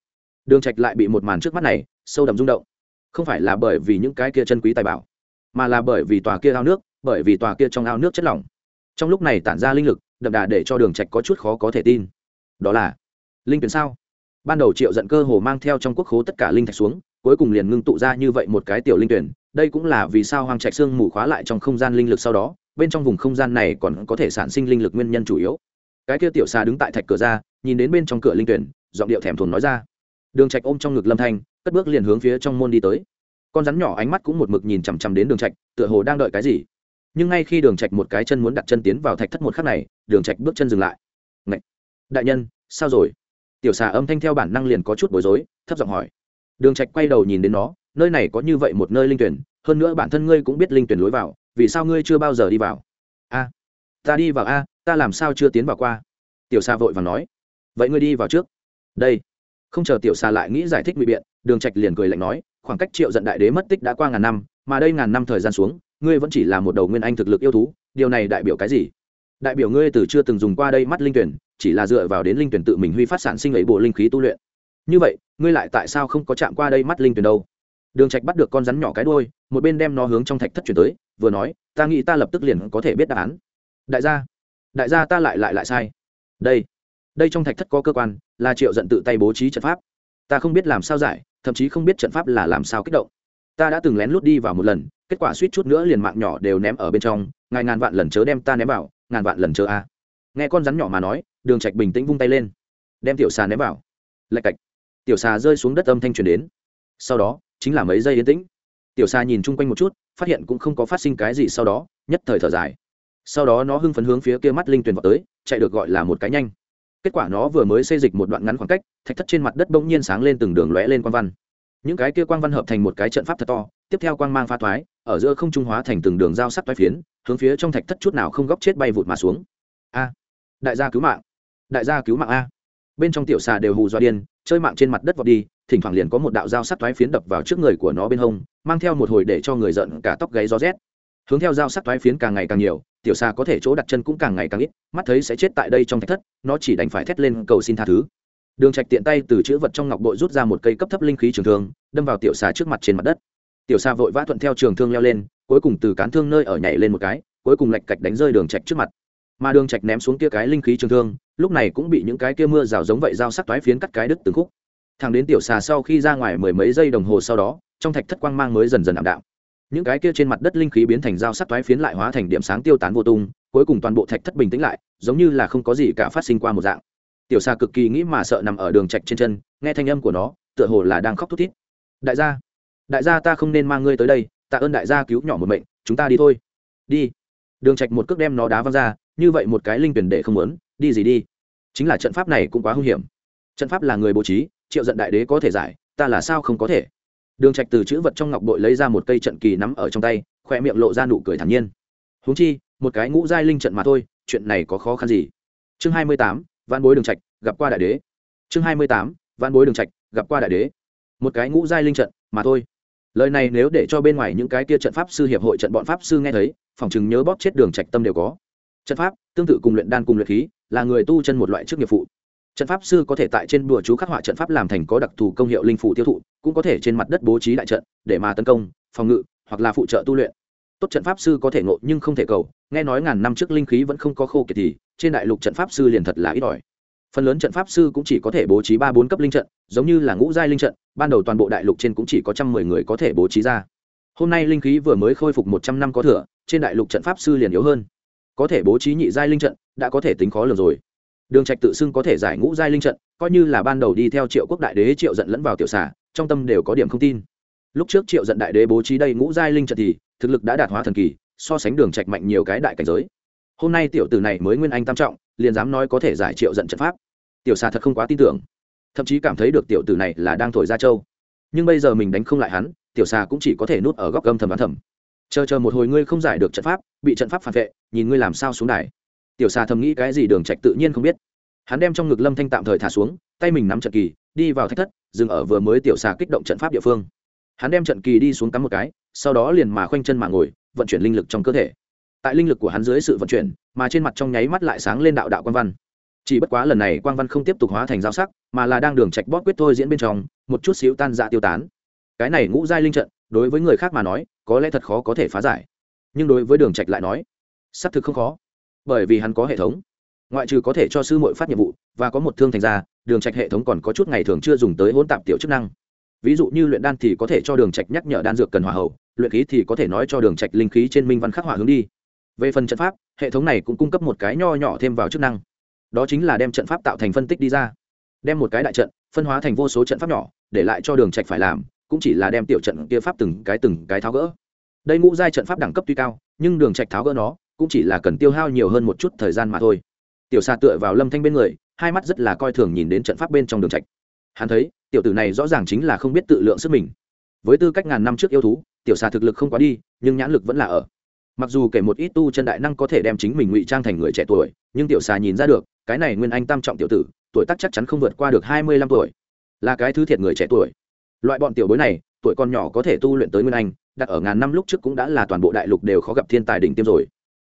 Đường trạch lại bị một màn trước mắt này sâu đậm rung động. Không phải là bởi vì những cái kia chân quý tài bảo, mà là bởi vì tòa kia ao nước, bởi vì tòa kia trong ao nước chất lỏng. Trong lúc này tản ra linh lực, đậm đà để cho đường trạch có chút khó có thể tin. Đó là linh tuyển sao? Ban đầu triệu giận cơ hồ mang theo trong quốc khố tất cả linh thạch xuống cuối cùng liền ngưng tụ ra như vậy một cái tiểu linh tuyển, đây cũng là vì sao hoang trạch xương mù khóa lại trong không gian linh lực sau đó, bên trong vùng không gian này còn có thể sản sinh linh lực nguyên nhân chủ yếu. Cái kia tiểu xa đứng tại thạch cửa ra, nhìn đến bên trong cửa linh tuyển, giọng điệu thèm thuồng nói ra. Đường trạch ôm trong ngực lâm thanh, cất bước liền hướng phía trong môn đi tới. Con rắn nhỏ ánh mắt cũng một mực nhìn chằm chằm đến đường trạch, tựa hồ đang đợi cái gì. Nhưng ngay khi đường trạch một cái chân muốn đặt chân tiến vào thạch thất một khắc này, đường trạch bước chân dừng lại. Ngậy! đại nhân, sao rồi? Tiểu xà âm thanh theo bản năng liền có chút bối rối, thấp giọng hỏi đường trạch quay đầu nhìn đến nó, nơi này có như vậy một nơi linh tuyển, hơn nữa bản thân ngươi cũng biết linh tuyển lối vào, vì sao ngươi chưa bao giờ đi vào? A, ta đi vào a, ta làm sao chưa tiến vào qua? Tiểu xa vội vàng nói. Vậy ngươi đi vào trước. Đây. Không chờ tiểu xa lại nghĩ giải thích ngụy biện, đường trạch liền cười lạnh nói, khoảng cách triệu giận đại đế mất tích đã qua ngàn năm, mà đây ngàn năm thời gian xuống, ngươi vẫn chỉ là một đầu nguyên anh thực lực yêu thú, điều này đại biểu cái gì? Đại biểu ngươi từ chưa từng dùng qua đây mắt linh tuyển, chỉ là dựa vào đến linh tuyển tự mình huy phát sản sinh ấy bộ linh khí tu luyện như vậy, ngươi lại tại sao không có chạm qua đây mắt linh tuyền đâu? Đường trạch bắt được con rắn nhỏ cái đuôi, một bên đem nó hướng trong thạch thất chuyển tới, vừa nói, ta nghĩ ta lập tức liền có thể biết đáp án. Đại gia đại gia ta lại lại lại sai. Đây đây trong thạch thất có cơ quan, là triệu giận tự tay bố trí trận pháp. Ta không biết làm sao giải, thậm chí không biết trận pháp là làm sao kích động. Ta đã từng lén lút đi vào một lần, kết quả suýt chút nữa liền mạng nhỏ đều ném ở bên trong, ngài ngàn vạn lần chớ đem ta ném vào, ngàn vạn lần chớ a. Nghe con rắn nhỏ mà nói, đường trạch bình tĩnh vung tay lên, đem tiểu xà ném vào. Lạch cạch tiểu xà rơi xuống đất âm thanh truyền đến. Sau đó, chính là mấy giây yên tĩnh. Tiểu xà nhìn chung quanh một chút, phát hiện cũng không có phát sinh cái gì sau đó, nhất thời thở dài. Sau đó nó hưng phấn hướng phía kia mắt linh tuyền vào tới, chạy được gọi là một cái nhanh. Kết quả nó vừa mới xây dịch một đoạn ngắn khoảng cách, thạch thất trên mặt đất bỗng nhiên sáng lên từng đường lóe lên quang văn. Những cái kia quang văn hợp thành một cái trận pháp thật to, tiếp theo quang mang pha thoái, ở giữa không trung hóa thành từng đường giao sắc toái phiến, hướng phía trong thạch thất chút nào không góc chết bay vụt mà xuống. A. Đại gia cứu mạng. Đại gia cứu mạng a. Bên trong tiểu xà đều hù do điên chơi mạng trên mặt đất vọt đi, thỉnh thoảng liền có một đạo dao sắc thoái phiến đập vào trước người của nó bên hông, mang theo một hồi để cho người giận cả tóc gáy gió rét. Hướng theo dao sắc thoái phiến càng ngày càng nhiều, tiểu xa có thể chỗ đặt chân cũng càng ngày càng ít, mắt thấy sẽ chết tại đây trong thách thất, nó chỉ đành phải thét lên cầu xin tha thứ. Đường trạch tiện tay từ chữ vật trong ngọc bội rút ra một cây cấp thấp linh khí trường thương, đâm vào tiểu xà trước mặt trên mặt đất. Tiểu xà vội vã thuận theo trường thương leo lên, cuối cùng từ cán thương nơi ở nhảy lên một cái, cuối cùng lạch cạch đánh rơi đường trạch trước mặt mà đường trạch ném xuống kia cái linh khí trường thương, lúc này cũng bị những cái kia mưa rào giống vậy dao sắc toái phiến cắt cái đứt từng khúc. Thằng đến tiểu xà sau khi ra ngoài mười mấy giây đồng hồ sau đó, trong thạch thất quang mang mới dần dần ảm đạm. Những cái kia trên mặt đất linh khí biến thành dao sắc toái phiến lại hóa thành điểm sáng tiêu tán vô tung, cuối cùng toàn bộ thạch thất bình tĩnh lại, giống như là không có gì cả phát sinh qua một dạng. Tiểu xà cực kỳ nghĩ mà sợ nằm ở đường trạch trên chân, nghe thanh âm của nó, tựa hồ là đang khóc thút thít. Đại gia đại gia ta không nên mang ngươi tới đây, tạ ơn đại gia cứu nhỏ một mệnh, chúng ta đi thôi. Đi. Đường trạch một cước đem nó đá văng ra như vậy một cái linh tuyển để không muốn đi gì đi? Chính là trận pháp này cũng quá hung hiểm. Trận pháp là người bố trí triệu giận đại đế có thể giải ta là sao không có thể? Đường trạch từ chữ vật trong ngọc bội lấy ra một cây trận kỳ nắm ở trong tay khoe miệng lộ ra nụ cười thản nhiên. Huống chi một cái ngũ giai linh trận mà thôi chuyện này có khó khăn gì? Chương 28, văn bối đường trạch gặp qua đại đế. Chương 28, văn bối đường trạch gặp qua đại đế. Một cái ngũ giai linh trận mà thôi. Lời này nếu để cho bên ngoài những cái kia trận pháp sư hiệp hội trận bọn pháp sư nghe thấy phòng chừng nhớ bóp chết đường trạch tâm đều có trận pháp, tương tự cùng luyện đan cùng luyện khí, là người tu chân một loại chức nghiệp phụ. Trận pháp sư có thể tại trên bùa chú khắc họa trận pháp làm thành có đặc thù công hiệu linh phủ tiêu thụ, cũng có thể trên mặt đất bố trí đại trận, để mà tấn công, phòng ngự, hoặc là phụ trợ tu luyện. Tốt trận pháp sư có thể ngộ nhưng không thể cầu, nghe nói ngàn năm trước linh khí vẫn không có khô kiệt thì, trên đại lục trận pháp sư liền thật là ít ỏi. Phần lớn trận pháp sư cũng chỉ có thể bố trí ba bốn cấp linh trận, giống như là ngũ giai linh trận, ban đầu toàn bộ đại lục trên cũng chỉ có trăm mười người có thể bố trí ra. Hôm nay linh khí vừa mới khôi phục một trăm năm có thừa, trên đại lục trận pháp sư liền yếu hơn có thể bố trí nhị giai linh trận, đã có thể tính khó lường rồi. Đường trạch tự xưng có thể giải ngũ giai linh trận, coi như là ban đầu đi theo triệu quốc đại đế triệu giận lẫn vào tiểu xà, trong tâm đều có điểm không tin. Lúc trước triệu giận đại đế bố trí đây ngũ giai linh trận thì, thực lực đã đạt hóa thần kỳ, so sánh đường trạch mạnh nhiều cái đại cảnh giới. Hôm nay tiểu tử này mới nguyên anh tam trọng, liền dám nói có thể giải triệu giận trận pháp. Tiểu xà thật không quá tin tưởng. Thậm chí cảm thấy được tiểu tử này là đang thổi ra châu nhưng bây giờ mình đánh không lại hắn, tiểu xà cũng chỉ có thể nuốt ở góc gâm thầm đoán thầm chờ chờ một hồi ngươi không giải được trận pháp, bị trận pháp phản vệ, nhìn ngươi làm sao xuống đài. Tiểu xà thầm nghĩ cái gì đường trạch tự nhiên không biết. Hắn đem trong ngực lâm thanh tạm thời thả xuống, tay mình nắm trận kỳ, đi vào thách thất, dừng ở vừa mới tiểu xà kích động trận pháp địa phương. Hắn đem trận kỳ đi xuống cắm một cái, sau đó liền mà khoanh chân mà ngồi, vận chuyển linh lực trong cơ thể. Tại linh lực của hắn dưới sự vận chuyển, mà trên mặt trong nháy mắt lại sáng lên đạo đạo quan văn. Chỉ bất quá lần này quang văn không tiếp tục hóa thành giao sắc, mà là đang đường trạch bóp quyết thôi diễn bên trong, một chút xíu tan dạ tiêu tán. Cái này ngũ giai linh trận, đối với người khác mà nói có lẽ thật khó có thể phá giải. Nhưng đối với đường trạch lại nói, xác thực không khó, bởi vì hắn có hệ thống. Ngoại trừ có thể cho sư muội phát nhiệm vụ và có một thương thành ra, đường trạch hệ thống còn có chút ngày thường chưa dùng tới hỗn tạp tiểu chức năng. Ví dụ như luyện đan thì có thể cho đường trạch nhắc nhở đan dược cần hòa hậu, luyện khí thì có thể nói cho đường trạch linh khí trên minh văn khắc hỏa hướng đi. Về phần trận pháp, hệ thống này cũng cung cấp một cái nho nhỏ thêm vào chức năng. Đó chính là đem trận pháp tạo thành phân tích đi ra. Đem một cái đại trận phân hóa thành vô số trận pháp nhỏ, để lại cho đường trạch phải làm cũng chỉ là đem tiểu trận kia pháp từng cái từng cái tháo gỡ. Đây ngũ giai trận pháp đẳng cấp tuy cao, nhưng đường trạch tháo gỡ nó, cũng chỉ là cần tiêu hao nhiều hơn một chút thời gian mà thôi. Tiểu xa tựa vào lâm thanh bên người, hai mắt rất là coi thường nhìn đến trận pháp bên trong đường trạch. Hắn thấy, tiểu tử này rõ ràng chính là không biết tự lượng sức mình. Với tư cách ngàn năm trước yêu thú, tiểu xà thực lực không quá đi, nhưng nhãn lực vẫn là ở. Mặc dù kể một ít tu chân đại năng có thể đem chính mình ngụy trang thành người trẻ tuổi, nhưng tiểu xà nhìn ra được, cái này nguyên anh tam trọng tiểu tử, tuổi tác chắc chắn không vượt qua được hai mươi lăm tuổi. Là cái thứ thiệt người trẻ tuổi loại bọn tiểu bối này, tuổi còn nhỏ có thể tu luyện tới nguyên anh, đặt ở ngàn năm lúc trước cũng đã là toàn bộ đại lục đều khó gặp thiên tài đỉnh tiêm rồi.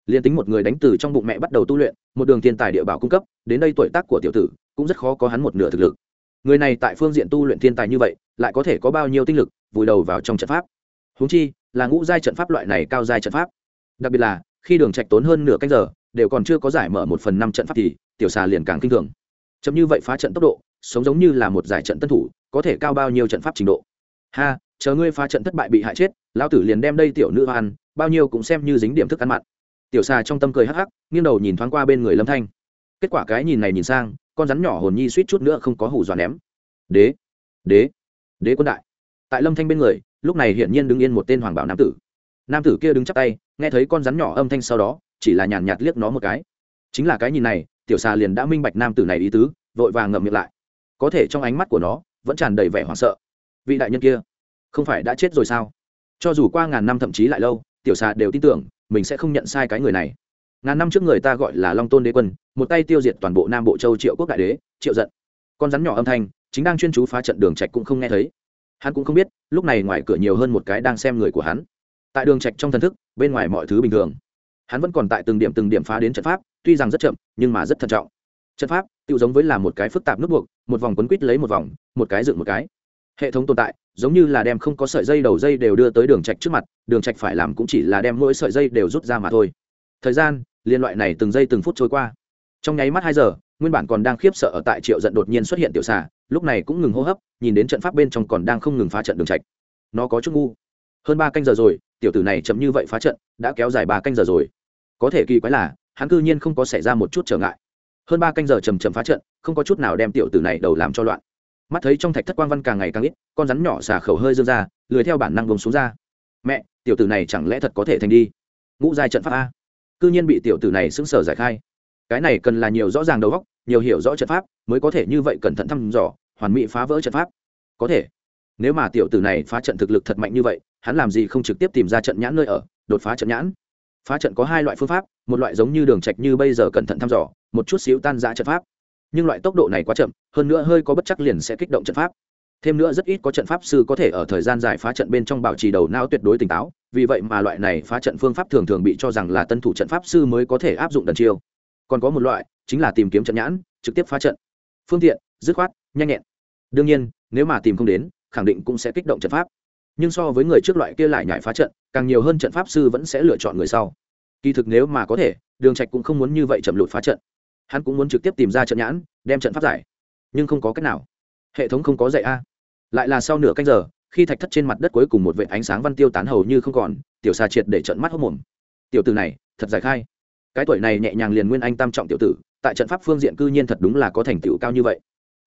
Liền tính một người đánh từ trong bụng mẹ bắt đầu tu luyện, một đường thiên tài địa bảo cung cấp, đến đây tuổi tác của tiểu tử, cũng rất khó có hắn một nửa thực lực. Người này tại phương diện tu luyện thiên tài như vậy, lại có thể có bao nhiêu tinh lực, vùi đầu vào trong trận pháp. Húng chi, là ngũ giai trận pháp loại này cao giai trận pháp. Đặc biệt là, khi đường trạch tốn hơn nửa canh giờ, đều còn chưa có giải mở một phần năm trận pháp thì, tiểu xà liền càng kinh thường. Chấm như vậy phá trận tốc độ, sống giống như là một giải trận tân thủ có thể cao bao nhiêu trận pháp trình độ. Ha, chờ ngươi phá trận thất bại bị hại chết, lão tử liền đem đây tiểu nữ ăn, bao nhiêu cũng xem như dính điểm thức ăn mặn. Tiểu xà trong tâm cười hắc hắc, nghiêng đầu nhìn thoáng qua bên người lâm thanh. Kết quả cái nhìn này nhìn sang, con rắn nhỏ hồn nhi suýt chút nữa không có hủ dọa ném. Đế đế đế quân đại. Tại lâm thanh bên người, lúc này hiển nhiên đứng yên một tên hoàng bảo nam tử. Nam tử kia đứng chắp tay, nghe thấy con rắn nhỏ âm thanh sau đó, chỉ là nhàn nhạt liếc nó một cái. Chính là cái nhìn này, tiểu xà liền đã minh bạch nam tử này ý tứ, vội vàng ngậm miệng lại. Có thể trong ánh mắt của nó vẫn tràn đầy vẻ hoảng sợ. Vị đại nhân kia, không phải đã chết rồi sao? Cho dù qua ngàn năm thậm chí lại lâu, tiểu xà đều tin tưởng, mình sẽ không nhận sai cái người này. Ngàn năm trước người ta gọi là long tôn đế quân, một tay tiêu diệt toàn bộ nam bộ châu triệu quốc đại đế, triệu giận. Con rắn nhỏ âm thanh, chính đang chuyên chú phá trận đường trạch cũng không nghe thấy. Hắn cũng không biết, lúc này ngoài cửa nhiều hơn một cái đang xem người của hắn. Tại đường trạch trong thần thức, bên ngoài mọi thứ bình thường. Hắn vẫn còn tại từng điểm từng điểm phá đến trận pháp, tuy rằng rất chậm, nhưng mà rất thận trọng. Trận pháp tự giống với là một cái phức tạp nút buộc một vòng quấn quít lấy một vòng, một cái dựng một cái. Hệ thống tồn tại, giống như là đem không có sợi dây đầu dây đều đưa tới đường trạch trước mặt, đường trạch phải làm cũng chỉ là đem mỗi sợi dây đều rút ra mà thôi. Thời gian, liên loại này từng giây từng phút trôi qua. Trong nháy mắt hai giờ, nguyên bản còn đang khiếp sợ ở tại triệu giận đột nhiên xuất hiện tiểu xà, lúc này cũng ngừng hô hấp, nhìn đến trận pháp bên trong còn đang không ngừng phá trận đường trạch. Nó có chút ngu. Hơn ba canh giờ rồi, tiểu tử này chậm như vậy phá trận, đã kéo dài ba canh giờ rồi. Có thể kỳ quái là, hắn cư nhiên không có xảy ra một chút trở ngại hơn ba canh giờ chầm trầm phá trận, không có chút nào đem tiểu tử này đầu làm cho loạn. Mắt thấy trong thạch thất quang văn càng ngày càng ít, con rắn nhỏ xả khẩu hơi dương ra, lười theo bản năng gồng xuống ra. Mẹ, tiểu tử này chẳng lẽ thật có thể thành đi? Ngũ giai trận pháp a. Cư nhiên bị tiểu tử này xứng sở giải khai. Cái này cần là nhiều rõ ràng đầu góc nhiều hiểu rõ trận pháp, mới có thể như vậy cẩn thận thăm dò, hoàn mỹ phá vỡ trận pháp. Có thể. Nếu mà tiểu tử này phá trận thực lực thật mạnh như vậy, hắn làm gì không trực tiếp tìm ra trận nhãn nơi ở, đột phá trận nhãn? Phá trận có hai loại phương pháp, một loại giống như đường trạch như bây giờ cẩn thận thăm dò, một chút xíu tan rã trận pháp. Nhưng loại tốc độ này quá chậm, hơn nữa hơi có bất chắc liền sẽ kích động trận pháp. Thêm nữa rất ít có trận pháp sư có thể ở thời gian dài phá trận bên trong bảo trì đầu não tuyệt đối tỉnh táo, vì vậy mà loại này phá trận phương pháp thường thường bị cho rằng là tân thủ trận pháp sư mới có thể áp dụng đần chiêu. Còn có một loại, chính là tìm kiếm trận nhãn, trực tiếp phá trận. Phương tiện, dứt khoát, nhanh nhẹn. Đương nhiên, nếu mà tìm không đến, khẳng định cũng sẽ kích động trận pháp nhưng so với người trước loại kia lại nhảy phá trận, càng nhiều hơn trận pháp sư vẫn sẽ lựa chọn người sau. Kỳ thực nếu mà có thể, đường trạch cũng không muốn như vậy chậm lụt phá trận. Hắn cũng muốn trực tiếp tìm ra trận nhãn, đem trận pháp giải. Nhưng không có cách nào. Hệ thống không có dạy a. Lại là sau nửa canh giờ, khi thạch thất trên mặt đất cuối cùng một vệt ánh sáng văn tiêu tán hầu như không còn, tiểu xà triệt để trận mắt hốc mồm. Tiểu tử này, thật giải khai. Cái tuổi này nhẹ nhàng liền nguyên anh tam trọng tiểu tử, tại trận pháp phương diện cư nhiên thật đúng là có thành tựu cao như vậy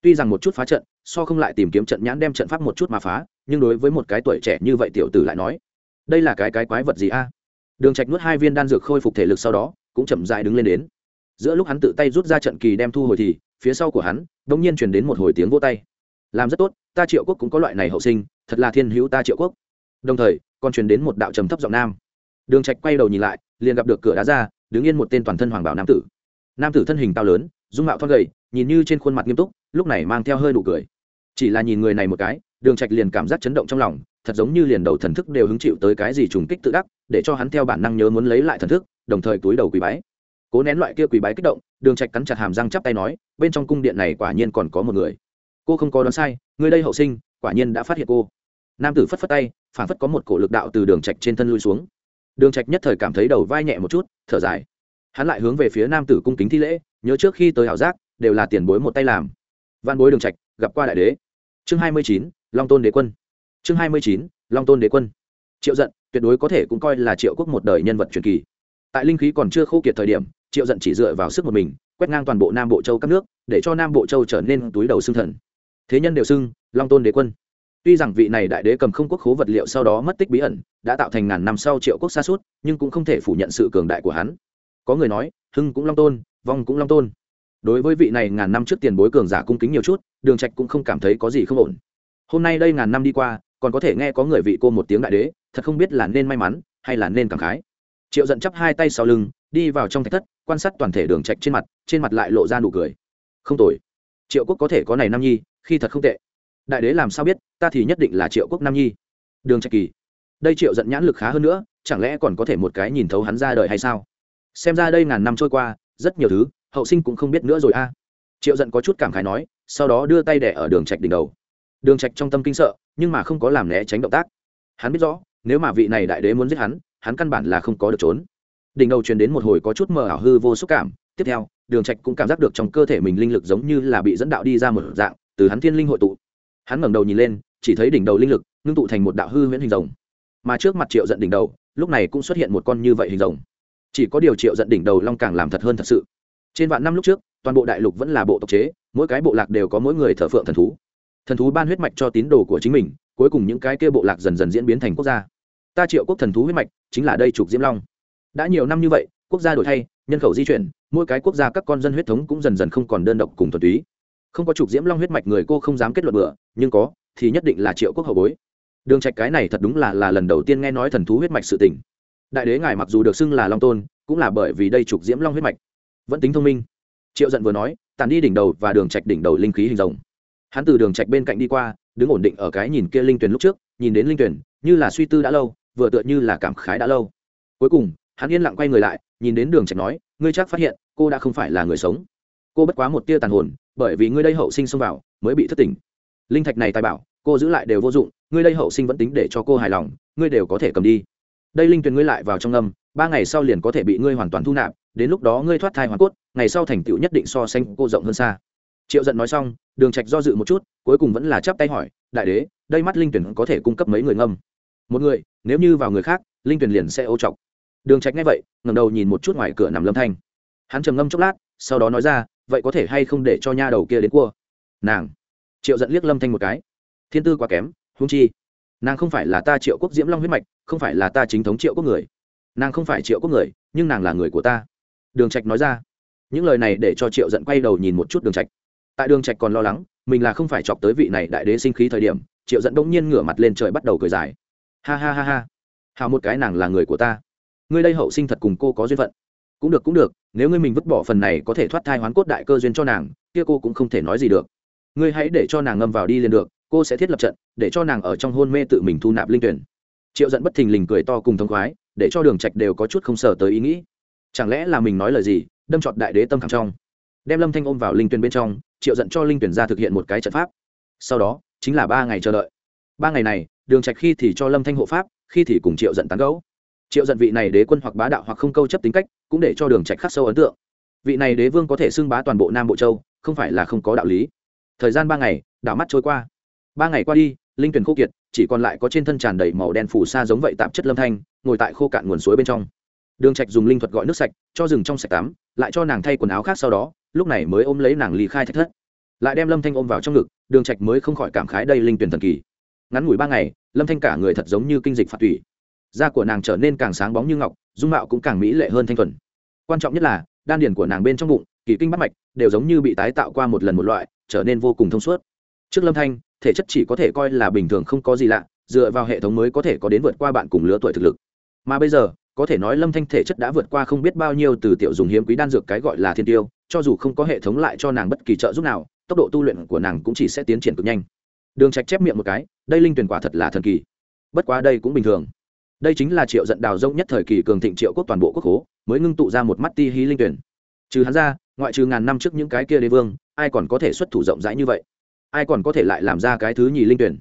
tuy rằng một chút phá trận, so không lại tìm kiếm trận nhãn đem trận pháp một chút mà phá, nhưng đối với một cái tuổi trẻ như vậy tiểu tử lại nói, đây là cái cái quái vật gì a? Đường trạch nuốt hai viên đan dược khôi phục thể lực sau đó, cũng chậm rãi đứng lên đến. Giữa lúc hắn tự tay rút ra trận kỳ đem thu hồi thì, phía sau của hắn, đột nhiên truyền đến một hồi tiếng vỗ tay. Làm rất tốt, ta triệu quốc cũng có loại này hậu sinh, thật là thiên hữu ta triệu quốc. Đồng thời, còn truyền đến một đạo trầm thấp giọng nam. Đường trạch quay đầu nhìn lại, liền gặp được cửa đá ra, đứng yên một tên toàn thân hoàng bảo nam tử. Nam tử thân hình cao lớn, dung mạo thon gầy, nhìn như trên khuôn mặt nghiêm túc lúc này mang theo hơi nụ cười. Chỉ là nhìn người này một cái, đường trạch liền cảm giác chấn động trong lòng, thật giống như liền đầu thần thức đều hứng chịu tới cái gì trùng kích tự đắc, để cho hắn theo bản năng nhớ muốn lấy lại thần thức, đồng thời túi đầu quỳ bái. Cố nén loại kia quỳ bái kích động, đường trạch cắn chặt hàm răng chắp tay nói, bên trong cung điện này quả nhiên còn có một người. Cô không có đoán sai, người đây hậu sinh, quả nhiên đã phát hiện cô. Nam tử phất phất tay phản phất có một cổ lực đạo từ đường trạch trên thân lui xuống. Đường trạch nhất thời cảm thấy đầu vai nhẹ một chút, thở dài. Hắn lại hướng về phía nam tử cung kính thi lễ, nhớ trước khi tới hảo giác, đều là tiền bối một tay làm văn bối đường trạch, gặp qua đại đế. Chương hai mươi chín, long tôn đế quân. Chương hai mươi chín, long tôn đế quân. Triệu giận tuyệt đối có thể cũng coi là triệu quốc một đời nhân vật truyền kỳ. Tại linh khí còn chưa khô kiệt thời điểm, triệu giận chỉ dựa vào sức một mình, quét ngang toàn bộ nam bộ châu các nước, để cho nam bộ châu trở nên túi đầu xương thần. Thế nhân đều xưng, long tôn đế quân. Tuy rằng vị này đại đế cầm không quốc khố vật liệu sau đó mất tích bí ẩn, đã tạo thành ngàn năm sau triệu quốc xa suốt nhưng cũng không thể phủ nhận sự cường đại của hắn. Có người nói, hưng cũng long tôn, vong cũng long tôn đối với vị này ngàn năm trước tiền bối cường giả cung kính nhiều chút, đường trạch cũng không cảm thấy có gì không ổn. Hôm nay đây ngàn năm đi qua, còn có thể nghe có người vị cô một tiếng đại đế, thật không biết là nên may mắn, hay là nên cảm khái. Triệu giận chắp hai tay sau lưng, đi vào trong thạch thất, quan sát toàn thể đường trạch trên mặt trên mặt lại lộ ra nụ cười. Không tồi. Triệu quốc có thể có này nam nhi, khi thật không tệ. Đại đế làm sao biết, ta thì nhất định là triệu quốc nam nhi. Đường trạch kỳ. Đây triệu giận nhãn lực khá hơn nữa, chẳng lẽ còn có thể một cái nhìn thấu hắn ra đời hay sao? Xem ra đây ngàn năm trôi qua, rất nhiều thứ hậu sinh cũng không biết nữa rồi a. Triệu giận có chút cảm khái nói, sau đó đưa tay đẻ ở đường trạch đỉnh đầu. Đường trạch trong tâm kinh sợ, nhưng mà không có làm né tránh động tác. Hắn biết rõ, nếu mà vị này đại đế muốn giết hắn hắn căn bản là không có được trốn. Đỉnh đầu truyền đến một hồi có chút mờ ảo hư vô xúc cảm, tiếp theo, đường trạch cũng cảm giác được trong cơ thể mình linh lực giống như là bị dẫn đạo đi ra một dạng, từ hắn thiên linh hội tụ. Hắn ngẩng đầu nhìn lên, chỉ thấy đỉnh đầu linh lực ngưng tụ thành một đạo hư huyễn hình rồng. Mà trước mặt triệu giận đỉnh đầu, lúc này cũng xuất hiện một con như vậy hình rồng. Chỉ có điều triệu giận đỉnh đầu long càng làm thật hơn thật sự trên vạn năm lúc trước, toàn bộ đại lục vẫn là bộ tộc chế, mỗi cái bộ lạc đều có mỗi người thờ phượng thần thú. Thần thú ban huyết mạch cho tín đồ của chính mình, cuối cùng những cái kia bộ lạc dần dần diễn biến thành quốc gia. Ta triệu quốc thần thú huyết mạch, chính là đây trục diễm long. Đã nhiều năm như vậy, quốc gia đổi thay, nhân khẩu di chuyển, mỗi cái quốc gia các con dân huyết thống cũng dần dần không còn đơn độc cùng thuần túy. Không có trục diễm long huyết mạch người cô không dám kết luận bừa, nhưng có, thì nhất định là triệu quốc hậu bối. Đường trạch cái này thật đúng là là lần đầu tiên nghe nói thần thú huyết mạch sự tình. Đại đế ngài mặc dù được xưng là long tôn, cũng là bởi vì đây trục diễm long huyết mạch vẫn tính thông minh. Triệu giận vừa nói tàn đi đỉnh đầu và đường trạch đỉnh đầu linh khí hình rồng. Hắn từ đường trạch bên cạnh đi qua, đứng ổn định ở cái nhìn kia linh tuyển lúc trước, nhìn đến linh tuyển, như là suy tư đã lâu, vừa tựa như là cảm khái đã lâu. Cuối cùng, hắn yên lặng quay người lại, nhìn đến đường trạch nói, ngươi chắc phát hiện, cô đã không phải là người sống. Cô bất quá một tia tàn hồn, bởi vì ngươi đây hậu sinh xông vào, mới bị thất tỉnh. Linh thạch này tài bảo, cô giữ lại đều vô dụng, ngươi đây hậu sinh vẫn tính để cho cô hài lòng, ngươi đều có thể cầm đi. Đây linh tuyển ngươi lại vào trong âm ba ngày sau liền có thể bị ngươi hoàn toàn thu nạp, đến lúc đó ngươi thoát thai hoàn cốt, ngày sau thành tựu nhất định so sánh cô rộng hơn xa. Triệu giận nói xong, đường trạch do dự một chút, cuối cùng vẫn là chắp tay hỏi, đại đế, đây mắt linh tuyển có thể cung cấp mấy người ngâm? Một người, nếu như vào người khác, linh tuyển liền sẽ ô trọc. Đường trạch nghe vậy, ngẩng đầu nhìn một chút ngoài cửa nằm lâm thanh. Hắn trầm ngâm chốc lát, sau đó nói ra, vậy có thể hay không để cho nha đầu kia đến cua? Nàng. Triệu giận liếc lâm thanh một cái. Thiên tư quá kém hung chi, nàng không phải là ta triệu quốc diễm long huyết mạch, không phải là ta chính thống triệu quốc người nàng không phải triệu quốc người, nhưng nàng là người của ta. Đường trạch nói ra. Những lời này để cho triệu giận quay đầu nhìn một chút đường trạch. Tại đường trạch còn lo lắng, mình là không phải chọc tới vị này đại đế sinh khí thời điểm, triệu giận đông nhiên ngửa mặt lên trời bắt đầu cười dài. Ha ha ha ha. Hào một cái nàng là người của ta. Ngươi đây hậu sinh thật cùng cô có duyên phận. Cũng được cũng được, nếu ngươi mình vứt bỏ phần này có thể thoát thai hoán cốt đại cơ duyên cho nàng, kia cô cũng không thể nói gì được. Ngươi hãy để cho nàng ngâm vào đi liền được, cô sẽ thiết lập trận, để cho nàng ở trong hôn mê tự mình thu nạp linh tuyển. Triệu dẫn bất thình lình cười to cùng thông khoái để cho đường trạch đều có chút không sờ tới ý nghĩ. Chẳng lẽ là mình nói lời gì, đâm trọt đại đế tâm khảm trong. Đem lâm thanh ôm vào linh tuyển bên trong, triệu dẫn cho linh tuyển ra thực hiện một cái trận pháp. Sau đó, chính là ba ngày chờ đợi. Ba ngày này, đường trạch khi thì cho lâm thanh hộ pháp, khi thì cùng triệu dẫn tán gẫu. Triệu dẫn vị này đế quân hoặc bá đạo hoặc không câu chấp tính cách, cũng để cho đường trạch khắc sâu ấn tượng. Vị này đế vương có thể xưng bá toàn bộ nam bộ châu, không phải là không có đạo lý. Thời gian ba ngày, đảo mắt trôi qua. Ba ngày qua đi, linh tuyển khô kiệt chỉ còn lại có trên thân tràn đầy màu đen phủ sa giống vậy tạp chất lâm thanh, ngồi tại khô cạn nguồn suối bên trong. Đường trạch dùng linh thuật gọi nước sạch, cho rừng trong sạch tắm, lại cho nàng thay quần áo khác sau đó, lúc này mới ôm lấy nàng ly khai thạch thất. Lại đem lâm thanh ôm vào trong ngực, đường trạch mới không khỏi cảm khái đây linh tuyển thần kỳ. Ngắn ngủi ba ngày, lâm thanh cả người thật giống như kinh dịch phạt tủy. Da của nàng trở nên càng sáng bóng như ngọc, dung mạo cũng càng mỹ lệ hơn thanh thuần. Quan trọng nhất là, đan điền của nàng bên trong bụng, kỳ kinh bắt mạch, đều giống như bị tái tạo qua một lần một loại, trở nên vô cùng thông suốt. Trước lâm thanh thể chất chỉ có thể coi là bình thường không có gì lạ, dựa vào hệ thống mới có thể có đến vượt qua bạn cùng lứa tuổi thực lực. Mà bây giờ, có thể nói lâm thanh thể chất đã vượt qua không biết bao nhiêu từ tiểu dùng hiếm quý đan dược cái gọi là thiên tiêu, cho dù không có hệ thống lại cho nàng bất kỳ trợ giúp nào, tốc độ tu luyện của nàng cũng chỉ sẽ tiến triển cực nhanh. Đường trạch chép miệng một cái, đây linh tuyển quả thật là thần kỳ. Bất quá đây cũng bình thường. Đây chính là triệu giận đào rông nhất thời kỳ cường thịnh triệu quốc toàn bộ quốc hố, mới ngưng tụ ra một mắt ti hí linh tuyển. Trừ hắn ra, ngoại trừ ngàn năm trước những cái kia đế vương, ai còn có thể xuất thủ rộng rãi như vậy? Ai còn có thể lại làm ra cái thứ nhì linh tuyển?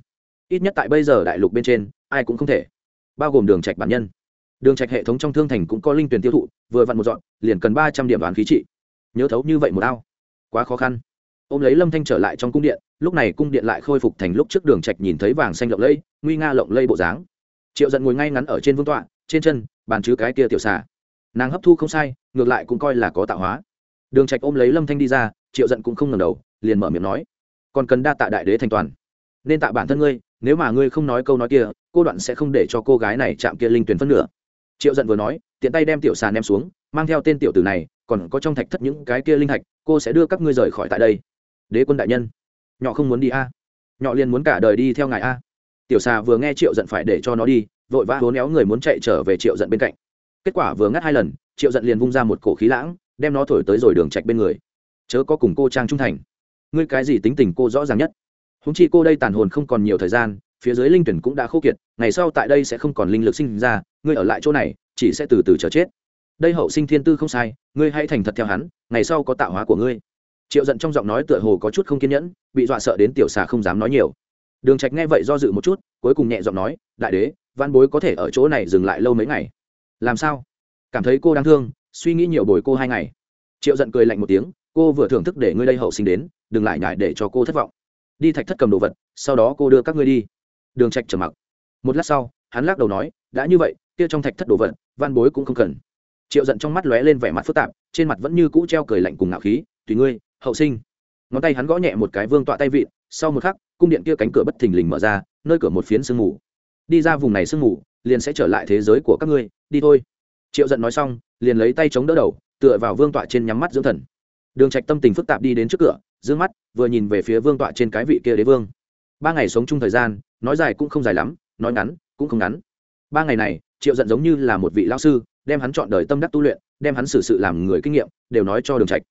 Ít nhất tại bây giờ đại lục bên trên, ai cũng không thể. Bao gồm đường trạch bản nhân. Đường trạch hệ thống trong thương thành cũng có linh tuyển tiêu thụ, vừa vặn một dọn, liền cần ba trăm điểm đoán khí trị. Nhớ thấu như vậy một ao. Quá khó khăn. Ôm lấy lâm thanh trở lại trong cung điện, lúc này cung điện lại khôi phục thành lúc trước đường trạch nhìn thấy vàng xanh lộng lẫy, nguy nga lộng lẫy bộ dáng. Triệu giận ngồi ngay ngắn ở trên vương tọa, trên chân, bàn chứ cái kia tiểu xà. Nàng hấp thu không sai, ngược lại cũng coi là có tạo hóa. Đường trạch ôm lấy lâm thanh đi ra, triệu giận cũng không ngẩng đầu, liền mở miệng nói còn cần đa tạ đại đế thành toàn. Nên tạ bản thân ngươi, nếu mà ngươi không nói câu nói kia, cô đoạn sẽ không để cho cô gái này chạm kia linh tuyển phân nửa. Triệu giận vừa nói, tiện tay đem tiểu sàn em xuống, mang theo tên tiểu tử này, còn có trong thạch thất những cái kia linh thạch cô sẽ đưa các ngươi rời khỏi tại đây. Đế quân đại nhân, nhỏ không muốn đi a. Nhỏ liền muốn cả đời đi theo ngài a. Tiểu xà vừa nghe triệu giận phải để cho nó đi, vội vã hố néo người muốn chạy trở về triệu giận bên cạnh. Kết quả vừa ngắt hai lần, triệu giận liền vung ra một cổ khí lãng, đem nó thổi tới rồi đường trạch bên người. Chớ có cùng cô trang trung thành ngươi cái gì tính tình cô rõ ràng nhất? Húng chi cô đây tàn hồn không còn nhiều thời gian, phía dưới linh tuyển cũng đã khô kiệt, ngày sau tại đây sẽ không còn linh lực sinh ra, ngươi ở lại chỗ này, chỉ sẽ từ từ chờ chết. Đây hậu sinh thiên tư không sai, ngươi hãy thành thật theo hắn, ngày sau có tạo hóa của ngươi. Triệu giận trong giọng nói tựa hồ có chút không kiên nhẫn, bị dọa sợ đến tiểu xà không dám nói nhiều. Đường trạch nghe vậy do dự một chút, cuối cùng nhẹ giọng nói, đại đế, văn bối có thể ở chỗ này dừng lại lâu mấy ngày. Làm sao? Cảm thấy cô đang thương, suy nghĩ nhiều bồi cô hai ngày. Triệu giận cười lạnh một tiếng cô vừa thưởng thức để ngươi đây hậu sinh đến, đừng lại nhải để cho cô thất vọng. Đi thạch thất cầm đồ vật, sau đó cô đưa các ngươi đi. Đường trạch trầm mặc. Một lát sau, hắn lắc đầu nói, đã như vậy, kia trong thạch thất đồ vật, văn bối cũng không cần. Triệu giận trong mắt lóe lên vẻ mặt phức tạp, trên mặt vẫn như cũ treo cười lạnh cùng ngạo khí, tùy ngươi, hậu sinh. Ngón tay hắn gõ nhẹ một cái vương tọa tay vịn, sau một khắc, cung điện kia cánh cửa bất thình lình mở ra, nơi cửa một phiến sương mù. Đi ra vùng này sương mù, liền sẽ trở lại thế giới của các ngươi, đi thôi. Triệu giận nói xong, liền lấy tay chống đỡ đầu, tựa vào vương tọa trên nhắm mắt dưỡng thần đường trạch tâm tình phức tạp đi đến trước cửa, dương mắt, vừa nhìn về phía vương tọa trên cái vị kia đế vương. Ba ngày sống chung thời gian, nói dài cũng không dài lắm, nói ngắn cũng không ngắn. Ba ngày này, triệu giận giống như là một vị lão sư, đem hắn chọn đời tâm đắc tu luyện, đem hắn xử sự làm người kinh nghiệm, đều nói cho đường trạch.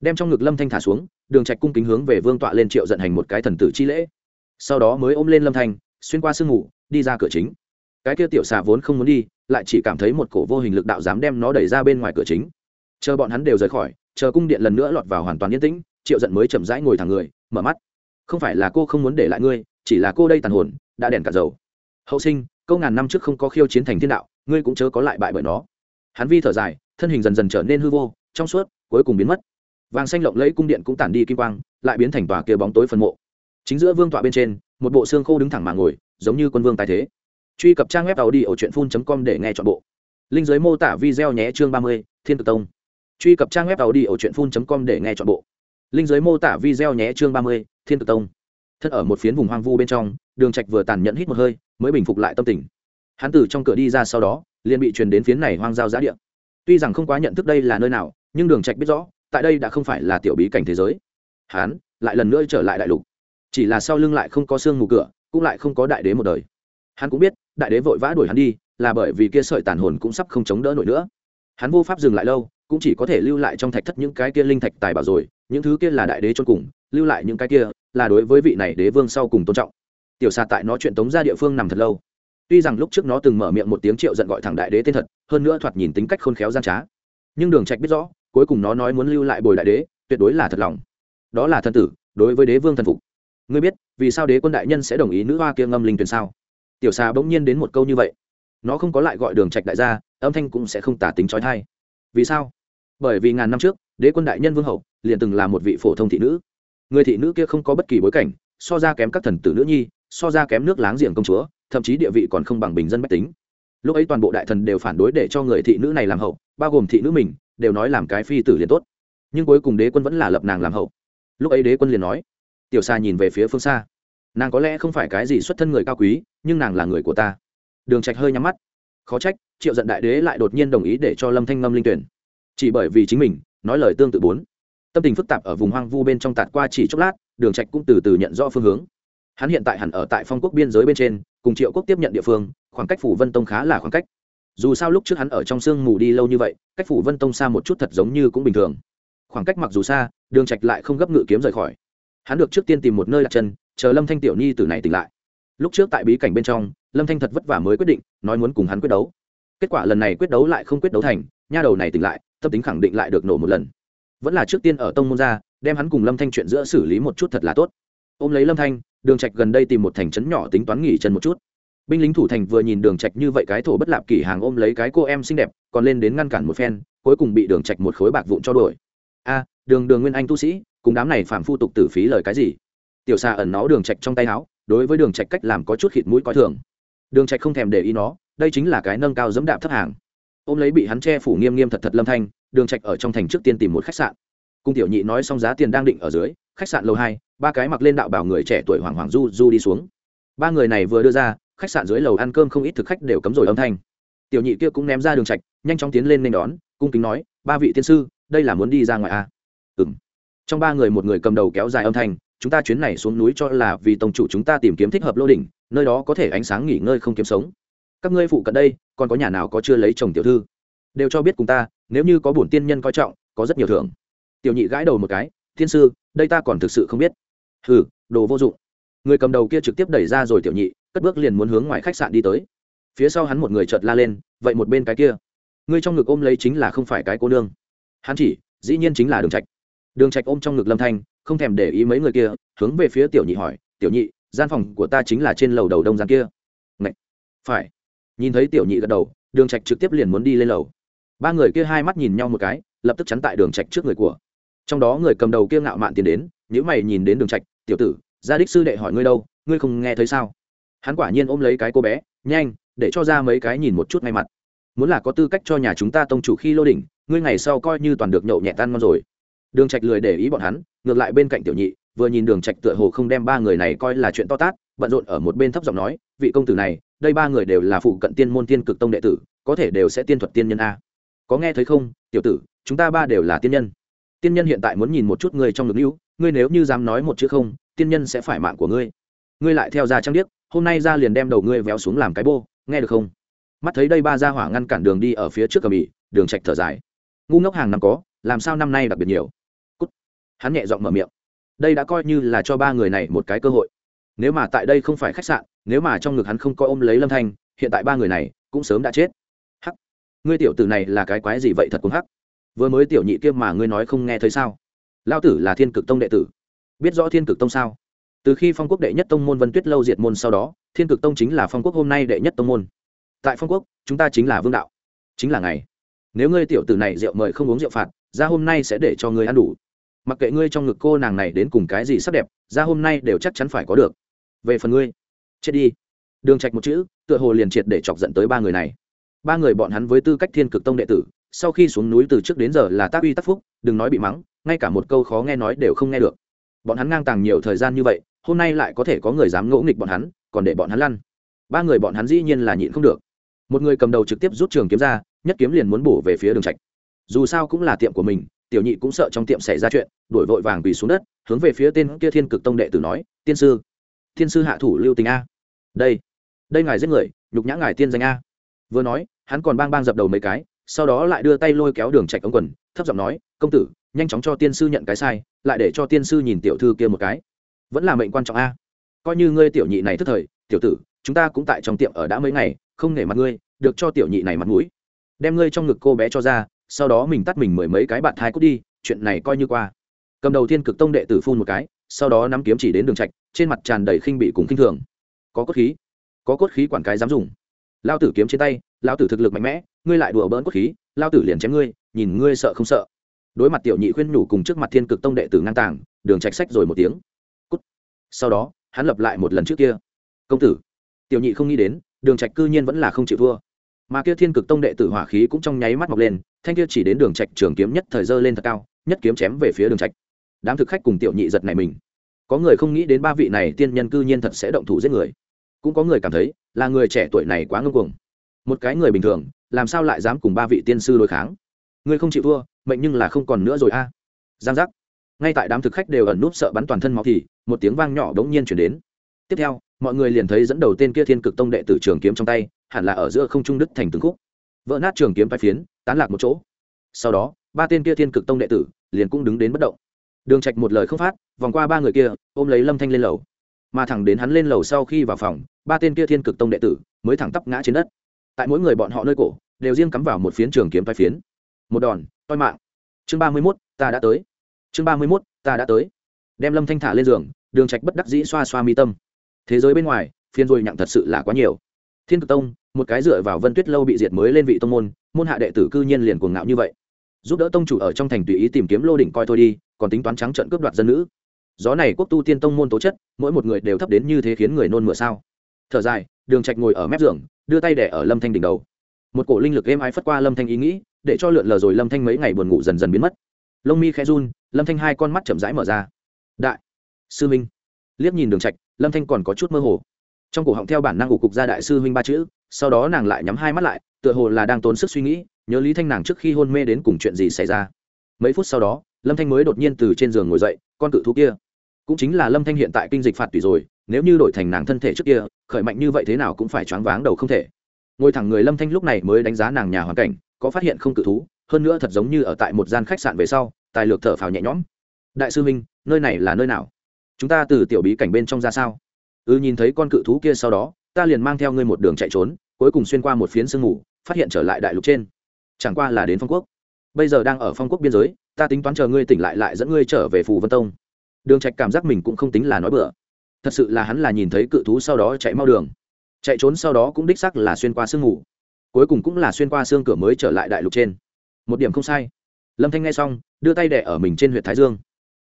Đem trong ngực lâm thanh thả xuống, đường trạch cung kính hướng về vương tọa lên triệu giận hành một cái thần tử chi lễ. Sau đó mới ôm lên lâm thanh, xuyên qua sương ngủ đi ra cửa chính. Cái kia tiểu xà vốn không muốn đi, lại chỉ cảm thấy một cổ vô hình lực đạo dám đem nó đẩy ra bên ngoài cửa chính chờ bọn hắn đều rời khỏi, chờ cung điện lần nữa lọt vào hoàn toàn yên tĩnh, triệu giận mới chậm rãi ngồi thẳng người, mở mắt. Không phải là cô không muốn để lại ngươi, chỉ là cô đây tàn hồn, đã đèn cả dầu. Hậu sinh, câu ngàn năm trước không có khiêu chiến thành thiên đạo, ngươi cũng chớ có lại bại bởi nó. Hắn vi thở dài, thân hình dần dần trở nên hư vô, trong suốt, cuối cùng biến mất. Vàng xanh lộng lẫy cung điện cũng tản đi kim quang, lại biến thành tòa kia bóng tối phân mộ. Chính giữa vương tọa bên trên, một bộ xương khô đứng thẳng mà ngồi, giống như quân vương tài thế. Truy cập trang web tàu đi ở truyện phun com để nghe chọn bộ. Linh giới mô tả video nhé chương ba mươi, thiên cực tông truy cập trang web tàu đi ở truyện phun com để nghe chọn bộ. Linh giới mô tả video nhé, chương ba mươi, thiên cực tông. Thân ở một phiến vùng hoang vu bên trong, đường trạch vừa tàn nhẫn hít một hơi, mới bình phục lại tâm tình. Hắn từ trong cửa đi ra sau đó, liền bị truyền đến phiến này hoang giao giá địa. Tuy rằng không quá nhận thức đây là nơi nào, nhưng đường trạch biết rõ, tại đây đã không phải là tiểu bí cảnh thế giới. Hắn lại lần nữa trở lại đại lục. Chỉ là sau lưng lại không có xương mù cửa, cũng lại không có đại đế một đời. Hắn cũng biết, đại đế vội vã đuổi hắn đi, là bởi vì kia sợi tàn hồn cũng sắp không chống đỡ nổi nữa. Hắn vô pháp dừng lại lâu cũng chỉ có thể lưu lại trong thạch thất những cái kia linh thạch tài bảo rồi, những thứ kia là đại đế chôn cùng, lưu lại những cái kia là đối với vị này đế vương sau cùng tôn trọng. Tiểu xà tại nó chuyện tống ra địa phương nằm thật lâu. Tuy rằng lúc trước nó từng mở miệng một tiếng triệu giận gọi thẳng đại đế tên thật, hơn nữa thoạt nhìn tính cách khôn khéo gian trá. Nhưng đường trạch biết rõ, cuối cùng nó nói muốn lưu lại bồi đại đế, tuyệt đối là thật lòng. Đó là thân tử, đối với đế vương thần phục. Ngươi biết, vì sao đế quân đại nhân sẽ đồng ý nữ hoa kia ngâm linh tuyển sao? Tiểu xà bỗng nhiên đến một câu như vậy. Nó không có lại gọi đường trạch đại gia, âm thanh cũng sẽ không tả tính trói thai. Vì sao? Bởi vì ngàn năm trước, đế quân đại nhân vương hậu liền từng là một vị phổ thông thị nữ. Người thị nữ kia không có bất kỳ bối cảnh, so ra kém các thần tử nữ nhi, so ra kém nước láng giềng công chúa, thậm chí địa vị còn không bằng bình dân bách tính. Lúc ấy toàn bộ đại thần đều phản đối để cho người thị nữ này làm hậu, bao gồm thị nữ mình, đều nói làm cái phi tử liền tốt. Nhưng cuối cùng đế quân vẫn là lập nàng làm hậu. Lúc ấy đế quân liền nói, tiểu xa nhìn về phía phương xa. Nàng có lẽ không phải cái gì xuất thân người cao quý, nhưng nàng là người của ta. Đường trạch hơi nhắm mắt. Khó trách, triệu giận đại đế lại đột nhiên đồng ý để cho lâm thanh ngâm linh tuyển chỉ bởi vì chính mình, nói lời tương tự bốn. Tâm tình phức tạp ở vùng hoang vu bên trong tạt qua chỉ chốc lát, đường trạch cũng từ từ nhận rõ phương hướng. Hắn hiện tại hẳn ở tại phong quốc biên giới bên trên, cùng triệu quốc tiếp nhận địa phương, khoảng cách phủ vân tông khá là khoảng cách. Dù sao lúc trước hắn ở trong sương mù đi lâu như vậy, cách phủ vân tông xa một chút thật giống như cũng bình thường. Khoảng cách mặc dù xa, đường trạch lại không gấp ngự kiếm rời khỏi. Hắn được trước tiên tìm một nơi đặt chân, chờ lâm thanh tiểu nhi từ này tỉnh lại. Lúc trước tại bí cảnh bên trong, lâm thanh thật vất vả mới quyết định, nói muốn cùng hắn quyết đấu. Kết quả lần này quyết đấu lại không quyết đấu thành nha đầu này tỉnh lại, tâm tính khẳng định lại được nổ một lần. Vẫn là trước tiên ở tông môn ra, đem hắn cùng lâm thanh chuyện giữa xử lý một chút thật là tốt. Ôm lấy lâm thanh, đường trạch gần đây tìm một thành trấn nhỏ tính toán nghỉ chân một chút. Binh lính thủ thành vừa nhìn đường trạch như vậy cái thổ bất lạp kỷ hàng ôm lấy cái cô em xinh đẹp, còn lên đến ngăn cản một phen, cuối cùng bị đường trạch một khối bạc vụn cho đuổi. A, đường đường nguyên anh tu sĩ, cùng đám này phạm phu tục tử phí lời cái gì? Tiểu xà ẩn nó đường trạch trong tay áo, đối với đường trạch cách làm có chút khịt mũi coi thường. Đường trạch không thèm để ý nó, đây chính là cái nâng cao dẫm đạp thấp hàng ôm lấy bị hắn che phủ nghiêm nghiêm thật thật lâm thanh, đường trạch ở trong thành trước tiên tìm một khách sạn. Cung tiểu nhị nói xong giá tiền đang định ở dưới, khách sạn lầu hai, ba cái mặc lên đạo bảo người trẻ tuổi hoàng hoàng du du đi xuống. Ba người này vừa đưa ra, khách sạn dưới lầu ăn cơm không ít thực khách đều cấm rồi âm thanh. Tiểu nhị kia cũng ném ra đường trạch, nhanh chóng tiến lên nên đón, cung kính nói, ba vị tiên sư, đây là muốn đi ra ngoài à? Ừm. Trong ba người một người cầm đầu kéo dài âm thanh, chúng ta chuyến này xuống núi cho là vì tổng chủ chúng ta tìm kiếm thích hợp lô đỉnh, nơi đó có thể ánh sáng nghỉ ngơi không kiếm sống các ngươi phụ cận đây, còn có nhà nào có chưa lấy chồng tiểu thư? Đều cho biết cùng ta, nếu như có bổn tiên nhân coi trọng, có rất nhiều thưởng. Tiểu nhị gãi đầu một cái, thiên sư, đây ta còn thực sự không biết. Hừ, đồ vô dụng. Người cầm đầu kia trực tiếp đẩy ra rồi tiểu nhị, cất bước liền muốn hướng ngoài khách sạn đi tới. Phía sau hắn một người chợt la lên, vậy một bên cái kia, ngươi trong ngực ôm lấy chính là không phải cái cô nương. Hắn chỉ, dĩ nhiên chính là đường trạch. Đường trạch ôm trong ngực lâm thanh, không thèm để ý mấy người kia, hướng về phía tiểu nhị hỏi, tiểu nhị, gian phòng của ta chính là trên lầu đầu đông gian kia. Ngậy! phải nhìn thấy tiểu nhị gật đầu, đường trạch trực tiếp liền muốn đi lên lầu. Ba người kia hai mắt nhìn nhau một cái, lập tức chắn tại đường trạch trước người của. Trong đó người cầm đầu kia ngạo mạn tiến đến nếu mày nhìn đến đường trạch, tiểu tử, gia đích sư đệ hỏi ngươi đâu, ngươi không nghe thấy sao? Hắn quả nhiên ôm lấy cái cô bé, nhanh, để cho ra mấy cái nhìn một chút ngay mặt. Muốn là có tư cách cho nhà chúng ta tông chủ khi lô đỉnh, ngươi ngày sau coi như toàn được nhậu nhẹ tan ngon rồi. Đường trạch lười để ý bọn hắn, ngược lại bên cạnh tiểu nhị, vừa nhìn đường trạch tựa hồ không đem ba người này coi là chuyện to tát bận rộn ở một bên thấp giọng nói, vị công tử này, đây ba người đều là phụ cận tiên môn tiên cực tông đệ tử, có thể đều sẽ tiên thuật tiên nhân a. Có nghe thấy không, tiểu tử, chúng ta ba đều là tiên nhân. Tiên nhân hiện tại muốn nhìn một chút ngươi trong ngực hữu, ngươi nếu như dám nói một chữ không, tiên nhân sẽ phải mạng của ngươi. Ngươi lại theo ra trang điếc, hôm nay ra liền đem đầu ngươi véo xuống làm cái bô, nghe được không? Mắt thấy đây ba gia hỏa ngăn cản đường đi ở phía trước cờ bì đường trạch thở dài. Ngu ngốc hàng năm có, làm sao năm nay đặc biệt nhiều? Cút. hắn nhẹ giọng mở miệng. Đây đã coi như là cho ba người này một cái cơ hội nếu mà tại đây không phải khách sạn, nếu mà trong ngực hắn không coi ôm lấy lâm thanh, hiện tại ba người này cũng sớm đã chết. Hắc. Ngươi tiểu tử này là cái quái gì vậy thật cũng hắc? Vừa mới tiểu nhị kia mà ngươi nói không nghe thấy sao? Lao tử là thiên cực tông đệ tử. Biết rõ thiên cực tông sao? Từ khi phong quốc đệ nhất tông môn vân tuyết lâu diệt môn sau đó, thiên cực tông chính là phong quốc hôm nay đệ nhất tông môn. Tại phong quốc, chúng ta chính là vương đạo. Chính là ngày. Nếu ngươi tiểu tử này rượu mời không uống rượu phạt, ra hôm nay sẽ để cho ngươi ăn đủ. Mặc kệ ngươi trong ngực cô nàng này đến cùng cái gì sắc đẹp, ra hôm nay đều chắc chắn phải có được về phần ngươi. Chết đi. Đường trạch một chữ, tựa hồ liền triệt để chọc giận tới ba người này. Ba người bọn hắn với tư cách thiên cực tông đệ tử, sau khi xuống núi từ trước đến giờ là tác uy tác phúc, đừng nói bị mắng, ngay cả một câu khó nghe nói đều không nghe được. Bọn hắn ngang tàng nhiều thời gian như vậy, hôm nay lại có thể có người dám ngỗ nghịch bọn hắn, còn để bọn hắn lăn. Ba người bọn hắn dĩ nhiên là nhịn không được. Một người cầm đầu trực tiếp rút trường kiếm ra, nhất kiếm liền muốn bổ về phía đường trạch. Dù sao cũng là tiệm của mình, tiểu nhị cũng sợ trong tiệm xảy ra chuyện, đuổi vội vàng quỳ xuống đất, hướng về phía tên kia thiên cực tông đệ tử nói, tiên sư thiên sư hạ thủ lưu tình a. Đây đây ngài giết người, nhục nhã ngài tiên danh a. Vừa nói, hắn còn bang bang dập đầu mấy cái, sau đó lại đưa tay lôi kéo đường trạch ống quần, thấp giọng nói, công tử, nhanh chóng cho tiên sư nhận cái sai, lại để cho tiên sư nhìn tiểu thư kia một cái. Vẫn là mệnh quan trọng a. Coi như ngươi tiểu nhị này thức thời, tiểu tử, chúng ta cũng tại trong tiệm ở đã mấy ngày, không nể mặt ngươi, được cho tiểu nhị này mặt mũi. Đem ngươi trong ngực cô bé cho ra, sau đó mình tắt mình mười mấy cái bạn thai cút đi, chuyện này coi như qua. Cầm đầu thiên cực tông đệ tử phun một cái, sau đó nắm kiếm chỉ đến đường trạch trên mặt tràn đầy khinh bị cùng khinh thường. Có cốt khí. Có cốt khí quản cái dám dùng. Lao tử kiếm trên tay, lao tử thực lực mạnh mẽ, ngươi lại đùa bỡn cốt khí, lao tử liền chém ngươi, nhìn ngươi sợ không sợ. Đối mặt tiểu nhị khuyên nhủ cùng trước mặt thiên cực tông đệ tử ngang tàng, đường trạch sách rồi một tiếng. Cút. Sau đó, hắn lập lại một lần trước kia. Công tử. Tiểu nhị không nghĩ đến, đường trạch cư nhiên vẫn là không chịu thua. Mà kia thiên cực tông đệ tử hỏa khí cũng trong nháy mắt mọc lên, thanh kia chỉ đến đường trạch trường kiếm nhất thời dơ lên thật cao, nhất kiếm chém về phía đường trạch. Đám thực khách cùng tiểu nhị giật này mình có người không nghĩ đến ba vị này tiên nhân cư nhiên thật sẽ động thủ giết người. Cũng có người cảm thấy, là người trẻ tuổi này quá ngông cuồng. Một cái người bình thường, làm sao lại dám cùng ba vị tiên sư đối kháng? Ngươi không chịu thua, mệnh nhưng là không còn nữa rồi a. Giang giác. Ngay tại đám thực khách đều ẩn núp sợ bắn toàn thân máu thì, một tiếng vang nhỏ đống nhiên chuyển đến. Tiếp theo, mọi người liền thấy dẫn đầu tên kia thiên cực tông đệ tử trường kiếm trong tay, hẳn là ở giữa không trung đức thành từng khúc. Vỡ nát trường kiếm vai phiến, tán lạc một chỗ. Sau đó, ba tên kia thiên cực tông đệ tử liền cũng đứng đến bất động đường trạch một lời không phát vòng qua ba người kia ôm lấy lâm thanh lên lầu. Mà thẳng đến hắn lên lầu sau khi vào phòng ba tên kia thiên cực tông đệ tử mới thẳng tắp ngã trên đất. Tại mỗi người bọn họ nơi cổ đều riêng cắm vào một phiến trường kiếm vai phiến. Một đòn toi mạng. Chương ba mươi 31, ta đã tới. Chương ba mươi 31, ta đã tới. Đem lâm thanh thả lên giường đường trạch bất đắc dĩ xoa xoa mi tâm. Thế giới bên ngoài phiên rồi nhặng thật sự là quá nhiều. Thiên cực tông một cái dựa vào vân tuyết lâu bị diệt mới lên vị tông môn môn hạ đệ tử cư nhiên liền cuồng ngạo như vậy giúp đỡ tông chủ ở trong thành tùy ý tìm kiếm lô đỉnh coi thôi đi, còn tính toán trắng trận cướp đoạt dân nữ. Gió này quốc tu tiên tông môn tố chất, mỗi một người đều thấp đến như thế khiến người nôn mửa sao. Thở dài, đường trạch ngồi ở mép giường, đưa tay đẻ ở lâm thanh đỉnh đầu. Một cổ linh lực êm ái phất qua lâm thanh ý nghĩ, để cho lượn lờ rồi lâm thanh mấy ngày buồn ngủ dần dần biến mất. Lông mi khẽ run, lâm thanh hai con mắt chậm rãi mở ra. Đại, sư minh. Liếc nhìn đường trạch, lâm thanh còn có chút mơ hồ. Trong cổ họng theo bản năng ủ cục ra đại sư huynh ba chữ, sau đó nàng lại nhắm hai mắt lại, tựa hồ là đang tốn sức suy nghĩ nhớ lý thanh nàng trước khi hôn mê đến cùng chuyện gì xảy ra mấy phút sau đó lâm thanh mới đột nhiên từ trên giường ngồi dậy con cự thú kia cũng chính là lâm thanh hiện tại kinh dịch phạt tùy rồi nếu như đổi thành nàng thân thể trước kia khởi mạnh như vậy thế nào cũng phải choáng váng đầu không thể ngồi thẳng người lâm thanh lúc này mới đánh giá nàng nhà hoàn cảnh có phát hiện không cự thú hơn nữa thật giống như ở tại một gian khách sạn về sau tài lược thở phào nhẹ nhõm đại sư minh nơi này là nơi nào chúng ta từ tiểu bí cảnh bên trong ra sao ư ừ, nhìn thấy con cự thú kia sau đó ta liền mang theo ngươi một đường chạy trốn cuối cùng xuyên qua một phiến sương mù phát hiện trở lại đại lục trên chẳng qua là đến phong quốc. Bây giờ đang ở phong quốc biên giới, ta tính toán chờ ngươi tỉnh lại lại dẫn ngươi trở về phù vân tông. Đường trạch cảm giác mình cũng không tính là nói bừa. Thật sự là hắn là nhìn thấy cự thú sau đó chạy mau đường. Chạy trốn sau đó cũng đích xác là xuyên qua sương ngủ cuối cùng cũng là xuyên qua xương cửa mới trở lại đại lục trên. Một điểm không sai. Lâm thanh nghe xong, đưa tay đẻ ở mình trên huyện thái dương.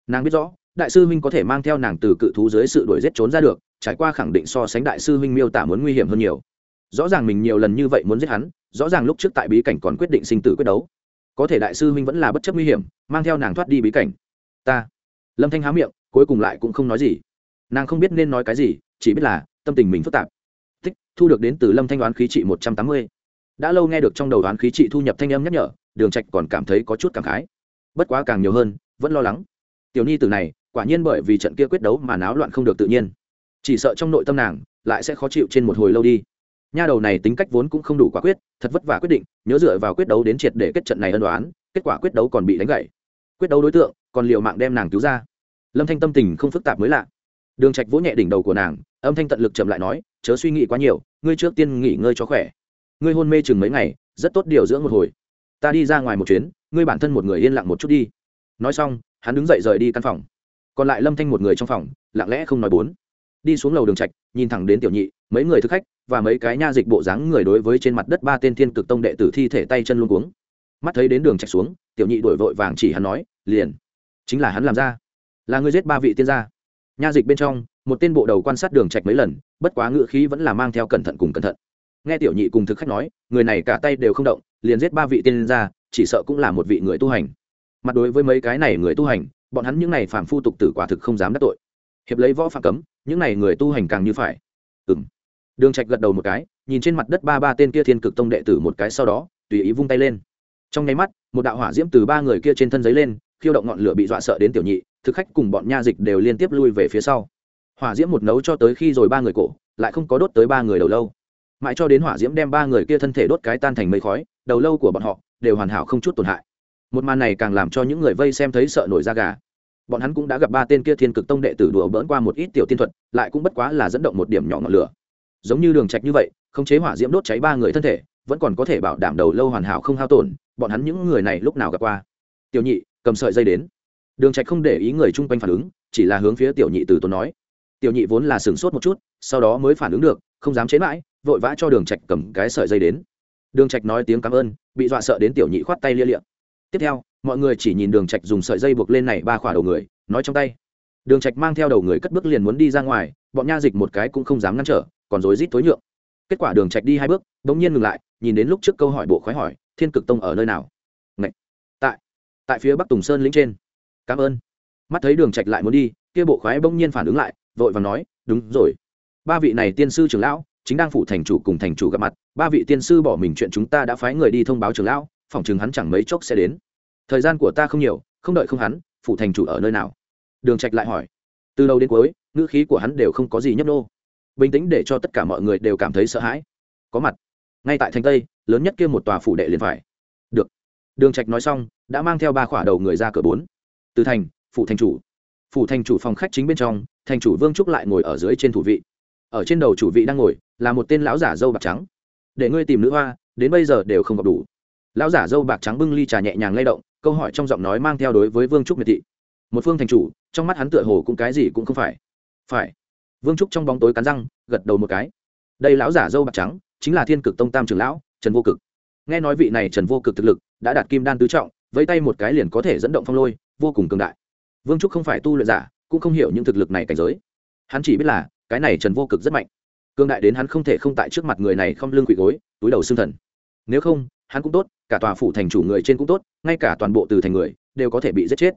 Nàng biết rõ, đại sư huynh có thể mang theo nàng từ cự thú dưới sự đuổi giết trốn ra được, trải qua khẳng định so sánh đại sư huynh miêu tả muốn nguy hiểm hơn nhiều. Rõ ràng mình nhiều lần như vậy muốn giết hắn rõ ràng lúc trước tại bí cảnh còn quyết định sinh tử quyết đấu. Có thể đại sư huynh vẫn là bất chấp nguy hiểm, mang theo nàng thoát đi bí cảnh. Ta. Lâm thanh há miệng, cuối cùng lại cũng không nói gì. Nàng không biết nên nói cái gì, chỉ biết là, tâm tình mình phức tạp. Tích, thu được đến từ lâm thanh đoán khí trị một trăm tám mươi. Đã lâu nghe được trong đầu đoán khí trị thu nhập thanh âm nhắc nhở, đường trạch còn cảm thấy có chút cảm khái. Bất quá càng nhiều hơn, vẫn lo lắng. Tiểu ni từ này, quả nhiên bởi vì trận kia quyết đấu mà náo loạn không được tự nhiên. Chỉ sợ trong nội tâm nàng, lại sẽ khó chịu trên một hồi lâu đi nha đầu này tính cách vốn cũng không đủ quả quyết, thật vất vả quyết định, nhớ dựa vào quyết đấu đến triệt để kết trận này ân đoán kết quả quyết đấu còn bị đánh gãy. Quyết đấu đối tượng, còn liều mạng đem nàng cứu ra. Lâm thanh tâm tình không phức tạp mới lạ. Đường trạch vỗ nhẹ đỉnh đầu của nàng, âm thanh tận lực chậm lại nói, chớ suy nghĩ quá nhiều, ngươi trước tiên nghỉ ngơi cho khỏe. Ngươi hôn mê chừng mấy ngày, rất tốt điều dưỡng một hồi. Ta đi ra ngoài một chuyến, ngươi bản thân một người yên lặng một chút đi. Nói xong, hắn đứng dậy rời đi căn phòng. Còn lại lâm thanh một người trong phòng, lặng lẽ không nói bốn. Đi xuống lầu đường trạch, nhìn thẳng đến tiểu nhị, mấy người thực khách và mấy cái nha dịch bộ dáng người đối với trên mặt đất ba tên thiên cực tông đệ tử thi thể tay chân luôn cuống. Mắt thấy đến đường chạy xuống, tiểu nhị đổi vội vàng chỉ hắn nói, liền, chính là hắn làm ra. Là người giết ba vị tiên gia. Nha dịch bên trong, một tên bộ đầu quan sát đường trạch mấy lần, bất quá ngựa khí vẫn là mang theo cẩn thận cùng cẩn thận. Nghe tiểu nhị cùng thực khách nói, người này cả tay đều không động, liền giết ba vị tiên gia, chỉ sợ cũng là một vị người tu hành. Mặt đối với mấy cái này người tu hành, bọn hắn những này phàm phu tục tử quả thực không dám đắc tội. Hiệp lấy võ phạm cấm, những này người tu hành càng như phải. Ừng đường trạch gật đầu một cái, nhìn trên mặt đất ba ba tên kia thiên cực tông đệ tử một cái sau đó, tùy ý vung tay lên. Trong nháy mắt, một đạo hỏa diễm từ ba người kia trên thân giấy lên, khiêu động ngọn lửa bị dọa sợ đến tiểu nhị, thực khách cùng bọn nha dịch đều liên tiếp lui về phía sau. Hỏa diễm một nấu cho tới khi rồi ba người cổ, lại không có đốt tới ba người đầu lâu. Mãi cho đến hỏa diễm đem ba người kia thân thể đốt cái tan thành mây khói, đầu lâu của bọn họ đều hoàn hảo không chút tổn hại. Một màn này càng làm cho những người vây xem thấy sợ nổi da gà. Bọn hắn cũng đã gặp ba tên kia thiên cực tông đệ tử đùa bỡn qua một ít tiểu tiên thuật, lại cũng bất quá là dẫn động một điểm nhỏ ngọn lửa giống như đường trạch như vậy không chế hỏa diễm đốt cháy ba người thân thể, vẫn còn có thể bảo đảm đầu lâu hoàn hảo không hao tổn, bọn hắn những người này lúc nào gặp qua? Tiểu nhị, cầm sợi dây đến. Đường trạch không để ý người chung quanh phản ứng, chỉ là hướng phía tiểu nhị từ tốn nói. Tiểu nhị vốn là sửng sốt một chút, sau đó mới phản ứng được, không dám chế mãi, vội vã cho đường trạch cầm cái sợi dây đến. Đường trạch nói tiếng cảm ơn, bị dọa sợ đến tiểu nhị khoát tay lia lịa. tiếp theo, mọi người chỉ nhìn đường trạch dùng sợi dây buộc lên này ba khỏa đầu người, nói trong tay. Đường trạch mang theo đầu người cất bước liền muốn đi ra ngoài, bọn nha dịch một cái cũng không dám ngăn trở còn rối rít tối nhượng. Kết quả đường trạch đi hai bước đống nhiên ngừng lại, nhìn đến lúc trước câu hỏi bộ khoái hỏi, thiên cực tông ở nơi nào? Ngậy! tại tại phía bắc tùng sơn lĩnh trên. Cảm ơn. Mắt thấy đường trạch lại muốn đi, kia bộ khoái bỗng nhiên phản ứng lại, vội vàng nói, đúng rồi. Ba vị này tiên sư trưởng lão, chính đang phụ thành chủ cùng thành chủ gặp mặt. Ba vị tiên sư bỏ mình chuyện chúng ta đã phái người đi thông báo trưởng lão, phòng chừng hắn chẳng mấy chốc sẽ đến. Thời gian của ta không nhiều, không đợi không hắn, phụ thành chủ ở nơi nào? Đường trạch lại hỏi. Từ đầu đến cuối, ngữ khí của hắn đều không có gì nhấp nô bình tĩnh để cho tất cả mọi người đều cảm thấy sợ hãi. Có mặt. Ngay tại thành tây, lớn nhất kia một tòa phủ đệ liền phải. Được. Đường trạch nói xong, đã mang theo ba khỏa đầu người ra cửa bốn. Từ thành, phủ thành chủ. Phủ thành chủ phòng khách chính bên trong, thành chủ vương trúc lại ngồi ở dưới trên thủ vị. Ở trên đầu chủ vị đang ngồi, là một tên lão giả dâu bạc trắng. Để ngươi tìm nữ hoa, đến bây giờ đều không gặp đủ. Lão giả dâu bạc trắng bưng ly trà nhẹ nhàng lay động, câu hỏi trong giọng nói mang theo đối với vương trúc miệt thị. Một phương thành chủ, trong mắt hắn tựa hồ cũng cái gì cũng không phải. Phải vương trúc trong bóng tối cắn răng, gật đầu một cái. Đây lão giả dâu bạc trắng, chính là thiên cực tông tam trưởng lão, trần vô cực. Nghe nói vị này trần vô cực thực lực, đã đạt kim đan tứ trọng, vẫy tay một cái liền có thể dẫn động phong lôi, vô cùng cường đại. Vương trúc không phải tu luyện giả, cũng không hiểu những thực lực này cảnh giới. Hắn chỉ biết là, cái này trần vô cực rất mạnh. Cương đại đến hắn không thể không tại trước mặt người này không lưng quỷ gối, túi đầu xương thần. Nếu không, hắn cũng tốt, cả tòa phủ thành chủ người trên cũng tốt, ngay cả toàn bộ từ thành người, đều có thể bị giết chết.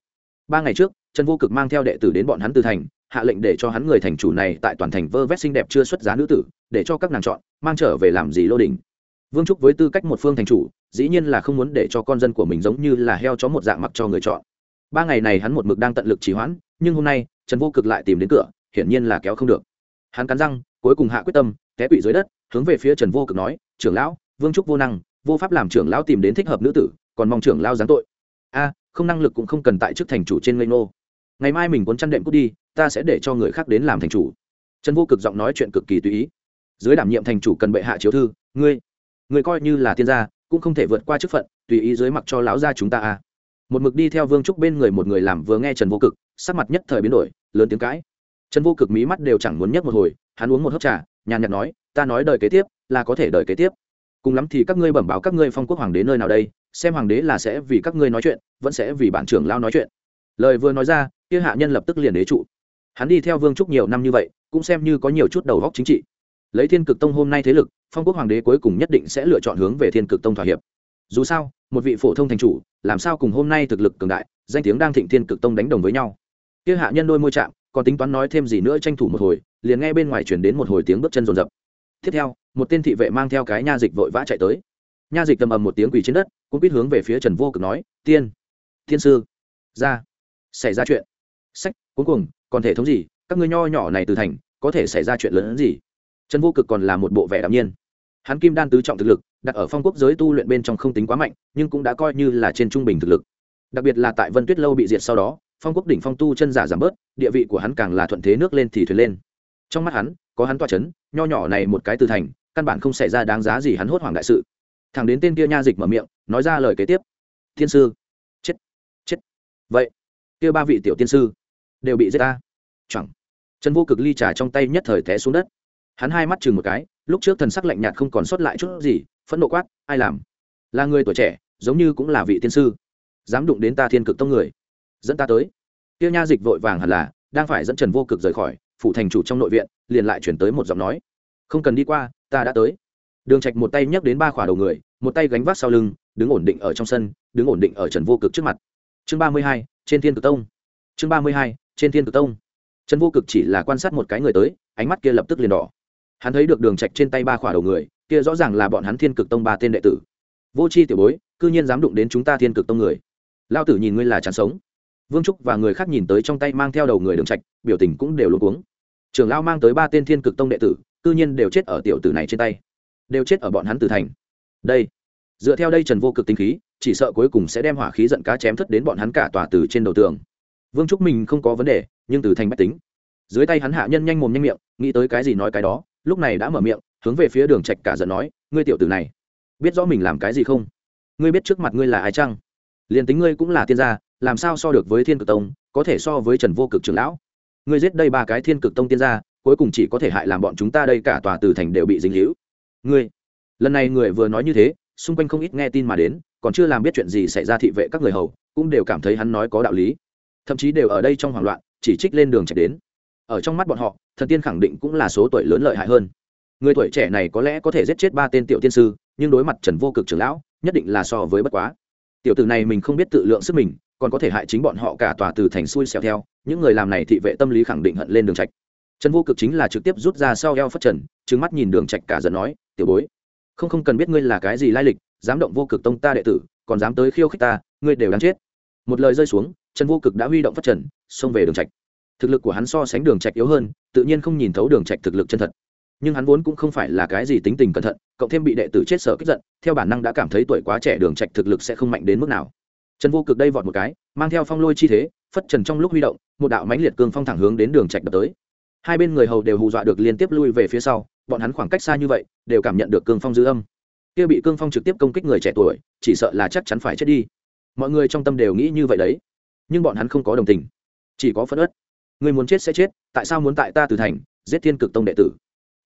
Ba ngày trước, trần vô cực mang theo đệ tử đến bọn hắn từ thành hạ lệnh để cho hắn người thành chủ này tại toàn thành vơ vét xinh đẹp chưa xuất giá nữ tử, để cho các nàng chọn, mang trở về làm gì lô đình vương trúc với tư cách một phương thành chủ, dĩ nhiên là không muốn để cho con dân của mình giống như là heo chó một dạng mặc cho người chọn. Ba ngày này hắn một mực đang tận lực trì hoãn, nhưng hôm nay, trần vô cực lại tìm đến cửa, hiển nhiên là kéo không được. Hắn cắn răng, cuối cùng hạ quyết tâm, té quỵ dưới đất, hướng về phía trần vô cực nói, trưởng lão, vương trúc vô năng, vô pháp làm trưởng lão tìm đến thích hợp nữ tử, còn mong trưởng lao giáng tội. A, không năng lực cũng không cần tại chức thành chủ trên ngây nô ngày mai mình muốn chăn đệm cút đi ta sẽ để cho người khác đến làm thành chủ. Trần vô cực giọng nói chuyện cực kỳ tùy ý. Dưới đảm nhiệm thành chủ cần bệ hạ chiếu thư, ngươi ngươi coi như là tiên gia, cũng không thể vượt qua chức phận, tùy ý dưới mặc cho lão gia chúng ta à. một mực đi theo vương trúc bên người một người làm vừa nghe trần vô cực, sắc mặt nhất thời biến đổi, lớn tiếng cãi. Trần vô cực mí mắt đều chẳng muốn nhấc một hồi, hắn uống một hớp trà, nhàn nhạt nói, ta nói đời kế tiếp, là có thể đời kế tiếp. Cùng lắm thì các ngươi bẩm báo các ngươi phong quốc hoàng đế nơi nào đây, xem hoàng đế là sẽ vì các ngươi nói chuyện, vẫn sẽ vì bản trưởng lao nói chuyện. Lời vừa nói ra, kia hạ nhân lập tức liền đế trụ hắn đi theo vương trúc nhiều năm như vậy, cũng xem như có nhiều chút đầu góc chính trị. Lấy thiên cực tông hôm nay thế lực, phong quốc hoàng đế cuối cùng nhất định sẽ lựa chọn hướng về thiên cực tông thỏa hiệp. Dù sao, một vị phổ thông thành chủ, làm sao cùng hôm nay thực lực cường đại, danh tiếng đang thịnh thiên cực tông đánh đồng với nhau. Kia hạ nhân đôi môi chạm, còn tính toán nói thêm gì nữa tranh thủ một hồi, liền nghe bên ngoài chuyển đến một hồi tiếng bước chân rồn rập. Tiếp theo, một tên thị vệ mang theo cái nha dịch vội vã chạy tới. Nha dịch tầm ầm một tiếng quỳ trên đất, cũng biết hướng về phía trần vô cực nói, tiên thiên sư, ra, xảy ra chuyện. Sách cuối cùng còn thể thống gì, các ngươi nho nhỏ này từ thành, có thể xảy ra chuyện lớn hơn gì? Trần vô cực còn là một bộ vẻ đạm nhiên. Hắn kim đan tứ trọng thực lực, đặt ở phong quốc giới tu luyện bên trong không tính quá mạnh, nhưng cũng đã coi như là trên trung bình thực lực. Đặc biệt là tại vân tuyết lâu bị diệt sau đó, phong quốc đỉnh phong tu chân giả giảm bớt, địa vị của hắn càng là thuận thế nước lên thì thuyền lên. Trong mắt hắn, có hắn toa c h ấ n nho nhỏ này một cái từ thành, căn bản không xảy ra đáng giá gì hắn hốt hoảng đại sự. Thằng đến tên kia nha dịch mở miệng, nói ra lời kế tiếp. Thiên sư. Chết chết. Vậy, kia ba vị tiểu tiên sư đều bị giết ta. Chẳng. Trần vô cực ly trà trong tay nhất thời té xuống đất. Hắn hai mắt chừng một cái, lúc trước thần sắc lạnh nhạt không còn sót lại chút gì, phẫn nộ quát, ai làm? Là người tuổi trẻ, giống như cũng là vị tiên sư. Dám đụng đến ta thiên cực tông người. Dẫn ta tới. Tiêu nha dịch vội vàng hẳn là, đang phải dẫn trần vô cực rời khỏi, phủ thành chủ trong nội viện, liền lại chuyển tới một giọng nói. Không cần đi qua, ta đã tới. Đường trạch một tay nhấc đến ba khỏa đầu người, một tay gánh vác sau lưng, đứng ổn định ở trong sân, đứng ổn định ở trần vô cực trước mặt. Chương ba mươi hai, trên thiên cực tông. Chương ba mươi hai trên thiên cực tông. Trần vô cực chỉ là quan sát một cái người tới, ánh mắt kia lập tức liền đỏ. Hắn thấy được đường trạch trên tay ba khỏa đầu người, kia rõ ràng là bọn hắn thiên cực tông ba tên đệ tử. Vô c h i tiểu bối, cư nhiên dám đụng đến chúng ta thiên cực tông người. Lao tử nhìn ngươi là chán sống. Vương trúc và người khác nhìn tới trong tay mang theo đầu người đường trạch, biểu tình cũng đều luống cuống. Trưởng lao mang tới ba tên thiên cực tông đệ tử, cư nhiên đều chết ở tiểu tử này trên tay. Đều chết ở bọn hắn tử thành. Đây. Dựa theo đây trần vô cực tinh khí, chỉ sợ cuối cùng sẽ đem hỏa khí giận cá chém thất đến bọn hắn cả tòa từ trên đầu tường vương trúc mình không có vấn đề, nhưng từ thành bách tính. Dưới tay hắn hạ nhân nhanh mồm nhanh miệng, nghĩ tới cái gì nói cái đó, lúc này đã mở miệng, hướng về phía đường trạch cả giận nói, ngươi tiểu tử này, biết rõ mình làm cái gì không? Ngươi biết trước mặt ngươi là ai chăng? Liền tính ngươi cũng là tiên gia, làm sao so được với thiên cực tông, có thể so với trần vô cực trưởng lão? Ngươi giết đây ba cái thiên cực tông tiên gia, cuối cùng chỉ có thể hại làm bọn chúng ta đây cả tòa từ thành đều bị dính hữu ngươi? Lần này người vừa nói như thế, xung quanh không ít nghe tin mà đến, còn chưa làm biết chuyện gì xảy ra thị vệ các người hầu, cũng đều cảm thấy hắn nói có đạo lý thậm chí đều ở đây trong hoảng loạn, chỉ trích lên đường chạy đến. Ở trong mắt bọn họ, thần tiên khẳng định cũng là số tuổi lớn lợi hại hơn. Người tuổi trẻ này có lẽ có thể giết chết ba tên tiểu tiên sư, nhưng đối mặt trần vô cực trưởng lão, nhất định là so với bất quá. Tiểu tử này mình không biết tự lượng sức mình, còn có thể hại chính bọn họ cả tòa từ thành xuôi xẻo theo, những người làm này thị vệ tâm lý khẳng định hận lên đường trạch. Trần vô cực chính là trực tiếp rút ra sau eo phất trần, trừng mắt nhìn đường trạch cả giận nói, tiểu bối, không không cần biết ngươi là cái gì lai lịch, dám động vô cực tông ta đệ tử, còn dám tới khiêu khích ta, ngươi đều đáng chết một lời rơi xuống trần vô cực đã huy động phất trần, xông về đường trạch. Thực lực của hắn so sánh đường trạch yếu hơn, tự nhiên không nhìn thấu đường trạch thực lực chân thật. Nhưng hắn vốn cũng không phải là cái gì tính tình cẩn thận, cộng thêm bị đệ tử chết sở kích giận, theo bản năng đã cảm thấy tuổi quá trẻ đường trạch thực lực sẽ không mạnh đến mức nào. Trần vô cực đây vọt một cái, mang theo phong lôi chi thế phất trần trong lúc huy động, một đạo mãnh liệt cương phong thẳng hướng đến đường trạch đập tới. Hai bên người hầu đều hù dọa được liên tiếp lui về phía sau, bọn hắn khoảng cách xa như vậy, đều cảm nhận được cương phong dư âm. Kia bị cương phong trực tiếp công kích người trẻ tuổi, chỉ sợ là chắc chắn phải chết đi mọi người trong tâm đều nghĩ như vậy đấy. Nhưng bọn hắn không có đồng tình, chỉ có phẫn ớt người muốn chết sẽ chết, tại sao muốn tại ta từ thành giết thiên cực tông đệ tử?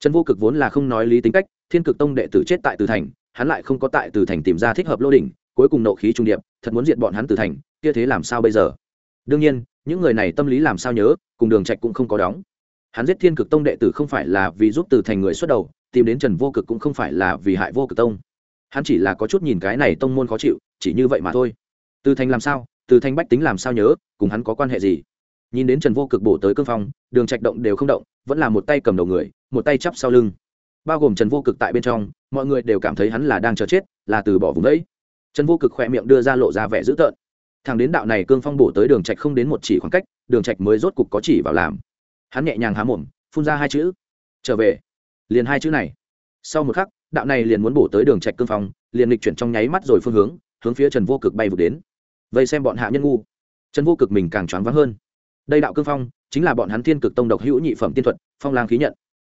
Trần vô cực vốn là không nói lý tính cách, thiên cực tông đệ tử chết tại từ thành, hắn lại không có tại từ thành tìm ra thích hợp lô đỉnh, cuối cùng nộ khí trung điệp, thật muốn diệt bọn hắn từ thành, kia thế làm sao bây giờ? Đương nhiên, những người này tâm lý làm sao nhớ, cùng đường trạch cũng không có đóng. Hắn giết thiên cực tông đệ tử không phải là vì giúp từ thành người xuất đầu, tìm đến trần vô cực cũng không phải là vì hại vô cực tông. Hắn chỉ là có chút nhìn cái này tông môn khó chịu, chỉ như vậy mà thôi từ thành làm sao? Từ thành bách tính làm sao nhớ? Cùng hắn có quan hệ gì? Nhìn đến trần vô cực bổ tới cương phong, đường trạch động đều không động, vẫn là một tay cầm đầu người, một tay chắp sau lưng. Bao gồm trần vô cực tại bên trong, mọi người đều cảm thấy hắn là đang chờ chết, là từ bỏ vùng đấy trần vô cực khỏe miệng đưa ra lộ ra vẻ dữ tợn. Thằng đến đạo này cương phong bổ tới đường trạch không đến một chỉ khoảng cách, đường trạch mới rốt cục có chỉ vào làm. Hắn nhẹ nhàng há mồm, phun ra hai chữ. Trở về. Liền hai chữ này. Sau một khắc, đạo này liền muốn bổ tới đường trạch cương phong, liền lịch chuyển trong nháy mắt rồi phương hướng hướng phía trần vô cực bay vụt đến. Vây xem bọn hạ nhân ngu. Trần vô cực mình càng choáng váng hơn. Đây đạo cương phong, chính là bọn hắn thiên cực tông độc hữu nhị phẩm tiên thuật, phong lang khí nhận.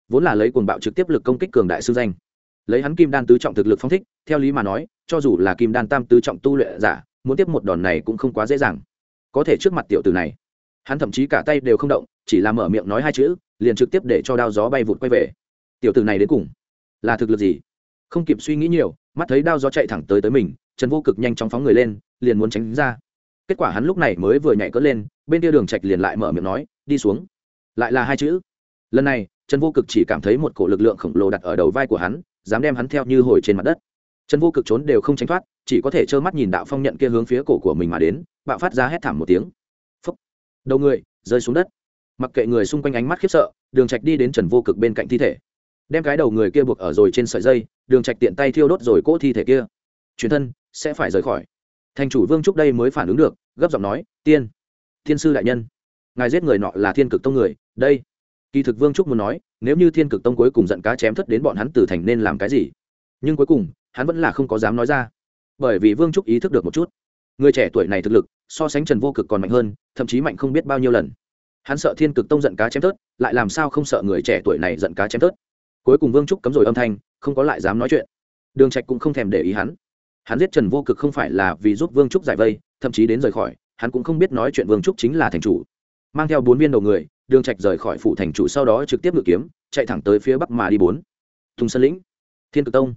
Vốn là lấy cuồng bạo trực tiếp lực công kích cường đại sư danh. Lấy hắn kim đan tứ trọng thực lực phong thích, theo lý mà nói, cho dù là kim đan tam tứ trọng tu luyện giả, muốn tiếp một đòn này cũng không quá dễ dàng. Có thể trước mặt tiểu tử này, hắn thậm chí cả tay đều không động, chỉ là mở miệng nói hai chữ, liền trực tiếp để cho đao gió bay vụt quay về. Tiểu tử này đến cùng là thực lực gì? Không kịp suy nghĩ nhiều, mắt thấy đao gió chạy thẳng tới tới mình trần vô cực nhanh chóng phóng người lên, liền muốn tránh ra. Kết quả hắn lúc này mới vừa nhảy cỡ lên, bên kia đường trạch liền lại mở miệng nói, đi xuống. Lại là hai chữ. Lần này, trần vô cực chỉ cảm thấy một cổ lực lượng khổng lồ đặt ở đầu vai của hắn, dám đem hắn theo như hồi trên mặt đất. Trần vô cực trốn đều không tránh thoát, chỉ có thể trơ mắt nhìn đạo phong nhận kia hướng phía cổ của mình mà đến, bạo phát ra hét thảm một tiếng. Phúc. Đầu người, rơi xuống đất. Mặc kệ người xung quanh ánh mắt khiếp sợ, đường trạch đi đến trần vô cực bên cạnh thi thể. Đem cái đầu người kia buộc ở rồi trên sợi dây, đường trạch tiện tay thiêu đốt rồi cỗ thi thể kia chuyển thân, sẽ phải rời khỏi. Thành chủ vương trúc đây mới phản ứng được, gấp giọng nói, tiên, thiên sư đại nhân, ngài giết người nọ là thiên cực tông người, đây. Kỳ thực vương trúc muốn nói, nếu như thiên cực tông cuối cùng giận cá chém thất đến bọn hắn từ thành nên làm cái gì? Nhưng cuối cùng, hắn vẫn là không có dám nói ra. Bởi vì vương trúc ý thức được một chút, người trẻ tuổi này thực lực, so sánh trần vô cực còn mạnh hơn, thậm chí mạnh không biết bao nhiêu lần. Hắn sợ thiên cực tông giận cá chém tớt lại làm sao không sợ người trẻ tuổi này giận cá chém tớt cuối cùng vương trúc cấm rồi âm thanh, không có lại dám nói chuyện. Đường trạch cũng không thèm để ý hắn hắn giết trần vô cực không phải là vì giúp vương trúc giải vây, thậm chí đến rời khỏi, hắn cũng không biết nói chuyện vương trúc chính là thành chủ. Mang theo bốn viên đầu người, đường trạch rời khỏi phủ thành chủ sau đó trực tiếp ngự kiếm, chạy thẳng tới phía bắc mà đi bốn. Thùng sơn lĩnh, thiên cực tông.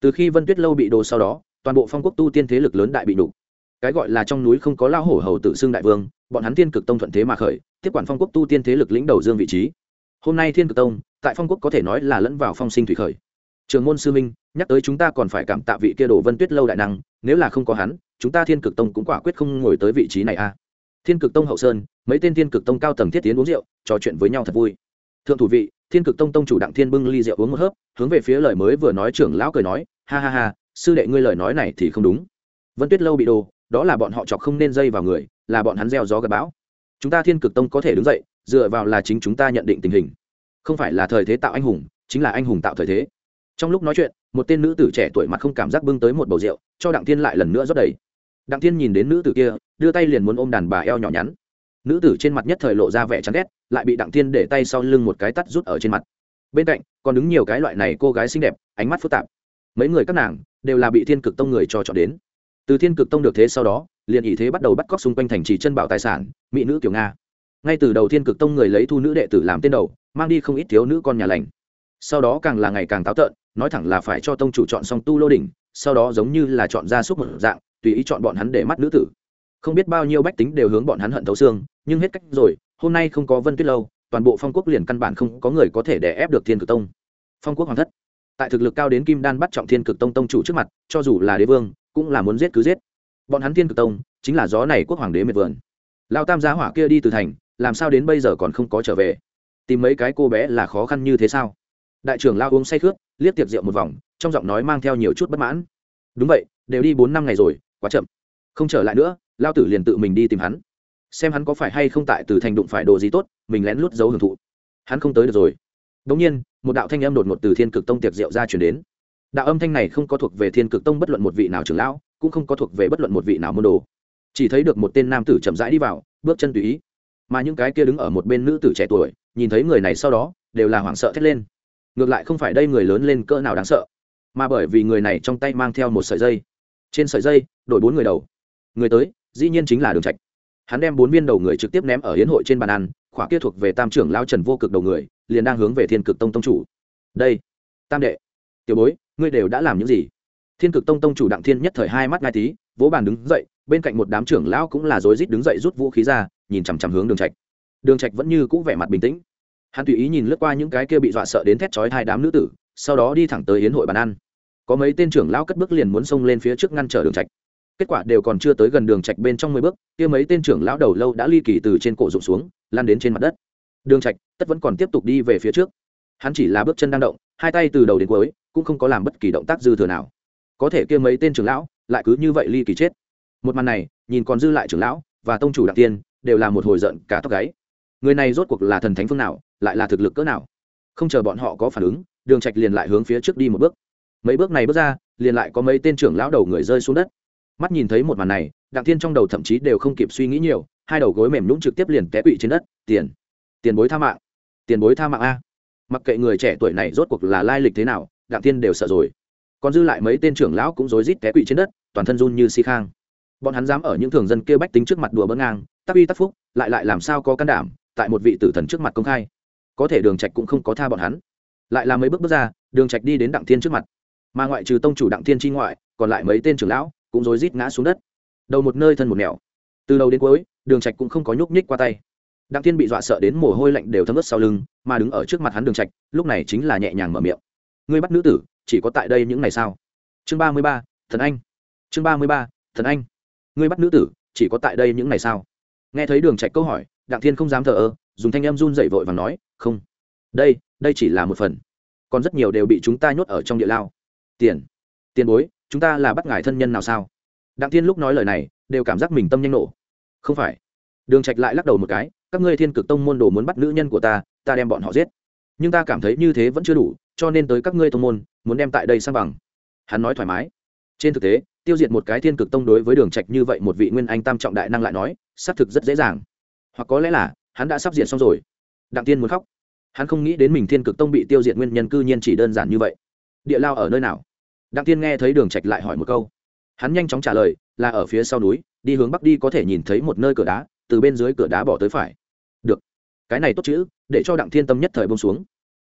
Từ khi vân tuyết lâu bị đồ sau đó, toàn bộ phong quốc tu tiên thế lực lớn đại bị đục. Cái gọi là trong núi không có lao hổ hầu tự xưng đại vương, bọn hắn thiên cực tông thuận thế mà khởi, tiếp quản phong quốc tu tiên thế lực lĩnh đầu dương vị trí. Hôm nay thiên cực tông, tại phong quốc có thể nói là lẫn vào phong sinh thủy khởi trường môn sư minh, nhắc tới chúng ta còn phải cảm tạ vị kia đồ vân tuyết lâu đại năng, nếu là không có hắn, chúng ta thiên cực tông cũng quả quyết không ngồi tới vị trí này a. À. Thiên cực tông hậu sơn, mấy tên thiên cực tông cao tầng thiết tiến uống rượu, trò chuyện với nhau thật vui. Thượng thủ vị, thiên cực tông tông chủ đặng thiên bưng ly rượu uống một hớp, hướng về phía lời mới vừa nói trưởng lão cười nói, ha ha ha, sư đệ ngươi lời nói này thì không đúng. Vân tuyết lâu bị đồ, đó là bọn họ chọc không nên dây vào người, là bọn hắn gieo gió gặp bão. Chúng ta thiên cực tông có thể đứng dậy, dựa vào là chính chúng ta nhận định tình hình. Không phải là thời thế tạo anh hùng, chính là anh hùng tạo thời thế trong lúc nói chuyện, một tên nữ tử trẻ tuổi mặt không cảm giác bưng tới một bầu rượu, cho đặng thiên lại lần nữa rót đầy. Đặng thiên nhìn đến nữ tử kia, đưa tay liền muốn ôm đàn bà eo nhỏ nhắn. Nữ tử trên mặt nhất thời lộ ra vẻ chán ghét, lại bị đặng thiên để tay sau lưng một cái tắt rút ở trên mặt. Bên cạnh, còn đứng nhiều cái loại này cô gái xinh đẹp, ánh mắt phức tạp. Mấy người các nàng đều là bị thiên cực tông người cho chọn đến. Từ thiên cực tông được thế sau đó, liền ý thế bắt đầu bắt cóc xung quanh thành trì chân bảo tài sản, mỹ nữ kiểu nga. Ngay từ đầu thiên cực tông người lấy thu nữ đệ tử làm tên đầu, mang đi không ít thiếu nữ con nhà lành. Sau đó càng là ngày càng táo tợn nói thẳng là phải cho tông chủ chọn xong tu lô đỉnh, sau đó giống như là chọn ra xúc một dạng, tùy ý chọn bọn hắn để mắt nữ tử. Không biết bao nhiêu bách tính đều hướng bọn hắn hận thấu xương, nhưng hết cách rồi, hôm nay không có vân tuyết lâu, toàn bộ phong quốc liền căn bản không có người có thể đè ép được thiên cực tông. Phong quốc hoàng thất. Tại thực lực cao đến kim đan bắt trọng thiên cực tông tông chủ trước mặt, cho dù là đế vương, cũng là muốn giết cứ giết. Bọn hắn thiên cực tông, chính là gió này quốc hoàng đế miệt vườn. Lao tam giá hỏa kia đi từ thành, làm sao đến bây giờ còn không có trở về? Tìm mấy cái cô bé là khó khăn như thế sao? Đại trưởng lao uống say khướt liếc tiệc rượu một vòng, trong giọng nói mang theo nhiều chút bất mãn. Đúng vậy, đều đi bốn năm ngày rồi, quá chậm. Không trở lại nữa, lao tử liền tự mình đi tìm hắn. Xem hắn có phải hay không tại từ thành đụng phải đồ gì tốt, mình lén lút giấu hưởng thụ. Hắn không tới được rồi. Đống nhiên, một đạo thanh âm đột ngột từ thiên cực tông tiệc rượu ra chuyển đến. Đạo âm thanh này không có thuộc về thiên cực tông bất luận một vị nào trưởng lão, cũng không có thuộc về bất luận một vị nào môn đồ. Chỉ thấy được một tên nam tử chậm rãi đi vào, bước chân tùy ý. Mà những cái kia đứng ở một bên nữ tử trẻ tuổi, nhìn thấy người này sau đó, đều là hoảng sợ thét lên ngược lại không phải đây người lớn lên cỡ nào đáng sợ, mà bởi vì người này trong tay mang theo một sợi dây. Trên sợi dây, đổi bốn người đầu. Người tới, dĩ nhiên chính là đường trạch. Hắn đem bốn viên đầu người trực tiếp ném ở hiến hội trên bàn ăn, khỏa kia thuộc về tam trưởng lao trần vô cực đầu người, liền đang hướng về thiên cực tông tông chủ. Đây, tam đệ. Tiểu bối, ngươi đều đã làm những gì? Thiên cực tông tông chủ đặng thiên nhất thời hai mắt ngai tí, vỗ bàn đứng dậy, bên cạnh một đám trưởng lão cũng là rối rít đứng dậy rút vũ khí ra, nhìn chằm chằm hướng đường trạch. Đường trạch vẫn như cũ vẻ mặt bình tĩnh hắn tùy ý nhìn lướt qua những cái kia bị dọa sợ đến thét chói hai đám nữ tử, sau đó đi thẳng tới hiến hội bàn ăn. Có mấy tên trưởng lão cất bước liền muốn xông lên phía trước ngăn trở đường trạch. Kết quả đều còn chưa tới gần đường trạch bên trong mười bước, kia mấy tên trưởng lão đầu lâu đã ly kỳ từ trên cổ rụng xuống lan đến trên mặt đất. Đường trạch, tất vẫn còn tiếp tục đi về phía trước. Hắn chỉ là bước chân đang động, hai tay từ đầu đến cuối, cũng không có làm bất kỳ động tác dư thừa nào. Có thể kia mấy tên trưởng lão, lại cứ như vậy ly kỳ chết. Một màn này, nhìn còn dư lại trưởng lão và tông chủ đặc tiên, đều là một hồi giận cả tóc gáy. Người này rốt cuộc là thần thánh phương nào? Lại là thực lực cỡ nào? Không chờ bọn họ có phản ứng, đường trạch liền lại hướng phía trước đi một bước. Mấy bước này bước ra, liền lại có mấy tên trưởng lão đầu người rơi xuống đất. Mắt nhìn thấy một màn này, đặng thiên trong đầu thậm chí đều không kịp suy nghĩ nhiều, hai đầu gối mềm nhũng trực tiếp liền té quỵ trên đất. Tiền tiền bối tha mạng, tiền bối tha mạng a. Mặc kệ người trẻ tuổi này rốt cuộc là lai lịch thế nào, đặng thiên đều sợ rồi. Còn dư lại mấy tên trưởng lão cũng rối rít té quỵ trên đất, toàn thân run như si khang. Bọn hắn dám ở những thường dân kia bách tính trước mặt đùa bỡn ngang, tắc uy tắc phúc, lại lại làm sao có can đảm, tại một vị tử thần trước mặt công khai có thể đường trạch cũng không có tha bọn hắn. Lại là mấy bước bước ra, đường trạch đi đến đặng thiên trước mặt. Mà ngoại trừ tông chủ đặng thiên chi ngoại, còn lại mấy tên trưởng lão cũng rối rít ngã xuống đất. Đầu một nơi thân một nẻo. Từ đầu đến cuối, đường trạch cũng không có nhúc nhích qua tay. Đặng thiên bị dọa sợ đến mồ hôi lạnh đều thấm ướt sau lưng, mà đứng ở trước mặt hắn đường trạch, lúc này chính là nhẹ nhàng mở miệng. Ngươi bắt nữ tử, chỉ có tại đây những ngày sao chương ba mươi ba, thần anh. Chương ba mươi ba, thần anh. Ngươi bắt nữ tử, chỉ có tại đây những ngày sao nghe thấy đường trạch câu hỏi, đặng thiên không dám thờ ơ, dùng thanh em run dậy vội và nói không. Đây đây chỉ là một phần. Còn rất nhiều đều bị chúng ta nhốt ở trong địa lao. Tiền. Tiền bối, chúng ta là bắt ngài thân nhân nào sao? Đặng thiên lúc nói lời này, đều cảm giác mình tâm nhanh nổ. Không phải. Đường trạch lại lắc đầu một cái, các ngươi thiên cực tông môn đồ muốn bắt nữ nhân của ta ta đem bọn họ giết. Nhưng ta cảm thấy như thế vẫn chưa đủ, cho nên tới các ngươi tông môn, muốn đem tại đây sang bằng. Hắn nói thoải mái. Trên thực tế, tiêu diệt một cái thiên cực tông đối với đường trạch như vậy một vị nguyên anh tam trọng đại năng lại nói, xác thực rất dễ dàng. Hoặc có lẽ là, hắn đã sắp diệt xong rồi đặng tiên muốn khóc. Hắn không nghĩ đến mình thiên cực tông bị tiêu diệt nguyên nhân cư nhiên chỉ đơn giản như vậy. Địa lao ở nơi nào? Đặng tiên nghe thấy đường trạch lại hỏi một câu. Hắn nhanh chóng trả lời, là ở phía sau núi, đi hướng bắc đi có thể nhìn thấy một nơi cửa đá, từ bên dưới cửa đá bỏ tới phải. Được. Cái này tốt chữ, để cho đặng thiên tâm nhất thời bông xuống.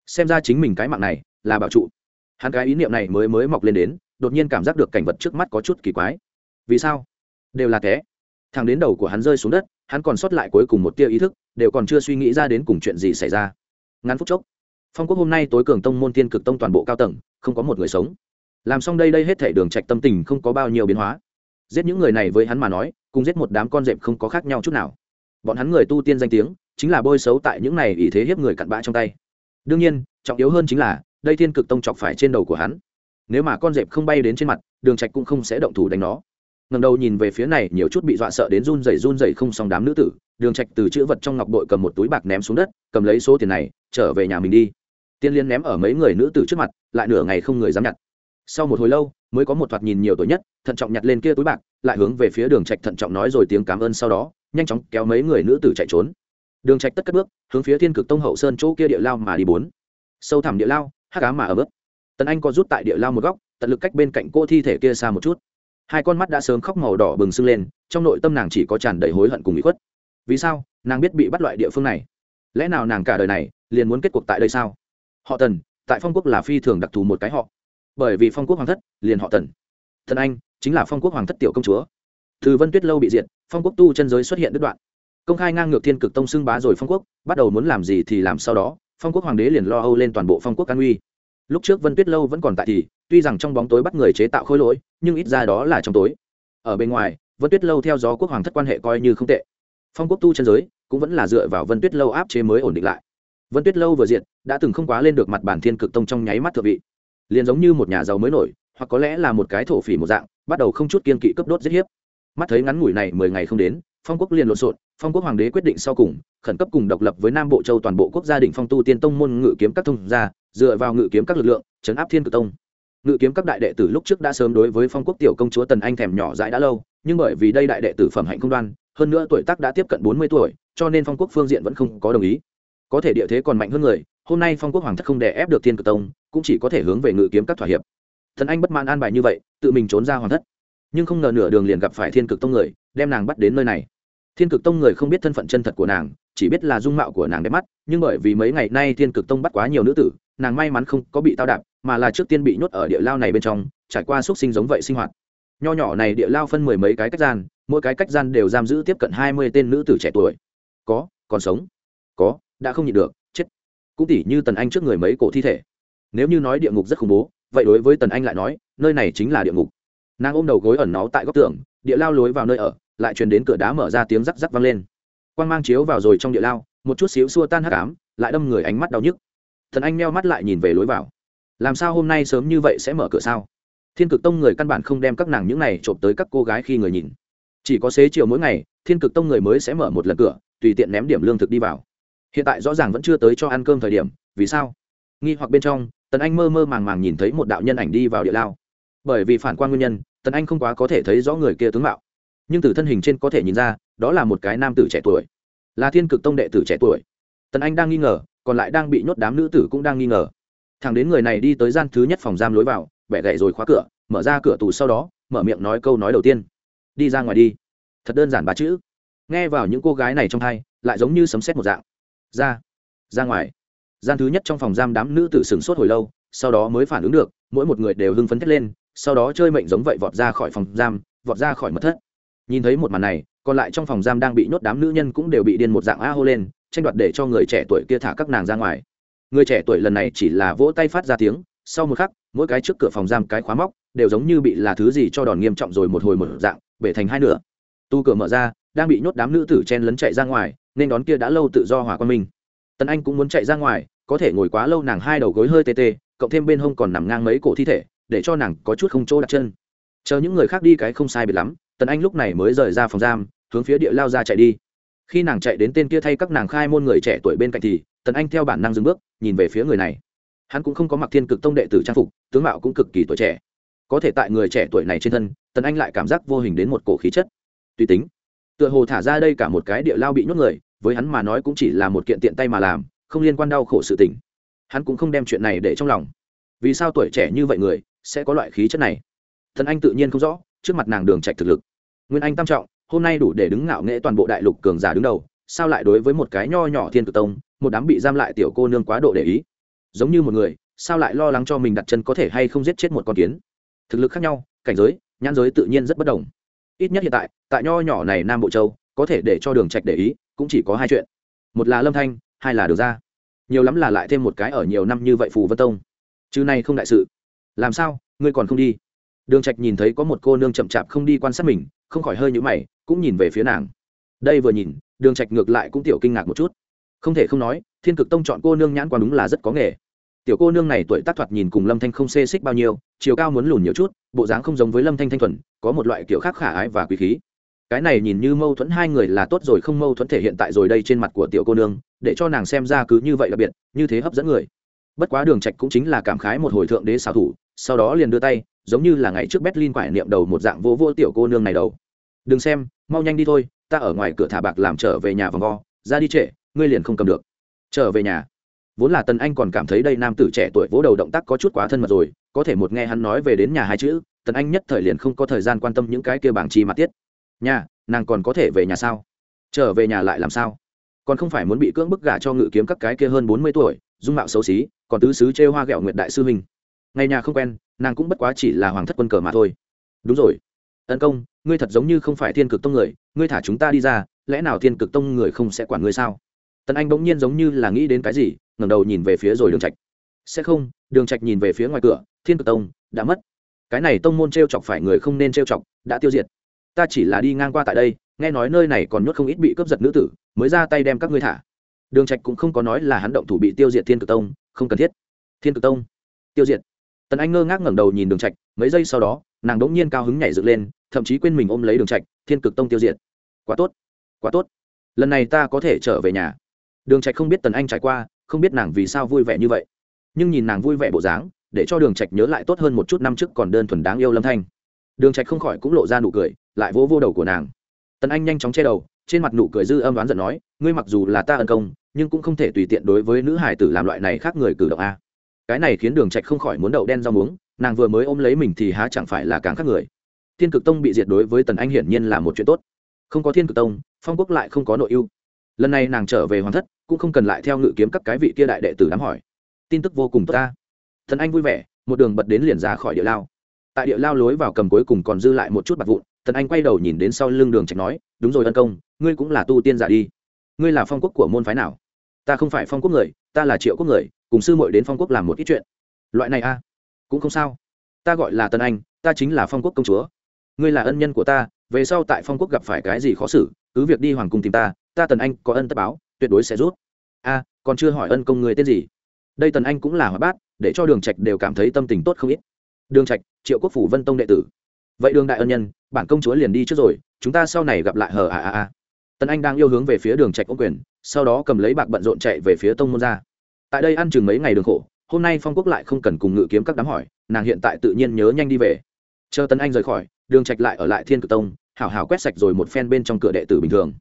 Xem ra chính mình cái mạng này, là bảo trụ. Hắn cái ý niệm này mới mới mọc lên đến, đột nhiên cảm giác được cảnh vật trước mắt có chút kỳ quái. Vì sao? Đều là té thằng đến đầu của hắn rơi xuống đất, hắn còn sót lại cuối cùng một tia ý thức đều còn chưa suy nghĩ ra đến cùng chuyện gì xảy ra. Ngắn phút chốc, phong quốc hôm nay tối cường tông môn tiên cực tông toàn bộ cao tầng, không có một người sống. Làm xong đây đây hết thể đường trạch tâm tình không có bao nhiêu biến hóa. Giết những người này với hắn mà nói, cùng giết một đám con rệp không có khác nhau chút nào. Bọn hắn người tu tiên danh tiếng, chính là bôi xấu tại những này ý thế hiếp người cặn bã trong tay. Đương nhiên, trọng yếu hơn chính là, đây thiên cực tông chọc phải trên đầu của hắn. Nếu mà con rệp không bay đến trên mặt, đường trạch cũng không sẽ động thủ đánh nó ngầm đầu nhìn về phía này, nhiều chút bị dọa sợ đến run rẩy run rẩy không xong đám nữ tử. Đường trạch từ chữ vật trong ngọc bội cầm một túi bạc ném xuống đất, cầm lấy số tiền này, trở về nhà mình đi. Tiên liên ném ở mấy người nữ tử trước mặt, lại nửa ngày không người dám nhặt. Sau một hồi lâu, mới có một thoạt nhìn nhiều tuổi nhất, thận trọng nhặt lên kia túi bạc, lại hướng về phía đường trạch thận trọng nói rồi tiếng cảm ơn sau đó, nhanh chóng kéo mấy người nữ tử chạy trốn. Đường trạch tất cất bước, hướng phía thiên cực tông hậu sơn chỗ kia địa lao mà đi bốn. Sâu thẳm địa lao, hắc ám mà ở bước tần anh có rút tại địa lao một góc, tận lực cách bên cạnh cô thi thể kia xa một chút hai con mắt đã sớm khóc màu đỏ bừng sưng lên, trong nội tâm nàng chỉ có tràn đầy hối hận cùng bị khuất. Vì sao? Nàng biết bị bắt loại địa phương này. Lẽ nào nàng cả đời này liền muốn kết cuộc tại đây sao? Họ tần, tại phong quốc là phi thường đặc thù một cái họ. Bởi vì phong quốc hoàng thất, liền họ tần. Thần anh, chính là phong quốc hoàng thất tiểu công chúa. Từ vân tuyết lâu bị diệt, phong quốc tu chân giới xuất hiện đứt đoạn. Công khai ngang ngược thiên cực tông xưng bá rồi phong quốc, bắt đầu muốn làm gì thì làm sau đó, phong quốc hoàng đế liền lo âu lên toàn bộ phong quốc an uy lúc trước vân tuyết lâu vẫn còn tại thì, tuy rằng trong bóng tối bắt người chế tạo khối lỗi, nhưng ít ra đó là trong tối. Ở bên ngoài, vân tuyết lâu theo gió quốc hoàng thất quan hệ coi như không tệ. Phong quốc tu chân giới cũng vẫn là dựa vào vân tuyết lâu áp chế mới ổn định lại. Vân tuyết lâu vừa diện đã từng không quá lên được mặt bản thiên cực tông trong nháy mắt thượng vị. Liền giống như một nhà giàu mới nổi, hoặc có lẽ là một cái thổ phỉ một dạng, bắt đầu không chút kiên kỵ cấp đốt giết hiếp. Mắt thấy ngắn ngủi này mười ngày không đến, phong quốc liền lộn xộn phong quốc hoàng đế quyết định sau cùng, khẩn cấp cùng độc lập với nam bộ châu toàn bộ quốc gia định phong tu tiên tông môn ngự kiếm các thông gia, dựa vào ngự kiếm các lực lượng, chấn áp thiên cử tông. Ngự kiếm các đại đệ tử lúc trước đã sớm đối với phong quốc tiểu công chúa tần anh thèm nhỏ dãi đã lâu, nhưng bởi vì đây đại đệ tử phẩm hạnh không đoan, hơn nữa tuổi tác đã tiếp cận bốn mươi tuổi, cho nên phong quốc phương diện vẫn không có đồng ý. Có thể địa thế còn mạnh hơn người, hôm nay phong quốc hoàng thất không đè ép được thiên cử tông, cũng chỉ có thể hướng về ngự kiếm các thỏa hiệp. Thần anh bất mãn an bài như vậy, tự mình trốn ra hoàng thất. Nhưng không ngờ nửa đường liền gặp phải thiên cực tông người, đem nàng bắt đến nơi này thiên cực tông người không biết thân phận chân thật của nàng, chỉ biết là dung mạo của nàng đẹp mắt, nhưng bởi vì mấy ngày nay thiên cực tông bắt quá nhiều nữ tử, nàng may mắn không có bị tao đạp, mà là trước tiên bị nhốt ở địa lao này bên trong, trải qua x u ấ t sinh giống vậy sinh hoạt. Nho nhỏ này địa lao phân mười mấy cái cách gian, mỗi cái cách gian đều giam giữ tiếp cận hai mươi tên nữ tử trẻ tuổi. Có, còn sống. Có, đã không nhịn được, chết. Cũng tỉ như tần anh trước người mấy cổ thi thể. Nếu như nói địa ngục rất khủng bố, vậy đối với tần anh lại nói, nơi này chính là địa ngục. Nàng ôm đầu gối ẩn náu tại góc tường, địa lao lối vào nơi ở lại truyền đến cửa đá mở ra tiếng rắc rắc vang lên. Quang mang chiếu vào rồi trong địa lao, một chút xíu xua tan hắc ám, lại đâm người ánh mắt đau nhức. Thần anh meo mắt lại nhìn về lối vào. Làm sao hôm nay sớm như vậy sẽ mở cửa sao? Thiên cực tông người căn bản không đem các nàng những này trộm tới các cô gái khi người nhìn. Chỉ có xế chiều mỗi ngày, thiên cực tông người mới sẽ mở một lần cửa, tùy tiện ném điểm lương thực đi vào. Hiện tại rõ ràng vẫn chưa tới cho ăn cơm thời điểm, vì sao? Nghi hoặc bên trong, tần anh mơ mơ màng màng nhìn thấy một đạo nhân ảnh đi vào địa lao. Bởi vì phản quan nguyên nhân, tần anh không quá có thể thấy rõ người kia tướng mạo nhưng từ thân hình trên có thể nhìn ra, đó là một cái nam tử trẻ tuổi. Là thiên cực tông đệ tử trẻ tuổi. Tần anh đang nghi ngờ, còn lại đang bị nhốt đám nữ tử cũng đang nghi ngờ. Thằng đến người này đi tới gian thứ nhất phòng giam lối vào, bẻ gậy rồi khóa cửa, mở ra cửa tù sau đó, mở miệng nói câu nói đầu tiên. Đi ra ngoài đi. Thật đơn giản ba chữ. Nghe vào những cô gái này trong hai, lại giống như sấm xét một dạng. Ra. Ra ngoài. Gian thứ nhất trong phòng giam đám nữ tử sửng sốt hồi lâu, sau đó mới phản ứng được, mỗi một người đều hưng phấn thét lên, sau đó chơi mệnh giống vậy vọt ra khỏi phòng giam, vọt ra khỏi mật thất nhìn thấy một màn này, còn lại trong phòng giam đang bị nhốt đám nữ nhân cũng đều bị điên một dạng a hô lên, tranh đoạt để cho người trẻ tuổi kia thả các nàng ra ngoài. Người trẻ tuổi lần này chỉ là vỗ tay phát ra tiếng, sau một khắc, mỗi cái trước cửa phòng giam cái khóa móc đều giống như bị là thứ gì cho đòn nghiêm trọng rồi một hồi một dạng, bể thành hai nửa. Tu cửa mở ra, đang bị nhốt đám nữ tử chen lấn chạy ra ngoài, nên đón kia đã lâu tự do hòa quan minh. Tần anh cũng muốn chạy ra ngoài, có thể ngồi quá lâu nàng hai đầu gối hơi tê tê, cộng thêm bên hông còn nằm ngang mấy cổ thi thể, để cho nàng có chút không chỗ đặt chân. Chờ những người khác đi cái không sai biệt lắm tần anh lúc này mới rời ra phòng giam, hướng phía địa lao ra chạy đi. Khi nàng chạy đến tên kia thay các nàng khai môn người trẻ tuổi bên cạnh thì, tần anh theo bản năng dừng bước, nhìn về phía người này. Hắn cũng không có mặc thiên cực tông đệ tử trang phục, tướng mạo cũng cực kỳ tuổi trẻ. Có thể tại người trẻ tuổi này trên thân, tần anh lại cảm giác vô hình đến một cổ khí chất. Tùy tính. Tựa hồ thả ra đây cả một cái địa lao bị nhốt người, với hắn mà nói cũng chỉ là một kiện tiện tay mà làm, không liên quan đau khổ sự tình. Hắn cũng không đem chuyện này để trong lòng. Vì sao tuổi trẻ như vậy người sẽ có loại khí chất này? Thần anh tự nhiên không rõ, trước mặt nàng đường trạch thực lực nguyên anh tam trọng, hôm nay đủ để đứng ngạo nghễ toàn bộ đại lục cường giả đứng đầu, sao lại đối với một cái nho nhỏ thiên Tử tông, một đám bị giam lại tiểu cô nương quá độ để ý? Giống như một người, sao lại lo lắng cho mình đặt chân có thể hay không giết chết một con kiến? Thực lực khác nhau, cảnh giới, nhãn giới tự nhiên rất bất đồng. Ít nhất hiện tại tại nho nhỏ này nam bộ châu, có thể để cho đường trạch để ý, cũng chỉ có hai chuyện. Một là lâm thanh, hai là đường ra nhiều lắm là lại thêm một cái ở nhiều năm như vậy phù vân tông. Chứ này không đại sự. Làm sao, ngươi còn không đi? Đường trạch nhìn thấy có một cô nương chậm chạp không đi quan sát mình không khỏi hơi nhũ mày, cũng nhìn về phía nàng. Đây vừa nhìn, đường trạch ngược lại cũng tiểu kinh ngạc một chút. Không thể không nói, thiên cực tông chọn cô nương nhãn quan đúng là rất có nghề. Tiểu cô nương này tuổi tác thoạt nhìn cùng lâm thanh không xê xích bao nhiêu, chiều cao muốn lùn nhiều chút, bộ dáng không giống với lâm thanh thanh thuần, có một loại kiểu khác khả ái và quý khí. Cái này nhìn như mâu thuẫn hai người là tốt rồi, không mâu thuẫn thể hiện tại rồi đây trên mặt của tiểu cô nương, để cho nàng xem ra cứ như vậy đặc biệt, như thế hấp dẫn người. Bất quá đường trạch cũng chính là cảm khái một hồi thượng đế xảo thủ, sau đó liền đưa tay giống như là ngày trước berlin quải niệm đầu một dạng vô vô tiểu cô nương này đầu. Đừng xem, mau nhanh đi thôi, ta ở ngoài cửa thả bạc làm trở về nhà vòng vo. Ra đi trễ, ngươi liền không cầm được. Trở về nhà. Vốn là tần anh còn cảm thấy đây nam tử trẻ tuổi vỗ đầu động tác có chút quá thân mật rồi, có thể một nghe hắn nói về đến nhà hai chữ, tần anh nhất thời liền không có thời gian quan tâm những cái kia bảng chi mà tiết. Nhà, nàng còn có thể về nhà sao? Trở về nhà lại làm sao? Còn không phải muốn bị cưỡng bức gả cho ngự kiếm các cái kia hơn bốn mươi tuổi, dung mạo xấu xí, còn tứ xứ chê hoa ghẹo nguyệt đại sư huynh ngày nhà không quen, nàng cũng bất quá chỉ là hoàng thất quân cờ mà thôi. Đúng rồi. Tấn công, ngươi thật giống như không phải thiên cực tông người, ngươi thả chúng ta đi ra, lẽ nào thiên cực tông người không sẽ quản ngươi sao? Tần anh bỗng nhiên giống như là nghĩ đến cái gì, ngẩng đầu nhìn về phía rồi đường trạch. Sẽ không, đường trạch nhìn về phía ngoài cửa, thiên cực tông đã mất. Cái này tông môn treo chọc phải người không nên treo chọc, đã tiêu diệt. Ta chỉ là đi ngang qua tại đây, nghe nói nơi này còn nhốt không ít bị cướp giật nữ tử, mới ra tay đem các ngươi thả. Đường trạch cũng không có nói là hắn động thủ bị tiêu diệt thiên cực tông, không cần thiết. Thiên cực tông, tiêu diệt tần anh ngơ ngác ngẩng đầu nhìn đường trạch, mấy giây sau đó, nàng đỗng nhiên cao hứng nhảy dựng lên, thậm chí quên mình ôm lấy đường trạch, thiên cực tông tiêu diệt. Quá tốt quá tốt. Lần này ta có thể trở về nhà. Đường trạch không biết tần anh trải qua, không biết nàng vì sao vui vẻ như vậy. Nhưng nhìn nàng vui vẻ bộ dáng, để cho đường trạch nhớ lại tốt hơn một chút năm trước còn đơn thuần đáng yêu lâm thanh. Đường trạch không khỏi cũng lộ ra nụ cười, lại vỗ vô đầu của nàng. Tần anh nhanh chóng che đầu, trên mặt nụ cười dư âm đoán giận nói, ngươi mặc dù là ta ân công, nhưng cũng không thể tùy tiện đối với nữ hải tử làm loại này khác người cử động a cái này khiến đường trạch không khỏi muốn đậu đen rau muống, nàng vừa mới ôm lấy mình thì há chẳng phải là càng khác người. Thiên cực tông bị diệt đối với tần anh hiển nhiên là một chuyện tốt. Không có thiên cực tông, phong quốc lại không có nội ưu. Lần này nàng trở về hoàng thất, cũng không cần lại theo ngự kiếm các cái vị kia đại đệ tử đám hỏi. Tin tức vô cùng tốt ta. Thần anh vui vẻ, một đường bật đến liền ra khỏi địa lao. Tại địa lao lối vào cầm cuối cùng còn dư lại một chút bạc vụn, tần anh quay đầu nhìn đến sau lưng đường trạch nói, đúng rồi ân công, ngươi cũng là tu tiên giả đi. Ngươi là phong quốc của môn phái nào? Ta không phải phong quốc người, ta là triệu quốc người cùng sư muội đến phong quốc làm một ít chuyện. Loại này a, cũng không sao. Ta gọi là tân anh, ta chính là phong quốc công chúa. Ngươi là ân nhân của ta, về sau tại phong quốc gặp phải cái gì khó xử, cứ việc đi hoàng cung tìm ta ta tần anh có ân tất báo, tuyệt đối sẽ rút a, còn chưa hỏi ân công người tên gì? Đây tần anh cũng là hóa bát, để cho đường trạch đều cảm thấy tâm tình tốt không ít. Đường trạch, triệu quốc phủ vân tông đệ tử. Vậy đường đại ân nhân, bản công chúa liền đi trước rồi, chúng ta sau này gặp lại hờ à à à tần anh đang yêu hướng về phía đường trạch ô quyền, sau đó cầm lấy bạc bận rộn chạy về phía tông môn ra tại đây ăn chừng mấy ngày đường khổ, hôm nay phong quốc lại không cần cùng ngự kiếm các đám hỏi, nàng hiện tại tự nhiên nhớ nhanh đi về. Chờ tấn anh rời khỏi, đường trạch lại ở lại thiên cực tông, hảo hảo quét sạch rồi một phen bên trong cửa đệ tử bình thường.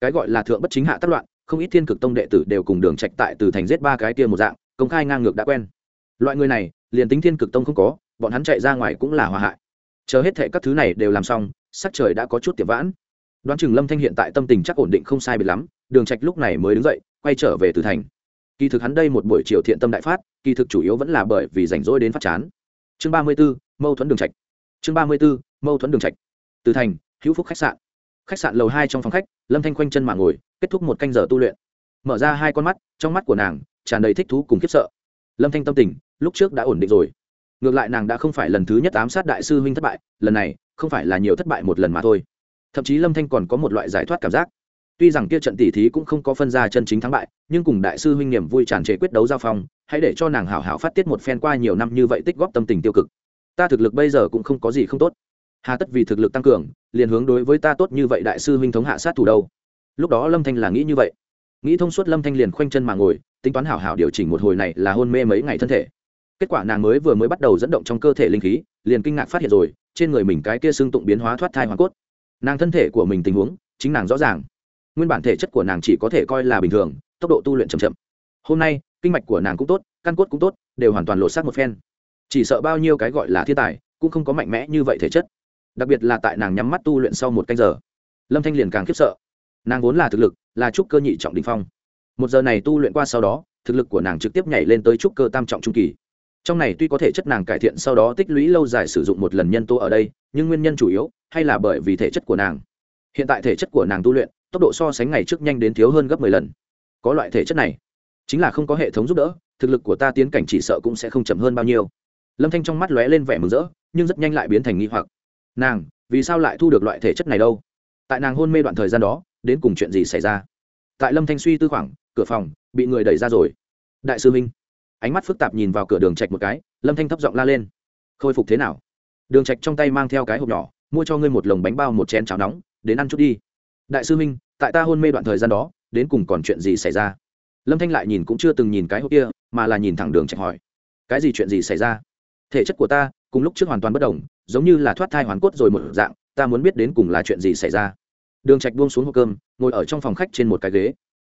Cái gọi là thượng bất chính hạ tác loạn, không ít thiên cực tông đệ tử đều cùng đường trạch tại từ thành giết ba cái kia một dạng, công khai ngang ngược đã quen. Loại người này, liền tính thiên cực tông không có, bọn hắn chạy ra ngoài cũng là hòa hại. Chờ hết thệ các thứ này đều làm xong, sắc trời đã có chút tiệm vãn. Đoán chừng lâm thanh hiện tại tâm tình chắc ổn định không sai biệt lắm, đường trạch lúc này mới đứng dậy, quay trở về từ thành kỳ thực hắn đây một buổi chiều thiện tâm đại phát kỳ thực chủ yếu vẫn là bởi vì rảnh rỗi đến phát chán. Chương ba mươi 34, mâu thuẫn đường trạch. Chương ba mươi 34, mâu thuẫn đường trạch. Từ thành hữu phúc khách sạn. Khách sạn lầu hai trong phòng khách lâm thanh khoanh chân mà ngồi kết thúc một canh giờ tu luyện. Mở ra hai con mắt trong mắt của nàng tràn đầy thích thú cùng khiếp sợ. Lâm thanh tâm tình lúc trước đã ổn định rồi. Ngược lại nàng đã không phải lần thứ nhất ám sát đại sư huynh thất bại lần này không phải là nhiều thất bại một lần mà thôi. Thậm chí lâm thanh còn có một loại giải thoát cảm giác tuy rằng kia trận tỉ thí cũng không có phân ra chân chính thắng bại, nhưng cùng đại sư huynh niềm vui tràn trề quyết đấu giao phong, hãy để cho nàng hảo hảo phát tiết một phen qua nhiều năm như vậy tích góp tâm tình tiêu cực. Ta thực lực bây giờ cũng không có gì không tốt. Hà tất vì thực lực tăng cường, liền hướng đối với ta tốt như vậy đại sư huynh thống hạ sát thủ đâu. Lúc đó lâm thanh là nghĩ như vậy. Nghĩ thông suốt lâm thanh liền khoanh chân mà ngồi, tính toán hảo hảo điều chỉnh một hồi này là hôn mê mấy ngày thân thể. Kết quả nàng mới vừa mới bắt đầu dẫn động trong cơ thể linh khí, liền kinh ngạc phát hiện rồi, trên người mình cái kia xương tụng biến hóa thoát thai hoàn cốt. Nàng thân thể của mình tình huống, chính nàng rõ ràng nguyên bản thể chất của nàng chỉ có thể coi là bình thường, tốc độ tu luyện chậm chậm. Hôm nay, kinh mạch của nàng cũng tốt, căn cốt cũng tốt, đều hoàn toàn lột xác một phen. Chỉ sợ bao nhiêu cái gọi là thiên tài, cũng không có mạnh mẽ như vậy thể chất. Đặc biệt là tại nàng nhắm mắt tu luyện sau một canh giờ, lâm thanh liền càng khiếp sợ. Nàng vốn là thực lực, là trúc cơ nhị trọng đình phong. Một giờ này tu luyện qua sau đó, thực lực của nàng trực tiếp nhảy lên tới trúc cơ tam trọng trung kỳ. Trong này tuy có thể chất nàng cải thiện sau đó tích lũy lâu dài sử dụng một lần nhân tố ở đây, nhưng nguyên nhân chủ yếu hay là bởi vì thể chất của nàng. Hiện tại thể chất của nàng tu luyện tốc độ so sánh ngày trước nhanh đến thiếu hơn gấp mười lần. Có loại thể chất này, chính là không có hệ thống giúp đỡ, thực lực của ta tiến cảnh chỉ sợ cũng sẽ không chậm hơn bao nhiêu. Lâm thanh trong mắt lóe lên vẻ mừng rỡ, nhưng rất nhanh lại biến thành nghi hoặc. Nàng, vì sao lại thu được loại thể chất này đâu? Tại nàng hôn mê đoạn thời gian đó, đến cùng chuyện gì xảy ra? Tại lâm thanh suy tư khoảng, cửa phòng, bị người đẩy ra rồi. Đại sư minh, ánh mắt phức tạp nhìn vào cửa đường trạch một cái, lâm thanh thấp giọng la lên. Khôi phục thế nào? Đường trạch trong tay mang theo cái hộp nhỏ, mua cho ngươi một lồng bánh bao một chén cháo nóng, đến ăn chút đi đại sư minh, tại ta hôn mê đoạn thời gian đó, đến cùng còn chuyện gì xảy ra? Lâm thanh lại nhìn cũng chưa từng nhìn cái hộp kia, mà là nhìn thẳng đường trạch hỏi. Cái gì chuyện gì xảy ra? Thể chất của ta, cùng lúc trước hoàn toàn bất đồng, giống như là thoát thai hoàn cốt rồi một dạng, ta muốn biết đến cùng là chuyện gì xảy ra. Đường trạch buông xuống hộp cơm, ngồi ở trong phòng khách trên một cái ghế.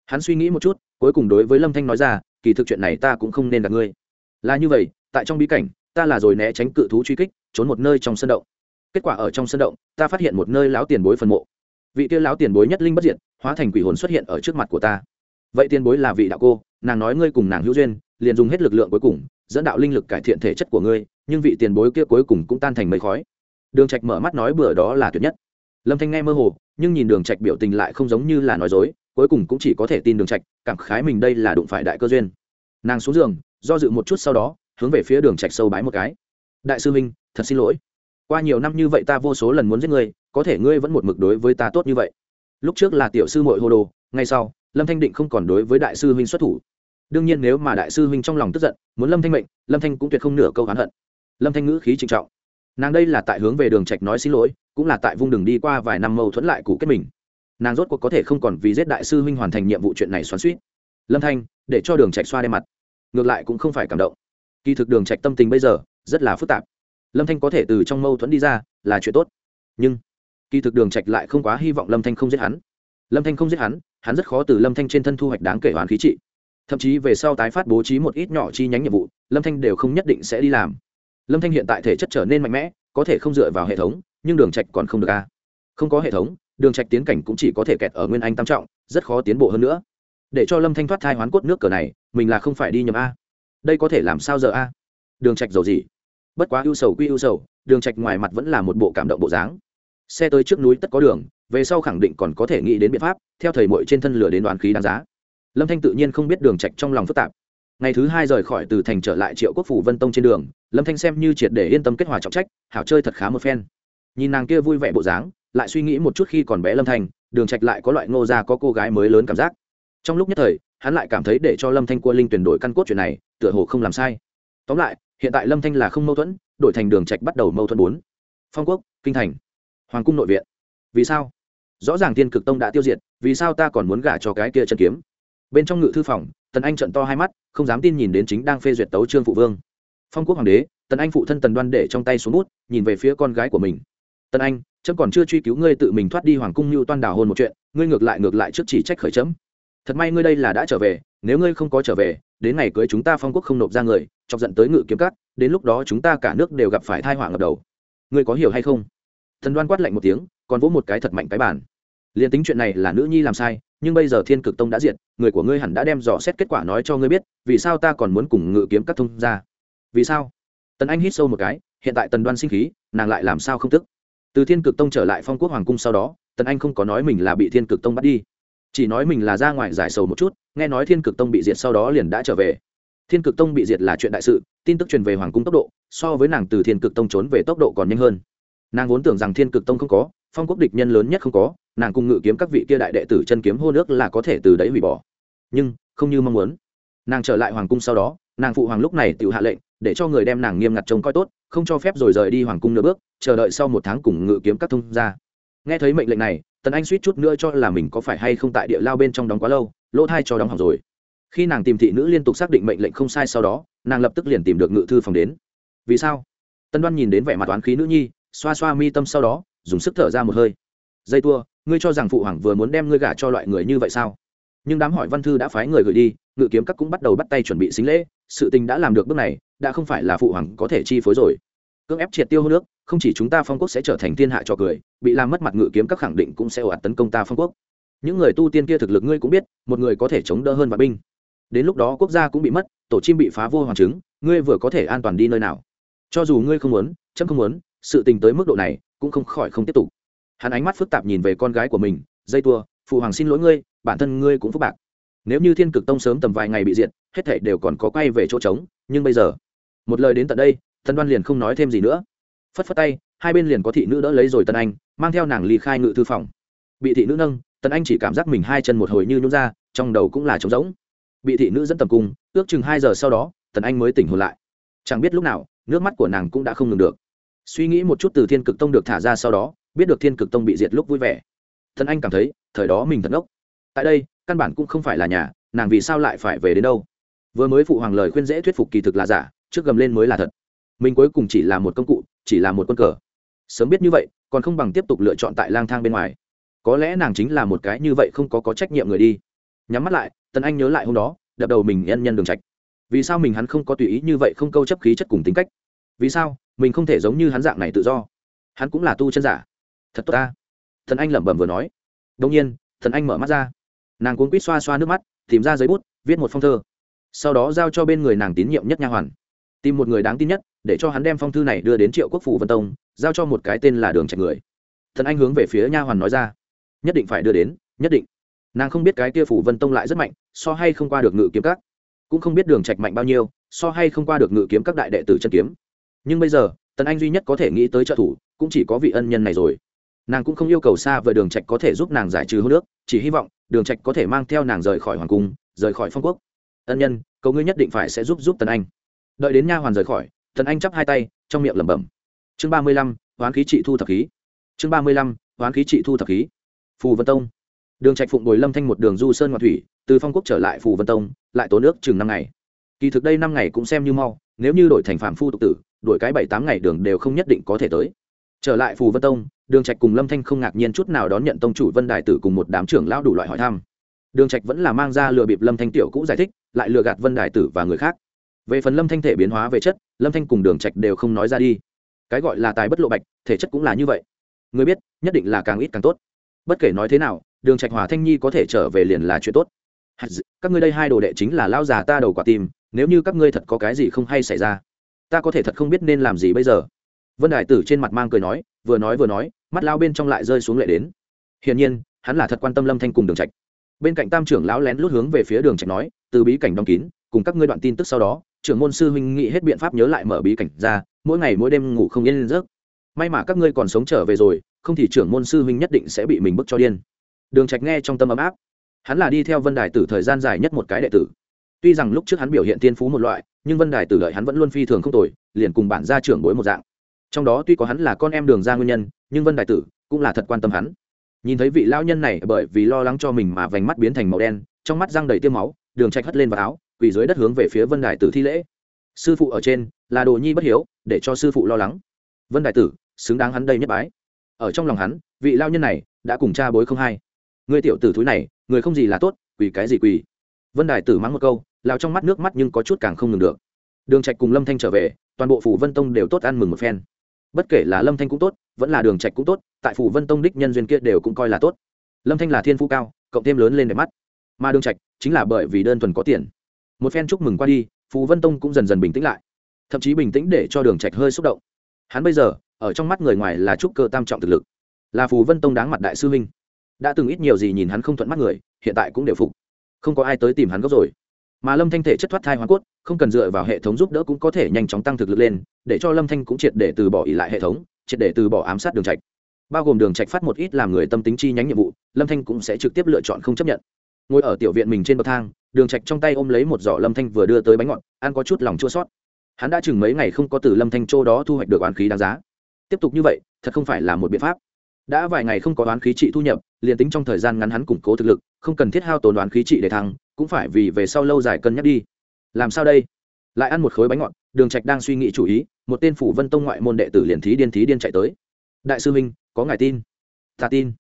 Hắn suy nghĩ một chút, cuối cùng đối với lâm thanh nói ra, kỳ thực chuyện này ta cũng không nên gặp ngươi. Là như vậy, tại trong bí cảnh, ta là rồi né tránh cự thú truy kích, trốn một nơi trong sân động. Kết quả ở trong sân động, ta phát hiện một nơi lão tiền bối phần mộ vị kia lão tiền bối nhất linh bất diệt, hóa thành quỷ hồn xuất hiện ở trước mặt của ta. Vậy tiền bối là vị đạo cô, nàng nói ngươi cùng nàng hữu duyên, liền dùng hết lực lượng cuối cùng, dẫn đạo linh lực cải thiện thể chất của ngươi, nhưng vị tiền bối kia cuối cùng cũng tan thành mây khói. Đường trạch mở mắt nói bữa đó là tuyệt nhất. Lâm thanh nghe mơ hồ, nhưng nhìn đường trạch biểu tình lại không giống như là nói dối, cuối cùng cũng chỉ có thể tin đường trạch, cảm khái mình đây là đụng phải đại cơ duyên. Nàng xuống giường, do dự một chút sau đó, hướng về phía đường trạch sâu bái một cái. Đại sư minh, thật xin lỗi. Qua nhiều năm như vậy ta vô số lần muốn giết ngươi có thể ngươi vẫn một mực đối với ta tốt như vậy. Lúc trước là tiểu sư muội hô đồ ngay sau, lâm thanh định không còn đối với đại sư huynh xuất thủ. Đương nhiên nếu mà đại sư huynh trong lòng tức giận, muốn lâm thanh mệnh, lâm thanh cũng tuyệt không nửa câu hắn hận. Lâm thanh ngữ khí trịnh trọng. Nàng đây là tại hướng về đường trạch nói xin lỗi, cũng là tại vung đường đi qua vài năm mâu thuẫn lại cụ kết mình. Nàng rốt cuộc có thể không còn vì giết đại sư huynh hoàn thành nhiệm vụ chuyện này xoắn suýt lâm thanh, để cho đường trạch xoa đe mặt. Ngược lại cũng không phải cảm động. Kỳ thực đường trạch tâm tình bây giờ rất là phức tạp. Lâm thanh có thể từ trong mâu thuẫn đi ra là chuyện tốt. Nhưng kỳ thực đường trạch lại không quá hy vọng lâm thanh không giết hắn. Lâm thanh không giết hắn hắn rất khó từ lâm thanh trên thân thu hoạch đáng kể hoàn khí trị. Thậm chí về sau tái phát bố trí một ít nhỏ chi nhánh nhiệm vụ, lâm thanh đều không nhất định sẽ đi làm. Lâm thanh hiện tại thể chất trở nên mạnh mẽ, có thể không dựa vào hệ thống, nhưng đường trạch còn không được a. Không có hệ thống, đường trạch tiến cảnh cũng chỉ có thể kẹt ở nguyên anh tam trọng, rất khó tiến bộ hơn nữa. Để cho lâm thanh thoát thai hoán cốt nước cờ này, mình là không phải đi nhầm a. Đây có thể làm sao giờ a? Đường trạch giàu gì? Bất quá ưu sầu quy ưu sầu, đường trạch ngoài mặt vẫn là một bộ cảm động bộ dáng xe tới trước núi tất có đường, về sau khẳng định còn có thể nghĩ đến biện pháp, theo thầy mội trên thân lửa đến đoàn khí đáng giá. Lâm thanh tự nhiên không biết đường trạch trong lòng phức tạp. Ngày thứ hai rời khỏi từ thành trở lại triệu quốc phủ vân tông trên đường, lâm thanh xem như triệt để yên tâm kết hòa trọng trách, hảo chơi thật khá một phen. Nhìn nàng kia vui vẻ bộ dáng, lại suy nghĩ một chút khi còn bé lâm thanh, đường trạch lại có loại ngô gia có cô gái mới lớn cảm giác. Trong lúc nhất thời, hắn lại cảm thấy để cho lâm thanh cua linh tuyển đổi căn cốt chuyện này, tựa hồ không làm sai. Tóm lại, hiện tại lâm thanh là không mâu thuẫn, đổi thành đường trạch bắt đầu mâu thuẫn bốn. Phong quốc, kinh thành hoàng cung nội viện. Vì sao? Rõ ràng Thiên cực tông đã tiêu diệt, vì sao ta còn muốn gả cho cái kia chân kiếm? Bên trong ngự thư phòng, tần anh trận to hai mắt, không dám tin nhìn đến chính đang phê duyệt tấu trương phụ vương. Phong quốc hoàng đế, tần anh phụ thân tần đoan để trong tay xuống bút, nhìn về phía con gái của mình. Tần anh, chấm còn chưa truy cứu ngươi tự mình thoát đi hoàng cung như toan đào hôn một chuyện, ngươi ngược lại ngược lại trước chỉ trách khởi chấm. Thật may ngươi đây là đã trở về, nếu ngươi không có trở về, đến ngày cưới chúng ta phong quốc không nộp ra người, chọc giận tới ngự kiếm cắt đến lúc đó chúng ta cả nước đều gặp phải thai họa ngập đầu. Ngươi có hiểu hay không? Thần đoan quát lạnh một tiếng, còn vỗ một cái thật mạnh cái bản liền tính chuyện này là nữ nhi làm sai, nhưng bây giờ thiên cực tông đã diệt, người của ngươi hẳn đã đem dò xét kết quả nói cho ngươi biết, vì sao ta còn muốn cùng ngự kiếm các thông ra? Vì sao? Tần anh hít sâu một cái, hiện tại tần đoan sinh khí, nàng lại làm sao không tức? Từ thiên cực tông trở lại phong quốc hoàng cung sau đó, tần anh không có nói mình là bị thiên cực tông bắt đi. Chỉ nói mình là ra ngoài giải sầu một chút, nghe nói thiên cực tông bị diệt sau đó liền đã trở về. Thiên cực tông bị diệt là chuyện đại sự, tin tức truyền về hoàng cung tốc độ, so với nàng từ thiên cực tông trốn về tốc độ còn nhanh hơn nàng vốn tưởng rằng thiên cực tông không có, phong quốc địch nhân lớn nhất không có, nàng cùng ngự kiếm các vị kia đại đệ tử chân kiếm hô nước là có thể từ đấy hủy bỏ. Nhưng, không như mong muốn. Nàng trở lại hoàng cung sau đó, nàng phụ hoàng lúc này tự hạ lệnh, để cho người đem nàng nghiêm ngặt trông coi tốt, không cho phép rồi rời đi hoàng cung nửa bước, chờ đợi sau một tháng cùng ngự kiếm các thông ra nghe thấy mệnh lệnh này, tần anh suýt chút nữa cho là mình có phải hay không tại địa lao bên trong đóng quá lâu, lỗ thai cho đóng hỏng rồi. Khi nàng tìm thị nữ liên tục xác định mệnh lệnh không sai sau đó, nàng lập tức liền tìm được ngự thư phòng đến. Vì sao? Tân đoan nhìn đến vẻ mặt toán khí nữ nhi xoa xoa mi tâm sau đó, dùng sức thở ra một hơi. Dây tua, ngươi cho rằng phụ hoàng vừa muốn đem ngươi gả cho loại người như vậy sao? Nhưng đám hỏi văn thư đã phái người gửi đi, ngự kiếm các cũng bắt đầu bắt tay chuẩn bị xính lễ, sự tình đã làm được bước này, đã không phải là phụ hoàng có thể chi phối rồi. Cưỡng ép triệt tiêu hô nước, không chỉ chúng ta phong quốc sẽ trở thành thiên hạ cho cười, bị làm mất mặt ngự kiếm các khẳng định cũng sẽ ồ ạt tấn công ta phong quốc. Những người tu tiên kia thực lực ngươi cũng biết, một người có thể chống đỡ hơn và binh. Đến lúc đó quốc gia cũng bị mất, tổ chim bị phá vô hoàng chứng, ngươi vừa có thể an toàn đi nơi nào. Cho dù ngươi không muốn, chấm không muốn sự tình tới mức độ này cũng không khỏi không tiếp tục. Hắn ánh mắt phức tạp nhìn về con gái của mình, dây tua, phụ hoàng xin lỗi ngươi, bản thân ngươi cũng phức bạc. Nếu như thiên cực tông sớm tầm vài ngày bị diệt, hết thảy đều còn có quay về chỗ trống, nhưng bây giờ, một lời đến tận đây tân đoan liền không nói thêm gì nữa. Phất phất tay, hai bên liền có thị nữ đỡ lấy rồi tân anh, mang theo nàng ly khai ngự thư phòng. Bị thị nữ nâng tân anh chỉ cảm giác mình hai chân một hồi như nhún ra, trong đầu cũng là trống rỗng. Bị thị nữ dẫn tầm cung, ước chừng hai giờ sau đó, tần anh mới tỉnh hồn lại. Chẳng biết lúc nào, nước mắt của nàng cũng đã không ngừng được suy nghĩ một chút từ thiên cực tông được thả ra sau đó, biết được thiên cực tông bị diệt lúc vui vẻ. Thân anh cảm thấy, thời đó mình thật ngốc. Tại đây, căn bản cũng không phải là nhà, nàng vì sao lại phải về đến đâu? Vừa mới phụ hoàng lời khuyên dễ thuyết phục kỳ thực là giả, trước gầm lên mới là thật. Mình cuối cùng chỉ là một công cụ, chỉ là một quân cờ. Sớm biết như vậy, còn không bằng tiếp tục lựa chọn tại lang thang bên ngoài. Có lẽ nàng chính là một cái như vậy không có có trách nhiệm người đi. Nhắm mắt lại, tần anh nhớ lại hôm đó, đập đầu mình nhân nhân đường trạch. Vì sao mình hắn không có tùy ý như vậy không câu chấp khí chất cùng tính cách? Vì sao? Mình không thể giống như hắn dạng này tự do. Hắn cũng là tu chân giả. Thật tốt ta. Thần anh lẩm bẩm vừa nói. Đông nhiên, thần anh mở mắt ra. Nàng cuốn quýt xoa xoa nước mắt, tìm ra giấy bút, viết một phong thơ. Sau đó giao cho bên người nàng tín nhiệm nhất nha hoàn. Tìm một người đáng tin nhất, để cho hắn đem phong thư này đưa đến triệu quốc phủ vân tông, giao cho một cái tên là đường trạch người. Thần anh hướng về phía nha hoàn nói ra. Nhất định phải đưa đến, nhất định. Nàng không biết cái kia phủ vân tông lại rất mạnh, so hay không qua được ngự kiếm các. Cũng không biết đường trạch mạnh bao nhiêu, so hay không qua được ngự kiếm các đại đệ tử chân kiếm nhưng bây giờ, tần anh duy nhất có thể nghĩ tới trợ thủ cũng chỉ có vị ân nhân này rồi. Nàng cũng không yêu cầu xa vời đường trạch có thể giúp nàng giải trừ hô nước chỉ hy vọng đường trạch có thể mang theo nàng rời khỏi hoàng cung, rời khỏi phong quốc. Ân nhân cầu ngươi nhất định phải sẽ giúp giúp tần anh. Đợi đến nha hoàn rời khỏi, tần anh chắp hai tay, trong miệng lẩm bẩm. Chương ba mươi lăm, hoán khí trị thu thập khí. Chương ba mươi lăm, hoán khí trị thu thập khí. Phù vân tông. Đường trạch phụng bồi lâm thanh một đường du sơn ngoạn thủy, từ phong quốc trở lại phù vân tông, lại tốn nước chừng năm ngày. Kỳ thực đây năm ngày cũng xem như mau, nếu như đổi thành phạm phu tục tử đổi cái bảy tám ngày đường đều không nhất định có thể tới. Trở lại phù vân tông, đường trạch cùng lâm thanh không ngạc nhiên chút nào đón nhận tông chủ vân đài tử cùng một đám trưởng lão đủ loại hỏi thăm. Đường trạch vẫn là mang ra lừa bịp lâm thanh tiểu cũ giải thích, lại lừa gạt vân đài tử và người khác. Về phần lâm thanh thể biến hóa về chất, lâm thanh cùng đường trạch đều không nói ra đi. Cái gọi là tài bất lộ bạch, thể chất cũng là như vậy. Người biết, nhất định là càng ít càng tốt. Bất kể nói thế nào, đường trạch hòa thanh nhi có thể trở về liền là chuyện tốt. Các ngươi đây hai đồ đệ chính là lao già ta đầu quả tim, nếu như các ngươi thật có cái gì không hay xảy ra ta có thể thật không biết nên làm gì bây giờ. Vân đại tử trên mặt mang cười nói, vừa nói vừa nói, mắt lao bên trong lại rơi xuống lệ đến. Hiển nhiên, hắn là thật quan tâm lâm thanh cùng đường trạch. Bên cạnh tam trưởng lão lén lút hướng về phía đường trạch nói, từ bí cảnh đóng kín, cùng các ngươi đoạn tin tức sau đó, trưởng môn sư huynh nghĩ hết biện pháp nhớ lại mở bí cảnh ra, mỗi ngày mỗi đêm ngủ không yên giấc. May mà các ngươi còn sống trở về rồi, không thì trưởng môn sư huynh nhất định sẽ bị mình bức cho điên. Đường trạch nghe trong tâm ấm áp. Hắn là đi theo vân đài tử thời gian dài nhất một cái đệ tử tuy rằng lúc trước hắn biểu hiện tiên phú một loại, nhưng vân đài tử lợi hắn vẫn luôn phi thường không tồi, liền cùng bản gia trưởng bối một dạng. Trong đó tuy có hắn là con em đường gia nguyên nhân, nhưng vân đài tử cũng là thật quan tâm hắn. Nhìn thấy vị lão nhân này bởi vì lo lắng cho mình mà vành mắt biến thành màu đen, trong mắt răng đầy tiêm máu, đường trạch hất lên vào áo, quỳ dưới đất hướng về phía vân đài tử thi lễ. Sư phụ ở trên, là đồ nhi bất hiếu, để cho sư phụ lo lắng. Vân đài tử, xứng đáng hắn đây nhất bái. Ở trong lòng hắn, vị lao nhân này đã cùng cha bối không hay người tiểu tử thúi này, người không gì là tốt, quỳ cái gì quỳ. Vân đài tử mắng một câu lao trong mắt nước mắt nhưng có chút càng không ngừng được. Đường trạch cùng lâm thanh trở về, toàn bộ phủ vân tông đều tốt ăn mừng một phen. Bất kể là lâm thanh cũng tốt, vẫn là đường trạch cũng tốt, tại phủ vân tông đích nhân duyên kia đều cũng coi là tốt. Lâm thanh là thiên phú cao, cộng thêm lớn lên đẹp mắt. Mà đường trạch chính là bởi vì đơn thuần có tiền. Một phen chúc mừng qua đi phù vân tông cũng dần dần bình tĩnh lại. Thậm chí bình tĩnh để cho đường trạch hơi xúc động. Hắn bây giờ, ở trong mắt người ngoài là trúc cơ tam trọng thực lực. Là phù vân tông đáng mặt đại sư huynh. Đã từng ít nhiều gì nhìn hắn không thuận mắt người, hiện tại cũng đều phục. Không có ai tới tìm hắn gốc rồi mà lâm thanh thể chất thoát thai hoa cốt, không cần dựa vào hệ thống giúp đỡ cũng có thể nhanh chóng tăng thực lực lên, để cho lâm thanh cũng triệt để từ bỏ ỉ lại hệ thống, triệt để từ bỏ ám sát đường trạch. Bao gồm đường trạch phát một ít làm người tâm tính chi nhánh nhiệm vụ, lâm thanh cũng sẽ trực tiếp lựa chọn không chấp nhận. Ngồi ở tiểu viện mình trên bậc thang, đường trạch trong tay ôm lấy một giỏ lâm thanh vừa đưa tới bánh ngọt, ăn có chút lòng chua sót hắn đã chừng mấy ngày không có từ lâm thanh châu đó thu hoạch được oán khí đáng giá. Tiếp tục như vậy, thật không phải là một biện pháp đã vài ngày không có đoán khí trị thu nhập, liền tính trong thời gian ngắn hắn củng cố thực lực, không cần thiết hao tồn đoán khí trị để thăng, cũng phải vì về sau lâu dài cân nhắc đi. Làm sao đây? Lại ăn một khối bánh ngọt, đường trạch đang suy nghĩ chủ ý, một tên phủ vân tông ngoại môn đệ tử liền thí điên thí điên chạy tới. Đại sư minh, có ngài tin? Ta tin.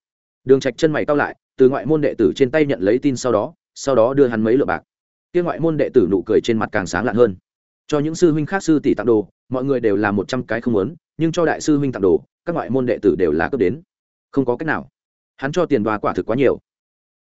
Đường trạch chân mày cau lại, từ ngoại môn đệ tử trên tay nhận lấy tin sau đó sau đó đưa hắn mấy lượng bạc. Kia ngoại môn đệ tử nụ cười trên mặt càng sáng lạn hơn. Cho những sư huynh khác sư tỷ tặng đồ, mọi người đều là một trăm cái không muốn, nhưng cho đại sư huynh tặng đồ, các ngoại môn đệ tử đều là cấp đến không có cách nào. Hắn cho tiền đoà quả thực quá nhiều.